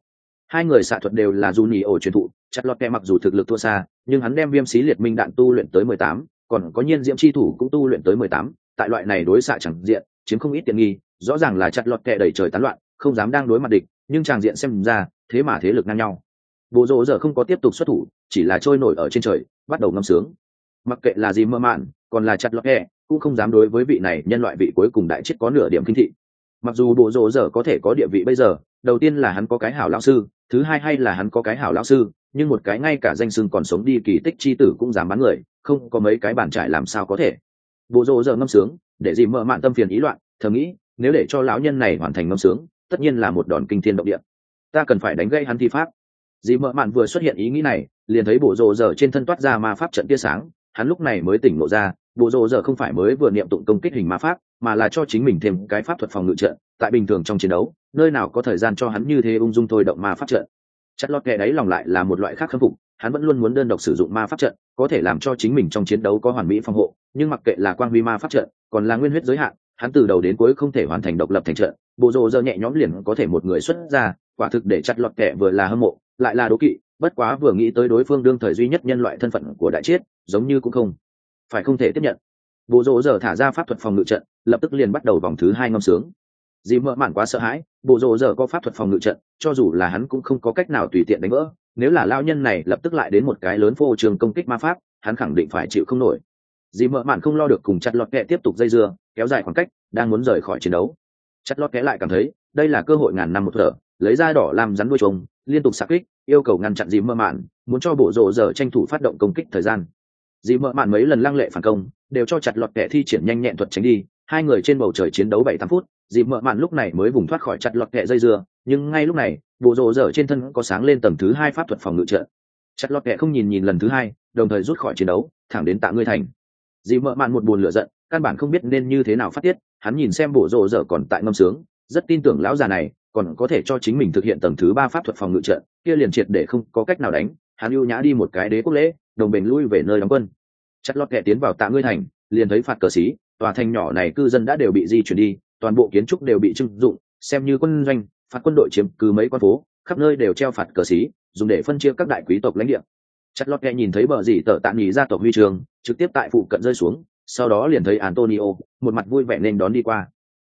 Hai người xạ thuật đều là du nhì ổ truyền thụ chặt lọt kẹ mặc dù thực lực thua xa, nhưng hắn đem viêm xí liệt minh đạn tu luyện tới mười tám, còn có nhiên diễm c h i thủ cũng tu luyện tới mười tám, tại loại này đối xạ chẳng diện, chiếm không ít tiện nghi, rõ ràng là chặt lọt kẹ đẩy trời tán loạn, không dám đang đối mặt địch, nhưng tràng diện xem ra, thế mà thế lực ngang nhau. Bộ rỗ giờ không có tiếp tục xuất thủ, chỉ là trôi nổi ở trên trời, bắt đầu ngâm sướng. Mặc kệ là gì mơ mạn, còn là chặt lọt kẹ cũng không dám đối với vị này nhân loại vị cuối cùng đại chết có nửa điểm kinh thị mặc dù bộ rộ dở có thể có địa vị bây giờ, đầu tiên là hắn có cái hảo lão sư, thứ hai hay là hắn có cái hảo lão sư, nhưng một cái ngay cả danh sưng còn sống đi kỳ tích chi tử cũng dám bán người, không có mấy cái bàn trải làm sao có thể. Bộ rộ dở ngâm sướng, để gì mợ mạn tâm phiền ý loạn, thầm nghĩ, nếu để cho lão nhân này hoàn thành ngâm sướng, tất nhiên là một đòn kinh thiên động địa. Ta cần phải đánh gây hắn thi pháp. Dì mợ mạn vừa xuất hiện ý nghĩ này, liền thấy bộ rộ dở trên thân toát ra ma pháp trận tia sáng hắn lúc này mới tỉnh ngộ ra, bộ rồ giờ không phải mới vừa niệm tụng công kích hình ma pháp, mà là cho chính mình thêm cái pháp thuật phòng ngự trận, tại bình thường trong chiến đấu, nơi nào có thời gian cho hắn như thế ung dung thôi động ma pháp trận. Chất lót kẻ đấy lòng lại là một loại khác khâm phục, hắn vẫn luôn muốn đơn độc sử dụng ma pháp trận, có thể làm cho chính mình trong chiến đấu có hoàn mỹ phòng hộ, nhưng mặc kệ là quang huy ma pháp trận, còn là nguyên huyết giới hạn, hắn từ đầu đến cuối không thể hoàn thành độc lập thành trận. Bộ rồ giờ nhẹ nhõm liền có thể một người xuất ra, quả thực để chặt lọt kẻ vừa là hâm mộ, lại là đố kỵ bất quá vừa nghĩ tới đối phương đương thời duy nhất nhân loại thân phận của đại chiết, giống như cũng không phải không thể tiếp nhận. Bộ rỗ giờ thả ra pháp thuật phòng ngự trận, lập tức liền bắt đầu vòng thứ hai ngâm sướng. Dì mợ mạn quá sợ hãi, bộ rỗ giờ có pháp thuật phòng ngự trận, cho dù là hắn cũng không có cách nào tùy tiện đánh vỡ. Nếu là lao nhân này lập tức lại đến một cái lớn phô trường công kích ma pháp, hắn khẳng định phải chịu không nổi. Dì mợ mạn không lo được cùng chặt lọt kẹ tiếp tục dây dưa, kéo dài khoảng cách, đang muốn rời khỏi chiến đấu. Chặt lọt kẽ lại cảm thấy, đây là cơ hội ngàn năm một thở, lấy da đỏ làm rắn đuôi trống liên tục xạ kích yêu cầu ngăn chặn dì Mơ mạn, muốn cho bộ rộ giờ tranh thủ phát động công kích thời gian. Dì Mơ mạn mấy lần lăng lệ phản công, đều cho chặt lọt kẻ thi triển nhanh nhẹn thuật tránh đi. Hai người trên bầu trời chiến đấu bảy tám phút Dì Mơ mạn lúc này mới vùng thoát khỏi chặt lọt kẹ dây dưa, nhưng ngay lúc này, bộ rộ dở trên thân có sáng lên tầng thứ hai pháp thuật phòng ngự trợ. Chặt lọt kẹ không nhìn nhìn lần thứ hai, đồng thời rút khỏi chiến đấu, thẳng đến tạ ngươi thành. Dì Mơ mạn một buồn lửa giận, căn bản không biết nên như thế nào phát tiết, hắn nhìn xem bộ rộ dở còn tại ngâm sướng, rất tin tưởng lão già này còn có thể cho chính mình thực hiện tầng thứ ba pháp thuật phòng ngự trận, kia liền triệt để không có cách nào đánh hắn ưu nhã đi một cái đế quốc lễ, đồng bền lui về nơi đóng quân. Chặt lót kẹ tiến vào tạ ngươi thành, liền thấy phạt cờ xí, tòa thành nhỏ này cư dân đã đều bị di chuyển đi, toàn bộ kiến trúc đều bị trưng dụng, xem như quân doanh, phạt quân đội chiếm cứ mấy con phố, khắp nơi đều treo phạt cờ xí, dùng để phân chia các đại quý tộc lãnh địa. Chặt lót kẹ nhìn thấy bờ dì tờ tạ nghỉ ra tộc huy trường, trực tiếp tại phụ cận rơi xuống, sau đó liền thấy antonio, một mặt vui vẻ nên đón đi qua.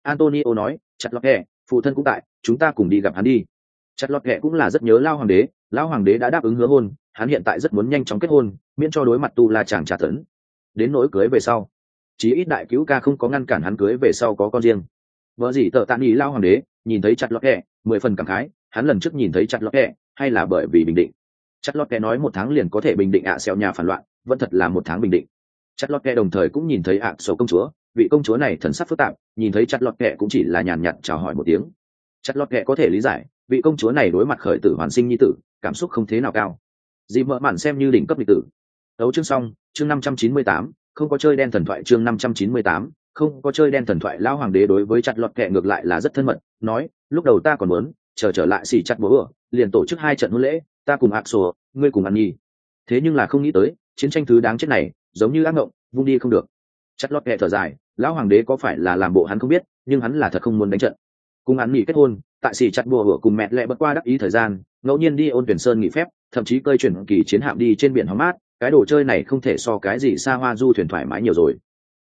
Antonio nói, chặt lót kẹ phụ thân cũng tại, chúng ta cùng đi gặp hắn đi. Chặt lọt kẹ cũng là rất nhớ lao hoàng đế, lao hoàng đế đã đáp ứng hứa hôn, hắn hiện tại rất muốn nhanh chóng kết hôn, miễn cho đối mặt tu la chàng trả tấn đến nỗi cưới về sau, chí ít đại cứu ca không có ngăn cản hắn cưới về sau có con riêng. Vợ gì tợ tàn ý lao hoàng đế, nhìn thấy chặt lọt kẹ mười phần cảm khái, hắn lần trước nhìn thấy chặt lọt kẹ hay là bởi vì bình định. Chặt lọt kẹ nói một tháng liền có thể bình định ạ à xeo nhà phản loạn, vẫn thật là một tháng bình định. Chặt lọt kẹ đồng thời cũng nhìn thấy ạ à sổ công chúa vị công chúa này thần sắc phức tạp, nhìn thấy chặt lọt kệ cũng chỉ là nhàn nhạt chào hỏi một tiếng. Chặt lọt kệ có thể lý giải, vị công chúa này đối mặt khởi tử hoàn sinh nhi tử, cảm xúc không thế nào cao. Dì mợ mạn xem như đỉnh cấp lịch tử. Đấu chương xong, chương năm trăm chín mươi tám, không có chơi đen thần thoại chương năm trăm chín mươi tám, không có chơi đen thần thoại lão hoàng đế đối với chặt lọt kệ ngược lại là rất thân mật, nói, lúc đầu ta còn muốn, chờ trở lại xỉ chặt bố ở liền tổ chức hai trận hôn lễ, ta cùng ạc sùa, ngươi cùng ăn nhi thế nhưng là không nghĩ tới, chiến tranh thứ đáng chết này, giống như ác mộng, vung đi không được. Chặt lọt kệ thở dài lão hoàng đế có phải là làm bộ hắn không biết, nhưng hắn là thật không muốn đánh trận. Cùng hắn nghỉ kết hôn, tại xỉ chặt bùa hửa cùng mẹ lẹ bất qua đắc ý thời gian, ngẫu nhiên đi ôn tuyển sơn nghỉ phép, thậm chí cơi chuyển kỳ chiến hạm đi trên biển hóng mát, cái đồ chơi này không thể so cái gì xa hoa du thuyền thoải mái nhiều rồi.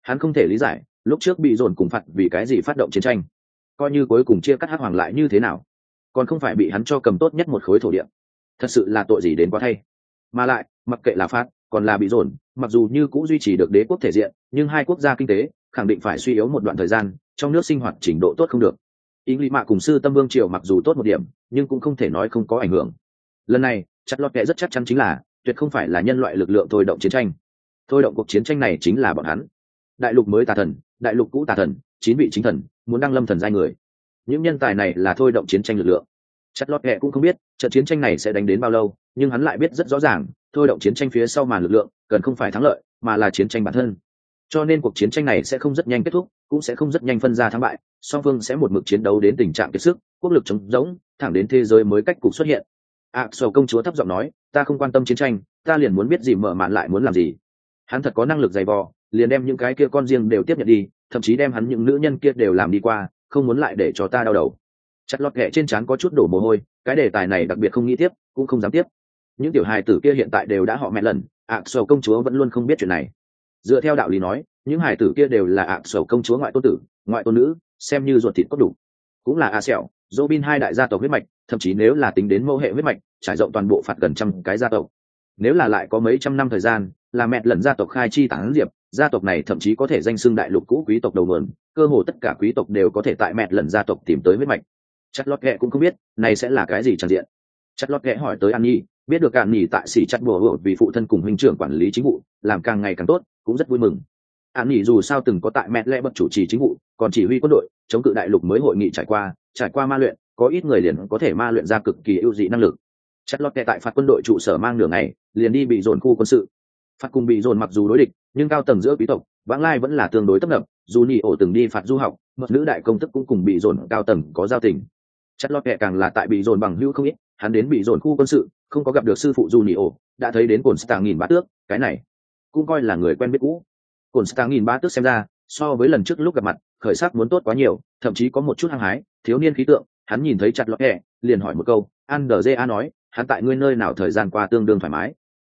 Hắn không thể lý giải, lúc trước bị dồn cùng phạt vì cái gì phát động chiến tranh. Coi như cuối cùng chia cắt hắc hoàng lại như thế nào, còn không phải bị hắn cho cầm tốt nhất một khối thổ địa. Thật sự là tội gì đến quá thay. Mà lại, mặc kệ là phát còn là bị dồn, mặc dù như cũng duy trì được đế quốc thể diện, nhưng hai quốc gia kinh tế khẳng định phải suy yếu một đoạn thời gian, trong nước sinh hoạt trình độ tốt không được. Ý nghĩ mạ cùng sư tâm vương triều mặc dù tốt một điểm, nhưng cũng không thể nói không có ảnh hưởng. Lần này chặt lọt kệ rất chắc chắn chính là, tuyệt không phải là nhân loại lực lượng thôi động chiến tranh. Thôi động cuộc chiến tranh này chính là bọn hắn. Đại lục mới tà thần, đại lục cũ tà thần, chín vị chính thần, muốn đăng lâm thần giai người. Những nhân tài này là thôi động chiến tranh lực lượng. Chặt lọt kệ cũng không biết, trận chiến tranh này sẽ đánh đến bao lâu, nhưng hắn lại biết rất rõ ràng, thôi động chiến tranh phía sau màn lực lượng, cần không phải thắng lợi, mà là chiến tranh bản thân cho nên cuộc chiến tranh này sẽ không rất nhanh kết thúc cũng sẽ không rất nhanh phân ra thắng bại song phương sẽ một mực chiến đấu đến tình trạng kiệt sức quốc lực chống rỗng thẳng đến thế giới mới cách cục xuất hiện. Ạ à, sầu công chúa thấp giọng nói ta không quan tâm chiến tranh ta liền muốn biết gì mở mạn lại muốn làm gì. Hắn thật có năng lực dày vò liền đem những cái kia con riêng đều tiếp nhận đi thậm chí đem hắn những nữ nhân kia đều làm đi qua không muốn lại để cho ta đau đầu. Chặt lọt ghẹ trên trán có chút đổ mồ hôi cái đề tài này đặc biệt không nghĩ tiếp cũng không dám tiếp. Những tiểu hài tử kia hiện tại đều đã họ mẹ lần ạ à, sầu công chúa vẫn luôn không biết chuyện này dựa theo đạo lý nói, những hải tử kia đều là ạ sầu công chúa ngoại tôn tử, ngoại tôn nữ, xem như ruột thịt cốt đủ. Cũng là a sẹo dỗ bin hai đại gia tộc huyết mạch, thậm chí nếu là tính đến mẫu hệ huyết mạch, trải rộng toàn bộ phạt gần trăm cái gia tộc. Nếu là lại có mấy trăm năm thời gian, là mẹ lần gia tộc khai chi tản diệp, gia tộc này thậm chí có thể danh xưng đại lục cũ quý tộc đầu nguồn, cơ hồ tất cả quý tộc đều có thể tại mẹ lần gia tộc tìm tới huyết mạch. Chất lót ghẹ cũng không biết, này sẽ là cái gì tràn diện. Chất lót ghẹ hỏi tới an nhi biết được cạn nghỉ tại sỉ chặt bùa hựa vì phụ thân cùng huynh trưởng quản lý chính vụ, làm càng ngày càng tốt, cũng rất vui mừng. An nghỉ dù sao từng có tại mẹ lẽ bậc chủ trì chính vụ, còn chỉ huy quân đội, chống cự đại lục mới hội nghị trải qua trải qua ma luyện, có ít người liền có thể ma luyện ra cực kỳ ưu dị năng lực. Chất lót kẹ tại phạt quân đội trụ sở mang nửa ngày, liền đi bị dồn khu quân sự. Phạt cùng bị dồn mặc dù đối địch, nhưng cao tầng giữa quý tộc, vãng lai vẫn là tương đối tấp nập, dù nhị ổ từng đi phạt du học, mật nữ đại công tức cũng cùng bị dồn cao tầng có giao tình. Chất lót kẹ càng là tại bị dồn bằng hữu không ít hắn đến bị dồn khu quân sự, không có gặp được sư phụ dù nhị ổ đã thấy đến cồn stang nghìn bát tước, cái này cũng coi là người quen biết cũ. Cồn stang nghìn bát tước xem ra, so với lần trước lúc gặp mặt, khởi sắc muốn tốt quá nhiều, thậm chí có một chút hăng hái, thiếu niên khí tượng, hắn nhìn thấy chặt lọt kẹ liền hỏi một câu an đờ a nói, hắn tại ngươi nơi nào thời gian qua tương đương thoải mái?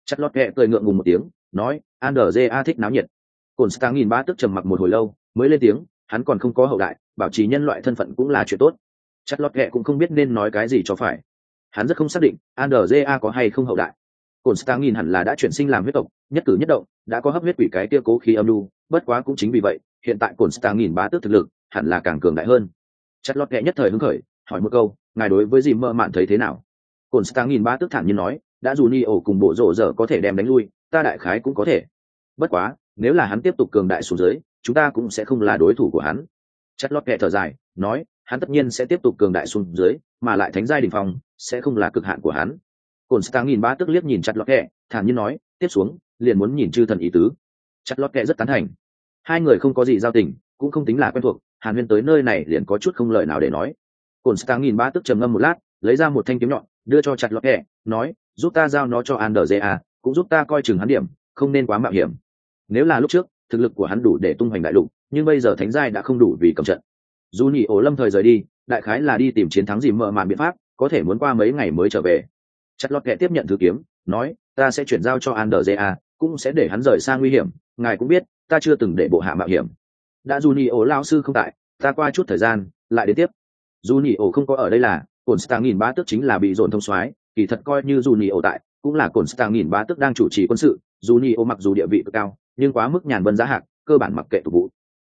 Chặt lọt kẹ cười ngượng ngùng một tiếng, nói an đờ a thích náo nhiệt. Cồn stang nghìn ba Tước trầm mặc một hồi lâu, mới lên tiếng, hắn còn không có hậu đại, bảo trì nhân loại thân phận cũng là chuyện tốt. Chặt lọt kẹ cũng không biết nên nói cái gì cho phải hắn rất không xác định Andra có hay không hậu đại. Cồn stang nhìn hẳn là đã chuyển sinh làm huyết tộc, nhất cử nhất động, đã có hấp huyết quỷ cái kia cố khí âm lưu, bất quá cũng chính vì vậy, hiện tại cồn stang nghìn bá tước thực lực hẳn là càng cường đại hơn. Chặt Lót kệ nhất thời hứng khởi, hỏi một câu, ngài đối với gì mơ mạn thấy thế nào? Cồn stang nghìn ba tước thản nhiên nói, đã dù ni ổ cùng bộ rộ dở có thể đem đánh lui, ta đại khái cũng có thể. Bất quá, nếu là hắn tiếp tục cường đại xuống dưới, chúng ta cũng sẽ không là đối thủ của hắn. Chất lót kệ thở dài, nói, hắn tất nhiên sẽ tiếp tục cường đại xuống dưới, mà lại thánh giai đình phong sẽ không là cực hạn của hắn. Cồn stang nghìn ba tức liếc nhìn chặt lọt kẹ thản nhiên nói tiếp xuống liền muốn nhìn chư thần ý tứ. Chặt lọt kẹ rất tán thành. Hai người không có gì giao tình cũng không tính là quen thuộc hàn huyên tới nơi này liền có chút không lời nào để nói. Cồn stang nghìn ba tức trầm ngâm một lát lấy ra một thanh kiếm nhọn đưa cho chặt lọt kẹ nói giúp ta giao nó cho Andrea, cũng giúp ta coi chừng hắn điểm không nên quá mạo hiểm. Nếu là lúc trước thực lực của hắn đủ để tung hoành đại lục nhưng bây giờ thánh giai đã không đủ vì cầm trận. Dù nhị ổ lâm thời rời đi đại khái là đi tìm chiến thắng gì mở màn biện pháp có thể muốn qua mấy ngày mới trở về. Chặt lọt kệ tiếp nhận thứ kiếm nói ta sẽ chuyển giao cho Andrea, cũng sẽ để hắn rời xa nguy hiểm ngài cũng biết ta chưa từng để bộ hạ mạo hiểm. Đã dù nhị ổ lao sư không tại ta qua chút thời gian lại đến tiếp. Dù nhị ổ không có ở đây là cồn stang nghìn ba tức chính là bị dồn thông soái kỳ thật coi như dù nhị ổ tại cũng là cồn stang nghìn ba tức đang chủ trì quân sự. Dù nhị ổ mặc dù địa vị cực cao nhưng quá mức nhàn vân giá hạc cơ bản mặc kệ phục vụ.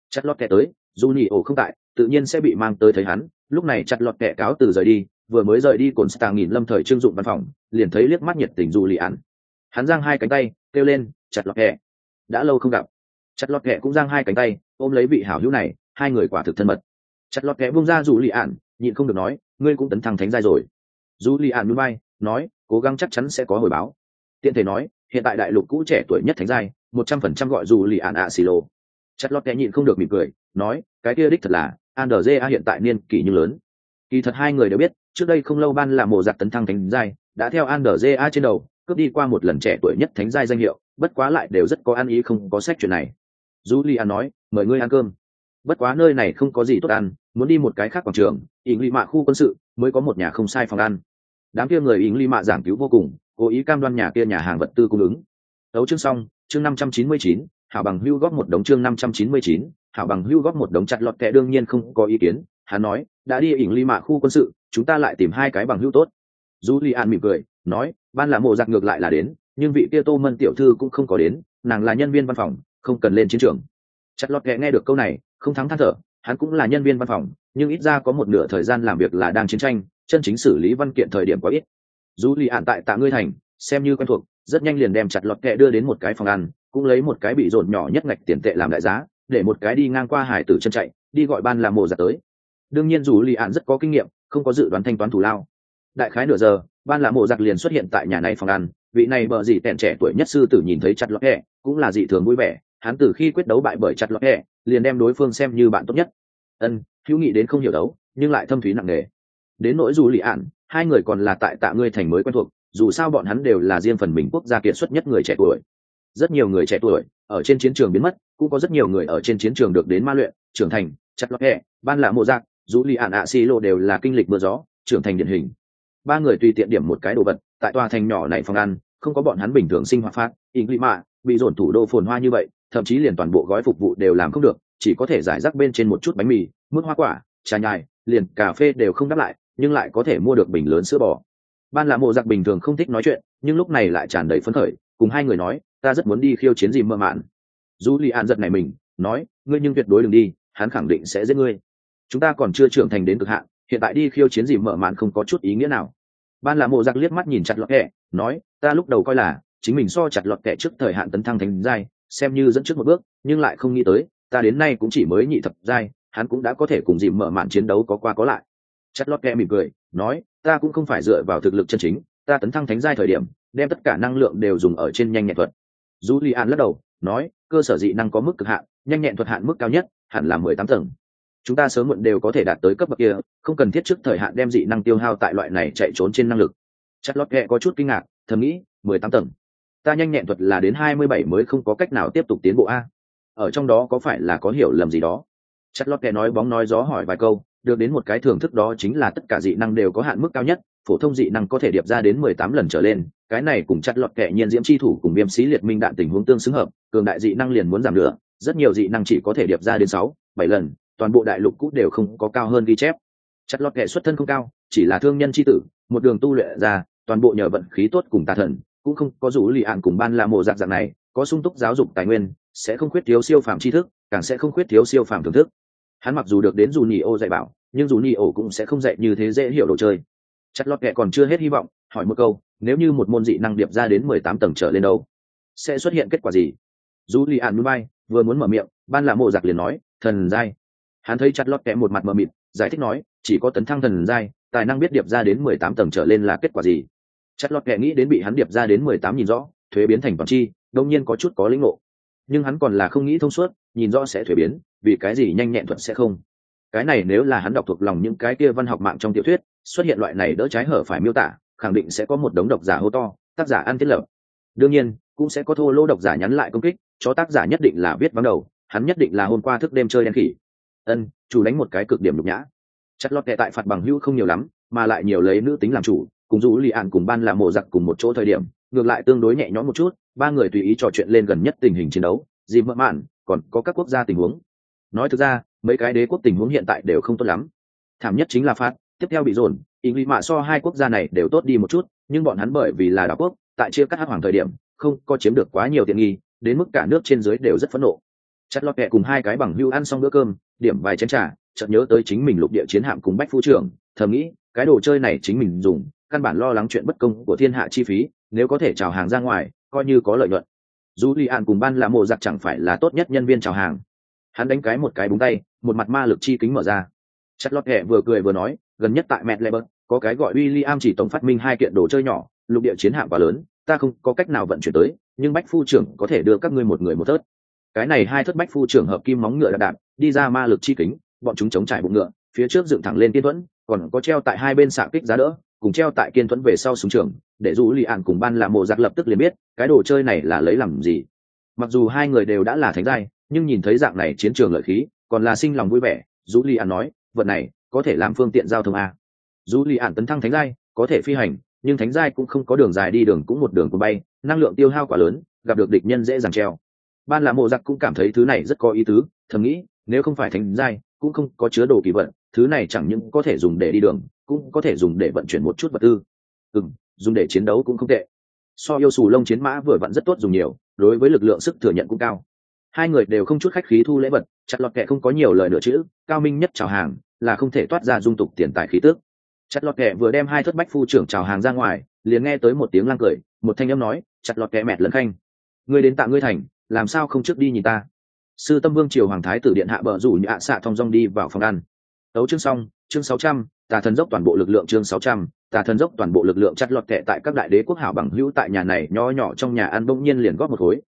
Chặt lọt kệ tới dù nhị ổ không tại tự nhiên sẽ bị mang tới thấy hắn. Lúc này chặt lọt kệ cáo từ rời đi vừa mới rời đi cồn stang nghìn lâm thời trưng dụng văn phòng, liền thấy liếc mắt nhiệt tình dù lì ạn hắn giang hai cánh tay, kêu lên, chặt lọt hẹ đã lâu không gặp. Chặt lọt hẹ cũng giang hai cánh tay, ôm lấy vị hảo hữu này, hai người quả thực thân mật. Chặt lọt hẹ bung ra dù lì ạn nhịn không được nói, ngươi cũng tấn thăng thánh giai rồi. Dù lì ạn núi bay nói, cố gắng chắc chắn sẽ có hồi báo. Tiện thể nói, hiện tại đại lục cũ trẻ tuổi nhất thánh giai, một trăm phần trăm gọi dù lì ạn ạ xì lô. Chặt lọt hẹ nhịn không được mỉm cười, nói, cái kia đích thật là an hiện tại niên kỷ như lớn. Kỳ thật hai người đều biết trước đây không lâu ban là mộ giặc tấn thăng thánh giai đã theo an đờ ja trên đầu cướp đi qua một lần trẻ tuổi nhất thánh giai danh hiệu bất quá lại đều rất có ăn ý không có sách chuyện này Julia nói, mời ngươi ăn cơm. Bất quá nơi này không có gì tốt ăn, muốn đi một cái khác quảng trường, ỉng ly mạ khu quân sự, mới có một nhà không sai phòng ăn. Đám kia người ỉng ly mạ giảng cứu vô cùng, cố ý cam đoan nhà kia nhà hàng vật tư cung ứng. Đấu chương xong, chương năm trăm chín mươi chín, hảo bằng hưu góp một đống chương năm trăm chín mươi chín, hảo bằng hưu góp một đống chặt lọt kẻ đương nhiên không có ý kiến, hắn nói, đã đi ỉng ly mạ khu quân sự, chúng ta lại tìm hai cái bằng hữu tốt. Julian mỉm cười, nói, ban là mộ giặc ngược lại là đến, nhưng vị kia Tô Mân tiểu thư cũng không có đến, nàng là nhân viên văn phòng, không cần lên chiến trường. Chặt lọt ghẹ nghe được câu này không thắng than thở hắn cũng là nhân viên văn phòng nhưng ít ra có một nửa thời gian làm việc là đang chiến tranh chân chính xử lý văn kiện thời điểm quá ít. Dù lì ạn tại tạ ngươi thành xem như quen thuộc rất nhanh liền đem chặt lọt kẹ đưa đến một cái phòng ăn cũng lấy một cái bị rộn nhỏ nhất ngạch tiền tệ làm đại giá để một cái đi ngang qua hải tử chân chạy đi gọi ban làm mồ giặt tới đương nhiên dù lì ạn rất có kinh nghiệm, không có dự đoán thanh toán thủ lao. Đại khái nửa giờ, ban lãm mộ giặc liền xuất hiện tại nhà này phòng ăn. Vị này bợ gì tẻn trẻ tuổi nhất sư tử nhìn thấy chặt lọt hẹ, cũng là dị thường vui vẻ. Hắn từ khi quyết đấu bại bởi chặt lọt hẹ, liền đem đối phương xem như bạn tốt nhất. Ân, hữu nghị đến không hiểu đấu, nhưng lại thâm thúy nặng nề. Đến nỗi dù lì ạn, hai người còn là tại tạ ngươi thành mới quen thuộc, dù sao bọn hắn đều là riêng phần mình quốc gia kiệt xuất nhất người trẻ tuổi. Rất nhiều người trẻ tuổi ở trên chiến trường biến mất, cũng có rất nhiều người ở trên chiến trường được đến ma luyện, trưởng thành, chặt lọt hẹ, ban lạ mộ giặc dù li ạn ạ xì lô đều là kinh lịch mưa gió trưởng thành điển hình. Ba người tùy tiện điểm một cái đồ vật tại tòa thành nhỏ này phòng ăn không có bọn hắn bình thường sinh hoạt phát in mạ, bị dồn thủ đô phồn hoa như vậy thậm chí liền toàn bộ gói phục vụ đều làm không được chỉ có thể giải rác bên trên một chút bánh mì mức hoa quả trà nhài liền cà phê đều không đáp lại nhưng lại có thể mua được bình lớn sữa bò. Ban là mộ giặc bình thường không thích nói chuyện nhưng lúc này lại tràn đầy phấn khởi cùng hai người nói ta rất muốn đi khiêu chiến gì mơ mạn dù li an giật này mình nói ngươi nhưng tuyệt đối đừng đi hắn khẳng định sẽ giết ngươi chúng ta còn chưa trưởng thành đến cực hạn, hiện tại đi khiêu chiến gì mở màn không có chút ý nghĩa nào. Ban là mộ giặc liếc mắt nhìn chặt lọt kẹ, nói, ta lúc đầu coi là, chính mình so chặt lọt kẹ trước thời hạn tấn thăng thành giai, xem như dẫn trước một bước, nhưng lại không nghĩ tới, ta đến nay cũng chỉ mới nhị thập giai, hắn cũng đã có thể cùng dìm mở màn chiến đấu có qua có lại. Chặt lót kẹ mỉm cười, nói, ta cũng không phải dựa vào thực lực chân chính, ta tấn thăng thánh giai thời điểm, đem tất cả năng lượng đều dùng ở trên nhanh nhẹn thuật. Dù li an lắc đầu, nói, cơ sở dị năng có mức cực hạn, nhanh nhẹn thuật hạn mức cao nhất, hẳn là mười tám tầng chúng ta sớm muộn đều có thể đạt tới cấp bậc kia, không cần thiết trước thời hạn đem dị năng tiêu hao tại loại này chạy trốn trên năng lực. Chất lót ghẹ có chút kinh ngạc, thầm nghĩ, mười tám tầng. Ta nhanh nhẹn thuật là đến hai mươi bảy mới không có cách nào tiếp tục tiến bộ a. Ở trong đó có phải là có hiểu lầm gì đó? Chất lót ghẹ nói bóng nói gió hỏi vài câu, được đến một cái thưởng thức đó chính là tất cả dị năng đều có hạn mức cao nhất, phổ thông dị năng có thể điệp ra đến mười tám lần trở lên. Cái này cùng chặt lọt kẻ nhiên diễm chi thủ cùng viêm xí liệt minh đạn tình huống tương xứng hợp, cường đại dị năng liền muốn giảm nữa, rất nhiều dị năng chỉ có thể điệp ra đến sáu, bảy lần toàn bộ đại lục cũ đều không có cao hơn ghi chép. Chặt lót kệ xuất thân không cao, chỉ là thương nhân chi tử, một đường tu luyện ra, toàn bộ nhờ vận khí tốt cùng tà thần, cũng không có rủ lì ạn cùng ban là mộ dạng dạng này, có sung túc giáo dục tài nguyên, sẽ không khuyết thiếu siêu phàm tri thức, càng sẽ không khuyết thiếu siêu phàm thưởng thức. Hắn mặc dù được đến dù nhì ô dạy bảo, nhưng dù nhì ô cũng sẽ không dạy như thế dễ hiểu đồ chơi. Chặt lót kệ còn chưa hết hy vọng, hỏi một câu, nếu như một môn dị năng điệp ra đến mười tám tầng trở lên đâu, sẽ xuất hiện kết quả gì? Dù lì ạn núi bay, vừa muốn mở miệng, ban là mộ giặc liền nói, thần giai hắn thấy chặt lọt kẽ một mặt mờ mịt, giải thích nói, chỉ có tấn thăng thần giai, tài năng biết điệp ra đến mười tám tầng trở lên là kết quả gì? Chặt lọt kệ nghĩ đến bị hắn điệp ra đến mười tám nhìn rõ, thuế biến thành toàn chi, đông nhiên có chút có lĩnh ngộ. Nhưng hắn còn là không nghĩ thông suốt, nhìn rõ sẽ thuế biến, vì cái gì nhanh nhẹn thuận sẽ không? Cái này nếu là hắn đọc thuộc lòng những cái kia văn học mạng trong tiểu thuyết, xuất hiện loại này đỡ trái hở phải miêu tả, khẳng định sẽ có một đống độc giả hô to, tác giả ăn thiết lập. Đương nhiên, cũng sẽ có thô lỗ độc giả nhắn lại công kích, cho tác giả nhất định là viết vắng đầu, hắn nhất định là hôm qua thức đêm chơi đen khỉ ân, chủ đánh một cái cực điểm nhục nhã. Chặt lót tệ tại phạt bằng hữu không nhiều lắm, mà lại nhiều lấy nữ tính làm chủ, cùng dù lì ạn cùng ban là mộ giặc cùng một chỗ thời điểm, ngược lại tương đối nhẹ nhõm một chút, ba người tùy ý trò chuyện lên gần nhất tình hình chiến đấu dìm mỡ mạn, còn có các quốc gia tình huống. Nói thực ra, mấy cái đế quốc tình huống hiện tại đều không tốt lắm. Thảm nhất chính là phát tiếp theo bị dồn, ý nghĩ mạ so hai quốc gia này đều tốt đi một chút, nhưng bọn hắn bởi vì là đảo quốc, tại chia cắt hát hoàng thời điểm, không có chiếm được quá nhiều tiện nghi, đến mức cả nước trên dưới đều rất phẫn nộ chặt lọt kẹ cùng hai cái bằng hưu ăn xong bữa cơm, điểm vài chén trà, chợt nhớ tới chính mình lục địa chiến hạm cùng bách phu trưởng, thầm nghĩ, cái đồ chơi này chính mình dùng, căn bản lo lắng chuyện bất công của thiên hạ chi phí, nếu có thể chào hàng ra ngoài, coi như có lợi nhuận. Dù li an cùng ban là mộ giặc chẳng phải là tốt nhất nhân viên chào hàng. Hắn đánh cái một cái búng tay, một mặt ma lực chi kính mở ra. Chặt lọt kẹ vừa cười vừa nói, gần nhất tại mẹ lệ bớt, có cái gọi w i l l i am chỉ tổng phát minh hai kiện đồ chơi nhỏ, lục địa chiến hạm quá lớn, ta không có cách nào vận chuyển tới, nhưng bách phu trưởng có thể đưa các ngươi một người một thớt cái này hai thất bách phu trưởng hợp kim móng ngựa đạp đạp, đi ra ma lực chi kính, bọn chúng chống trải bụng ngựa, phía trước dựng thẳng lên kiên thuẫn, còn có treo tại hai bên xạ kích giá đỡ, cùng treo tại kiên thuẫn về sau súng trường, để dù lì ạn cùng ban là mộ giặc lập tức liền biết, cái đồ chơi này là lấy làm gì. Mặc dù hai người đều đã là thánh giai, nhưng nhìn thấy dạng này chiến trường lợi khí, còn là sinh lòng vui vẻ, dù lì ạn nói, vật này, có thể làm phương tiện giao thông a. Dù lì ạn tấn thăng thánh giai, có thể phi hành, nhưng thánh giai cũng không có đường dài đi đường cũng một đường của bay, năng lượng tiêu hao quá lớn, gặp được địch nhân dễ dàng treo ban là mộ giặc cũng cảm thấy thứ này rất có ý tứ thầm nghĩ nếu không phải thánh giai cũng không có chứa đồ kỳ vật, thứ này chẳng những có thể dùng để đi đường cũng có thể dùng để vận chuyển một chút vật tư. Ừ dùng để chiến đấu cũng không tệ. So yêu xù lông chiến mã vừa vặn rất tốt dùng nhiều đối với lực lượng sức thừa nhận cũng cao. Hai người đều không chút khách khí thu lễ vật chặt lọt kệ không có nhiều lời nữa chữ cao minh nhất chào hàng là không thể toát ra dung tục tiền tài khí tước. Chặt lọt kệ vừa đem hai thất bách phu trưởng chào hàng ra ngoài liền nghe tới một tiếng lang cười một thanh âm nói chặt lọt kệ mẹt lẫn khanh. Ngươi đến tạ ngươi thành làm sao không trước đi nhìn ta? Sư tâm vương triều hoàng thái tử điện hạ bờ rủ nhạ xạ thong dong đi vào phòng ăn. Tấu chương xong, chương sáu trăm, tà thần dốc toàn bộ lực lượng chương sáu trăm, tà thần dốc toàn bộ lực lượng chặt lọt kệ tại các đại đế quốc hảo bằng hữu tại nhà này nho nhỏ trong nhà ăn bỗng nhiên liền góp một khối.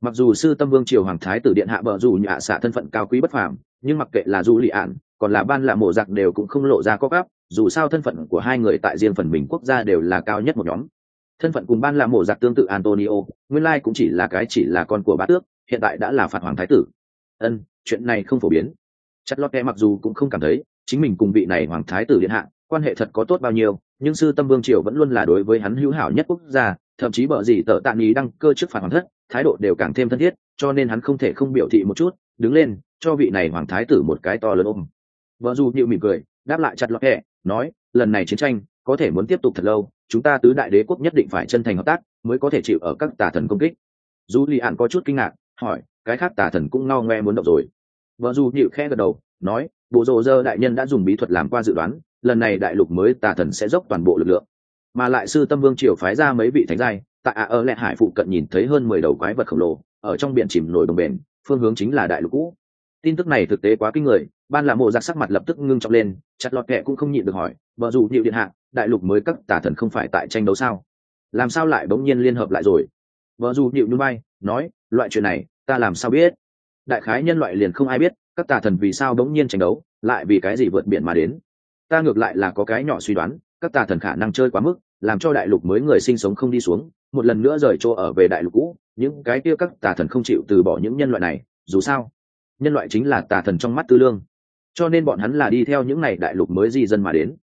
Mặc dù sư tâm vương triều hoàng thái tử điện hạ bờ rủ nhạ xạ thân phận cao quý bất phàm, nhưng mặc kệ là du lị ạn còn là ban là mộ giặc đều cũng không lộ ra có gáp dù sao thân phận của hai người tại riêng phần mình quốc gia đều là cao nhất một nhóm thân phận cùng ban là mổ giặc tương tự antonio, nguyên lai cũng chỉ là cái chỉ là con của bá tước, hiện tại đã là phạt hoàng thái tử. Ân, chuyện này không phổ biến. Chất lót mặc dù cũng không cảm thấy, chính mình cùng vị này hoàng thái tử điện hạ, quan hệ thật có tốt bao nhiêu, nhưng sư tâm vương triều vẫn luôn là đối với hắn hữu hảo nhất quốc gia, thậm chí bợ gì tờ tạm ý đăng cơ chức phạt hoàng thất, thái độ đều càng thêm thân thiết, cho nên hắn không thể không biểu thị một chút, đứng lên, cho vị này hoàng thái tử một cái to lớn ôm. Vợ dù nhịu mỉm cười, đáp lại chặt lọt hẹ nói, lần này chiến tranh có thể muốn tiếp tục thật lâu, chúng ta tứ đại đế quốc nhất định phải chân thành hợp tác, mới có thể chịu ở các tà thần công kích. Dù lì ạn có chút kinh ngạc, hỏi, cái khác tà thần cũng ngao ngoe muốn động rồi. Vợ dù nhịu khe gật đầu, nói, bộ rồ dơ đại nhân đã dùng bí thuật làm qua dự đoán, lần này đại lục mới tà thần sẽ dốc toàn bộ lực lượng. Mà lại sư tâm vương triều phái ra mấy vị thánh giai, tại ạ ở lẹ hải phụ cận nhìn thấy hơn mười đầu quái vật khổng lồ, ở trong biển chìm nổi đồng bền phương hướng chính là đại lục cũ. Tin tức này thực tế quá kinh người ban là mộ giặc sắc mặt lập tức ngưng trọng lên, chặt lọt kệ cũng không nhịn được hỏi vợ dù hiệu điện hạ, đại lục mới các tà thần không phải tại tranh đấu sao? Làm sao lại bỗng nhiên liên hợp lại rồi? Vợ dù hiệu như bay nói, loại chuyện này, ta làm sao biết? Đại khái nhân loại liền không ai biết, các tà thần vì sao bỗng nhiên tranh đấu, lại vì cái gì vượt biển mà đến? Ta ngược lại là có cái nhỏ suy đoán, các tà thần khả năng chơi quá mức, làm cho đại lục mới người sinh sống không đi xuống, một lần nữa rời chỗ ở về đại lục cũ, những cái kia các tà thần không chịu từ bỏ những nhân loại này, dù sao, nhân loại chính là tà thần trong mắt tư lương cho nên bọn hắn là đi theo những ngày đại lục mới di dân mà đến.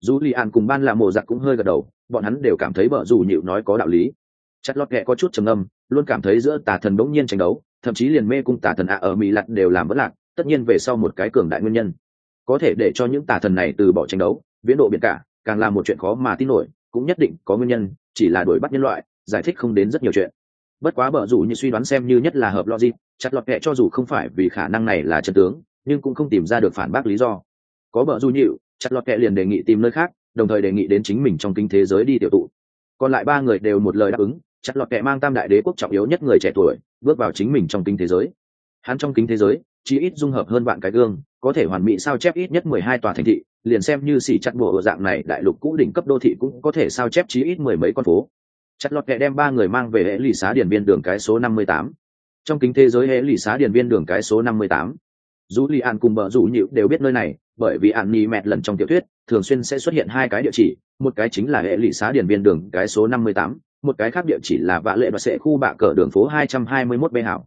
Dù li an cùng ban là mộ giặc cũng hơi gật đầu, bọn hắn đều cảm thấy vợ dù nhịu nói có đạo lý. Chặt lót kệ có chút trầm âm luôn cảm thấy giữa tà thần đống nhiên tranh đấu, thậm chí liền mê cung tà thần ạ ở mỹ lặt đều làm vỡ lạc, tất nhiên về sau một cái cường đại nguyên nhân. Có thể để cho những tà thần này từ bỏ tranh đấu, viễn độ biển cả, càng là một chuyện khó mà tin nổi, cũng nhất định có nguyên nhân, chỉ là đuổi bắt nhân loại, giải thích không đến rất nhiều chuyện. Bất quá bở rủ như suy đoán xem như nhất là hợp logic, chặt lọt kệ cho dù không phải vì khả năng này là chân tướng nhưng cũng không tìm ra được phản bác lý do. Có bợ du nhịu, chặt lọt kệ liền đề nghị tìm nơi khác, đồng thời đề nghị đến chính mình trong kinh thế giới đi tiểu tụ. Còn lại ba người đều một lời đáp ứng, chặt lọt kệ mang tam đại đế quốc trọng yếu nhất người trẻ tuổi, bước vào chính mình trong kinh thế giới. Hắn trong kinh thế giới, chỉ ít dung hợp hơn vạn cái gương, có thể hoàn mỹ sao chép ít nhất mười hai tòa thành thị, liền xem như xỉ chặt bộ ở dạng này, đại lục cũ đỉnh cấp đô thị cũng có thể sao chép chí ít mười mấy con phố. Chặt lọt kệ đem ba người mang về hệ lì xá điển viên đường cái số năm mươi tám. Trong kính thế giới hệ lì xá điển viên đường cái số năm mươi tám dù li an cùng bờ rủ nhịu đều biết nơi này bởi vì an ni mẹt lần trong tiểu thuyết thường xuyên sẽ xuất hiện hai cái địa chỉ một cái chính là hệ lụy xá điển viên đường cái số năm mươi tám một cái khác địa chỉ là vạ lệ và sẽ khu bạ cờ đường phố hai trăm hai mươi 221 bê hảo.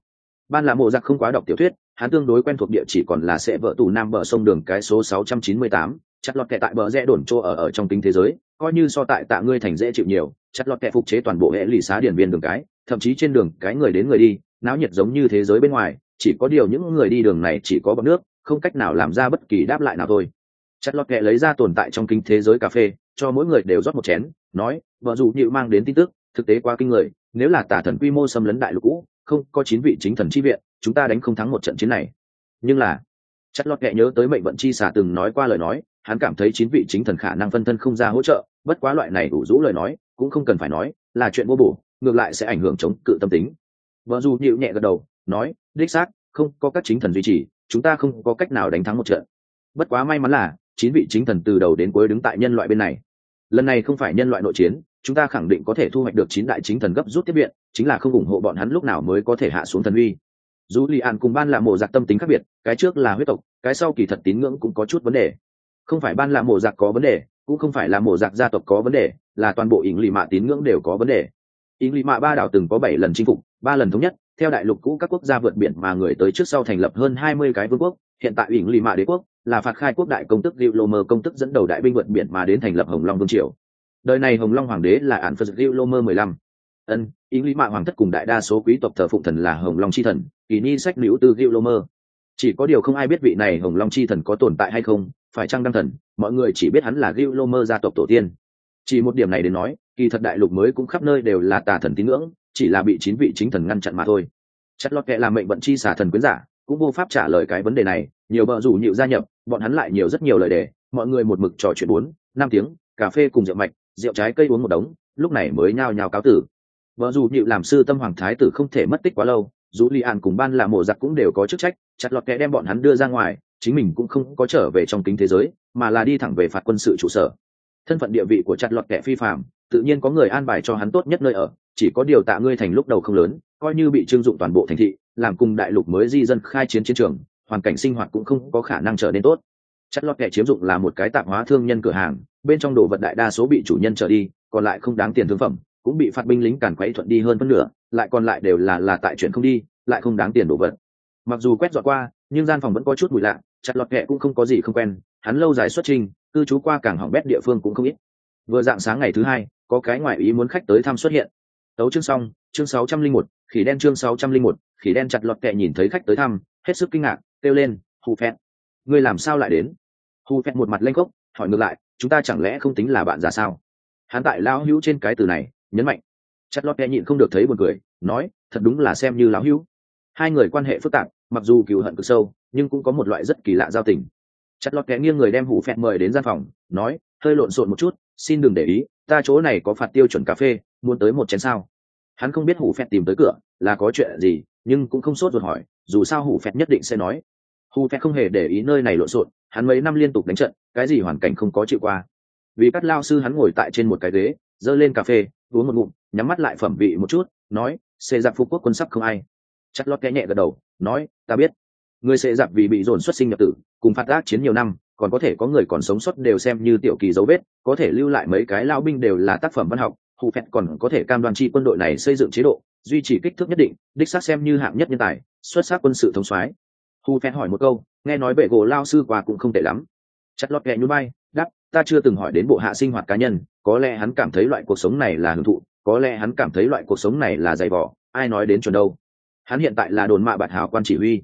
Ban là mộ giặc không quá đọc tiểu thuyết hắn tương đối quen thuộc địa chỉ còn là sẽ vợ tù nam bờ sông đường cái số 698, chặt lọt kẹ tại bờ rẽ đồn chỗ ở ở trong kính thế giới coi như so tại tạ ngươi thành dễ chịu nhiều chặt lọt kẹ phục chế toàn bộ hệ lụy xá điển viên đường cái thậm chí trên đường cái người đến người đi náo nhiệt giống như thế giới bên ngoài chỉ có điều những người đi đường này chỉ có bọc nước, không cách nào làm ra bất kỳ đáp lại nào thôi. Chặt lọt kệ lấy ra tồn tại trong kinh thế giới cà phê, cho mỗi người đều rót một chén, nói, vợ dù nhịu mang đến tin tức, thực tế quá kinh người, nếu là tả thần quy mô xâm lấn đại lục cũ, không, có chín vị chính thần chi viện, chúng ta đánh không thắng một trận chiến này. Nhưng là chất lót kệ nhớ tới mệnh vận chi xả từng nói qua lời nói, hắn cảm thấy chín vị chính thần khả năng phân thân không ra hỗ trợ, bất quá loại này đủ rũ lời nói, cũng không cần phải nói, là chuyện vô bổ, ngược lại sẽ ảnh hưởng chống cự tâm tính. Vợ dù nhịu nhẹ gật đầu nói, đích xác, không có các chính thần duy trì, chúng ta không có cách nào đánh thắng một trận. Bất quá may mắn là, chín vị chính thần từ đầu đến cuối đứng tại nhân loại bên này. Lần này không phải nhân loại nội chiến, chúng ta khẳng định có thể thu hoạch được chín đại chính thần gấp rút tiếp viện, chính là không ủng hộ bọn hắn lúc nào mới có thể hạ xuống thần uy. Dù li an cùng ban là mộ giặc tâm tính khác biệt, cái trước là huyết tộc, cái sau kỳ thật tín ngưỡng cũng có chút vấn đề. Không phải ban là mộ giặc có vấn đề, cũng không phải là mộ giặc gia tộc có vấn đề, là toàn bộ ỉng lì mạ tín ngưỡng đều có vấn đề. Ỉng lì mạ ba đảo từng có bảy lần chinh phục, ba lần thống nhất theo đại lục cũ các quốc gia vượt biển mà người tới trước sau thành lập hơn hai mươi cái vương quốc, hiện tại ủy lì mạ đế quốc là phạt khai quốc đại công tức Diệu Lô Mơ công tức dẫn đầu đại binh vượt biển mà đến thành lập Hồng Long Vương triều. Đời này Hồng Long hoàng đế là Ản Phật Diệu Lô Mơ mười lăm. Ân ý lý mạ hoàng thất cùng đại đa số quý tộc thờ phụng thần là hồng long chi thần, kỳ ni sách nữ tư diệu lô mơ chỉ có điều không ai biết vị này hồng long chi thần có tồn tại hay không, phải chăng đăng thần, mọi người chỉ biết hắn là diệu lô mơ gia tộc tổ tiên. Chỉ một điểm này đến nói, kỳ thật đại lục mới cũng khắp nơi đều là tà thần tín ngưỡng chỉ là bị chín vị chính thần ngăn chặn mà thôi. Chất lót kệ làm mệnh vận chi xả thần quyến giả, cũng vô pháp trả lời cái vấn đề này, nhiều bờ rủ nhịu gia nhập, bọn hắn lại nhiều rất nhiều lời đề, mọi người một mực trò chuyện bốn, năm tiếng, cà phê cùng rượu mạch, rượu trái cây uống một đống, lúc này mới nhao nhao cáo tử. Vợ dù nhịu làm sư tâm hoàng thái tử không thể mất tích quá lâu dù li an cùng ban là mộ giặc cũng đều có chức trách chặt lọt kẻ đem bọn hắn đưa ra ngoài, chính mình cũng không có trở về trong kính thế giới, mà là đi thẳng về phạt quân sự trụ sở. Thân phận địa vị của chặt lọt kẻ phi phạm tự nhiên có người an bài cho hắn tốt nhất nơi ở chỉ có điều tạ ngươi thành lúc đầu không lớn, coi như bị trưng dụng toàn bộ thành thị, làm cùng đại lục mới di dân khai chiến chiến trường, hoàn cảnh sinh hoạt cũng không có khả năng trở nên tốt. Chất lót kẻ chiếm dụng là một cái tạp hóa thương nhân cửa hàng, bên trong đồ vật đại đa số bị chủ nhân trở đi, còn lại không đáng tiền thương phẩm, cũng bị phạt binh lính càn quấy thuận đi hơn phân nửa, lại còn lại đều là là tại chuyện không đi, lại không đáng tiền đồ vật. Mặc dù quét dọn qua, nhưng gian phòng vẫn có chút bụi lạ chặt lọt kẹ cũng không có gì không quen, hắn lâu dài xuất trình, cư trú qua cảng hỏng bét địa phương cũng không ít. Vừa dạng sáng ngày thứ hai, có cái ngoại ý muốn khách tới thăm xuất hiện tấu chương xong, chương sáu trăm linh một, khỉ đen chương sáu trăm linh một, khỉ đen chặt lọt kẹ nhìn thấy khách tới thăm, hết sức kinh ngạc, kêu lên, hù phẹt, ngươi làm sao lại đến? Hù phẹt một mặt lên cốc hỏi ngược lại, chúng ta chẳng lẽ không tính là bạn già sao? Hắn tại lão hữu trên cái từ này, nhấn mạnh. Chặt lọt kệ nhịn không được thấy buồn cười, nói, thật đúng là xem như lão hữu. Hai người quan hệ phức tạp, mặc dù cừu hận cực sâu, nhưng cũng có một loại rất kỳ lạ giao tình. Chặt lọt kẽ nghiêng người đem hủ phẹt mời đến gian phòng, nói, hơi lộn xộn một chút, xin đừng để ý, ta chỗ này có phạt tiêu chuẩn cà phê muốn tới một chén sao? Hắn không biết hủ phẹt tìm tới cửa là có chuyện gì, nhưng cũng không sốt ruột hỏi, dù sao hủ phẹt nhất định sẽ nói. Hủ phẹt không hề để ý nơi này lộn xộn, hắn mấy năm liên tục đánh trận, cái gì hoàn cảnh không có chịu qua. Vì cắt lao sư hắn ngồi tại trên một cái ghế giơ lên cà phê, uống một ngụm, nhắm mắt lại phẩm vị một chút, nói, xê giặc phú quốc quân sắp không ai. Chất lót kẽ nhẹ gật đầu, nói, ta biết. Người xê giặc vì bị dồn xuất sinh nhập tử, cùng phát tác chiến nhiều năm, còn có thể có người còn sống sót đều xem như tiểu kỳ dấu vết, có thể lưu lại mấy cái lao binh đều là tác phẩm văn học hù phẹt còn có thể cam đoan chi quân đội này xây dựng chế độ, duy trì kích thước nhất định, đích xác xem như hạng nhất nhân tài, xuất sắc quân sự thống soái. Hù phẹt hỏi một câu, nghe nói bệ gỗ lao sư qua cũng không tệ lắm. Chặt lọt kẹ nhú bay đắp ta chưa từng hỏi đến bộ hạ sinh hoạt cá nhân, có lẽ hắn cảm thấy loại cuộc sống này là hưởng thụ, có lẽ hắn cảm thấy loại cuộc sống này là dày vỏ ai nói đến chuẩn đâu. Hắn hiện tại là đồn mạ bạt hào quan chỉ huy.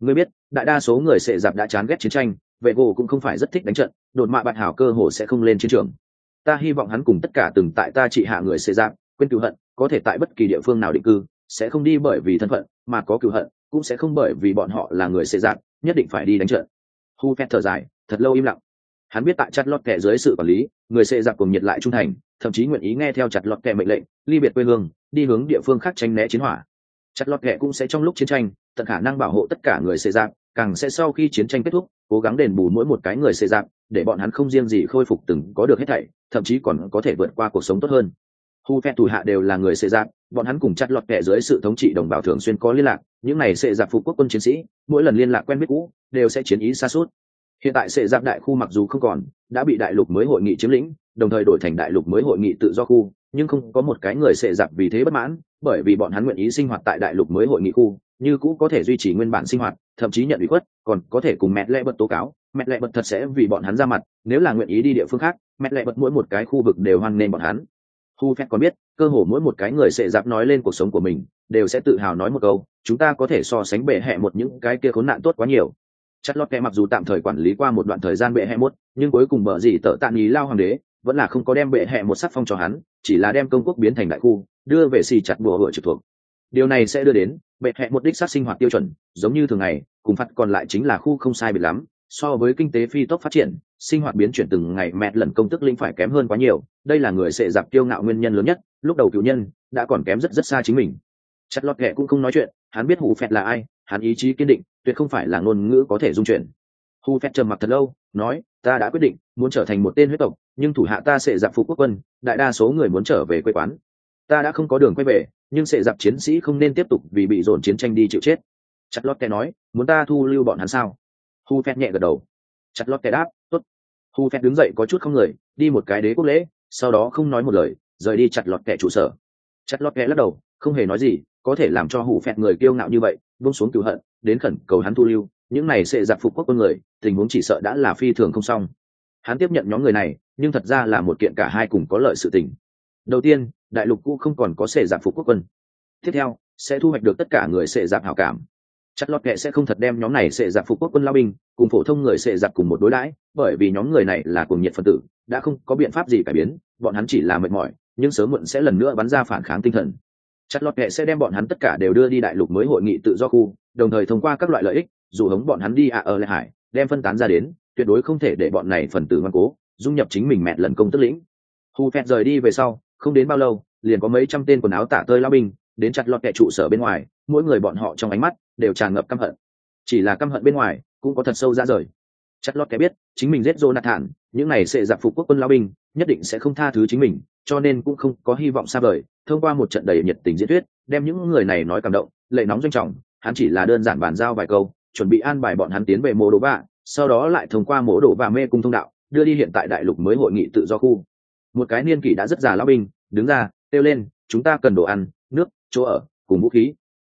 Ngươi biết, đại đa số người sệ dạp đã chán ghét chiến tranh vệ gỗ cũng không phải rất thích đánh trận, đồn mạ bạt hào cơ hồ sẽ không lên chiến trường ta hy vọng hắn cùng tất cả từng tại ta trị hạ người xê dạng, quên cựu hận có thể tại bất kỳ địa phương nào định cư sẽ không đi bởi vì thân phận mà có cựu hận cũng sẽ không bởi vì bọn họ là người xê dạng, nhất định phải đi đánh trận. Hu phét thở dài thật lâu im lặng. Hắn biết tại chặt lọt kẻ dưới sự quản lý người xê dạng cùng nhiệt lại trung thành thậm chí nguyện ý nghe theo chặt lọt kẻ mệnh lệnh ly biệt quê hương đi hướng địa phương khác tranh né chiến hỏa. Chặt lọt kẻ cũng sẽ trong lúc chiến tranh tận khả năng bảo hộ tất cả người xê giáp càng sẽ sau khi chiến tranh kết thúc cố gắng đền bù mỗi một cái người xê giáp để bọn hắn không riêng gì khôi phục từng có được hết thảy, thậm chí còn có thể vượt qua cuộc sống tốt hơn. Hu phép thủ hạ đều là người xê giáp, bọn hắn cùng chặt lọt kẻ dưới sự thống trị đồng bào thường xuyên có liên lạc, những này xê giáp phục quốc quân chiến sĩ, mỗi lần liên lạc quen biết cũ, đều sẽ chiến ý xa suốt. Hiện tại xê giáp đại khu mặc dù không còn, đã bị đại lục mới hội nghị chiếm lĩnh, đồng thời đổi thành đại lục mới hội nghị tự do khu, nhưng không có một cái người xệ giặc vì thế bất mãn, bởi vì bọn hắn nguyện ý sinh hoạt tại đại lục mới hội nghị khu, như cũ có thể duy trì nguyên bản sinh hoạt, thậm chí nhận ủy khuất, còn có thể cùng mẹ lẽ bật tố cáo mẹ lệ bật thật sẽ vì bọn hắn ra mặt, nếu là nguyện ý đi địa phương khác, mẹ lệ bật mỗi một cái khu vực đều hoan nghênh bọn hắn. Hu phép còn biết, cơ hồ mỗi một cái người sẽ dám nói lên cuộc sống của mình, đều sẽ tự hào nói một câu, chúng ta có thể so sánh bệ hẹ một những cái kia khốn nạn tốt quá nhiều. Chất lót kẹ mặc dù tạm thời quản lý qua một đoạn thời gian bệ hẹ một, nhưng cuối cùng bờ gì tợ tạm ý lao hoàng đế, vẫn là không có đem bệ hẹ một sắc phong cho hắn, chỉ là đem công quốc biến thành đại khu, đưa về xì chặt bùa hựa trực thuộc. Điều này sẽ đưa đến, bệ hẹ một đích sát sinh hoạt tiêu chuẩn, giống như thường ngày, cùng phạt còn lại chính là khu không sai biệt lắm so với kinh tế phi tốc phát triển, sinh hoạt biến chuyển từng ngày mẹt lần công tức linh phải kém hơn quá nhiều. Đây là người sệ giặc tiêu ngạo nguyên nhân lớn nhất. Lúc đầu cựu nhân đã còn kém rất rất xa chính mình. Chặt lọt ghẹ cũng không nói chuyện. Hắn biết hù phẹt là ai. Hắn ý chí kiên định, tuyệt không phải là ngôn ngữ có thể dung chuyển. Hù phẹt trầm mặc thật lâu, nói, ta đã quyết định muốn trở thành một tên huyết tộc, nhưng thủ hạ ta sẽ giặc phục quốc quân, đại đa số người muốn trở về quê quán. Ta đã không có đường quay về, nhưng sẽ giặc chiến sĩ không nên tiếp tục vì bị dồn chiến tranh đi chịu chết. Chặt lót kẻ nói, muốn ta thu lưu bọn hắn sao? Hu phét nhẹ gật đầu. Chặt lót kẻ đáp, tốt. Hu phét đứng dậy có chút không người, đi một cái đế quốc lễ, sau đó không nói một lời, rời đi chặt lọt kẻ trụ sở. Chặt lọt kẻ lắc đầu, không hề nói gì, có thể làm cho hủ phẹt người kiêu ngạo như vậy vung xuống cựu hận, đến khẩn cầu hắn thu lưu, những này sẽ giặc phục quốc con người, tình huống chỉ sợ đã là phi thường không xong. Hắn tiếp nhận nhóm người này, nhưng thật ra là một kiện cả hai cùng có lợi sự tình. Đầu tiên, đại lục cũ không còn có sệ giặc phục quốc quân. Tiếp theo, sẽ thu hoạch được tất cả người sệ giặc hảo cảm. Chặt lọt kệ sẽ không thật đem nhóm này sẽ giặc phục quốc quân lao binh cùng phổ thông người sẽ giặc cùng một đối đãi, bởi vì nhóm người này là cùng nhiệt phân tử, đã không có biện pháp gì cải biến, bọn hắn chỉ là mệt mỏi, nhưng sớm muộn sẽ lần nữa bắn ra phản kháng tinh thần. Chặt lọt kệ sẽ đem bọn hắn tất cả đều đưa đi đại lục mới hội nghị tự do khu, đồng thời thông qua các loại lợi ích dù hống bọn hắn đi ạ ở lệ hải, đem phân tán ra đến, tuyệt đối không thể để bọn này phần tử ngoan cố, dung nhập chính mình mẹ lần công tức lĩnh. Hù phẹt rời đi về sau, không đến bao lâu, liền có mấy trăm tên quần áo tả tơi lao binh đến chặt lọt kẻ trụ sở bên ngoài mỗi người bọn họ trong ánh mắt đều tràn ngập căm hận. Chỉ là căm hận bên ngoài cũng có thật sâu ra rời. Chặt lọt kẻ biết chính mình giết Jonathan, những này sẽ giặc phục quốc quân lao binh nhất định sẽ không tha thứ chính mình cho nên cũng không có hy vọng xa vời. Thông qua một trận đầy nhiệt tình diễn thuyết đem những người này nói cảm động lệ nóng doanh trọng hắn chỉ là đơn giản bàn giao vài câu chuẩn bị an bài bọn hắn tiến về mô đồ vạ sau đó lại thông qua mô đồ vạ mê cung thông đạo đưa đi hiện tại đại lục mới hội nghị tự do khu. Một cái niên kỷ đã rất già Lao binh đứng ra kêu lên chúng ta cần đồ ăn chỗ ở, cùng vũ khí.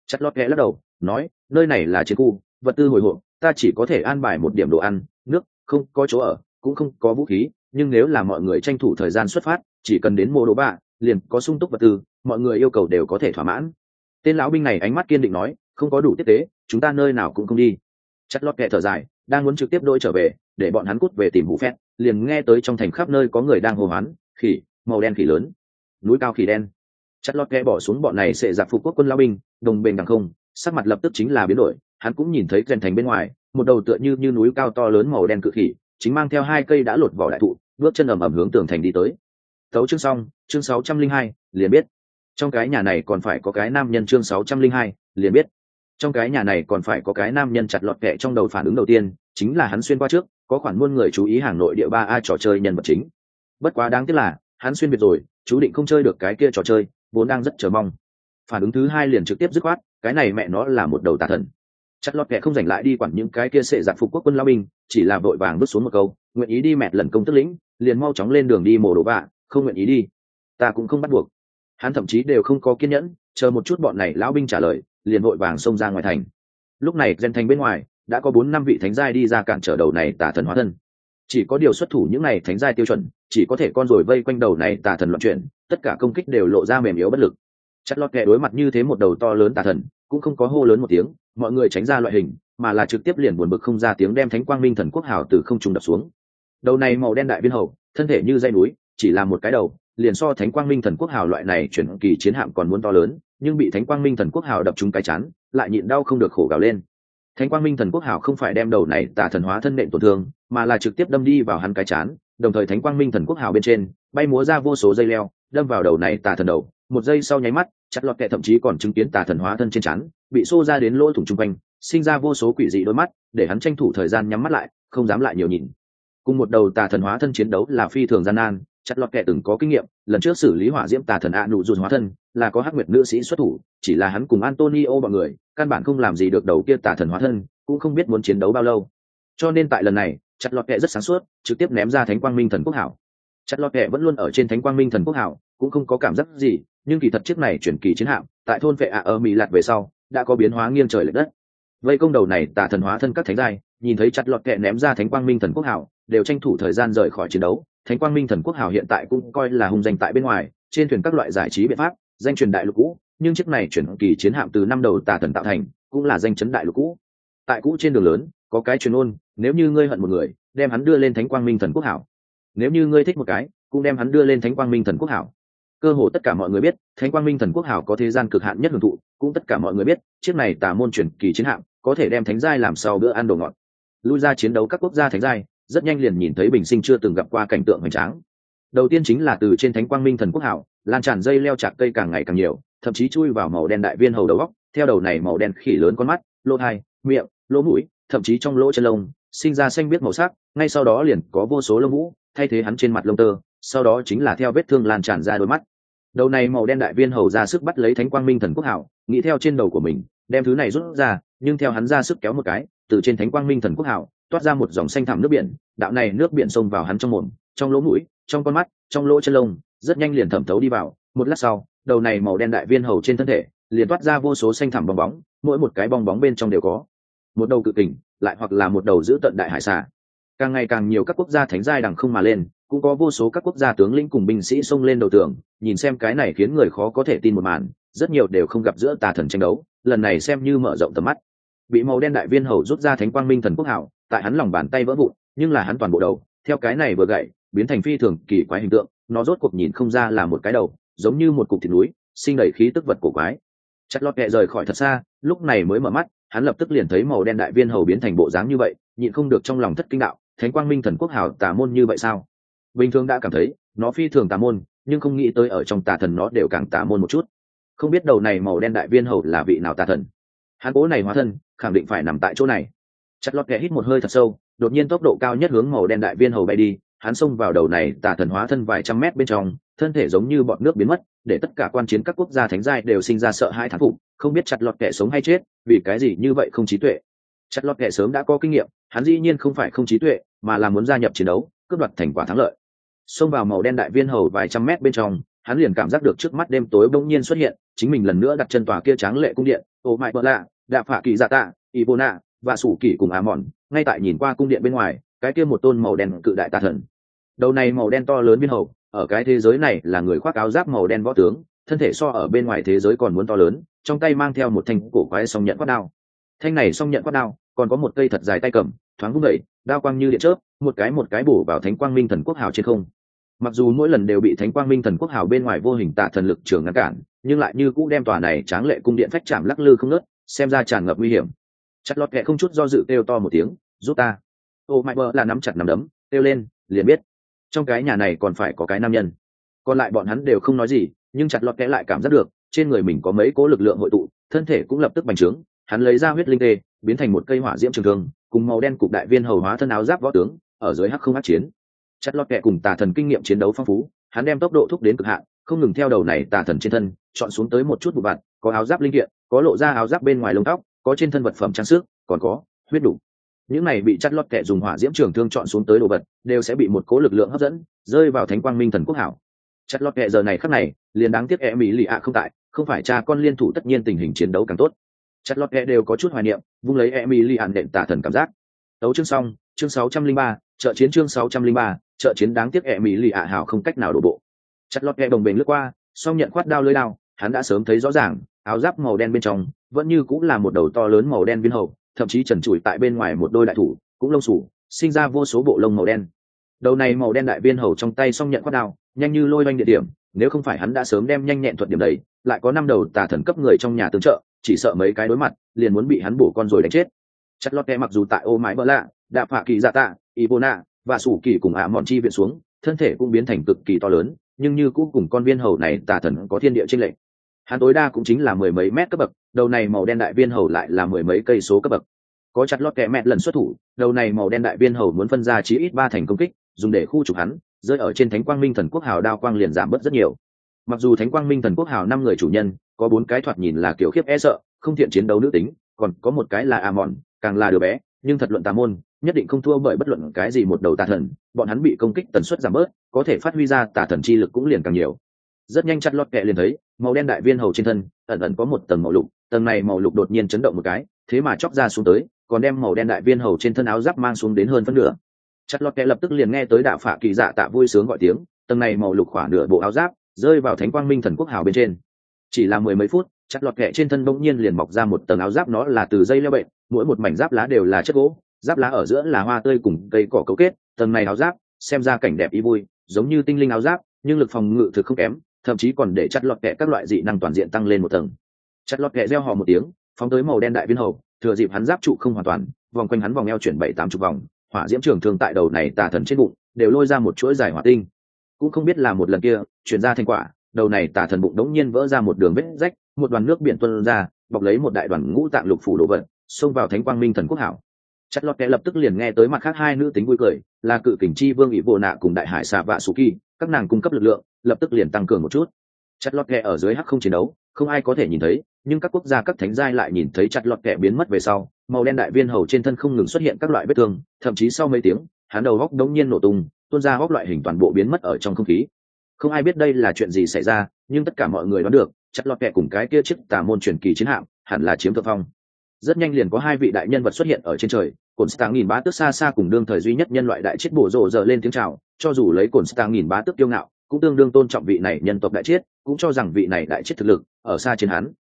Chặt lót ghé lắc đầu, nói, nơi này là chiến khu, vật tư hồi hộp, ta chỉ có thể an bài một điểm đồ ăn, nước, không có chỗ ở, cũng không có vũ khí, nhưng nếu là mọi người tranh thủ thời gian xuất phát, chỉ cần đến mô đồ bạ, liền có sung túc vật tư, mọi người yêu cầu đều có thể thỏa mãn. Tên lão binh này ánh mắt kiên định nói, không có đủ tiếp tế, chúng ta nơi nào cũng không đi. Chất lót kệ thở dài, đang muốn trực tiếp đôi trở về, để bọn hắn cút về tìm hủ phét, liền nghe tới trong thành khắp nơi có người đang hô hoán, khỉ, màu đen khỉ lớn. Núi cao khỉ đen chặt lót kẽ bỏ xuống bọn này sẽ giặc phục quốc quân lao binh, đồng bền đằng không, sắc mặt lập tức chính là biến đổi, hắn cũng nhìn thấy rèn thành bên ngoài, một đầu tựa như như núi cao to lớn màu đen cự khỉ, chính mang theo hai cây đã lột vỏ đại thụ, bước chân ầm ầm hướng tường thành đi tới. Thấu chương xong, chương sáu trăm linh hai, liền biết. Trong cái nhà này còn phải có cái nam nhân chương sáu trăm linh hai, liền biết. Trong cái nhà này còn phải có cái nam nhân chặt lọt kệ trong đầu phản ứng đầu tiên, chính là hắn xuyên qua trước, có khoản muôn người chú ý hàng nội địa ba a trò chơi nhân vật chính. Bất quá đáng tiếc là, hắn xuyên biệt rồi, chú định không chơi được cái kia trò chơi vốn đang rất chờ mong. Phản ứng thứ hai liền trực tiếp dứt khoát, cái này mẹ nó là một đầu tà thần. Chặt lọt kẹ không giành lại đi quản những cái kia sệ giặc phục quốc quân lao binh, chỉ là vội vàng bước xuống một câu, nguyện ý đi mẹ lần công tức lĩnh, liền mau chóng lên đường đi mổ đồ vạ, không nguyện ý đi. Ta cũng không bắt buộc. Hắn thậm chí đều không có kiên nhẫn, chờ một chút bọn này lão binh trả lời, liền vội vàng xông ra ngoài thành. Lúc này gen thành bên ngoài, đã có bốn năm vị thánh giai đi ra cản trở đầu này tà thần hóa thân chỉ có điều xuất thủ những này thánh giai tiêu chuẩn, chỉ có thể con rồi vây quanh đầu này tà thần loạn chuyển tất cả công kích đều lộ ra mềm yếu bất lực. Chất lót kẹ đối mặt như thế một đầu to lớn tà thần, cũng không có hô lớn một tiếng, mọi người tránh ra loại hình, mà là trực tiếp liền buồn bực không ra tiếng đem thánh quang minh thần quốc hào từ không trung đập xuống. Đầu này màu đen đại viên hầu, thân thể như dây núi, chỉ là một cái đầu, liền so thánh quang minh thần quốc hào loại này chuyển kỳ chiến hạm còn muốn to lớn, nhưng bị thánh quang minh thần quốc hào đập trúng cái chán, lại nhịn đau không được khổ gào lên thánh quang minh thần quốc Hảo không phải đem đầu này tà thần hóa thân nện tổn thương, mà là trực tiếp đâm đi vào hắn cái chán, đồng thời thánh quang minh thần quốc Hảo bên trên, bay múa ra vô số dây leo, đâm vào đầu này tà thần đầu. Một giây sau nháy mắt, chặt lọt kẹ thậm chí còn chứng kiến tà thần hóa thân trên chắn bị xô ra đến lỗ thủng chung quanh, sinh ra vô số quỷ dị đôi mắt, để hắn tranh thủ thời gian nhắm mắt lại, không dám lại nhiều nhìn. Cùng một đầu tà thần hóa thân chiến đấu là phi thường gian nan, chặt lọt kẹ từng có kinh nghiệm, lần trước xử lý hỏa diễm tà thần ạ nụ dùn hóa thân, là có hắc nguyệt nữ sĩ xuất thủ, chỉ là hắn cùng antonio bọn người căn bản không làm gì được đầu kia tà thần hóa thân, cũng không biết muốn chiến đấu bao lâu. Cho nên tại lần này, chặt lọt kẹ rất sáng suốt, trực tiếp ném ra thánh quang minh thần quốc hảo. Chặt lọt kẹ vẫn luôn ở trên thánh quang minh thần quốc hảo, cũng không có cảm giác gì, nhưng kỳ thật chiếc này chuyển kỳ chiến hạm, tại thôn vệ ạ ở mỹ lạt về sau, đã có biến hóa nghiêng trời lệch đất. Vây công đầu này tà thần hóa thân các thánh giai, nhìn thấy chặt lọt kẹ ném ra thánh quang minh thần quốc hảo, đều tranh thủ thời gian rời khỏi chiến đấu. Thánh quang minh thần quốc hảo hiện tại cũng coi là hung danh tại bên ngoài, trên thuyền các loại giải trí biện pháp, danh truyền đại lục cũ nhưng chiếc này chuyển kỳ chiến hạm từ năm đầu tà thần tạo thành, cũng là danh chấn đại lục cũ. Tại cũ trên đường lớn, có cái truyền ôn, nếu như ngươi hận một người, đem hắn đưa lên thánh quang minh thần quốc hảo. Nếu như ngươi thích một cái, cũng đem hắn đưa lên thánh quang minh thần quốc hảo. Cơ hồ tất cả mọi người biết, thánh quang minh thần quốc hảo có thế gian cực hạn nhất hưởng thụ, cũng tất cả mọi người biết, chiếc này tà môn chuyển kỳ chiến hạm, có thể đem thánh giai làm sau bữa ăn đồ ngọt. Lui ra chiến đấu các quốc gia thánh giai, rất nhanh liền nhìn thấy bình sinh chưa từng gặp qua cảnh tượng hoành tráng. Đầu tiên chính là từ trên thánh quang minh thần quốc hảo, lan tràn dây leo chạc cây càng ngày càng nhiều thậm chí chui vào màu đen đại viên hầu đầu góc, theo đầu này màu đen khỉ lớn con mắt, lỗ hai miệng, lỗ mũi, thậm chí trong lỗ chân lông, sinh ra xanh biết màu sắc, ngay sau đó liền có vô số lông vũ, thay thế hắn trên mặt lông tơ, sau đó chính là theo vết thương lan tràn ra đôi mắt. Đầu này màu đen đại viên hầu ra sức bắt lấy thánh quang minh thần quốc hảo, nghĩ theo trên đầu của mình, đem thứ này rút ra, nhưng theo hắn ra sức kéo một cái, từ trên thánh quang minh thần quốc hảo, toát ra một dòng xanh thẳm nước biển, đạo này nước biển xông vào hắn trong mồm, trong lỗ mũi, trong con mắt, trong lỗ chân lông, rất nhanh liền thẩm thấu đi vào, một lát sau đầu này màu đen đại viên hầu trên thân thể, liền toát ra vô số xanh thẳm bong bóng, mỗi một cái bong bóng bên trong đều có. Một đầu cự kình, lại hoặc là một đầu giữ tận đại hải xà. Càng ngày càng nhiều các quốc gia thánh giai đằng không mà lên, cũng có vô số các quốc gia tướng lĩnh cùng binh sĩ xông lên đầu tường, nhìn xem cái này khiến người khó có thể tin một màn, rất nhiều đều không gặp giữa tà thần tranh đấu, lần này xem như mở rộng tầm mắt. Bị màu đen đại viên hầu rút ra thánh quang minh thần quốc hảo, tại hắn lòng bàn tay vỡ vụn, nhưng là hắn toàn bộ đầu, theo cái này vừa gậy biến thành phi thường kỳ quái hình tượng, nó rốt cuộc nhìn không ra là một cái đầu giống như một cục thịt núi, sinh đầy khí tức vật cổ quái. Chặt lọt kẹ rời khỏi thật xa, lúc này mới mở mắt, hắn lập tức liền thấy màu đen đại viên hầu biến thành bộ dáng như vậy, nhịn không được trong lòng thất kinh đạo, thánh quang minh thần quốc hào tà môn như vậy sao? Bình thường đã cảm thấy, nó phi thường tà môn, nhưng không nghĩ tới ở trong tà thần nó đều càng tà môn một chút. Không biết đầu này màu đen đại viên hầu là vị nào tà thần. Hắn cố này hóa thân, khẳng định phải nằm tại chỗ này. Chặt lọt kẹ hít một hơi thật sâu, đột nhiên tốc độ cao nhất hướng màu đen đại viên hầu bay đi hắn xông vào đầu này tà thần hóa thân vài trăm mét bên trong, thân thể giống như bọn nước biến mất, để tất cả quan chiến các quốc gia thánh giai đều sinh ra sợ hãi thán phục, không biết chặt lọt kẻ sống hay chết, vì cái gì như vậy không trí tuệ. Chặt lọt kẻ sớm đã có kinh nghiệm, hắn dĩ nhiên không phải không trí tuệ, mà là muốn gia nhập chiến đấu, cướp đoạt thành quả thắng lợi. Xông vào màu đen đại viên hầu vài trăm mét bên trong, hắn liền cảm giác được trước mắt đêm tối bỗng nhiên xuất hiện, chính mình lần nữa đặt chân tòa kia tráng lệ cung điện, ô mại bợ lạ, đạ phạ kỳ dạ tạ ibona và sủ kỳ cùng á mòn, ngay tại nhìn qua cung điện bên ngoài cái kia một tôn màu đen cự đại tà thần. Đầu này màu đen to lớn biên hầu, ở cái thế giới này là người khoác áo giáp màu đen võ tướng, thân thể so ở bên ngoài thế giới còn muốn to lớn, trong tay mang theo một thanh cổ quái song nhận quát đao. Thanh này song nhận quát đao, còn có một cây thật dài tay cầm, thoáng vung đẩy đao quang như điện chớp, một cái một cái bổ vào thánh quang minh thần quốc hào trên không. Mặc dù mỗi lần đều bị thánh quang minh thần quốc hào bên ngoài vô hình tạ thần lực trường ngăn cản, nhưng lại như cũ đem tòa này tráng lệ cung điện phách chạm lắc lư không nớt xem ra tràn ngập nguy hiểm. Chặt lọt kẹ không chút do dự kêu to một tiếng, giúp ta! Ô mãi bờ là nắm chặt nắm đấm, kêu lên, liền biết. Trong cái nhà này còn phải có cái nam nhân. Còn lại bọn hắn đều không nói gì, nhưng chặt lọt kẽ lại cảm giác được, trên người mình có mấy cố lực lượng hội tụ, thân thể cũng lập tức bành trướng. Hắn lấy ra huyết linh tê, biến thành một cây hỏa diễm trường thương, cùng màu đen cục đại viên hầu hóa thân áo giáp võ tướng, ở dưới hắc không át chiến. Chặt lọt kẹ cùng tà thần kinh nghiệm chiến đấu phong phú, hắn đem tốc độ thúc đến cực hạn, không ngừng theo đầu này tà thần trên thân, chọn xuống tới một chút bụi vặt có áo giáp linh kiện, có lộ ra áo giáp bên ngoài lông tóc, có trên thân vật phẩm trang sức, còn có huyết đủ những này bị chặt lọt kẹ dùng hỏa diễm trường thương chọn xuống tới đồ vật, đều sẽ bị một cố lực lượng hấp dẫn, rơi vào thánh quang minh thần quốc hảo. Chặt lọt kẹ giờ này khắc này, liền đáng tiếc e mỹ lì ạ không tại, không phải cha con liên thủ tất nhiên tình hình chiến đấu càng tốt. Chặt lọt kẹ đều có chút hoài niệm, vung lấy e mỹ lì ạn đệm tả thần cảm giác. Đấu chương xong, chương sáu trăm linh ba, trợ chiến chương sáu trăm linh ba, trợ chiến đáng tiếc e mỹ lì ạ hảo không cách nào đổ bộ. Chặt lọt kẹ đồng bền lướt qua, song nhận khoát đao lưới đao, hắn đã sớm thấy rõ ràng, áo giáp màu đen bên trong, vẫn như cũng là một đầu to lớn màu đen viên hầu thậm chí trần trụi tại bên ngoài một đôi đại thủ, cũng lông sủ sinh ra vô số bộ lông màu đen. Đầu này màu đen đại viên hầu trong tay xong nhận quát đao, nhanh như lôi oanh địa điểm, nếu không phải hắn đã sớm đem nhanh nhẹn thuật điểm đấy lại có năm đầu tà thần cấp người trong nhà tương trợ, chỉ sợ mấy cái đối mặt, liền muốn bị hắn bổ con rồi đánh chết. Chất lót kẹ mặc dù tại ô mái vỡ lạ đạp phạ kỳ dạ tạ, ibona và sủ kỳ cùng ạ mòn chi viện xuống, thân thể cũng biến thành cực kỳ to lớn, nhưng như cũng cùng con viên hầu này tà thần có thiên địa tranh lệch hắn tối đa cũng chính là mười mấy mét cấp bậc, đầu này màu đen đại viên hầu lại là mười mấy cây số cấp bậc. Có chặt lót kẹ mẹt lần xuất thủ, đầu này màu đen đại viên hầu muốn phân ra chí ít ba thành công kích, dùng để khu trục hắn, rơi ở trên thánh quang minh thần quốc hào đao quang liền giảm bớt rất nhiều. Mặc dù thánh quang minh thần quốc hào năm người chủ nhân, có bốn cái thoạt nhìn là kiểu khiếp e sợ, không thiện chiến đấu nữ tính, còn có một cái là a mòn càng là đứa bé, nhưng thật luận tà môn, nhất định không thua bởi bất luận cái gì một đầu tà thần, bọn hắn bị công kích tần suất giảm bớt, có thể phát huy ra tà thần chi lực cũng liền càng nhiều rất nhanh chặt lọt kẹ liền thấy, màu đen đại viên hầu trên thân, ẩn ẩn có một tầng màu lục, tầng này màu lục đột nhiên chấn động một cái, thế mà chóc ra xuống tới, còn đem màu đen đại viên hầu trên thân áo giáp mang xuống đến hơn phân nửa. Chặt lọt kẹ lập tức liền nghe tới đạo phả kỳ dạ tạ vui sướng gọi tiếng, tầng này màu lục khoảng nửa bộ áo giáp, rơi vào thánh quang minh thần quốc hào bên trên. Chỉ là mười mấy phút, chặt lọt kẹ trên thân bỗng nhiên liền mọc ra một tầng áo giáp nó là từ dây leo bệnh, mỗi một mảnh giáp lá đều là chất gỗ, giáp lá ở giữa là hoa tươi cùng cây cỏ cấu kết, tầng này áo giáp, xem ra cảnh đẹp ý vui, giống như tinh linh áo giáp, nhưng lực phòng ngự thực không kém thậm chí còn để chặt lọt kẹ các loại dị năng toàn diện tăng lên một tầng. Chặt lọt kẹ reo hò một tiếng, phóng tới màu đen đại viên hầu, thừa dịp hắn giáp trụ không hoàn toàn, vòng quanh hắn vòng eo chuyển bảy tám chục vòng, hỏa diễm trường thường tại đầu này tà thần trên bụng, đều lôi ra một chuỗi dài hỏa tinh. Cũng không biết là một lần kia, chuyển ra thành quả, đầu này tà thần bụng đống nhiên vỡ ra một đường vết rách, một đoàn nước biển tuân ra, bọc lấy một đại đoàn ngũ tạng lục phủ đồ vật, xông vào thánh quang minh thần quốc hảo. Chặt lọt kẹ lập tức liền nghe tới mặt khác hai nữ tính vui cười, là cự kình chi vương ỷ vô nạ cùng đại hải xạ vạ sù kỳ, các nàng cung cấp lực lượng lập tức liền tăng cường một chút. Chặt lọt kẹ ở dưới hắc không chiến đấu, không ai có thể nhìn thấy, nhưng các quốc gia các thánh giai lại nhìn thấy chặt lọt kẹ biến mất về sau, màu đen đại viên hầu trên thân không ngừng xuất hiện các loại vết thương, thậm chí sau mấy tiếng, hắn đầu góc đống nhiên nổ tung, tuôn ra góc loại hình toàn bộ biến mất ở trong không khí. Không ai biết đây là chuyện gì xảy ra, nhưng tất cả mọi người đoán được, chặt lọt kẹ cùng cái kia chiếc tà môn truyền kỳ chiến hạm, hẳn là chiếm thượng phong. Rất nhanh liền có hai vị đại nhân vật xuất hiện ở trên trời cồn stang nghìn bá tước xa xa cùng đương thời duy nhất nhân loại đại chết bổ rộ giờ lên tiếng chào, cho dù lấy cồn stang nghìn bá tước kiêu ngạo cũng tương đương tôn trọng vị này nhân tộc đại chết, cũng cho rằng vị này đại chết thực lực ở xa trên hắn.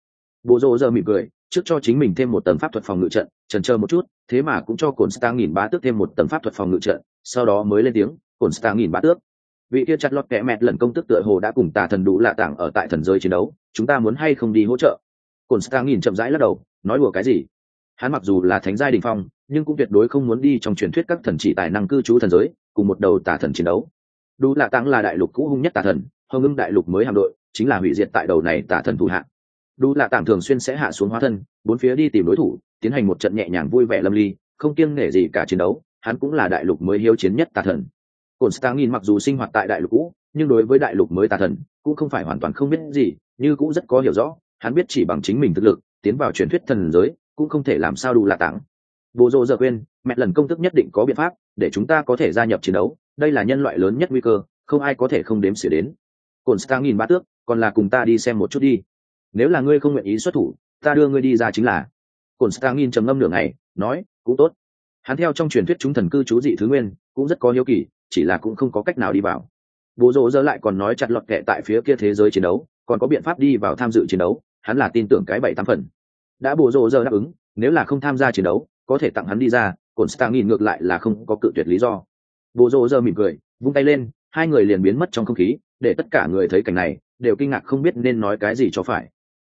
Bộ rộ giờ mỉm cười, trước cho chính mình thêm một tầng pháp thuật phòng ngự trận, trần chờ một chút, thế mà cũng cho cồn stang nghìn bá tước thêm một tầng pháp thuật phòng ngự trận, sau đó mới lên tiếng cồn stang nghìn bá tước. Vị kia chặt lọt kẽ mẹt lần công tức tựa hồ đã cùng tà thần đủ lạ tảng ở tại thần giới chiến đấu, chúng ta muốn hay không đi hỗ trợ? Cồn stang nghìn chậm rãi lắc đầu, nói đùa cái gì? Hắn mặc dù là thánh giai đình phong, nhưng cũng tuyệt đối không muốn đi trong truyền thuyết các thần chỉ tài năng cư trú thần giới, cùng một đầu tà thần chiến đấu đủ lạ tăng là đại lục cũ hung nhất tà thần, hồng ưng đại lục mới hạm đội, chính là hủy diệt tại đầu này tà thần thủ hạng đủ lạ tảng thường xuyên sẽ hạ xuống hóa thân, bốn phía đi tìm đối thủ, tiến hành một trận nhẹ nhàng vui vẻ lâm ly, không kiêng nể gì cả chiến đấu, hắn cũng là đại lục mới hiếu chiến nhất tà thần. Cồn stangin mặc dù sinh hoạt tại đại lục cũ, nhưng đối với đại lục mới tà thần, cũng không phải hoàn toàn không biết gì, như cũng rất có hiểu rõ, hắn biết chỉ bằng chính mình thực lực, tiến vào truyền thuyết thần giới, cũng không thể làm sao đủ lạ tảng bộ rộ giờ quên, mẹ lần công thức nhất định có biện pháp, để chúng ta có thể gia nhập chiến đấu đây là nhân loại lớn nhất nguy cơ, không ai có thể không đếm xỉa đến. Cồn stang nghìn ba tước, còn là cùng ta đi xem một chút đi. Nếu là ngươi không nguyện ý xuất thủ, ta đưa ngươi đi ra chính là. Cồn stang nghìn trầm ngâm nửa ngày, nói, cũng tốt. Hắn theo trong truyền thuyết chúng thần cư trú dị thứ nguyên, cũng rất có hiếu kỳ, chỉ là cũng không có cách nào đi vào. Bố rỗ dơ lại còn nói chặt lọt kệ tại phía kia thế giới chiến đấu, còn có biện pháp đi vào tham dự chiến đấu, hắn là tin tưởng cái bảy tám phần. Đã bố rỗ dơ đáp ứng, nếu là không tham gia chiến đấu, có thể tặng hắn đi ra cồn stang nghìn ngược lại là không có cự tuyệt lý do bố rỗ giờ mỉm cười, vung tay lên, hai người liền biến mất trong không khí, để tất cả người thấy cảnh này, đều kinh ngạc không biết nên nói cái gì cho phải.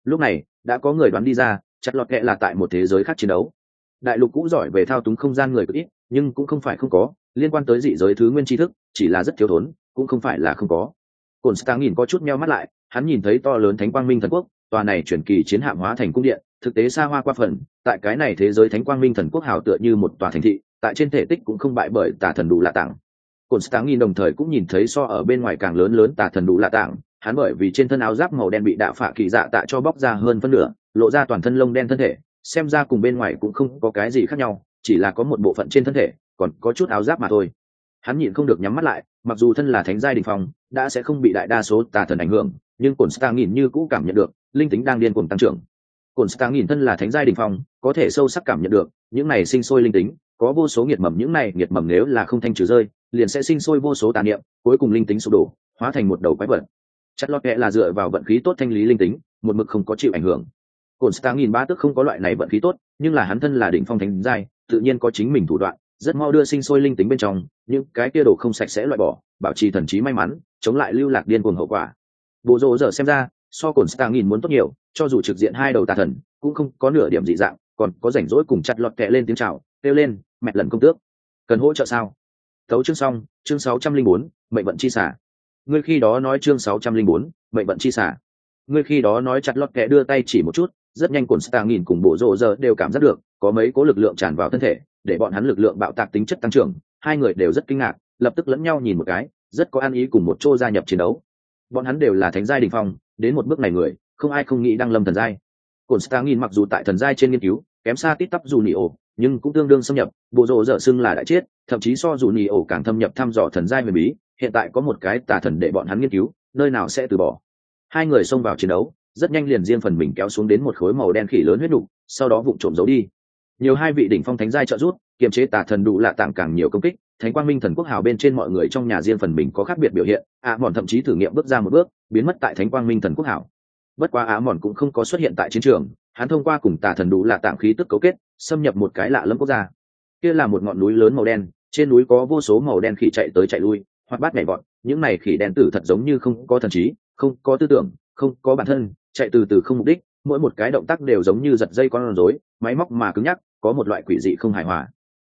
Lúc này, đã có người đoán đi ra chặt lọt kệ là tại một thế giới khác chiến đấu. Đại lục cũng giỏi về thao túng không gian người cực ít, nhưng cũng không phải không có, liên quan tới dị giới thứ nguyên tri thức, chỉ là rất thiếu thốn, cũng không phải là không có. Cồn stang nhìn có chút meo mắt lại, hắn nhìn thấy to lớn thánh quang minh thần quốc, tòa này chuyển kỳ chiến hạm hóa thành cung điện thực tế xa hoa qua phần, tại cái này thế giới thánh quang minh thần quốc hào tựa như một tòa thành thị, tại trên thể tích cũng không bại bởi tà thần đủ lạ tặng cồn stang nhìn đồng thời cũng nhìn thấy so ở bên ngoài càng lớn lớn tà thần đủ lạ tặng hắn bởi vì trên thân áo giáp màu đen bị đạo phạ kỳ dạ tạ cho bóc ra hơn phân nửa, lộ ra toàn thân lông đen thân thể, xem ra cùng bên ngoài cũng không có cái gì khác nhau, chỉ là có một bộ phận trên thân thể, còn có chút áo giáp mà thôi. Hắn nhịn không được nhắm mắt lại, mặc dù thân là thánh giai đình phong, đã sẽ không bị đại đa số tà thần ảnh hưởng, nhưng cồn stang nhìn như cũ cảm nhận được, linh tính đang điên cuồng tăng trưởng cồn stang nhìn thân là thánh giai đình phong, có thể sâu sắc cảm nhận được, những này sinh sôi linh tính, có vô số nghiệt mầm, những này nghiệt mầm nếu là không thanh trừ rơi, liền sẽ sinh sôi vô số tà niệm, cuối cùng linh tính sụp đổ, hóa thành một đầu quái vật. Chất lót kệ là dựa vào vận khí tốt thanh lý linh tính, một mực không có chịu ảnh hưởng. Cồn stang nghìn ba tức không có loại này vận khí tốt, nhưng là hắn thân là đỉnh phong thánh giai, tự nhiên có chính mình thủ đoạn, rất mau đưa sinh sôi linh tính bên trong, những cái kia đồ không sạch sẽ loại bỏ, bảo trì thần trí may mắn, chống lại lưu lạc điên cuồng hậu quả. Bộ rộ giờ xem ra so cồn stang nghìn muốn tốt nhiều, cho dù trực diện hai đầu tà thần, cũng không có nửa điểm dị dạng, còn có rảnh rỗi cùng chặt lọt kẹ lên tiếng chào, kêu lên, mẹ lần công tước. Cần hỗ trợ sao? Thấu chương xong, chương sáu trăm linh bốn, mệnh vận chi xả. Ngươi khi đó nói chương sáu trăm linh bốn, mệnh vận chi xả. Ngươi khi đó nói chặt lọt kẹ đưa tay chỉ một chút, rất nhanh cồn stang nghìn cùng bộ rộ giờ đều cảm giác được, có mấy cố lực lượng tràn vào thân thể, để bọn hắn lực lượng bạo tạc tính chất tăng trưởng, hai người đều rất kinh ngạc, lập tức lẫn nhau nhìn một cái, rất có ăn ý cùng một chỗ gia nhập chiến đấu bọn hắn đều là thánh giai đình phong đến một bước này người không ai không nghĩ đang lâm thần giai. Cồn Stang nghìn mặc dù tại thần giai trên nghiên cứu kém xa tít tắp dù nỉ ổ nhưng cũng tương đương xâm nhập bộ rộ dở xưng là đã chết thậm chí so dù nỉ ổ càng thâm nhập thăm dò thần giai huyền bí hiện tại có một cái tà thần để bọn hắn nghiên cứu nơi nào sẽ từ bỏ. Hai người xông vào chiến đấu rất nhanh liền riêng phần mình kéo xuống đến một khối màu đen khỉ lớn huyết đủ, sau đó vụng trộm giấu đi. Nhiều hai vị đỉnh phong thánh giai trợ rút kiềm chế tà thần đủ lạ tặng càng nhiều công kích thánh quang minh thần quốc hào bên trên mọi người trong nhà riêng phần mình có khác biệt biểu hiện ạ à, mòn thậm chí thử nghiệm bước ra một bước biến mất tại thánh quang minh thần quốc hào. Bất quá ạ mòn cũng không có xuất hiện tại chiến trường hắn thông qua cùng tà thần đủ là tạm khí tức cấu kết xâm nhập một cái lạ lẫm quốc gia. Kia là một ngọn núi lớn màu đen trên núi có vô số màu đen khỉ chạy tới chạy lui hoặc bát nhảy vọt những này khỉ đen tử thật giống như không có thần trí không có tư tưởng không có bản thân chạy từ từ không mục đích mỗi một cái động tác đều giống như giật dây con rối máy móc mà cứng nhắc có một loại quỷ dị không hài hòa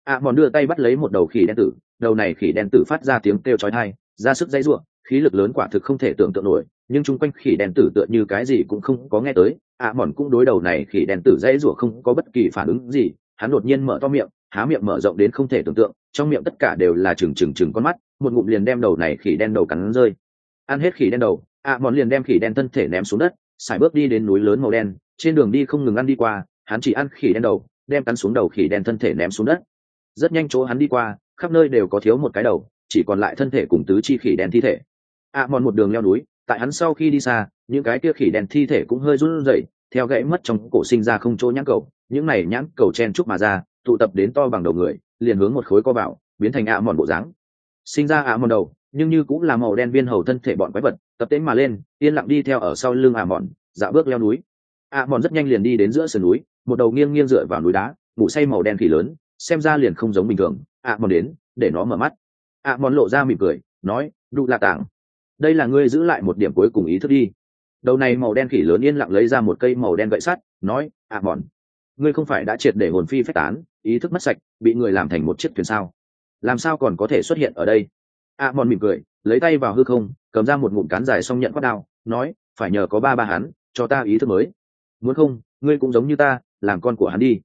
ạ à, mòn đưa tay bắt lấy một đầu khỉ đen tử đầu này khỉ đen tử phát ra tiếng kêu chói tai ra sức dây ruộng khí lực lớn quả thực không thể tưởng tượng nổi nhưng chung quanh khỉ đen tử tựa như cái gì cũng không có nghe tới ạ à, mòn cũng đối đầu này khỉ đen tử dây ruộng không có bất kỳ phản ứng gì hắn đột nhiên mở to miệng há miệng mở rộng đến không thể tưởng tượng trong miệng tất cả đều là trừng trừng trừng con mắt một ngụm liền đem đầu này khỉ đen đầu cắn rơi. Ăn hết khỉ đen đầu ạ à, mòn liền đem khỉ đen thân thể ném xuống đất xài bước đi đến núi lớn màu đen trên đường đi không ngừng ăn đi qua hắn chỉ ăn khỉ đen đầu đem cắn xuống đầu khỉ đen thân thể ném xuống đất rất nhanh chỗ hắn đi qua khắp nơi đều có thiếu một cái đầu chỉ còn lại thân thể cùng tứ chi khỉ đen thi thể. Ạ à, mòn một đường leo núi tại hắn sau khi đi xa những cái kia khỉ đen thi thể cũng hơi run rẩy theo gãy mất trong cổ sinh ra không chỗ nhãn cầu những này nhãn cầu chen chúc mà ra tụ tập đến to bằng đầu người liền hướng một khối co bảo biến thành ạ mòn bộ dáng. Sinh ra ạ mòn đầu nhưng như cũng là màu đen viên hầu thân thể bọn quái vật tập tễnh mà lên yên lặng đi theo ở sau lưng ạ mòn dạo bước leo núi. Ạ mòn rất nhanh liền đi đến giữa sườn núi một đầu nghiêng nghiêng dựa vào núi đá ngủ say màu đen khỉ lớn xem ra liền không giống bình thường. Ạ mòn đến, để nó mở mắt. Ạ mòn lộ ra mỉm cười, nói, đụ là tảng. Đây là ngươi giữ lại một điểm cuối cùng ý thức đi. Đầu này màu đen khỉ lớn yên lặng lấy ra một cây màu đen gậy sắt, nói ạ mòn, ngươi không phải đã triệt để hồn phi phách tán, ý thức mất sạch, bị người làm thành một chiếc thuyền sao? Làm sao còn có thể xuất hiện ở đây? Ạ mòn mỉm cười, lấy tay vào hư không, cầm ra một ngụm cán dài xong nhận quát đao, nói, phải nhờ có ba ba hắn, cho ta ý thức mới. Muốn không, ngươi cũng giống như ta, làm con của hắn đi.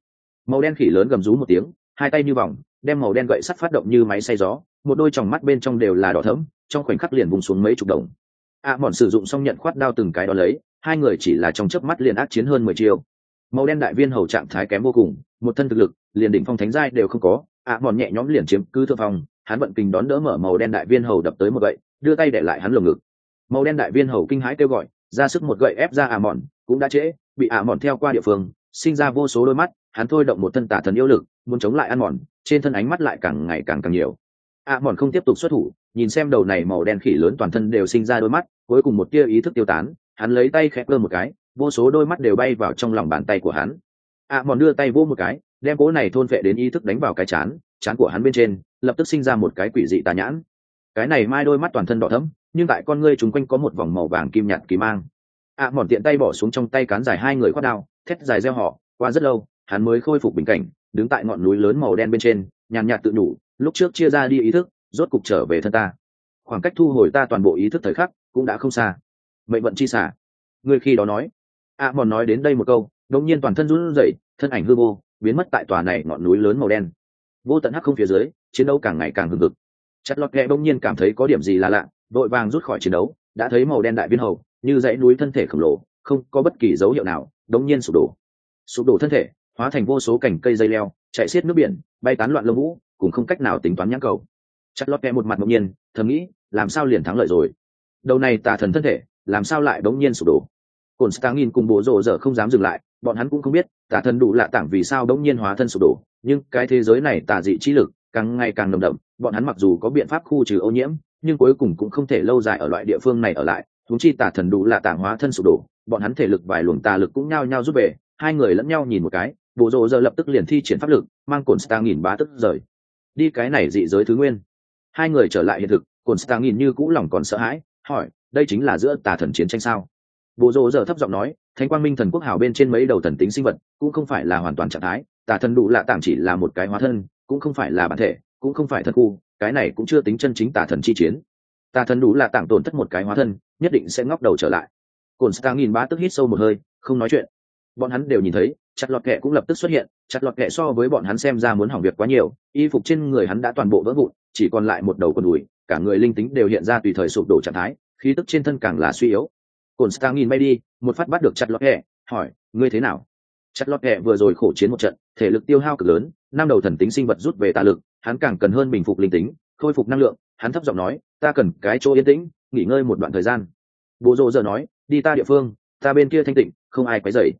Màu đen khỉ lớn gầm rú một tiếng hai tay như vòng đem màu đen gậy sắt phát động như máy xay gió một đôi tròng mắt bên trong đều là đỏ thẫm trong khoảnh khắc liền vùng xuống mấy chục đồng. A à, sử dụng xong nhận khoát đao từng cái đó lấy hai người chỉ là trong chớp mắt liền ác chiến hơn mười chiêu. Màu đen đại viên hầu trạng thái kém vô cùng một thân thực lực liền đỉnh phong thánh giai đều không có a à, nhẹ nhõm liền chiếm cứ thượng phong hắn vận kình đón đỡ mở màu đen đại viên hầu đập tới một gậy đưa tay để lại hắn lồng ngực. Màu đen đại viên hầu kinh hãi kêu gọi ra sức một gậy ép ra ạ mòn cũng đã trễ bị a mòn theo qua địa phương sinh ra vô số đôi mắt hắn thôi động một thân tả thần yêu lực, muốn chống lại ăn mòn, trên thân ánh mắt lại càng ngày càng càng nhiều. A mòn không tiếp tục xuất thủ, nhìn xem đầu này màu đen khỉ lớn toàn thân đều sinh ra đôi mắt, cuối cùng một tia ý thức tiêu tán, hắn lấy tay khẽ cơ một cái, vô số đôi mắt đều bay vào trong lòng bàn tay của hắn. A mòn đưa tay vô một cái, đem cố này thôn vệ đến ý thức đánh vào cái chán chán của hắn bên trên, lập tức sinh ra một cái quỷ dị tà nhãn. Cái này mai đôi mắt toàn thân đỏ thẫm, nhưng tại con ngươi chúng quanh có một vòng màu vàng kim nhạt kỳ mang. Ạ mòn tiện tay bỏ xuống trong tay cán dài hai người khoác đao, thét dài gieo họ qua rất lâu hắn mới khôi phục bình cảnh, đứng tại ngọn núi lớn màu đen bên trên, nhàn nhạt tự đủ lúc trước chia ra đi ý thức, rốt cục trở về thân ta. Khoảng cách thu hồi ta toàn bộ ý thức thời khắc cũng đã không xa. Mệnh vận chi xả. Người khi đó nói. A mòn nói đến đây một câu, đột nhiên toàn thân run rẩy, thân ảnh hư vô, biến mất tại tòa này ngọn núi lớn màu đen. Vô tận hắc không phía dưới, chiến đấu càng ngày càng hừng hực. Chặt lọt kẹ bỗng nhiên cảm thấy có điểm gì là lạ, vội vàng rút khỏi chiến đấu, đã thấy màu đen đại viên hầu, như dãy núi thân thể khổng lồ, không có bất kỳ dấu hiệu nào đống nhiên sụp đổ. Sụp đổ thân thể hóa thành vô số cành cây dây leo, chạy xiết nước biển, bay tán loạn lông vũ, cùng không cách nào tính toán nhãn cầu. Chặt lót kẹ một mặt ngẫu nhiên, thầm nghĩ, làm sao liền thắng lợi rồi? Đầu này tà thần thân thể, làm sao lại bỗng nhiên sụp đổ? Cồn stangin cùng bố rộ dở không dám dừng lại, bọn hắn cũng không biết, tà thần đủ lạ tảng vì sao bỗng nhiên hóa thân sụp đổ, nhưng cái thế giới này tà dị trí lực càng ngày càng nồng đậm, bọn hắn mặc dù có biện pháp khu trừ ô nhiễm, nhưng cuối cùng cũng không thể lâu dài ở loại địa phương này ở lại thúng chi tà thần đủ lạ tảng hóa thân sụp đổ, bọn hắn thể lực vài luồng tà lực cũng nhao nhao rút về, hai người lẫn nhau nhìn một cái bộ rộ giờ lập tức liền thi triển pháp lực, mang cồn stang nghìn bá tức rời. Đi cái này dị giới thứ nguyên. Hai người trở lại hiện thực cồn stang nghìn như cũ lòng còn sợ hãi, hỏi, đây chính là giữa tà thần chiến tranh sao? Bộ rộ giờ thấp giọng nói, thánh quang minh thần quốc hào bên trên mấy đầu thần tính sinh vật, cũng không phải là hoàn toàn trạng thái, tà thần đủ lạ tạm chỉ là một cái hóa thân, cũng không phải là bản thể, cũng không phải thật khu, cái này cũng chưa tính chân chính tà thần chi chiến. Tà thần đủ lạ tạm tổn thất một cái hóa thân, nhất định sẽ ngóc đầu trở lại. Cồn star nghìn bá tức hít sâu một hơi, không nói chuyện. Bọn hắn đều nhìn thấy chặt lọt kệ cũng lập tức xuất hiện, chặt lọt kệ so với bọn hắn xem ra muốn hỏng việc quá nhiều, y phục trên người hắn đã toàn bộ vỡ vụn, chỉ còn lại một đầu quần đùi, cả người linh tính đều hiện ra tùy thời sụp đổ trạng thái, khí tức trên thân càng là suy yếu. Cồn star nhìn bay đi, một phát bắt được chặt lọt kệ hỏi, ngươi thế nào? Chặt lọt kệ vừa rồi khổ chiến một trận, thể lực tiêu hao cực lớn, năm đầu thần tính sinh vật rút về tạ lực, hắn càng cần hơn bình phục linh tính, khôi phục năng lượng, hắn thấp giọng nói, ta cần cái chỗ yên tĩnh, nghỉ ngơi một đoạn thời gian. Bố rộ giờ nói, đi ta địa phương, ta bên kia thanh tịnh, không ai quấy rầy.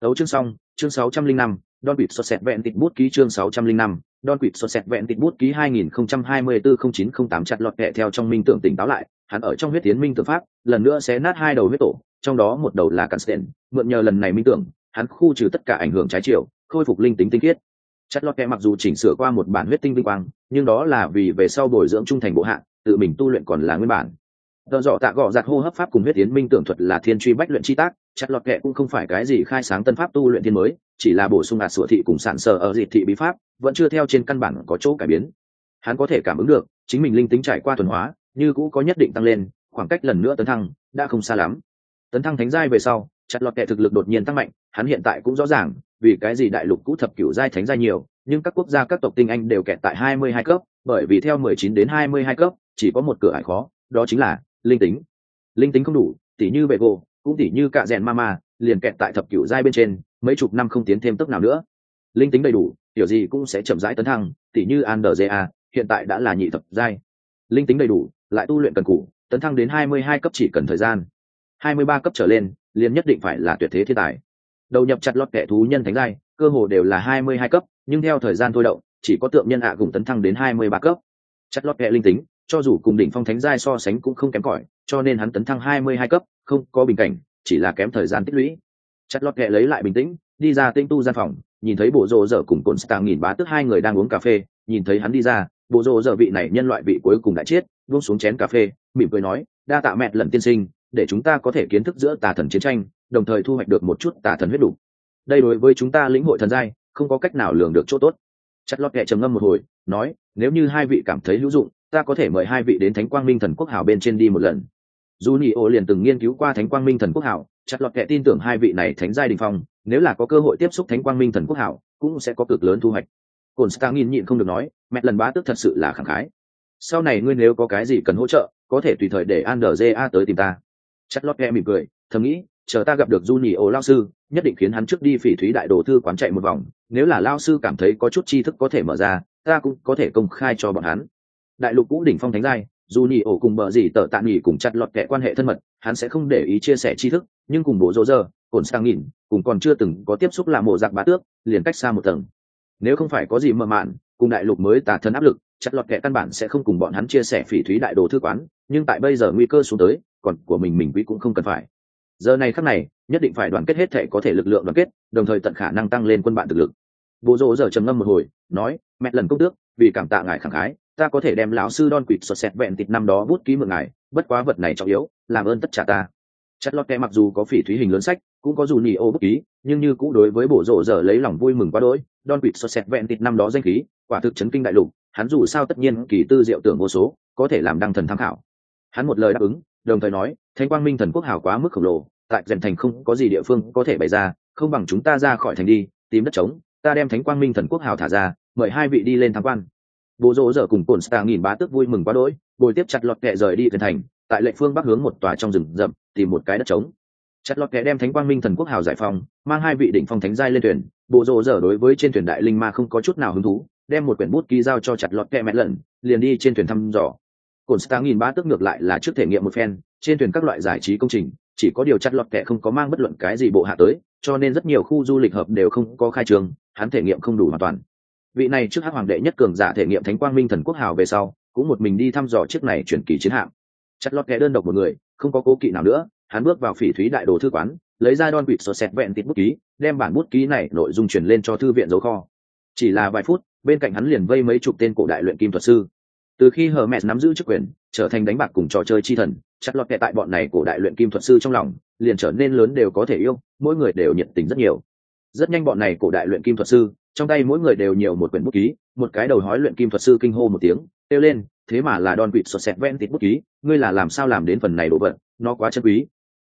Đấu chương xong chương sáu trăm linh năm Don quỵt sọt sẹt vẹn tịt bút ký chương sáu trăm linh năm Don quỵt sọt sẹt vẹn tịt bút ký hai nghìn không trăm hai mươi bốn không chín không tám chặt lọt kẹ theo trong minh tưởng tỉnh táo lại, hắn ở trong huyết tiến minh tưởng pháp, lần nữa sẽ nát hai đầu huyết tổ, trong đó một đầu là Cansten, mượn nhờ lần này minh tưởng, hắn khu trừ tất cả ảnh hưởng trái chiều, khôi phục linh tính tinh khiết. Chặt lọt kẹ mặc dù chỉnh sửa qua một bản huyết tinh vinh quang, nhưng đó là vì về sau bồi dưỡng trung thành bộ hạ, tự mình tu luyện còn là nguyên bản. Tờ dọ tạ gọ giặt hô hấp pháp cùng huyết tiến minh tưởng thuật là thiên truy bách luyện chi tác, chặt lọt kệ cũng không phải cái gì khai sáng tân pháp tu luyện thiên mới, chỉ là bổ sung ạt sửa thị cùng sản sở ở dịp thị bí pháp, vẫn chưa theo trên căn bản có chỗ cải biến. Hắn có thể cảm ứng được, chính mình linh tính trải qua thuần hóa, như cũ có nhất định tăng lên, khoảng cách lần nữa tấn thăng đã không xa lắm. Tấn thăng thánh giai về sau, chặt lọt kệ thực lực đột nhiên tăng mạnh, hắn hiện tại cũng rõ ràng, vì cái gì đại lục cũ thập cửu giai thánh giai nhiều, nhưng các quốc gia các tộc tinh anh đều kẹt tại 22 cấp, bởi vì theo 19 đến 22 cấp, chỉ có một cửa ải khó, đó chính là linh tính linh tính không đủ tỉ như bệ gỗ cũng tỉ như cạ rèn ma liền kẹt tại thập cửu giai bên trên, mấy chục năm không tiến thêm tốc nào nữa. Linh tính đầy đủ kiểu gì cũng sẽ chậm rãi tấn thăng, tỉ như an ja hiện tại đã là nhị thập giai. Linh tính đầy đủ, lại tu luyện cần cũ tấn thăng đến hai mươi hai cấp chỉ cần thời gian. hai mươi ba cấp trở lên, liền nhất định phải là tuyệt thế thiên tài. Đầu nhập chặt lót kẻ thú nhân thánh giai, cơ hồ đều là hai mươi hai cấp, nhưng theo thời gian thôi động, chỉ có tượng nhân ạ à cùng tấn thăng đến hai mươi ba cấp. Chặt lót kẻ linh tính, cho dù cùng đỉnh phong thánh giai so sánh cũng không kém cỏi, cho nên hắn tấn thăng hai mươi hai cấp không có bình cảnh, chỉ là kém thời gian tích lũy. Chặt lót kệ lấy lại bình tĩnh, đi ra tinh tu gian phòng, nhìn thấy bộ rộ dở cùng cồn stang nghìn bá tức hai người đang uống cà phê, nhìn thấy hắn đi ra, bộ rộ dở vị này nhân loại vị cuối cùng đã chết, buông xuống chén cà phê, mỉm cười nói, đa tạ mẹ lần tiên sinh, để chúng ta có thể kiến thức giữa tà thần chiến tranh, đồng thời thu hoạch được một chút tà thần huyết đủ. Đây đối với chúng ta lĩnh hội thần giai, không có cách nào lường được chỗ tốt. Chặt lót kệ trầm ngâm một hồi, nói, nếu như hai vị cảm thấy hữu dụng, ta có thể mời hai vị đến thánh quang minh thần quốc hảo bên trên đi một lần dù nhị ô liền từng nghiên cứu qua thánh quang minh thần quốc hảo chặt lọt kệ tin tưởng hai vị này thánh giai đình phong, nếu là có cơ hội tiếp xúc thánh quang minh thần quốc hảo, cũng sẽ có cực lớn thu hoạch. Cồn star nghìn nhịn không được nói, mẹ lần bá tức thật sự là khẳng khái. Sau này ngươi nếu có cái gì cần hỗ trợ, có thể tùy thời để an ja tới tìm ta. Chặt lọt kệ mỉm cười, thầm nghĩ, chờ ta gặp được du nhị ô lao sư, nhất định khiến hắn trước đi phỉ thúy đại đồ thư quán chạy một vòng. Nếu là lao sư cảm thấy có chút tri thức có thể mở ra, ta cũng có thể công khai cho bọn hắn. Đại lục cũ đỉnh phong thánh giai dù nhị ổ cùng bờ gì tờ tạ nghỉ cùng chặt lọt kẻ quan hệ thân mật, hắn sẽ không để ý chia sẻ tri thức, nhưng cùng bố rô rơ cồn sang nghìn cùng còn chưa từng có tiếp xúc làm mộ giặc bá tước, liền cách xa một tầng. Nếu không phải có gì mờ mạn, cùng đại lục mới tả thân áp lực, chặt lọt kẻ căn bản sẽ không cùng bọn hắn chia sẻ phỉ thúy đại đồ thư quán, nhưng tại bây giờ nguy cơ xuống tới, còn của mình mình quý cũng không cần phải. Giờ này khắc này, nhất định phải đoàn kết hết thể có thể lực lượng đoàn kết, đồng thời tận khả năng tăng lên quân bạn thực lực. Bộ rỗ giờ trầm ngâm một hồi, nói, mẹ lần công tước, vì cảm tạ ngài khẳng khái ta có thể đem lão sư đon quỵt sọt sẹt vẹn thịt năm đó bút ký mượn ngài, bất quá vật này trọng yếu, làm ơn tất trả ta. Chất lót kẹ mặc dù có phỉ thúy hình lớn sách, cũng có dù nhì ô bút ký, nhưng như cũ đối với bổ rộ giờ lấy lòng vui mừng quá đỗi đon quỵt sọt sẹt vẹn thịt năm đó danh khí, quả thực chấn kinh đại lục, hắn dù sao tất nhiên kỳ tư diệu tưởng vô số, có thể làm đăng thần tham khảo. Hắn một lời đáp ứng, đồng thời nói thanh quang minh thần quốc hào quá mức khổng lồ, tại rèn thành không có gì địa phương có thể bày ra, không bằng chúng ta ra khỏi thành đi, tìm đất trống, ta đem thánh quang minh thần quốc hào thả ra, mời hai vị đi lên tham quan. Bộ rỗ giờ cùng cồn star nghìn bá tức vui mừng quá đỗi, bồi tiếp chặt lọt kẹ rời đi thuyền thành, tại lệ phương bắc hướng một tòa trong rừng rậm, tìm một cái đất trống. Chặt lọt kẹ đem thánh quang minh thần quốc hào giải phong mang hai vị đỉnh phong thánh giai lên thuyền. Bộ rỗ giờ đối với trên thuyền đại linh ma không có chút nào hứng thú, đem một quyển bút ký giao cho chặt lọt kẹ mẹ lần, liền đi trên thuyền thăm dò. Cồn star nghìn bá tức ngược lại là trước thể nghiệm một phen, trên thuyền các loại giải trí công trình, chỉ có điều chặt lọt kẹ không có mang bất luận cái gì bộ hạ tới, cho nên rất nhiều khu du lịch hợp đều không có khai trường, hắn thể nghiệm không đủ hoàn toàn vị này trước hắc hoàng đệ nhất cường giả thể nghiệm thánh quang minh thần quốc hào về sau, cũng một mình đi thăm dò chiếc này chuyển kỳ chiến hạm. Chặt lọt kẻ đơn độc một người, không có cố kỵ nào nữa, hắn bước vào phỉ thúy đại đồ thư quán, lấy ra đòn quỵt sọt xẹt vẹn tít bút ký, đem bản bút ký này nội dung truyền lên cho thư viện dấu kho. Chỉ là vài phút, bên cạnh hắn liền vây mấy chục tên cổ đại luyện kim thuật sư. Từ khi hờ mẹ nắm giữ chức quyền, trở thành đánh bạc cùng trò chơi chi thần, chặt lọt kẻ tại bọn này cổ đại luyện kim thuật sư trong lòng, liền trở nên lớn đều có thể yêu, mỗi người đều nhiệt tình rất nhiều. Rất nhanh bọn này cổ đại luyện kim thuật sư trong tay mỗi người đều nhiều một quyển bút ký, một cái đầu hói luyện kim thuật sư kinh hô một tiếng, kêu lên, thế mà là đòn quỵt sọt xẹt ven tít bút ký, ngươi là làm sao làm đến phần này đồ vật, nó quá chân quý.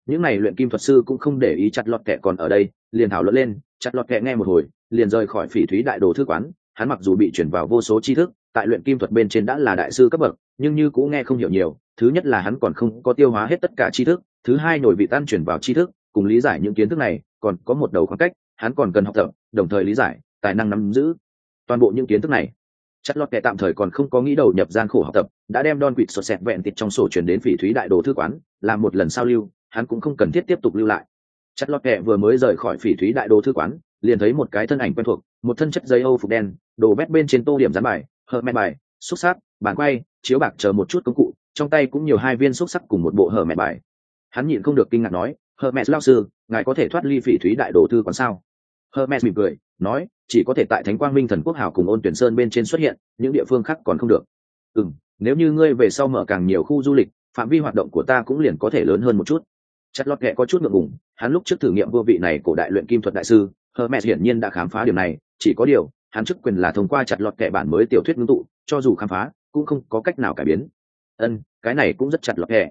Những này luyện kim thuật sư cũng không để ý chặt lọt kẹ còn ở đây, liền thảo luận lên, chặt lọt kẹ nghe một hồi, liền rời khỏi phỉ thúy đại đồ thư quán, hắn mặc dù bị chuyển vào vô số tri thức, tại luyện kim thuật bên trên đã là đại sư cấp bậc, nhưng như cũng nghe không hiểu nhiều, thứ nhất là hắn còn không có tiêu hóa hết tất cả tri thức, thứ hai nổi vị tan chuyển vào tri thức, cùng lý giải những kiến thức này, còn có một đầu khoảng cách, hắn còn cần học tập, đồng thời lý giải tài năng nắm giữ. Toàn bộ những kiến thức này chất lót kẻ tạm thời còn không có nghĩ đầu nhập gian khổ học tập đã đem đòn quỵt sột sẹt vẹn tịt trong sổ chuyển đến phỉ thúy đại đồ thư quán làm một lần sao lưu hắn cũng không cần thiết tiếp tục lưu lại. Chất lót kẻ vừa mới rời khỏi phỉ thúy đại đồ thư quán liền thấy một cái thân ảnh quen thuộc một thân chất giấy âu phục đen đồ vét bên trên tô điểm dán bài hở mẹ bài xúc sắc bàn quay chiếu bạc chờ một chút công cụ trong tay cũng nhiều hai viên xúc sắc cùng một bộ hở mẹ bài. Hắn nhịn không được kinh ngạc nói hở mẹ lao sư ngài có thể thoát ly phỉ thúy đại đồ thư quán sao? Hermes mỉm cười, nói, chỉ có thể tại Thánh Quang Minh Thần Quốc Hảo cùng Ôn Tuyển Sơn bên trên xuất hiện, những địa phương khác còn không được. Ừm, nếu như ngươi về sau mở càng nhiều khu du lịch, phạm vi hoạt động của ta cũng liền có thể lớn hơn một chút. Chặt lọt kệ có chút ngượng ngùng, hắn lúc trước thử nghiệm vô vị này của đại luyện kim thuật đại sư, Hermes hiển nhiên đã khám phá điều này, chỉ có điều, hắn chức quyền là thông qua chặt lọt kệ bản mới tiểu thuyết ngưng tụ, cho dù khám phá, cũng không có cách nào cải biến. Ân, cái này cũng rất chặt lọt kệ.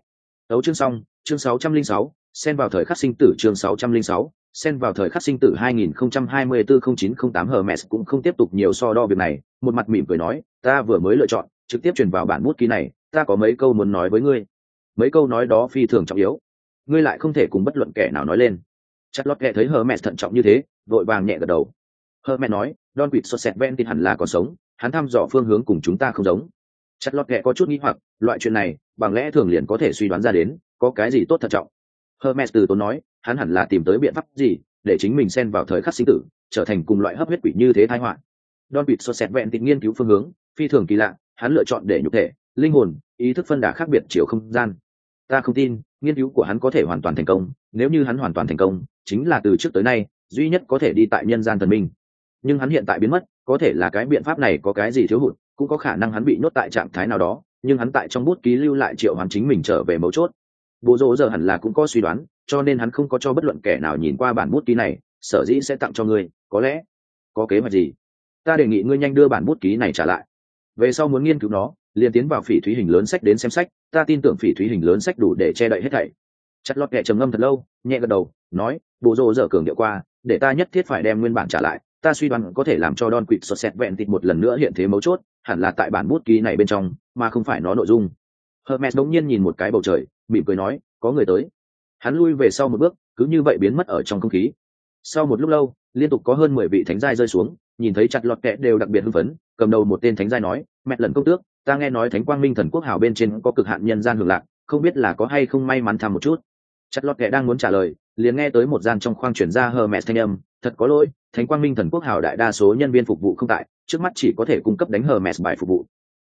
Đấu chương xong, chương 606, xen vào thời khắc sinh tử chương 606, xen vào thời khắc sinh tử 2024-0908 Hermes cũng không tiếp tục nhiều so đo việc này, một mặt mỉm cười nói, ta vừa mới lựa chọn, trực tiếp truyền vào bản bút ký này, ta có mấy câu muốn nói với ngươi. Mấy câu nói đó phi thường trọng yếu, ngươi lại không thể cùng bất luận kẻ nào nói lên. Chặt lót kẻ thấy Hermes thận trọng như thế, vội vàng nhẹ gật đầu. Hermes nói, Don Quixote sẹt ven thì hẳn là còn sống, hắn thăm dò phương hướng cùng chúng ta không giống. Chặt lót kẻ có chút nghi hoặc, loại chuyện này, bằng lẽ thường liền có thể suy đoán ra đến, có cái gì tốt thật trọng hermes từ tốn nói, hắn hẳn là tìm tới biện pháp gì để chính mình xen vào thời khắc sinh tử, trở thành cùng loại hấp huyết quỷ như thế thái họa. Don Quixote so sẹt vẹn tịnh nghiên cứu phương hướng, phi thường kỳ lạ, hắn lựa chọn để nhục thể, linh hồn, ý thức phân đả khác biệt chiều không gian. Ta không tin, nghiên cứu của hắn có thể hoàn toàn thành công, nếu như hắn hoàn toàn thành công, chính là từ trước tới nay, duy nhất có thể đi tại nhân gian thần minh. Nhưng hắn hiện tại biến mất, có thể là cái biện pháp này có cái gì thiếu hụt, cũng có khả năng hắn bị nhốt tại trạng thái nào đó, nhưng hắn tại trong bút ký lưu lại triệu hoàn chính mình trở về mấu chốt bộ rỗ giờ hẳn là cũng có suy đoán cho nên hắn không có cho bất luận kẻ nào nhìn qua bản bút ký này sở dĩ sẽ tặng cho ngươi có lẽ có kế hoạch gì? Ta đề nghị ngươi nhanh đưa bản bút ký này trả lại. Về sau muốn nghiên cứu nó liền tiến vào phỉ thúy hình lớn sách đến xem sách ta tin tưởng phỉ thúy hình lớn sách đủ để che đậy hết thảy. Chặt lọt kẻ trầm ngâm thật lâu nhẹ gật đầu nói bộ rỗ dở cường điệu qua để ta nhất thiết phải đem nguyên bản trả lại ta suy đoán có thể làm cho đòn Quỵt sọt xẹt vẹn thịt một lần nữa hiện thế mấu chốt, hẳn là tại bản bút ký này bên trong, mà không phải nó nội dung. Hermes đống nhiên nhìn một cái bầu trời, mỉm cười nói, có người tới. Hắn lui về sau một bước, cứ như vậy biến mất ở trong không khí. Sau một lúc lâu, liên tục có hơn mười vị thánh giai rơi xuống, nhìn thấy chặt lọt kẹ đều đặc biệt hưng phấn, cầm đầu một tên thánh giai nói, mẹ lần công tước, ta nghe nói thánh quang minh thần quốc hào bên trên có cực hạn nhân gian hưởng lạc, không biết là có hay không may mắn thăm một chút. Chặt lọt kẹ đang muốn trả lời, liền nghe tới một gian trong khoang chuyển ra hờ mẹ thanh âm, thật có lỗi, thánh quang minh thần quốc hào đại đa số nhân viên phục vụ không tại, trước mắt chỉ có thể cung cấp đánh hờ mẹ bài phục vụ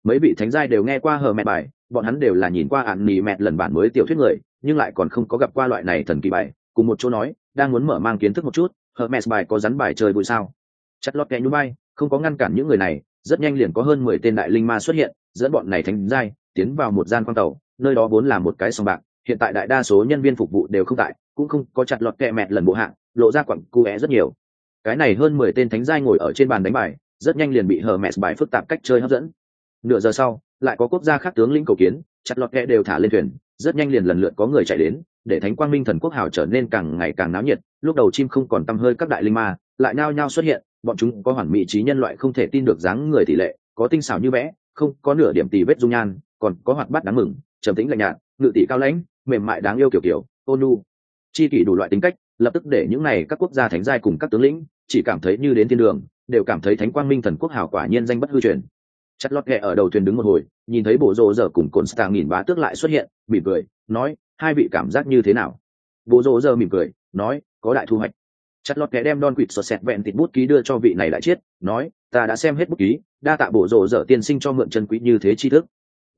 mấy vị thánh giai đều nghe qua hờ mẹ bài, bọn hắn đều là nhìn qua ạn nỉ mẹ lần bản mới tiểu thuyết người, nhưng lại còn không có gặp qua loại này thần kỳ bài. Cùng một chỗ nói, đang muốn mở mang kiến thức một chút, hờ mẹ bài có rắn bài chơi bụi sao? Chặt lót kẹ nhú bay không có ngăn cản những người này, rất nhanh liền có hơn mười tên đại linh ma xuất hiện, dẫn bọn này thánh giai tiến vào một gian khoang tàu, nơi đó vốn là một cái sòng bạc, hiện tại đại đa số nhân viên phục vụ đều không tại, cũng không có chặt lọt kẹ mẹ lần bộ hạng, lộ ra quặng cu é rất nhiều. Cái này hơn mười tên thánh giai ngồi ở trên bàn đánh bài, rất nhanh liền bị hờ mẹ bài phức tạp cách chơi hấp dẫn nửa giờ sau, lại có quốc gia khác tướng lĩnh cầu kiến, chặt lọt kẹ đều thả lên thuyền, rất nhanh liền lần lượt có người chạy đến, để thánh quang minh thần quốc hào trở nên càng ngày càng náo nhiệt. Lúc đầu chim không còn tăm hơi các đại linh ma, lại nao nhao xuất hiện, bọn chúng có hoàn mỹ trí nhân loại không thể tin được dáng người tỷ lệ, có tinh xảo như vẽ, không, có nửa điểm tì vết dung nhan, còn có hoạt bát đáng mừng, trầm tĩnh lạnh nhạt, ngự tỷ cao lãnh, mềm mại đáng yêu kiểu kiểu, ôn nu chi kỷ đủ loại tính cách, lập tức để những này các quốc gia thánh giai cùng các tướng lĩnh, chỉ cảm thấy như đến thiên đường, đều cảm thấy thánh quang minh thần quốc hào quả nhiên danh bất hư truyền chặt lót ghẹ ở đầu thuyền đứng một hồi, nhìn thấy bộ rộ giờ cùng cồn stang nghìn bá tước lại xuất hiện, mỉm cười, nói, hai vị cảm giác như thế nào? Bộ rộ giờ mỉm cười, nói, có đại thu hoạch. Chặt lót ghẹ đem đòn quỵt sọt xẹt vẹn tịt bút ký đưa cho vị này đại chiết nói, ta đã xem hết bút ký, đa tạ bộ rộ giờ tiên sinh cho mượn chân quý như thế tri thức.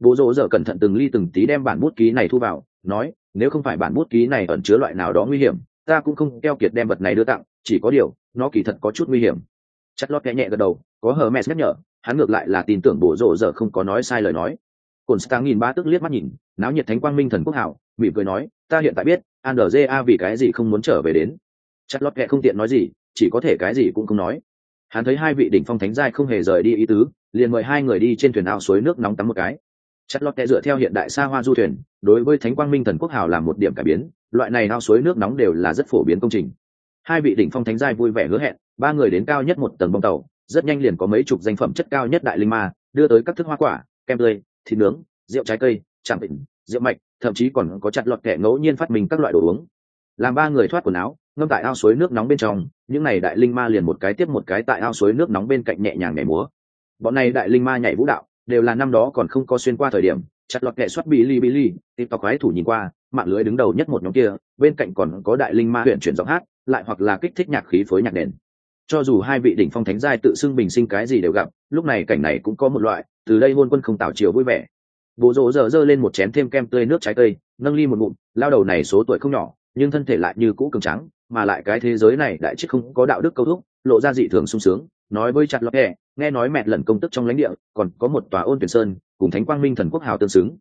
Bộ rộ giờ cẩn thận từng ly từng tí đem bản bút ký này thu vào, nói, nếu không phải bản bút ký này ẩn chứa loại nào đó nguy hiểm, ta cũng không keo kiệt đem vật này đưa tặng, chỉ có điều, nó kỳ thật có chút nguy hiểm. Chặt lót ghẹ nhẹ gật đầu, có hờ mẹ nhắc nhở hắn ngược lại là tin tưởng bộ rộ giờ không có nói sai lời nói. Cồn stang nhìn ba tức liếc mắt nhìn, náo nhiệt thánh quang minh thần quốc hảo, mỉm cười nói, ta hiện tại biết andrja vì cái gì không muốn trở về đến. Chất lót kệ không tiện nói gì, chỉ có thể cái gì cũng không nói. Hắn thấy hai vị đỉnh phong thánh giai không hề rời đi ý tứ, liền mời hai người đi trên thuyền ao suối nước nóng tắm một cái. Chất lót kẹ dựa theo hiện đại xa hoa du thuyền, đối với thánh quang minh thần quốc hào làm một điểm cải biến, loại này ao suối nước nóng đều là rất phổ biến công trình. Hai vị đỉnh phong thánh giai vui vẻ hứa hẹn, ba người đến cao nhất một tầng bông tàu rất nhanh liền có mấy chục danh phẩm chất cao nhất đại linh ma, đưa tới các thức hoa quả, kem tươi, thịt nướng, rượu trái cây chạm bệnh rượu mạch, thậm chí còn có chặt lọt kẻ ngẫu nhiên phát minh các loại đồ uống. Làm ba người thoát quần áo, ngâm tại ao suối nước nóng bên trong, những n à y đại linh ma liền một cái tiếp một cái tại ao suối nước nóng bên cạnh nhẹ nhàng nhảy múa. Bọn này đại linh ma nhảy vũ đạo, đều là năm đó còn không có xuyên qua thời điểm, chặt lọt kẻ xuất bị li bị li tiếp tọc khoái thủ nhìn qua, mạng lưới đứng đầu nhất một nhóm kia, bên cạnh còn có đại linh ma huyện chuyển giọng hát, lại hoặc là kích thích nhạc khí phối nhạc nền cho dù hai vị đỉnh phong thánh giai tự xưng bình sinh cái gì đều gặp, lúc này cảnh này cũng có một loại, từ đây hôn quân không tạo chiều vui vẻ. Bố rỗ dở dơ lên một chén thêm kem tươi nước trái cây, nâng ly một ngụm, lao đầu này số tuổi không nhỏ, nhưng thân thể lại như cũ cường trắng, mà lại cái thế giới này đại chức không có đạo đức câu thúc, lộ ra dị thường sung sướng, nói với chặt lọt hẹ, nghe nói mẹ lần công tức trong lãnh địa, còn có một tòa ôn tuyển sơn, cùng thánh quang minh thần quốc hào tương xứng.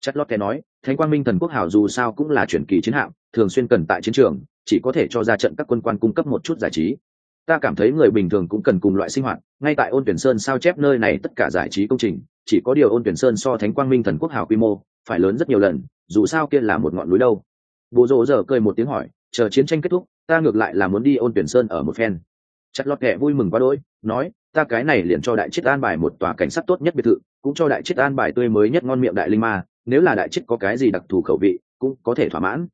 Chặt lọt hẹ nói, thánh quang minh thần quốc hào dù sao cũng là chuyển kỳ chiến hạm, thường xuyên cần tại chiến trường, chỉ có thể cho ra trận các quân quan cung cấp một chút giải trí ta cảm thấy người bình thường cũng cần cùng loại sinh hoạt, ngay tại ôn tuyển sơn sao chép nơi này tất cả giải trí công trình, chỉ có điều ôn tuyển sơn so thánh quang minh thần quốc hào quy mô, phải lớn rất nhiều lần, dù sao kia là một ngọn núi đâu. Bộ rộ giờ cười một tiếng hỏi, chờ chiến tranh kết thúc, ta ngược lại là muốn đi ôn tuyển sơn ở một phen. Chặt lọt kẹ vui mừng quá đỗi, nói, ta cái này liền cho đại chết an bài một tòa cảnh sát tốt nhất biệt thự, cũng cho đại chết an bài tươi mới nhất ngon miệng đại linh ma, nếu là đại chết có cái gì đặc thù khẩu vị, cũng có thể thỏa mãn.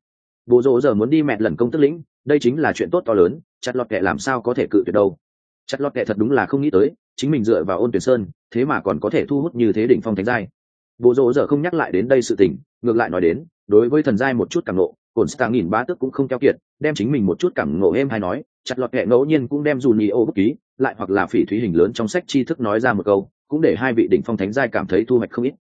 Bộ rộ giờ muốn đi mẹ lần công tức lĩnh đây chính là chuyện tốt to lớn chặt lọt kệ làm sao có thể cự tuyệt đâu. Chặt lọt kệ thật đúng là không nghĩ tới chính mình dựa vào ôn tuyển sơn thế mà còn có thể thu hút như thế đỉnh phong thánh giai. Bộ rỗ giờ không nhắc lại đến đây sự tình ngược lại nói đến đối với thần giai một chút cảm nộ cồn stang nghìn ba tức cũng không keo kiệt đem chính mình một chút cảm nộ êm hay nói chặt lọt kệ ngẫu nhiên cũng đem dù nhì ô bất ký lại hoặc là phỉ thúy hình lớn trong sách tri thức nói ra một câu cũng để hai vị đỉnh phong thánh giai cảm thấy thu hoạch không ít.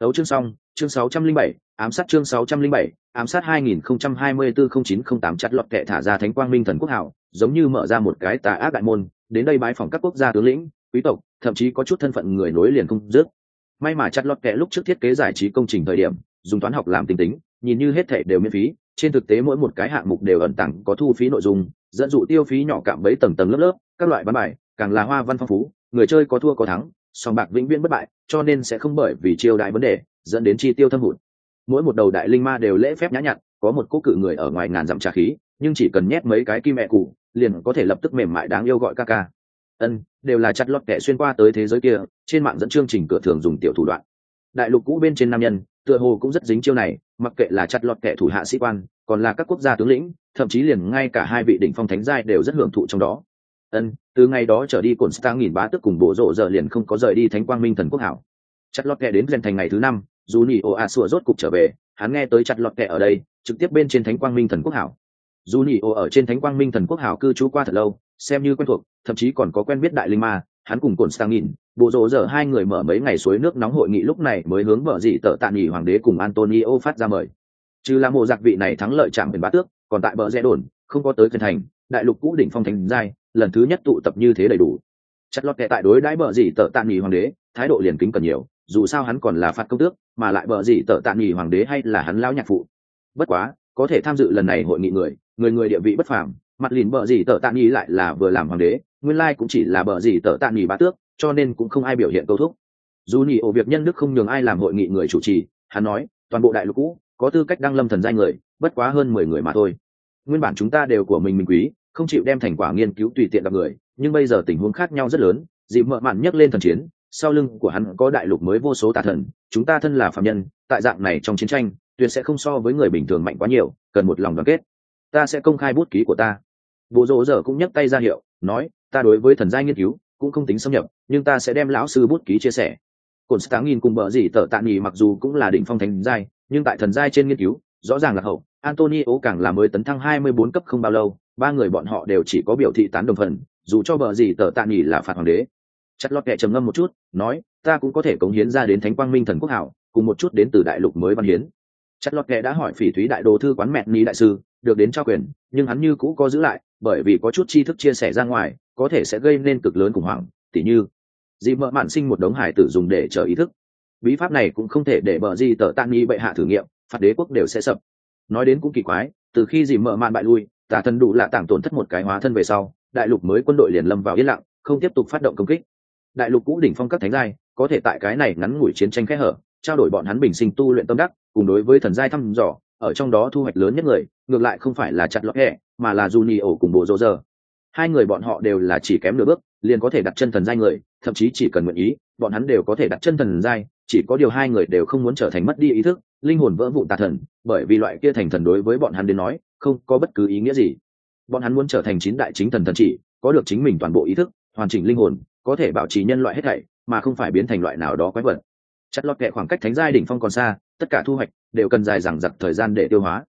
Đấu chương xong chương 607, ám sát chương 607, ám sát 2024-0908 chặt lọt kệ thả ra thánh quang minh thần quốc hảo, giống như mở ra một cái tà ác đại môn, đến đây bái phỏng các quốc gia tướng lĩnh, quý tộc, thậm chí có chút thân phận người nối liền không dứt. May mà chặt lọt kệ lúc trước thiết kế giải trí công trình thời điểm, dùng toán học làm tính tính, nhìn như hết thảy đều miễn phí, trên thực tế mỗi một cái hạng mục đều ẩn tàng có thu phí nội dung, dẫn dụ tiêu phí nhỏ cạm bấy tầng tầng lớp lớp, các loại bán bài, càng là hoa văn phong phú, người chơi có thua có thắng, song bạc vĩnh viễn bất bại, cho nên sẽ không bởi vì chiêu đại vấn đề dẫn đến chi tiêu thâm hụt mỗi một đầu đại linh ma đều lễ phép nhã nhặn, có một cố cự người ở ngoài ngàn dặm trà khí, nhưng chỉ cần nhét mấy cái kim mẹ cụ liền có thể lập tức mềm mại đáng yêu gọi ca ca. Ân, đều là chặt lọt kẻ xuyên qua tới thế giới kia, trên mạng dẫn chương trình cửa thường dùng tiểu thủ đoạn. Đại lục cũ bên trên nam nhân, tựa hồ cũng rất dính chiêu này, mặc kệ là chặt lọt kẻ thủ hạ sĩ quan, còn là các quốc gia tướng lĩnh, thậm chí liền ngay cả hai vị đỉnh phong thánh giai đều rất hưởng thụ trong đó. Ân, từ ngày đó trở đi cồn stang nghìn bá tức cùng bộ rộ giờ liền không có rời đi thánh quang minh thần quốc hảo. Chặt lọt kẻ đến gần thành ngày thứ năm dù nỉ ổ a sủa rốt cục trở về, hắn nghe tới chặt lọt kẻ ở đây, trực tiếp bên trên thánh quang minh thần quốc hảo. Dù nỉ ổ ở trên thánh quang minh thần quốc hảo cư trú qua thật lâu, xem như quen thuộc, thậm chí còn có quen biết đại linh ma, hắn cùng cồn sang nghìn bộ rộ giờ hai người mở mấy ngày suối nước nóng hội nghị lúc này mới hướng vợ dị tợ tạ nghỉ hoàng đế cùng antonio phát ra mời. Trừ là mộ giặc vị này thắng lợi chạm biển bá tước, còn tại bờ rẽ đồn, không có tới gần thành, đại lục cũ đỉnh phong thành giai, lần thứ nhất tụ tập như thế đầy đủ. Chặt lọt kệ tại đối đãi bờ dị tợ tạ nghỉ hoàng đế, thái độ liền kính cần nhiều dù sao hắn còn là phạt công tước, mà lại bờ gì tợ tạ nghỉ hoàng đế hay là hắn lão nhạc phụ. Bất quá, có thể tham dự lần này hội nghị người người người địa vị bất phàm, mặt lìn bờ gì tợ tạ nghỉ lại là vừa làm hoàng đế, nguyên lai cũng chỉ là bờ gì tợ tạ nghỉ bá tước, cho nên cũng không ai biểu hiện câu thúc. Dù nhị ổ việc nhân đức không nhường ai làm hội nghị người chủ trì, hắn nói, toàn bộ đại lục cũ, có tư cách đăng lâm thần danh người, bất quá hơn mười người mà thôi. Nguyên bản chúng ta đều của mình mình quý, không chịu đem thành quả nghiên cứu tùy tiện gặp người, nhưng bây giờ tình huống khác nhau rất lớn, dịp mợ mạn nhấc lên thần chiến sau lưng của hắn có đại lục mới vô số tà thần, chúng ta thân là phạm nhân, tại dạng này trong chiến tranh, tuyệt sẽ không so với người bình thường mạnh quá nhiều, cần một lòng đoàn kết. Ta sẽ công khai bút ký của ta. Bộ rỗ giờ cũng nhấc tay ra hiệu, nói, ta đối với thần giai nghiên cứu cũng không tính xâm nhập, nhưng ta sẽ đem lão sư bút ký chia sẻ. Cồn sáng nghìn cùng bờ gì tở tạ nghỉ mặc dù cũng là đỉnh phong thánh giai, nhưng tại thần giai trên nghiên cứu, rõ ràng là hậu, antonio càng là mới tấn thăng hai mươi bốn cấp không bao lâu, ba người bọn họ đều chỉ có biểu thị tán đồng phần, dù cho bờ gì tở tạ nghỉ là phạt hoàng đế chặt lọt kệ trầm ngâm một chút, nói, ta cũng có thể cống hiến ra đến thánh quang minh thần quốc hảo, cùng một chút đến từ đại lục mới văn hiến. Chặt lọt kệ đã hỏi phỉ thúy đại đồ thư quán mẹ ni đại sư, được đến trao quyền, nhưng hắn như cũ có giữ lại, bởi vì có chút tri thức chia sẻ ra ngoài, có thể sẽ gây nên cực lớn khủng hoảng, tỉ như dị mợ mạn sinh một đống hải tử dùng để chờ ý thức. Bí pháp này cũng không thể để bờ di tờ tan nghi bệ hạ thử nghiệm, phạt đế quốc đều sẽ sập. Nói đến cũng kỳ quái, từ khi dị mợ mạn bại lui, tà thần đủ lạ tảng tổn thất một cái hóa thân về sau, đại lục mới quân đội liền lâm vào yên lặng, không tiếp tục phát động công kích đại lục cũ đỉnh phong các thánh giai, có thể tại cái này ngắn ngủi chiến tranh khẽ hở, trao đổi bọn hắn bình sinh tu luyện tâm đắc, cùng đối với thần giai thăm dò, ở trong đó thu hoạch lớn nhất người, ngược lại không phải là chặt lọt hẹ mà là Juni ổ cùng bộ rô giờ hai người bọn họ đều là chỉ kém nửa bước, liền có thể đặt chân thần giai người, thậm chí chỉ cần nguyện ý, bọn hắn đều có thể đặt chân thần giai, chỉ có điều hai người đều không muốn trở thành mất đi ý thức, linh hồn vỡ vụn tà thần, bởi vì loại kia thành thần đối với bọn hắn đến nói, không có bất cứ ý nghĩa gì. Bọn hắn muốn trở thành chín đại chính thần thần chỉ, có được chính mình toàn bộ ý thức, hoàn chỉnh linh hồn có thể bảo trì nhân loại hết thảy, mà không phải biến thành loại nào đó quái vật. Chặt lót kệ khoảng cách thánh giai đỉnh phong còn xa, tất cả thu hoạch đều cần dài dằng dặc thời gian để tiêu hóa.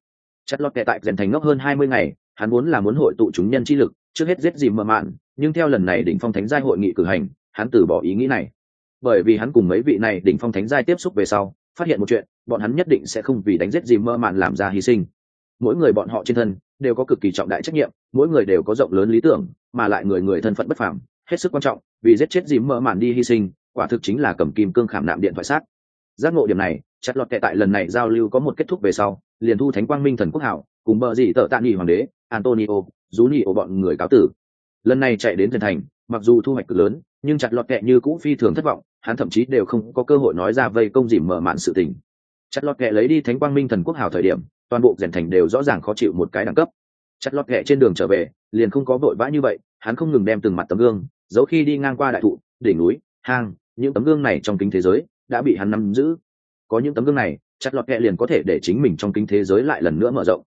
Chặt lót kệ tại rèn thành ngốc hơn hai mươi ngày, hắn muốn là muốn hội tụ chúng nhân chi lực, trước hết giết dìm mờ mạn, nhưng theo lần này đỉnh phong thánh giai hội nghị cử hành, hắn từ bỏ ý nghĩ này. Bởi vì hắn cùng mấy vị này đỉnh phong thánh giai tiếp xúc về sau, phát hiện một chuyện, bọn hắn nhất định sẽ không vì đánh giết dìm mơ mạn làm ra hy sinh. Mỗi người bọn họ trên thân đều có cực kỳ trọng đại trách nhiệm, mỗi người đều có rộng lớn lý tưởng, mà lại người người thân phận bất phàm, hết sức quan trọng vì giết chết dìm mỡ mạn đi hy sinh, quả thực chính là cầm kim cương khảm nạm điện thoại sát giác ngộ điểm này, chặt lọt kệ tại lần này giao lưu có một kết thúc về sau, liền thu thánh quang minh thần quốc hảo, cùng bờ dị tợ tạ nghỉ hoàng đế, antonio, rú nhị ổ bọn người cáo tử. Lần này chạy đến thần thành, mặc dù thu hoạch cực lớn, nhưng chặt lọt kệ như cũ phi thường thất vọng, hắn thậm chí đều không có cơ hội nói ra vây công dìm mở mạn sự tình. Chặt lọt kệ lấy đi thánh quang minh thần quốc hảo thời điểm, toàn bộ rèn thành đều rõ ràng khó chịu một cái đẳng cấp. Chặt lọt kệ trên đường trở về, liền không có vội vã như vậy, hắn không ngừng đem từng mặt tấm gương dẫu khi đi ngang qua đại thụ, đỉnh núi, hang, những tấm gương này trong kính thế giới đã bị hắn nắm giữ. Có những tấm gương này chặt lọt kẹ liền có thể để chính mình trong kính thế giới lại lần nữa mở rộng.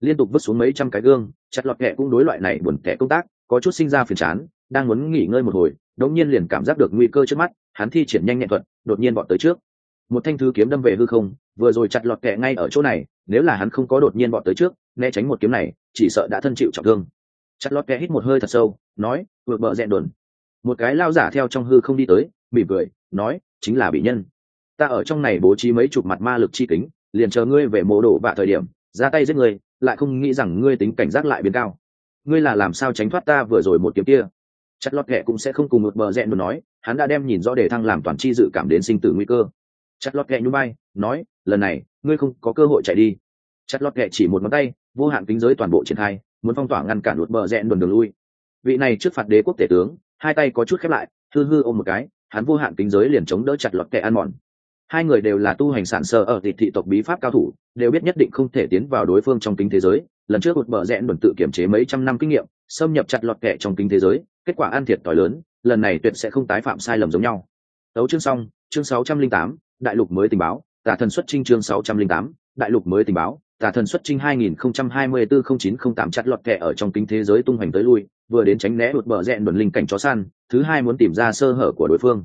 Liên tục vứt xuống mấy trăm cái gương chặt lọt kẹ cũng đối loại này buồn kẻ công tác, có chút sinh ra phiền chán, đang muốn nghỉ ngơi một hồi, đống nhiên liền cảm giác được nguy cơ trước mắt, hắn thi triển nhanh nhẹn thuật, đột nhiên bọn tới trước. Một thanh thư kiếm đâm về hư không, vừa rồi chặt lọt kẹ ngay ở chỗ này, nếu là hắn không có đột nhiên bọn tới trước, né tránh một kiếm này, chỉ sợ đã thân chịu trọng thương. Chặt lọt kẹ hít một hơi thật sâu, nói, vượt bờ rẽ đồn một cái lao giả theo trong hư không đi tới, mỉm cười, nói, chính là bị nhân. Ta ở trong này bố trí mấy chục mặt ma lực chi kính, liền chờ ngươi về mộ đổ vạ thời điểm, ra tay giết ngươi, lại không nghĩ rằng ngươi tính cảnh giác lại biến cao. Ngươi là làm sao tránh thoát ta vừa rồi một kiếm kia? Chặt lót kệ cũng sẽ không cùng một bờ rẽ đồn nói, hắn đã đem nhìn rõ để thăng làm toàn chi dự cảm đến sinh tử nguy cơ. Chặt lót kệ nhún bay nói, lần này, ngươi không có cơ hội chạy đi. Chặt lót kệ chỉ một ngón tay, vô hạn kính giới toàn bộ triển khai, muốn phong tỏa ngăn cản một bờ rẽ đồn đường lui. Vị này trước phạt đế quốc tể tướng hai tay có chút khép lại hư hư ôm một cái hắn vô hạn kính giới liền chống đỡ chặt lọt kệ ăn mòn. Hai người đều là tu hành sản sơ ở thị thị tộc bí pháp cao thủ đều biết nhất định không thể tiến vào đối phương trong kính thế giới. Lần trước một bờ rẽn đồn tự kiểm chế mấy trăm năm kinh nghiệm xâm nhập chặt lọt kệ trong kính thế giới kết quả ăn thiệt t lớn lần này tuyệt sẽ không tái phạm sai lầm giống nhau. Đấu chương xong chương 608, đại lục mới tình báo tả thần xuất trinh chương 608, đại lục mới tình báo tà thần xuất trinh 2024-0908 chặt lọt kẹ ở trong kính thế giới tung hoành tới lui, vừa đến tránh né đột bờ rẹn đồn linh cảnh chó săn, thứ hai muốn tìm ra sơ hở của đối phương.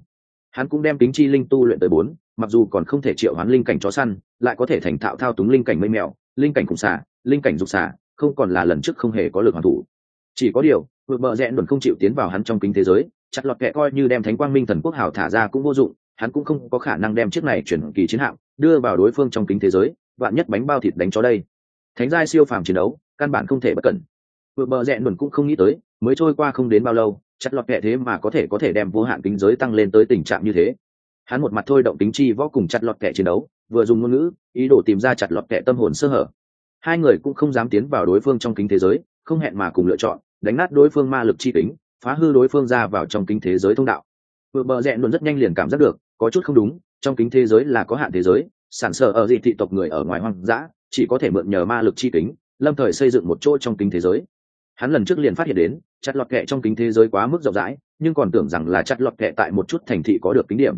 Hắn cũng đem kính chi linh tu luyện tới bốn, mặc dù còn không thể triệu hoán linh cảnh chó săn, lại có thể thành thạo thao túng linh cảnh mây mèo, linh cảnh cùng xả linh cảnh dục xả không còn là lần trước không hề có lực hoàn thủ. Chỉ có điều đột bờ rẹn đồn không chịu tiến vào hắn trong kính thế giới, chặt lọt kẹ coi như đem thánh quang minh thần quốc hảo thả ra cũng vô dụng, hắn cũng không có khả năng đem chiếc này chuyển kỳ chiến hạm đưa vào đối phương trong kính thế giới vạn nhất bánh bao thịt đánh chó đây. Thánh giai siêu phàm chiến đấu, căn bản không thể bất cẩn. Vừa bờ rẽn đồn cũng không nghĩ tới, mới trôi qua không đến bao lâu chặt lọt kẹ thế mà có thể có thể đem vô hạn kính giới tăng lên tới tình trạng như thế. Hắn một mặt thôi động tính chi võ cùng chặt lọt kẹ chiến đấu, vừa dùng ngôn ngữ, ý đồ tìm ra chặt lọt kẹ tâm hồn sơ hở. Hai người cũng không dám tiến vào đối phương trong kính thế giới, không hẹn mà cùng lựa chọn, đánh nát đối phương ma lực chi kính, phá hư đối phương ra vào trong kính thế giới thông đạo. Vừa bờ rẽn luôn rất nhanh liền cảm giác được, có chút không đúng, trong kính thế giới là có hạn thế giới sản sở ở dị thị tộc người ở ngoài hoang dã, chỉ có thể mượn nhờ ma lực chi kính, lâm thời xây dựng một chỗ trong kính thế giới. Hắn lần trước liền phát hiện đến, chặt lọt kệ trong kính thế giới quá mức rộng rãi, nhưng còn tưởng rằng là chặt lọt kệ tại một chút thành thị có được kính điểm.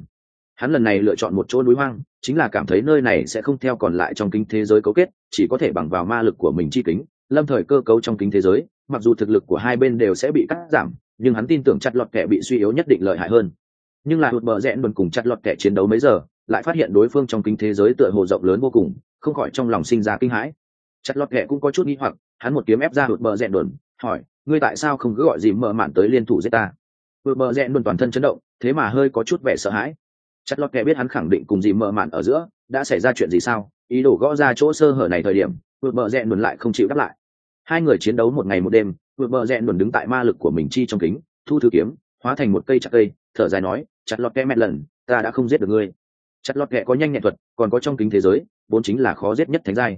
Hắn lần này lựa chọn một chỗ núi hoang, chính là cảm thấy nơi này sẽ không theo còn lại trong kính thế giới cấu kết, chỉ có thể bằng vào ma lực của mình chi kính, lâm thời cơ cấu trong kính thế giới, mặc dù thực lực của hai bên đều sẽ bị cắt giảm, nhưng hắn tin tưởng chặt lọt kẻ bị suy yếu nhất định lợi hại hơn. Nhưng là hụt bờ rẽn luôn cùng chặt lọt kẻ chiến đấu mấy giờ lại phát hiện đối phương trong kính thế giới tựa hồ rộng lớn vô cùng, không khỏi trong lòng sinh ra kinh hãi. Chặt lọt kệ cũng có chút nghi hoặc, hắn một kiếm ép ra hụt bờ rẽ đồn, hỏi, ngươi tại sao không cứ gọi gì mở mạn tới liên thủ giết ta? Hụt bờ rẽ đồn toàn thân chấn động, thế mà hơi có chút vẻ sợ hãi. Chặt lọt kệ biết hắn khẳng định cùng gì mở mạn ở giữa, đã xảy ra chuyện gì sao? Ý đồ gõ ra chỗ sơ hở này thời điểm vượt bờ rẽ đồn lại không chịu đáp lại. Hai người chiến đấu một ngày một đêm vượt bờ rẽ đồn đứng tại ma lực của mình chi trong kính, thu thư kiếm, hóa thành một cây chặt cây, thở dài nói, chặt lọt kẽ mẹ lần, ta đã không giết được ngươi chặt lọt kẹ có nhanh nhẹn thuật, còn có trong kính thế giới, vốn chính là khó giết nhất thánh giai.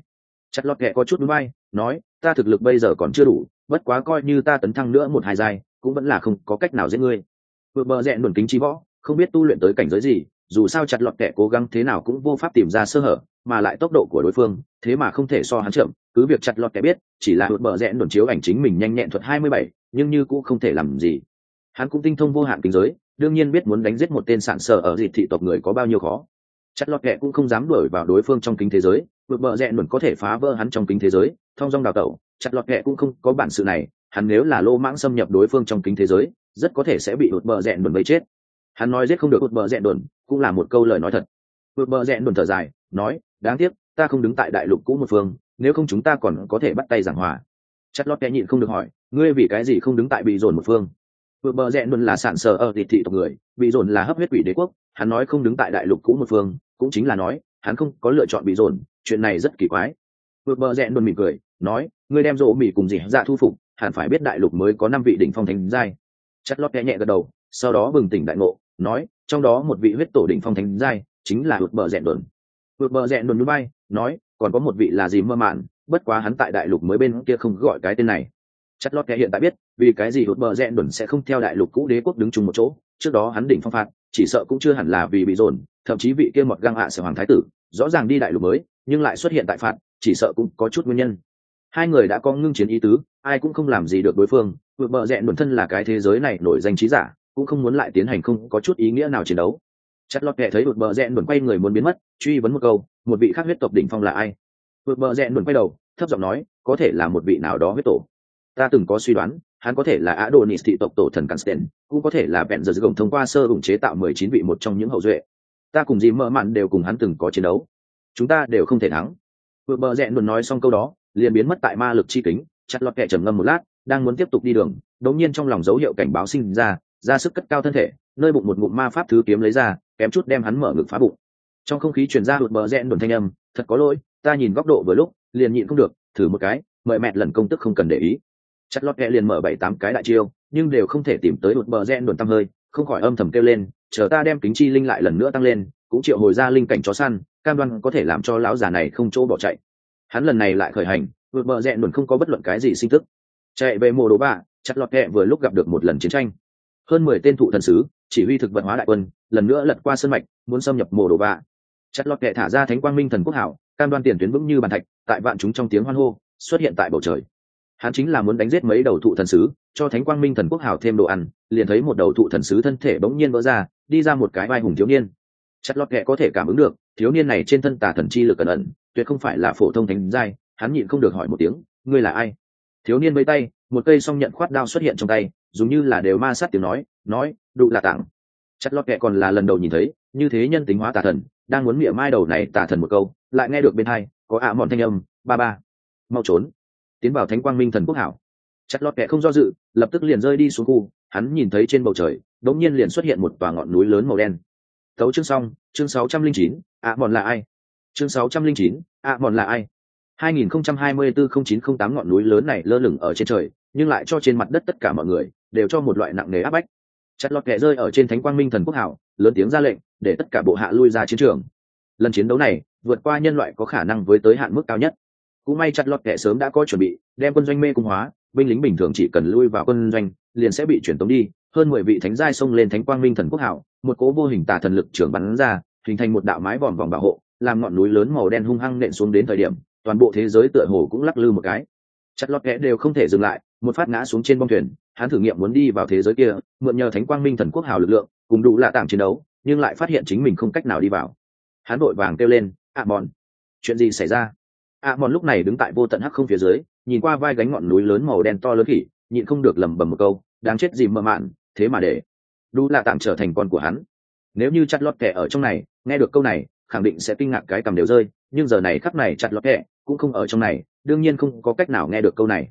Chặt lọt kẹ có chút núi bay, nói, ta thực lực bây giờ còn chưa đủ, bất quá coi như ta tấn thăng nữa một hai giai, cũng vẫn là không có cách nào giết ngươi. Vừa bờ rẽ luồn kính chi võ, không biết tu luyện tới cảnh giới gì, dù sao chặt lọt kẻ cố gắng thế nào cũng vô pháp tìm ra sơ hở, mà lại tốc độ của đối phương, thế mà không thể so hắn chậm. Cứ việc chặt lọt kẻ biết, chỉ là hụt bờ rẽ luồn chiếu ảnh chính mình nhanh nhẹn thuật hai mươi bảy, nhưng như cũng không thể làm gì. Hắn cũng tinh thông vô hạn kinh giới đương nhiên biết muốn đánh giết một tên sản sở ở dịp thị tộc người có bao nhiêu khó. Chặt lọt kẹ cũng không dám đuổi vào đối phương trong kính thế giới vượt bợ rẽ đồn có thể phá vỡ hắn trong kính thế giới thong dong đào tẩu chặt lọt kẹ cũng không có bản sự này, hắn nếu là lô mãng xâm nhập đối phương trong kính thế giới, rất có thể sẽ bị hụt bờ rẽ đồn vây chết. Hắn nói giết không được hụt bờ rẽ đồn cũng là một câu lời nói thật. Hụt bờ rẽ đồn thở dài, nói, đáng tiếc, ta không đứng tại đại lục cũ một phương, nếu không chúng ta còn có thể bắt tay giảng hòa. Chặt lọt kẹ nhịn không được hỏi, ngươi vì cái gì không đứng tại bị dồn một phương? Vừa bờ rẽ luôn là sản sở ở thị thị tộc người, bị dồn là hấp huyết quỷ đế quốc, hắn nói không đứng tại đại lục cũ một phương, cũng chính là nói, hắn không có lựa chọn bị dồn, chuyện này rất kỳ quái. Vừa bờ rẽ luôn mỉm cười, nói, ngươi đem rỗ mỉ cùng gì dạ thu phục, hẳn phải biết đại lục mới có năm vị đỉnh phong thánh giai. Chất lót nhẹ nhẹ gật đầu, sau đó bừng tỉnh đại ngộ, nói, trong đó một vị huyết tổ đỉnh phong thánh giai, chính là vượt bờ rẽ đồn. Vượt bờ rẽ đồn núi bay, nói, còn có một vị là gì mơ mạn, bất quá hắn tại đại lục mới bên kia không gọi cái tên này chất lót kẻ hiện tại biết, vì cái gì hụt bờ rẽ đồn sẽ không theo đại lục cũ đế quốc đứng chung một chỗ. Trước đó hắn đỉnh phong phạt, chỉ sợ cũng chưa hẳn là vì bị dồn, thậm chí vị kia mọt găng hạ sở hoàng thái tử, rõ ràng đi đại lục mới, nhưng lại xuất hiện tại phạt, chỉ sợ cũng có chút nguyên nhân. Hai người đã có ngưng chiến ý tứ, ai cũng không làm gì được đối phương. Vượt bờ rẽ đồn thân là cái thế giới này nổi danh trí giả, cũng không muốn lại tiến hành không có chút ý nghĩa nào chiến đấu. Chất lót kẻ thấy vượt bờ rẽ đồn quay người muốn biến mất, truy vấn một câu, một vị khác huyết tộc đỉnh phong là ai? Vượt bờ rẽ đồn quay đầu, thấp giọng nói, có thể là một vị nào đó huyết tổ ta từng có suy đoán hắn có thể là á đồ thị tộc tổ thần Cansten, cũng có thể là bèn giờ gồng thông qua sơ ủng chế tạo mười chín vị một trong những hậu duệ. Ta cùng dì mơ mặn đều cùng hắn từng có chiến đấu. Chúng ta đều không thể thắng. Vừa bờ rẽ luôn nói xong câu đó liền biến mất tại ma lực chi kính chặt lọt kẹ trầm ngâm một lát đang muốn tiếp tục đi đường đột nhiên trong lòng dấu hiệu cảnh báo sinh ra ra sức cất cao thân thể nơi bụng một ngụm ma pháp thứ kiếm lấy ra kém chút đem hắn mở ngực phá bụng. Trong không khí truyền ra hụt bờ rẽ đồn thanh âm thật có lỗi ta nhìn góc độ vừa lúc liền nhịn không được thử một cái mời mẹ lần công tức không cần để ý chặt lọt kẹ liền mở bảy tám cái đại chiêu, nhưng đều không thể tìm tới một bờ rẽ đồn tăm hơi, không khỏi âm thầm kêu lên, chờ ta đem kính chi linh lại lần nữa tăng lên, cũng triệu hồi ra linh cảnh chó săn, cam đoan có thể làm cho lão già này không chỗ bỏ chạy. Hắn lần này lại khởi hành, vượt bờ rẽ đồn không có bất luận cái gì sinh thức chạy về mồ đồ bạ, chặt lọt kẹ vừa lúc gặp được một lần chiến tranh. Hơn mười tên thụ thần sứ, chỉ huy thực vận hóa đại quân, lần nữa lật qua sân mạch, muốn xâm nhập mồ đồ bạ. Chặt lọt kẹ thả ra thánh quang minh thần quốc hảo, cam đoan tiền tuyến vững như bàn thạch, tại vạn chúng trong tiếng hoan hô, xuất hiện tại bầu trời hắn chính là muốn đánh giết mấy đầu thụ thần sứ, cho thánh quang minh thần quốc hảo thêm đồ ăn, liền thấy một đầu thụ thần sứ thân thể bỗng nhiên vỡ ra, đi ra một cái vai hùng thiếu niên. Chặt lọt kẹ có thể cảm ứng được, thiếu niên này trên thân tà thần chi lực cẩn ẩn, tuyệt không phải là phổ thông thánh giai, hắn nhịn không được hỏi một tiếng, ngươi là ai? Thiếu niên vây tay, một cây song nhận khoát đao xuất hiện trong tay, dùng như là đều ma sát tiếng nói nói, đụ là tặng chặt lọt kẹ còn là lần đầu nhìn thấy, như thế nhân tính hóa tà thần, đang muốn miệng mai đầu này tà thần một câu, lại nghe được bên hai, có ạ mọn thanh âm, ba ba, mau trốn tiến vào thánh quang minh thần quốc hảo chặt lọt kẹ không do dự lập tức liền rơi đi xuống khu hắn nhìn thấy trên bầu trời đống nhiên liền xuất hiện một tòa ngọn núi lớn màu đen Tấu chương xong, chương 609, ạ mòn là ai? Chương 609, ạ mòn là ai? 2024-0908 ngọn núi lớn này lơ lửng ở trên trời, nhưng lại cho trên mặt đất tất cả mọi người, đều cho một loại nặng nề áp bách. Chặt lọt kẹ rơi ở trên thánh quang minh thần quốc hảo, lớn tiếng ra lệnh, để tất cả bộ hạ lui ra chiến trường. Lần chiến đấu này, vượt qua nhân loại có khả năng với tới hạn mức cao nhất. Cũng may chặt lọt kẻ sớm đã có chuẩn bị, đem quân doanh mê cung hóa, binh lính bình thường chỉ cần lui vào quân doanh, liền sẽ bị chuyển tống đi. Hơn mười vị thánh giai xông lên thánh quang minh thần quốc hảo, một cố vô hình tà thần lực trưởng bắn ra hình thành một đạo mái vòm vòng bảo hộ làm ngọn núi lớn màu đen hung hăng nện xuống đến thời điểm toàn bộ thế giới tựa hồ cũng lắc lư một cái. Chặt lọt kẽ đều không thể dừng lại một phát ngã xuống trên bông thuyền hắn thử nghiệm muốn đi vào thế giới kia mượn nhờ thánh quang minh thần quốc hào lực lượng cùng đủ lạ tạm chiến đấu nhưng lại phát hiện chính mình không cách nào đi vào. Hắn vội vàng kêu lên ạ mòn chuyện gì xảy ra? A mòn lúc này đứng tại vô tận hắc không phía dưới nhìn qua vai gánh ngọn núi lớn màu đen to lớn khỉ nhịn không được lẩm bẩm một câu đáng chết gì mơ mạn thế mà để đủ là tạm trở thành con của hắn. Nếu như chặt lọt kẻ ở trong này nghe được câu này khẳng định sẽ kinh ngạc cái cầm đều rơi nhưng giờ này khắc này chặt lọt kẻ cũng không ở trong này đương nhiên không có cách nào nghe được câu này.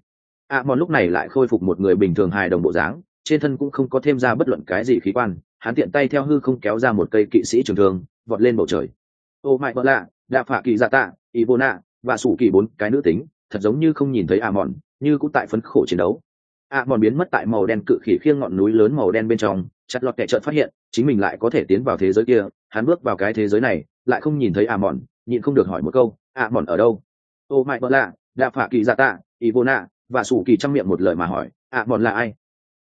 A à, mòn lúc này lại khôi phục một người bình thường hài đồng bộ dáng trên thân cũng không có thêm ra bất luận cái gì khí quan hắn tiện tay theo hư không kéo ra một cây kỵ sĩ trường thường vọt lên bầu trời. Ô mại vợ lạ đạ phả kỳ gia tạ ivona và sủ kỳ bốn cái nữ tính, thật giống như không nhìn thấy a mòn như cũng tại phấn khổ chiến đấu. A mòn biến mất tại màu đen cự khỉ khiêng ngọn núi lớn màu đen bên trong, chặt lọt kẻ trợn phát hiện, chính mình lại có thể tiến vào thế giới kia. Hắn bước vào cái thế giới này, lại không nhìn thấy a mòn nhịn không được hỏi một câu a mòn ở đâu? Ô mãi bỡ lạ, đạ phả kỳ dạ tạ, ivona, và sủ kỳ trong miệng một lời mà hỏi a mòn là ai?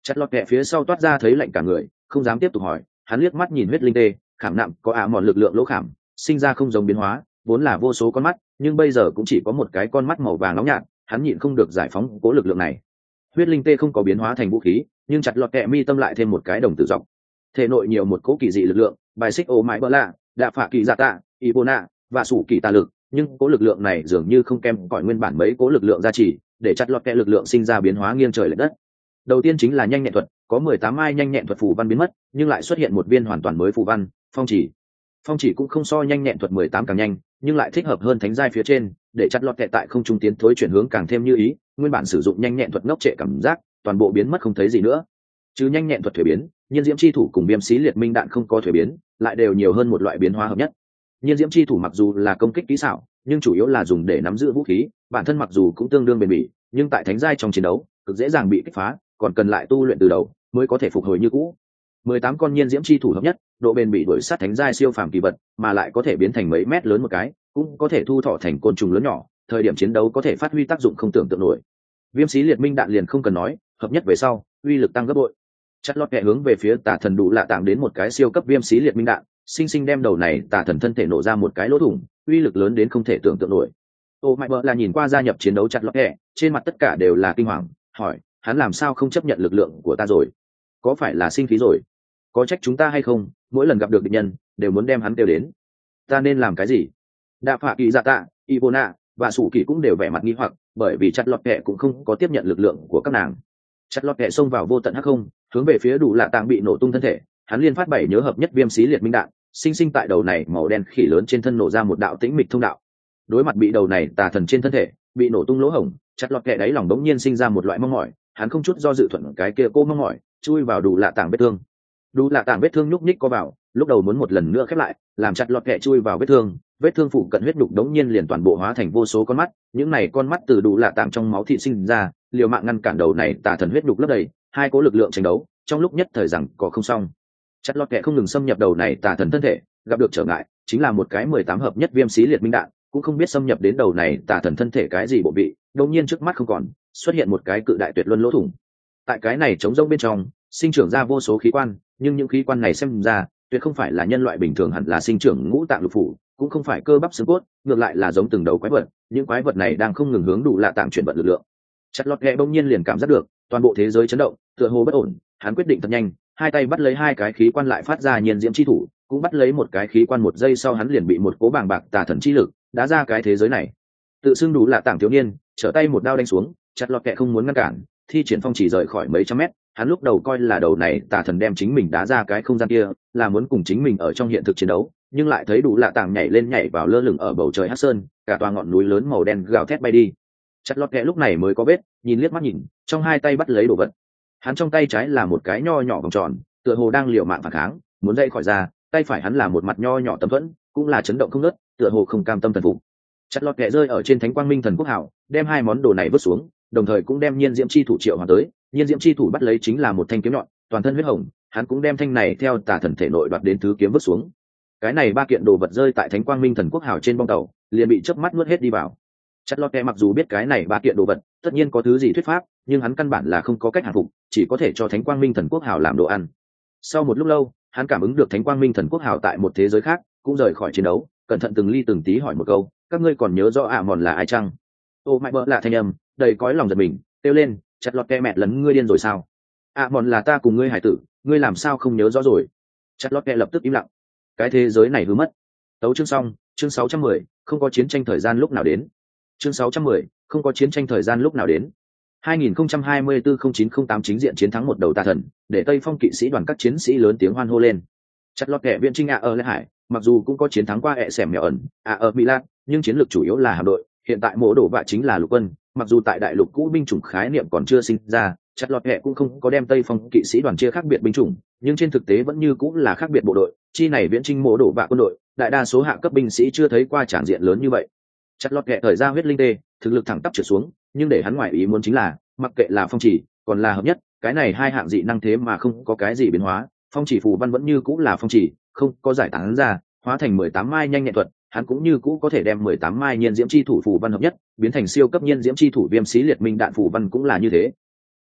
Chặt lọt kẻ phía sau toát ra thấy lạnh cả người, không dám tiếp tục hỏi, hắn liếc mắt nhìn huyết linh tê, khảm nạm, có a mòn lực lượng lỗ khảm, sinh ra không giống biến hóa, vốn là vô số con mắt nhưng bây giờ cũng chỉ có một cái con mắt màu vàng nóng nhạt, hắn nhịn không được giải phóng cố lực lượng này. Huyết linh tê không có biến hóa thành vũ khí, nhưng chặt lọt kẹ mi tâm lại thêm một cái đồng tử dọc. Thể nội nhiều một cố kỳ dị lực lượng, bài xích ô mãi bỡ lạ, đạ phạ kỳ dạ tạ, ibona, và sủ kỳ tà lực, nhưng cố lực lượng này dường như không kém cỏi nguyên bản mấy cố lực lượng gia trì, để chặt lọt kẹ lực lượng sinh ra biến hóa nghiêng trời l ệ đất. Đầu tiên chính là nhanh nhẹn thuật, có mười tám mai nhanh nhẹn thuật phù văn biến mất, nhưng lại xuất hiện một viên hoàn toàn mới phù văn, phong chỉ phong chỉ cũng không so nhanh nhẹn thuật mười tám càng nhanh, nhưng lại thích hợp hơn thánh giai phía trên, để chặt lọt kẹ tại không trung tiến thối chuyển hướng càng thêm như ý, nguyên bản sử dụng nhanh nhẹn thuật ngốc trệ cảm giác, toàn bộ biến mất không thấy gì nữa. Chứ nhanh nhẹn thuật thuế biến, nhiên diễm c h i thủ cùng viêm xí liệt minh đạn không có thuế biến, lại đều nhiều hơn một loại biến hóa hợp nhất. Nhiên diễm c h i thủ mặc dù là công kích kỹ xảo, nhưng chủ yếu là dùng để nắm giữ vũ khí, bản thân mặc dù cũng tương đương bền bỉ, nhưng tại thánh giai trong chiến đấu, cực dễ dàng bị kích phá, còn cần lại tu luyện từ đầu mới có thể phục hồi như cũ mười tám con nhiên diễm chi thủ hợp nhất, độ bền bị đuổi sát thánh giai siêu phàm kỳ vật, mà lại có thể biến thành mấy mét lớn một cái, cũng có thể thu thọ thành côn trùng lớn nhỏ, thời điểm chiến đấu có thể phát huy tác dụng không tưởng tượng nổi. Viêm sĩ liệt minh đạn liền không cần nói, hợp nhất về sau, uy lực tăng gấp bội. Chất lót kẹ hướng về phía tà thần đủ lạ tạm đến một cái siêu cấp viêm sĩ liệt minh đạn, sinh sinh đem đầu này tà thần thân thể nổ ra một cái lỗ thủng, uy lực lớn đến không thể tưởng tượng nổi. Ô mạnh bợ là nhìn qua gia nhập chiến đấu chặt lót kẹ trên mặt tất cả đều là kinh hoàng, hỏi, hắn làm sao không chấp nhận lực lượng của ta rồi? Có phải là sinh khí rồi? Có trách chúng ta hay không, mỗi lần gặp được địch nhân, đều muốn đem hắn kêu đến. Ta nên làm cái gì? Đạ phạ kỳ dạ tạ ivona và sủ kỳ cũng đều vẻ mặt nghi hoặc, bởi vì chặt lọt kệ cũng không có tiếp nhận lực lượng của các nàng. Chặt lọt kệ xông vào vô tận hắc không, hướng về phía đủ lạ tàng bị nổ tung thân thể, hắn liên phát bảy nhớ hợp nhất viêm xí liệt minh đạn, sinh sinh tại đầu này màu đen khỉ lớn trên thân nổ ra một đạo tĩnh mịch thông đạo. Đối mặt bị đầu này tà thần trên thân thể, bị nổ tung lỗ hổng, chặt lọt kệ đáy lòng đống nhiên sinh ra một loại mong mỏi, hắn không chút do dự thuận cái kia cô mong mỏi, chui vào đủ lạ tàng vết thương đủ lạ tàng vết thương nhúc nhích có vào, lúc đầu muốn một lần nữa khép lại, làm chặt lọt kẹ chui vào vết thương vết thương phụ cận huyết đục đống nhiên liền toàn bộ hóa thành vô số con mắt, những này con mắt từ đủ lạ tàng trong máu thị sinh ra, liều mạng ngăn cản đầu này tả thần huyết đục lấp đầy, hai cố lực lượng tranh đấu, trong lúc nhất thời rằng có không xong. Chặt lọt kẹ không ngừng xâm nhập đầu này tả thần thân thể, gặp được trở ngại, chính là một cái mười tám hợp nhất viêm xí liệt minh đạn, cũng không biết xâm nhập đến đầu này tả thần thân thể cái gì bộ vị, đột nhiên trước mắt không còn, xuất hiện một cái cự đại tuyệt luân lỗ thủng. Tại cái này chống rông bên trong sinh trưởng ra vô số khí quan, nhưng những khí quan này xem ra, tuyệt không phải là nhân loại bình thường hẳn là sinh trưởng ngũ tạng lục phủ, cũng không phải cơ bắp xương cốt, ngược lại là giống từng đầu quái vật, những quái vật này đang không ngừng hướng đủ lạ tạng chuyển vận lực lượng. Chặt lọt ghẹ bỗng nhiên liền cảm giác được, toàn bộ thế giới chấn động, tựa hồ bất ổn, hắn quyết định thật nhanh, hai tay bắt lấy hai cái khí quan lại phát ra nhiên diễm chi thủ, cũng bắt lấy một cái khí quan một giây sau hắn liền bị một cố bàng bạc tà thần chi lực, đá ra cái thế giới này. Tự xưng đủ lạ tảng thiếu niên, trở tay một đao đánh xuống, chặt lọt kẹ không muốn ngăn cản, thi triển phong chỉ rời khỏi mấy trăm mét hắn lúc đầu coi là đầu này tà thần đem chính mình đá ra cái không gian kia, là muốn cùng chính mình ở trong hiện thực chiến đấu, nhưng lại thấy đủ lạ tàng nhảy lên nhảy vào lơ lửng ở bầu trời hát sơn, cả toa ngọn núi lớn màu đen gào thét bay đi. Chặt lọt kẹ lúc này mới có vết, nhìn liếc mắt nhìn, trong hai tay bắt lấy đồ vật. Hắn trong tay trái là một cái nho nhỏ vòng tròn, tựa hồ đang liều mạng phản kháng, muốn dậy khỏi ra, tay phải hắn là một mặt nho nhỏ tấm thuẫn, cũng là chấn động không nớt tựa hồ không cam tâm thần phục. Chặt lọt kẹ rơi ở trên thánh quang minh thần quốc hảo, đem hai món đồ này vứt xuống, đồng thời cũng đem nhiên diễm chi thủ triệu hòa tới nhiên diễm chi thủ bắt lấy chính là một thanh kiếm nhọn, toàn thân huyết hồng, hắn cũng đem thanh này theo tà thần thể nội đoạt đến thứ kiếm vứt xuống. Cái này ba kiện đồ vật rơi tại thánh quang minh thần quốc hào trên bong tàu, liền bị chớp mắt nuốt hết đi vào. Chất lót kẹ mặc dù biết cái này ba kiện đồ vật, tất nhiên có thứ gì thuyết pháp, nhưng hắn căn bản là không có cách hạ phục, chỉ có thể cho thánh quang minh thần quốc hào làm đồ ăn. Sau một lúc lâu, hắn cảm ứng được thánh quang minh thần quốc hào tại một thế giới khác, cũng rời khỏi chiến đấu, cẩn thận từng ly từng tí hỏi một câu, các ngươi còn nhớ rõ ạ mòn là ai chăng? Ô mãi bỡ là thanh âm, đầy cõi lòng giật mình, kêu lên chặt lọt kẹ mẹ lấn ngươi điên rồi sao? À, ạ mòn là ta cùng ngươi hải tử ngươi làm sao không nhớ rõ rồi? Chặt lọt kẹ lập tức im lặng. Cái thế giới này hư mất. Tấu chương xong chương sáu trăm mười không có chiến tranh thời gian lúc nào đến. Chương sáu trăm mười không có chiến tranh thời gian lúc nào đến. 2024-0908 chính diện chiến thắng một đầu tà thần, để Tây Phong kỵ sĩ đoàn các chiến sĩ lớn tiếng hoan hô lên. Chặt lọt kẻ viện trinh ạ ở Lê Hải, mặc dù cũng có chiến thắng qua ẹ xẻm mèo ẩn, ạ ở Milan, nhưng chiến lược chủ yếu là hạm đội, hiện tại mỗ đổ vạ chính là lục quân, mặc dù tại đại lục cũ binh chủng khái niệm còn chưa sinh ra, chặt lọt hẹ cũng không có đem Tây Phong kỵ sĩ đoàn chia khác biệt binh chủng, nhưng trên thực tế vẫn như cũng là khác biệt bộ đội, chi này viễn trinh mổ đổ vạ quân đội, đại đa số hạ cấp binh sĩ chưa thấy qua tràn diện lớn như vậy. Chặt lọt hẹ thời ra huyết linh tê, thực lực thẳng tắp trở xuống, nhưng để hắn ngoại ý muốn chính là mặc kệ là phong chỉ còn là hợp nhất cái này hai hạng dị năng thế mà không có cái gì biến hóa phong chỉ phù văn vẫn như cũng là phong chỉ không có giải tán ra hóa thành mười tám mai nhanh nhẹn thuật hắn cũng như cũ có thể đem mười tám mai nhiên diễm chi thủ phù văn hợp nhất, biến thành siêu cấp nhiên diễm chi thủ viêm xí liệt minh đạn phù văn cũng là như thế.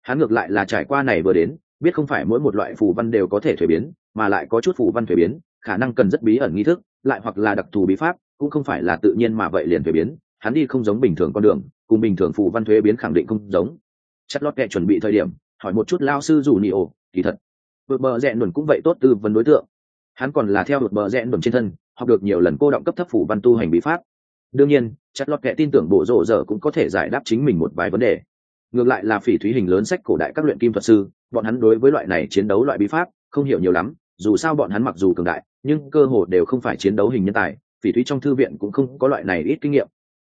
Hắn ngược lại là trải qua này vừa đến, biết không phải mỗi một loại phù văn đều có thể thuế biến, mà lại có chút phù văn thuế biến, khả năng cần rất bí ẩn nghi thức, lại hoặc là đặc thù bí pháp, cũng không phải là tự nhiên mà vậy liền thuế biến, hắn đi không giống bình thường con đường, cùng bình thường phù văn thuế biến khẳng định không giống. Chắc lót kệ chuẩn bị thời điểm, hỏi một chút lao sư dù nhị ổ, kỳ thật. Vượt bờ rẽ nhuần cũng vậy tốt tư vấn đối tượng. Hắn còn là theo vượt bờ rẽ nhuần trên thân học được nhiều lần cô động cấp thấp phủ văn tu hành bí pháp. Đương nhiên chất lót kệ tin tưởng bộ rộ dở cũng có thể giải đáp chính mình một vài vấn đề. Ngược lại là phỉ thúy hình lớn sách cổ đại các luyện kim thuật sư, bọn hắn đối với loại này chiến đấu loại bí pháp không hiểu nhiều lắm, dù sao bọn hắn mặc dù cường đại, nhưng cơ hồ đều không phải chiến đấu hình nhân tài, phỉ thúy trong thư viện cũng không có loại này ít kinh nghiệm.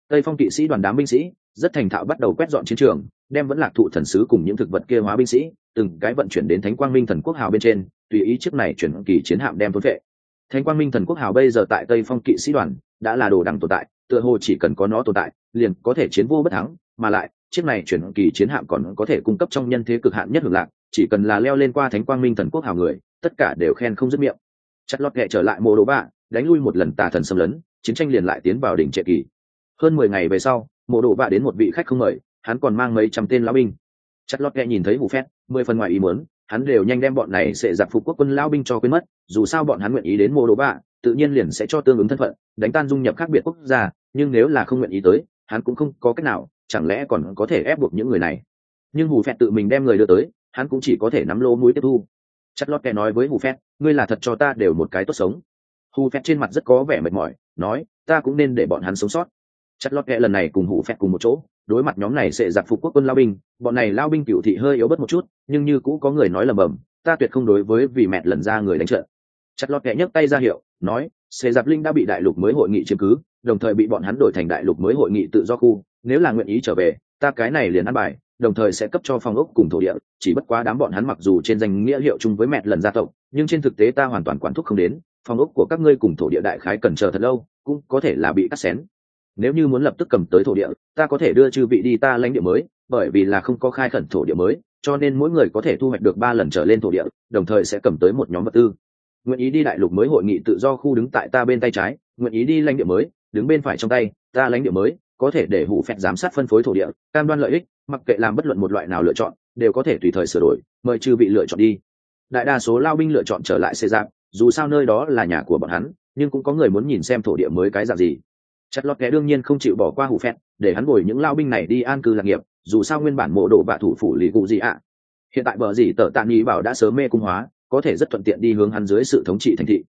Tây phong kỵ sĩ đoàn đám binh sĩ, rất thành thạo bắt đầu quét dọn chiến trường, đem vẫn lạc thụ thần sứ cùng những thực vật kia hóa binh sĩ, từng cái vận chuyển đến thánh quang minh thần quốc hào bên trên, tùy ý chiếc này chuyển kỳ chiến hạm đem thốn vệ thánh quang minh thần quốc hào bây giờ tại tây phong kỵ sĩ đoàn, đã là đồ đằng tồn tại, tựa hồ chỉ cần có nó tồn tại, liền có thể chiến vô bất thắng, mà lại, chiếc này chuyển kỳ chiến hạm còn có thể cung cấp trong nhân thế cực hạn nhất hưởng lạc, chỉ cần là leo lên qua thánh quang minh thần quốc hào người, tất cả đều khen không dứt miệng. Chặt lót kệ trở lại mộ đồ bạ, đánh lui một lần tà thần xâm lấn, chiến tranh liền lại tiến vào đỉnh trệ kỳ. Hơn mười ngày về sau, mộ đồ bạ đến một vị khách không mời, hắn còn mang mấy trăm tên lão binh. Chặt lót kệ nhìn thấy hủ phét, mười phần ngoài ý muốn hắn đều nhanh đem bọn này sẽ giặc phục quốc quân lão binh cho quên mất, dù sao bọn hắn nguyện ý đến mô đồ bạ, tự nhiên liền sẽ cho tương ứng thân phận, đánh tan dung nhập khác biệt quốc gia, nhưng nếu là không nguyện ý tới, hắn cũng không có cách nào, chẳng lẽ còn có thể ép buộc những người này. Nhưng hù phẹt tự mình đem người đưa tới, hắn cũng chỉ có thể nắm lô mũi tiếp thu. Chất lót kẻ nói với hù phẹt, ngươi là thật cho ta đều một cái tốt sống. Hù phẹt trên mặt rất có vẻ mệt mỏi, nói, ta cũng nên để bọn hắn sống sót. Chất lót kẻ lần này cùng hù phẹt cùng một chỗ đối mặt nhóm này sẽ giặc phục quốc quân lao binh, bọn này lao binh cựu thị hơi yếu bớt một chút, nhưng như cũ có người nói lầm bầm, ta tuyệt không đối với vì mẹ lần ra người đánh trận. Chặt lọt kẻ nhấc tay ra hiệu, nói sẽ giặc linh đã bị đại lục mới hội nghị chiếm cứ, đồng thời bị bọn hắn đổi thành đại lục mới hội nghị tự do khu, nếu là nguyện ý trở về, ta cái này liền ăn bài, đồng thời sẽ cấp cho phòng ốc cùng thổ địa, chỉ bất quá đám bọn hắn mặc dù trên danh nghĩa hiệu chung với mẹ lần gia tộc, nhưng trên thực tế ta hoàn toàn quản thúc không đến, phòng ốc của các ngươi cùng thổ địa đại khái cần chờ thật lâu, cũng có thể là bị cắt xén nếu như muốn lập tức cầm tới thổ địa, ta có thể đưa chư vị đi ta lãnh địa mới, bởi vì là không có khai khẩn thổ địa mới, cho nên mỗi người có thể thu hoạch được ba lần trở lên thổ địa, đồng thời sẽ cầm tới một nhóm vật tư. Nguyện ý đi đại lục mới hội nghị tự do khu đứng tại ta bên tay trái, nguyện ý đi lãnh địa mới, đứng bên phải trong tay, ta lãnh địa mới, có thể để hủ phẹt giám sát phân phối thổ địa, cam đoan lợi ích, mặc kệ làm bất luận một loại nào lựa chọn, đều có thể tùy thời sửa đổi, mời chư vị lựa chọn đi. Đại đa số lao binh lựa chọn trở lại xê giáp, dù sao nơi đó là nhà của bọn hắn, nhưng cũng có người muốn nhìn xem thổ địa mới cái dạng gì chặt lọt kẻ đương nhiên không chịu bỏ qua hủ phẹt, để hắn bồi những lao binh này đi an cư lạc nghiệp, dù sao nguyên bản mộ đồ bạ thủ phủ lì cụ gì ạ. Hiện tại bờ gì tờ tạ nghĩ bảo đã sớm mê cung hóa, có thể rất thuận tiện đi hướng hắn dưới sự thống trị thành thị.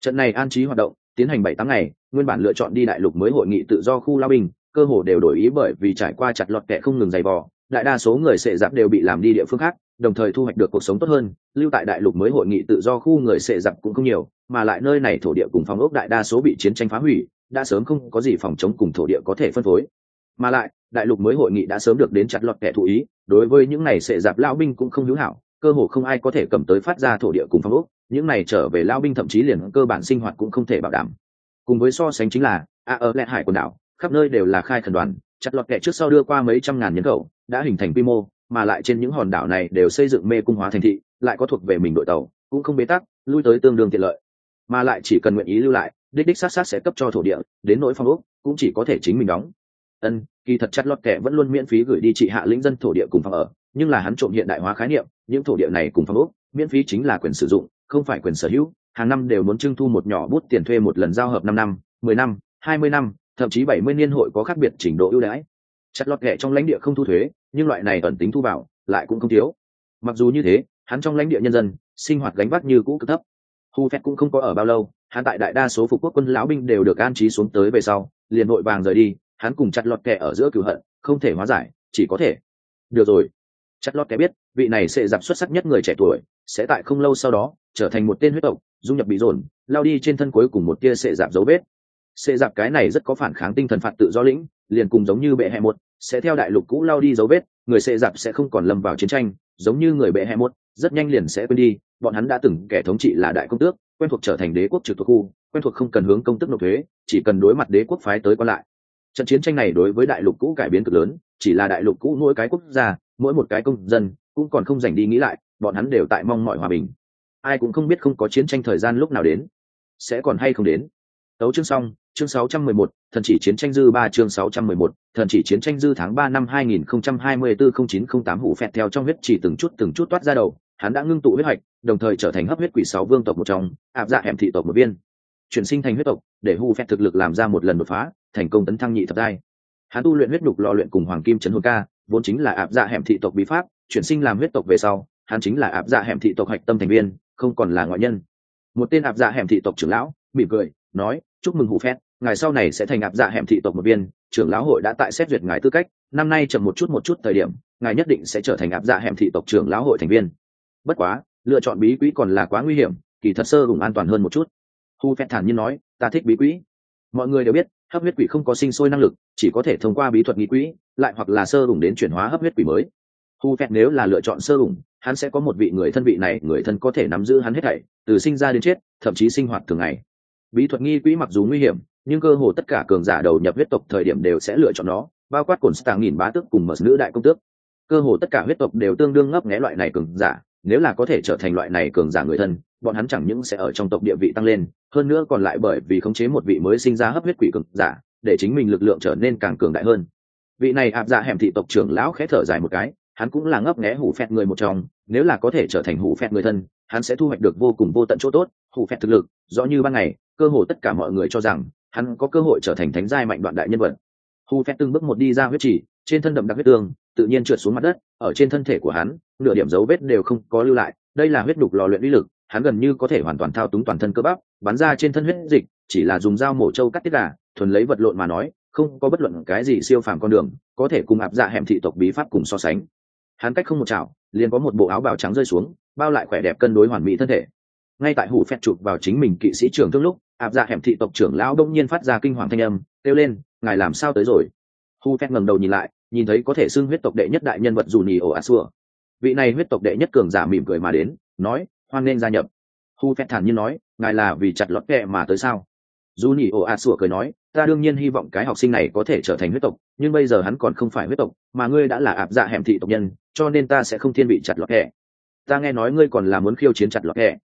Trận này an trí hoạt động, tiến hành bảy tháng ngày, nguyên bản lựa chọn đi đại lục mới hội nghị tự do khu lao binh, cơ hồ đều đổi ý bởi vì trải qua chặt lọt kẻ không ngừng dày vò, đại đa số người sệ giặc đều bị làm đi địa phương khác, đồng thời thu hoạch được cuộc sống tốt hơn, lưu tại đại lục mới hội nghị tự do khu người sệ giặc cũng không nhiều, mà lại nơi này thổ địa cùng phòng ốc đại đa số bị chiến tranh phá hủy đã sớm không có gì phòng chống cùng thổ địa có thể phân phối. Mà lại, đại lục mới hội nghị đã sớm được đến chặt lọt kẻ thụ ý, đối với những này sệ dạp lao binh cũng không hữu hảo, cơ hồ không ai có thể cầm tới phát ra thổ địa cùng phong ốc, những này trở về lao binh thậm chí liền cơ bản sinh hoạt cũng không thể bảo đảm. Cùng với so sánh chính là, a ở lẹt hải quần đảo, khắp nơi đều là khai khẩn đoàn, chặt lọt kẻ trước sau đưa qua mấy trăm ngàn nhân khẩu, đã hình thành quy mô, mà lại trên những hòn đảo này đều xây dựng mê cung hóa thành thị, lại có thuộc về mình đội tàu, cũng không bế tắc, lui tới tương đương tiện lợi. Mà lại chỉ cần nguyện ý lưu lại đích đích sát sát sẽ cấp cho thổ địa, đến nỗi phong ốc, cũng chỉ có thể chính mình đóng. Ân, kỳ thật chặt lọt kẻ vẫn luôn miễn phí gửi đi trị hạ lĩnh dân thổ địa cùng phòng ở, nhưng là hắn trộm hiện đại hóa khái niệm, những thổ địa này cùng phong ốc, miễn phí chính là quyền sử dụng, không phải quyền sở hữu, hàng năm đều muốn trưng thu một nhỏ bút tiền thuê một lần giao hợp năm năm, mười năm, hai mươi năm, thậm chí bảy mươi niên hội có khác biệt trình độ ưu đãi. Chặt lọt kẻ trong lãnh địa không thu thuế, nhưng loại này ẩn tính thu vào, lại cũng không thiếu. Mặc dù như thế, hắn trong lãnh địa nhân dân, sinh hoạt gánh vác như cũ cực thấp. Hu phép cũng không có ở bao lâu hắn tại đại đa số phục quốc quân lão binh đều được an trí xuống tới về sau, liền vội vàng rời đi, hắn cùng chặt lọt kẻ ở giữa cửu hận, không thể hóa giải, chỉ có thể. Được rồi. Chặt lọt kẻ biết, vị này sẽ giảm xuất sắc nhất người trẻ tuổi, sẽ tại không lâu sau đó, trở thành một tên huyết tộc, dung nhập bị dồn, lao đi trên thân cuối cùng một tia sệ giảm dấu vết. Sệ giảm cái này rất có phản kháng tinh thần phạt tự do lĩnh, liền cùng giống như bệ hẹ một, sẽ theo đại lục cũ lao đi dấu vết, người sệ giảm sẽ không còn lâm vào chiến tranh, giống như người bệ hẹ một rất nhanh liền sẽ quên đi bọn hắn đã từng kẻ thống trị là đại công tước quen thuộc trở thành đế quốc trực thuộc khu quen thuộc không cần hướng công tức nộp thuế chỉ cần đối mặt đế quốc phái tới còn lại. Trận chiến tranh này đối với đại lục cũ cải biến cực lớn chỉ là đại lục cũ mỗi cái quốc gia mỗi một cái công dân cũng còn không dành đi nghĩ lại bọn hắn đều tại mong mọi hòa bình. Ai cũng không biết không có chiến tranh thời gian lúc nào đến sẽ còn hay không đến. Tấu chương xong chương 611, thần chỉ chiến tranh dư ba chương 611, thần chỉ chiến tranh dư tháng ba năm 2024 0908 hủ phẹt theo trong huyết chỉ từng chút từng chút toát ra đầu hắn đã ngưng tụ huyết hoạch đồng thời trở thành hấp huyết quỷ sáu vương tộc một trong áp dạ hẻm thị tộc một viên. Chuyển sinh thành huyết tộc, để hu phép thực lực làm ra một lần đột phá, thành công tấn thăng nhị thập giai. Hắn tu luyện huyết đục lò luyện cùng hoàng kim trấn hồn ca, vốn chính là áp dạ hẻm thị tộc bí pháp, chuyển sinh làm huyết tộc về sau, hắn chính là áp dạ hẻm thị tộc hạch tâm thành viên, không còn là ngoại nhân. Một tên áp dạ hẻm thị tộc trưởng lão, mỉm cười, nói, chúc mừng hủ phét ngài sau này sẽ thành áp dạ hẻm thị tộc một viên, trưởng lão hội đã tại xét duyệt ngài tư cách, năm nay chậm một chút một chút thời điểm, ngài nhất định sẽ trở thành áp dạ hẻm thị tộc trưởng lão hội thành viên bất quá, lựa chọn bí quỹ còn là quá nguy hiểm, kỳ thật sơ hùng an toàn hơn một chút. Hu phép thản nhiên nói, ta thích bí quỹ mọi người đều biết, hấp huyết quỷ không có sinh sôi năng lực, chỉ có thể thông qua bí thuật nghi quỹ, lại hoặc là sơ hùng đến chuyển hóa hấp huyết quỷ mới. Hu phép nếu là lựa chọn sơ hùng hắn sẽ có một vị người thân vị này, người thân có thể nắm giữ hắn hết thảy, từ sinh ra đến chết, thậm chí sinh hoạt thường ngày. Bí thuật nghi quỹ mặc dù nguy hiểm, nhưng cơ hồ tất cả cường giả đầu nhập huyết tộc thời điểm đều sẽ lựa chọn nó, bao quát cồn stạng nghìn bá tước cùng mở nữ đại công tước. Cơ hồ tất cả huyết tộc đều tương đương ngấp nghé loại này cường giả nếu là có thể trở thành loại này cường giả người thân, bọn hắn chẳng những sẽ ở trong tộc địa vị tăng lên, hơn nữa còn lại bởi vì khống chế một vị mới sinh ra hấp huyết quỷ cường giả, để chính mình lực lượng trở nên càng cường đại hơn. Vị này áp dạ hẻm thị tộc trưởng lão khẽ thở dài một cái, hắn cũng là ngấp nghé hủ phẹt người một trong, nếu là có thể trở thành hủ phẹt người thân, hắn sẽ thu hoạch được vô cùng vô tận chỗ tốt, hủ phẹt thực lực, rõ như ban ngày, cơ hồ tất cả mọi người cho rằng, hắn có cơ hội trở thành thánh giai mạnh đoạn đại nhân vật. Hủ phẹt từng bước một đi ra huyết chỉ trên thân đậm đặc huyết tương tự nhiên trượt xuống mặt đất, ở trên thân thể của hắn, nửa điểm dấu vết đều không có lưu lại, đây là huyết đục lò luyện uy lực, hắn gần như có thể hoàn toàn thao túng toàn thân cơ bắp, bắn ra trên thân huyết dịch, chỉ là dùng dao mổ trâu cắt tiết gà, thuần lấy vật lộn mà nói, không có bất luận cái gì siêu phàm con đường, có thể cùng áp dạ hẻm thị tộc bí pháp cùng so sánh. Hắn cách không một chảo, liền có một bộ áo bào trắng rơi xuống, bao lại khỏe đẹp cân đối hoàn mỹ thân thể. Ngay tại hủ phét chụp vào chính mình kỵ sĩ trưởng thương lúc áp dạ hẻm thị tộc trưởng lão đông nhiên phát ra kinh hoàng thanh âm, kêu lên, ngài làm sao tới rồi? Hu phét ngẩng đầu nhìn lại nhìn thấy có thể xưng huyết tộc đệ nhất đại nhân vật dù nhì ổ a xua. Vị này huyết tộc đệ nhất cường giả mỉm cười mà đến, nói, hoan nên gia nhập. Hu phét thản nhiên nói, ngài là vì chặt lọt kệ mà tới sao? Dù nhì ổ a xua cười nói, ta đương nhiên hy vọng cái học sinh này có thể trở thành huyết tộc, nhưng bây giờ hắn còn không phải huyết tộc, mà ngươi đã là ạp dạ hẻm thị tộc nhân, cho nên ta sẽ không thiên bị chặt lọt kệ ta nghe nói ngươi còn là muốn khiêu chiến chặt lọt kệ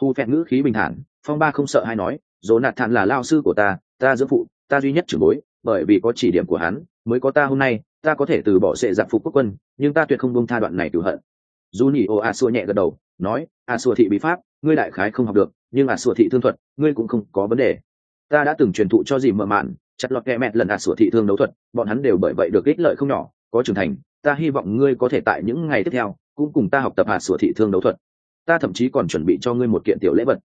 hu phét ngữ khí bình thản, phong ba không sợ hay nói, dỗ nạt thản là lao sư của ta ta dưỡng phụ, ta duy nhất trưởng bối, bởi vì có chỉ điểm của hắn, mới có ta hôm nay ta có thể từ bỏ sệ giặc phục quốc quân, nhưng ta tuyệt không bông tha đoạn này cửu hận. Dù nhỉ ô a xua nhẹ gật đầu, nói, a xua thị bí pháp, ngươi đại khái không học được, nhưng a xua thị thương thuật, ngươi cũng không có vấn đề. Ta đã từng truyền thụ cho dì mợ mạn, chặt lọt kẹ mẹt lần a xua thị thương đấu thuật, bọn hắn đều bởi vậy được ích lợi không nhỏ, có trưởng thành, ta hy vọng ngươi có thể tại những ngày tiếp theo, cũng cùng ta học tập a xua thị thương đấu thuật. Ta thậm chí còn chuẩn bị cho ngươi một kiện tiểu lễ vật.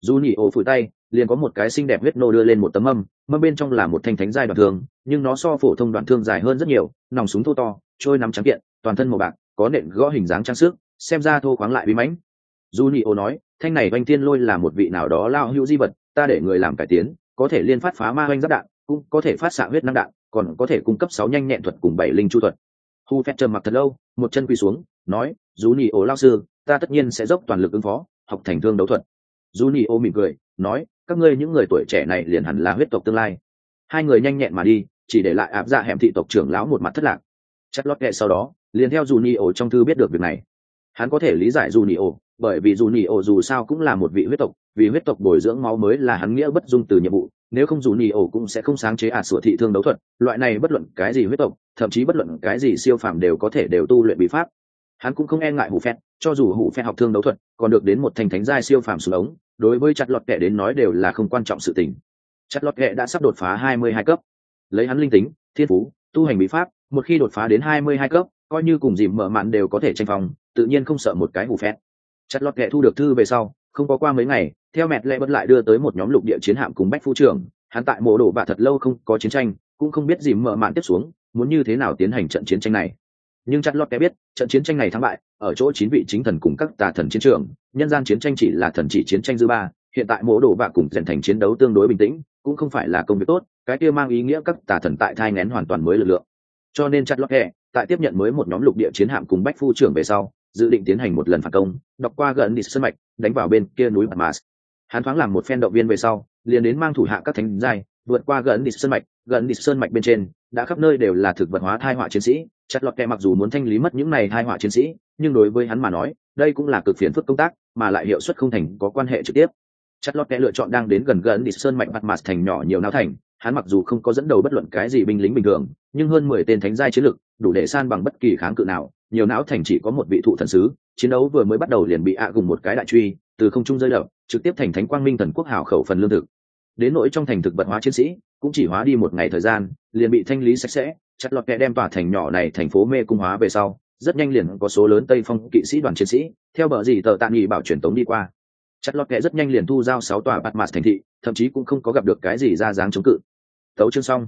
Dù nhỉ ô phủi tay liền có một cái xinh đẹp huyết nô đưa lên một tấm âm, mâm bên trong là một thanh thánh giai đoạn thương nhưng nó so phổ thông đoạn thương dài hơn rất nhiều nòng súng thô to trôi nắm trắng kiện toàn thân màu bạc có nện gõ hình dáng trang sức xem ra thô khoáng lại bí mãnh. Dù nhị ô nói thanh này oanh tiên lôi là một vị nào đó lao hữu di vật ta để người làm cải tiến có thể liên phát phá ma oanh giáp đạn cũng có thể phát xạ huyết năng đạn còn có thể cung cấp sáu nhanh nhẹn thuật cùng bảy linh chu thuật. Hu phép trầm mặc thật lâu một chân quỳ xuống nói dù nhị ô lao sư ta tất nhiên sẽ dốc toàn lực ứng phó học thành thương đấu thuật. Dù nhị ô mỉm cười nói các ngươi những người tuổi trẻ này liền hẳn là huyết tộc tương lai. Hai người nhanh nhẹn mà đi, chỉ để lại áp dạ hẻm thị tộc trưởng lão một mặt thất lạc. Chất lót kệ sau đó, liền theo dù ni ổ trong thư biết được việc này. Hắn có thể lý giải dù ni ổ bởi vì dù ni ổ dù sao cũng là một vị huyết tộc, vì huyết tộc bồi dưỡng máu mới là hắn nghĩa bất dung từ nhiệm vụ, nếu không dù ni ổ cũng sẽ không sáng chế ả à sửa thị thương đấu thuật. Loại này bất luận cái gì huyết tộc, thậm chí bất luận cái gì siêu phàm đều có thể đều tu luyện bí pháp. Hắn cũng không e ngại hủ phét cho dù hủ phét học thương đấu thuật, còn được đến một thành thánh giai siêu phàm xuống ống đối với chặt lọt kệ đến nói đều là không quan trọng sự tình. Chặt lọt kệ đã sắp đột phá hai mươi hai cấp. Lấy hắn linh tính, thiên phú, tu hành bí pháp, một khi đột phá đến hai mươi hai cấp, coi như cùng dìm mở mạn đều có thể tranh phòng, tự nhiên không sợ một cái hủ phét. Chặt lọt kệ thu được thư về sau, không có qua mấy ngày, theo mẹt lệ bất lại đưa tới một nhóm lục địa chiến hạm cùng bách phu trưởng, hắn tại mộ đổ bạ thật lâu không có chiến tranh, cũng không biết dìm mở mạn tiếp xuống, muốn như thế nào tiến hành trận chiến tranh này. Nhưng chặt lọt kẻ biết, trận chiến tranh này thắng bại, ở chỗ chín vị chính thần cùng các tà thần chiến trường nhân gian chiến tranh chỉ là thần chỉ chiến tranh dư ba, hiện tại mỗ đồ vạ cùng rèn thành chiến đấu tương đối bình tĩnh, cũng không phải là công việc tốt, cái kia mang ý nghĩa các tà thần tại thai ngén hoàn toàn mới lực lượng. Cho nên chặt lót hẹ tại tiếp nhận mới một nhóm lục địa chiến hạm cùng bách phu trưởng về sau, dự định tiến hành một lần phản công, đọc qua gần đi sân mạch, đánh vào bên kia núi mặt mars hắn thoáng làm một phen động viên về sau, liền đến mang thủ hạ các thánh giai, vượt qua gần đi sơn mạch, gần đi sơn mạch bên trên, đã khắp nơi đều là thực vật hóa thai họa chiến sĩ. Chặt lọt kẹ mặc dù muốn thanh lý mất những này thai họa chiến sĩ, nhưng đối với hắn mà nói, đây cũng là cực phiền phức công tác mà lại hiệu suất không thành có quan hệ trực tiếp. Chặt lót kẻ lựa chọn đang đến gần gần đi sơn mạnh mặt mặt thành nhỏ nhiều não thành, hắn mặc dù không có dẫn đầu bất luận cái gì binh lính bình thường, nhưng hơn mười tên thánh giai chiến lực, đủ để san bằng bất kỳ kháng cự nào, nhiều não thành chỉ có một vị thụ thần sứ, chiến đấu vừa mới bắt đầu liền bị ạ gùng một cái đại truy, từ không trung rơi đập trực tiếp thành thánh quang minh thần quốc hảo khẩu phần lương thực. Đến nỗi trong thành thực vật hóa chiến sĩ, cũng chỉ hóa đi một ngày thời gian, liền bị thanh lý sạch sẽ chặt lọt kẹ đem tòa thành nhỏ này thành phố mê cung hóa về sau rất nhanh liền có số lớn tây phong kỵ sĩ đoàn chiến sĩ, theo bờ gì tờ tạ nghị bảo truyền tống đi qua. Chất lọt kẽ rất nhanh liền thu giao sáu tòa bạt mạt thành thị, thậm chí cũng không có gặp được cái gì ra dáng chống cự. Tấu chương xong.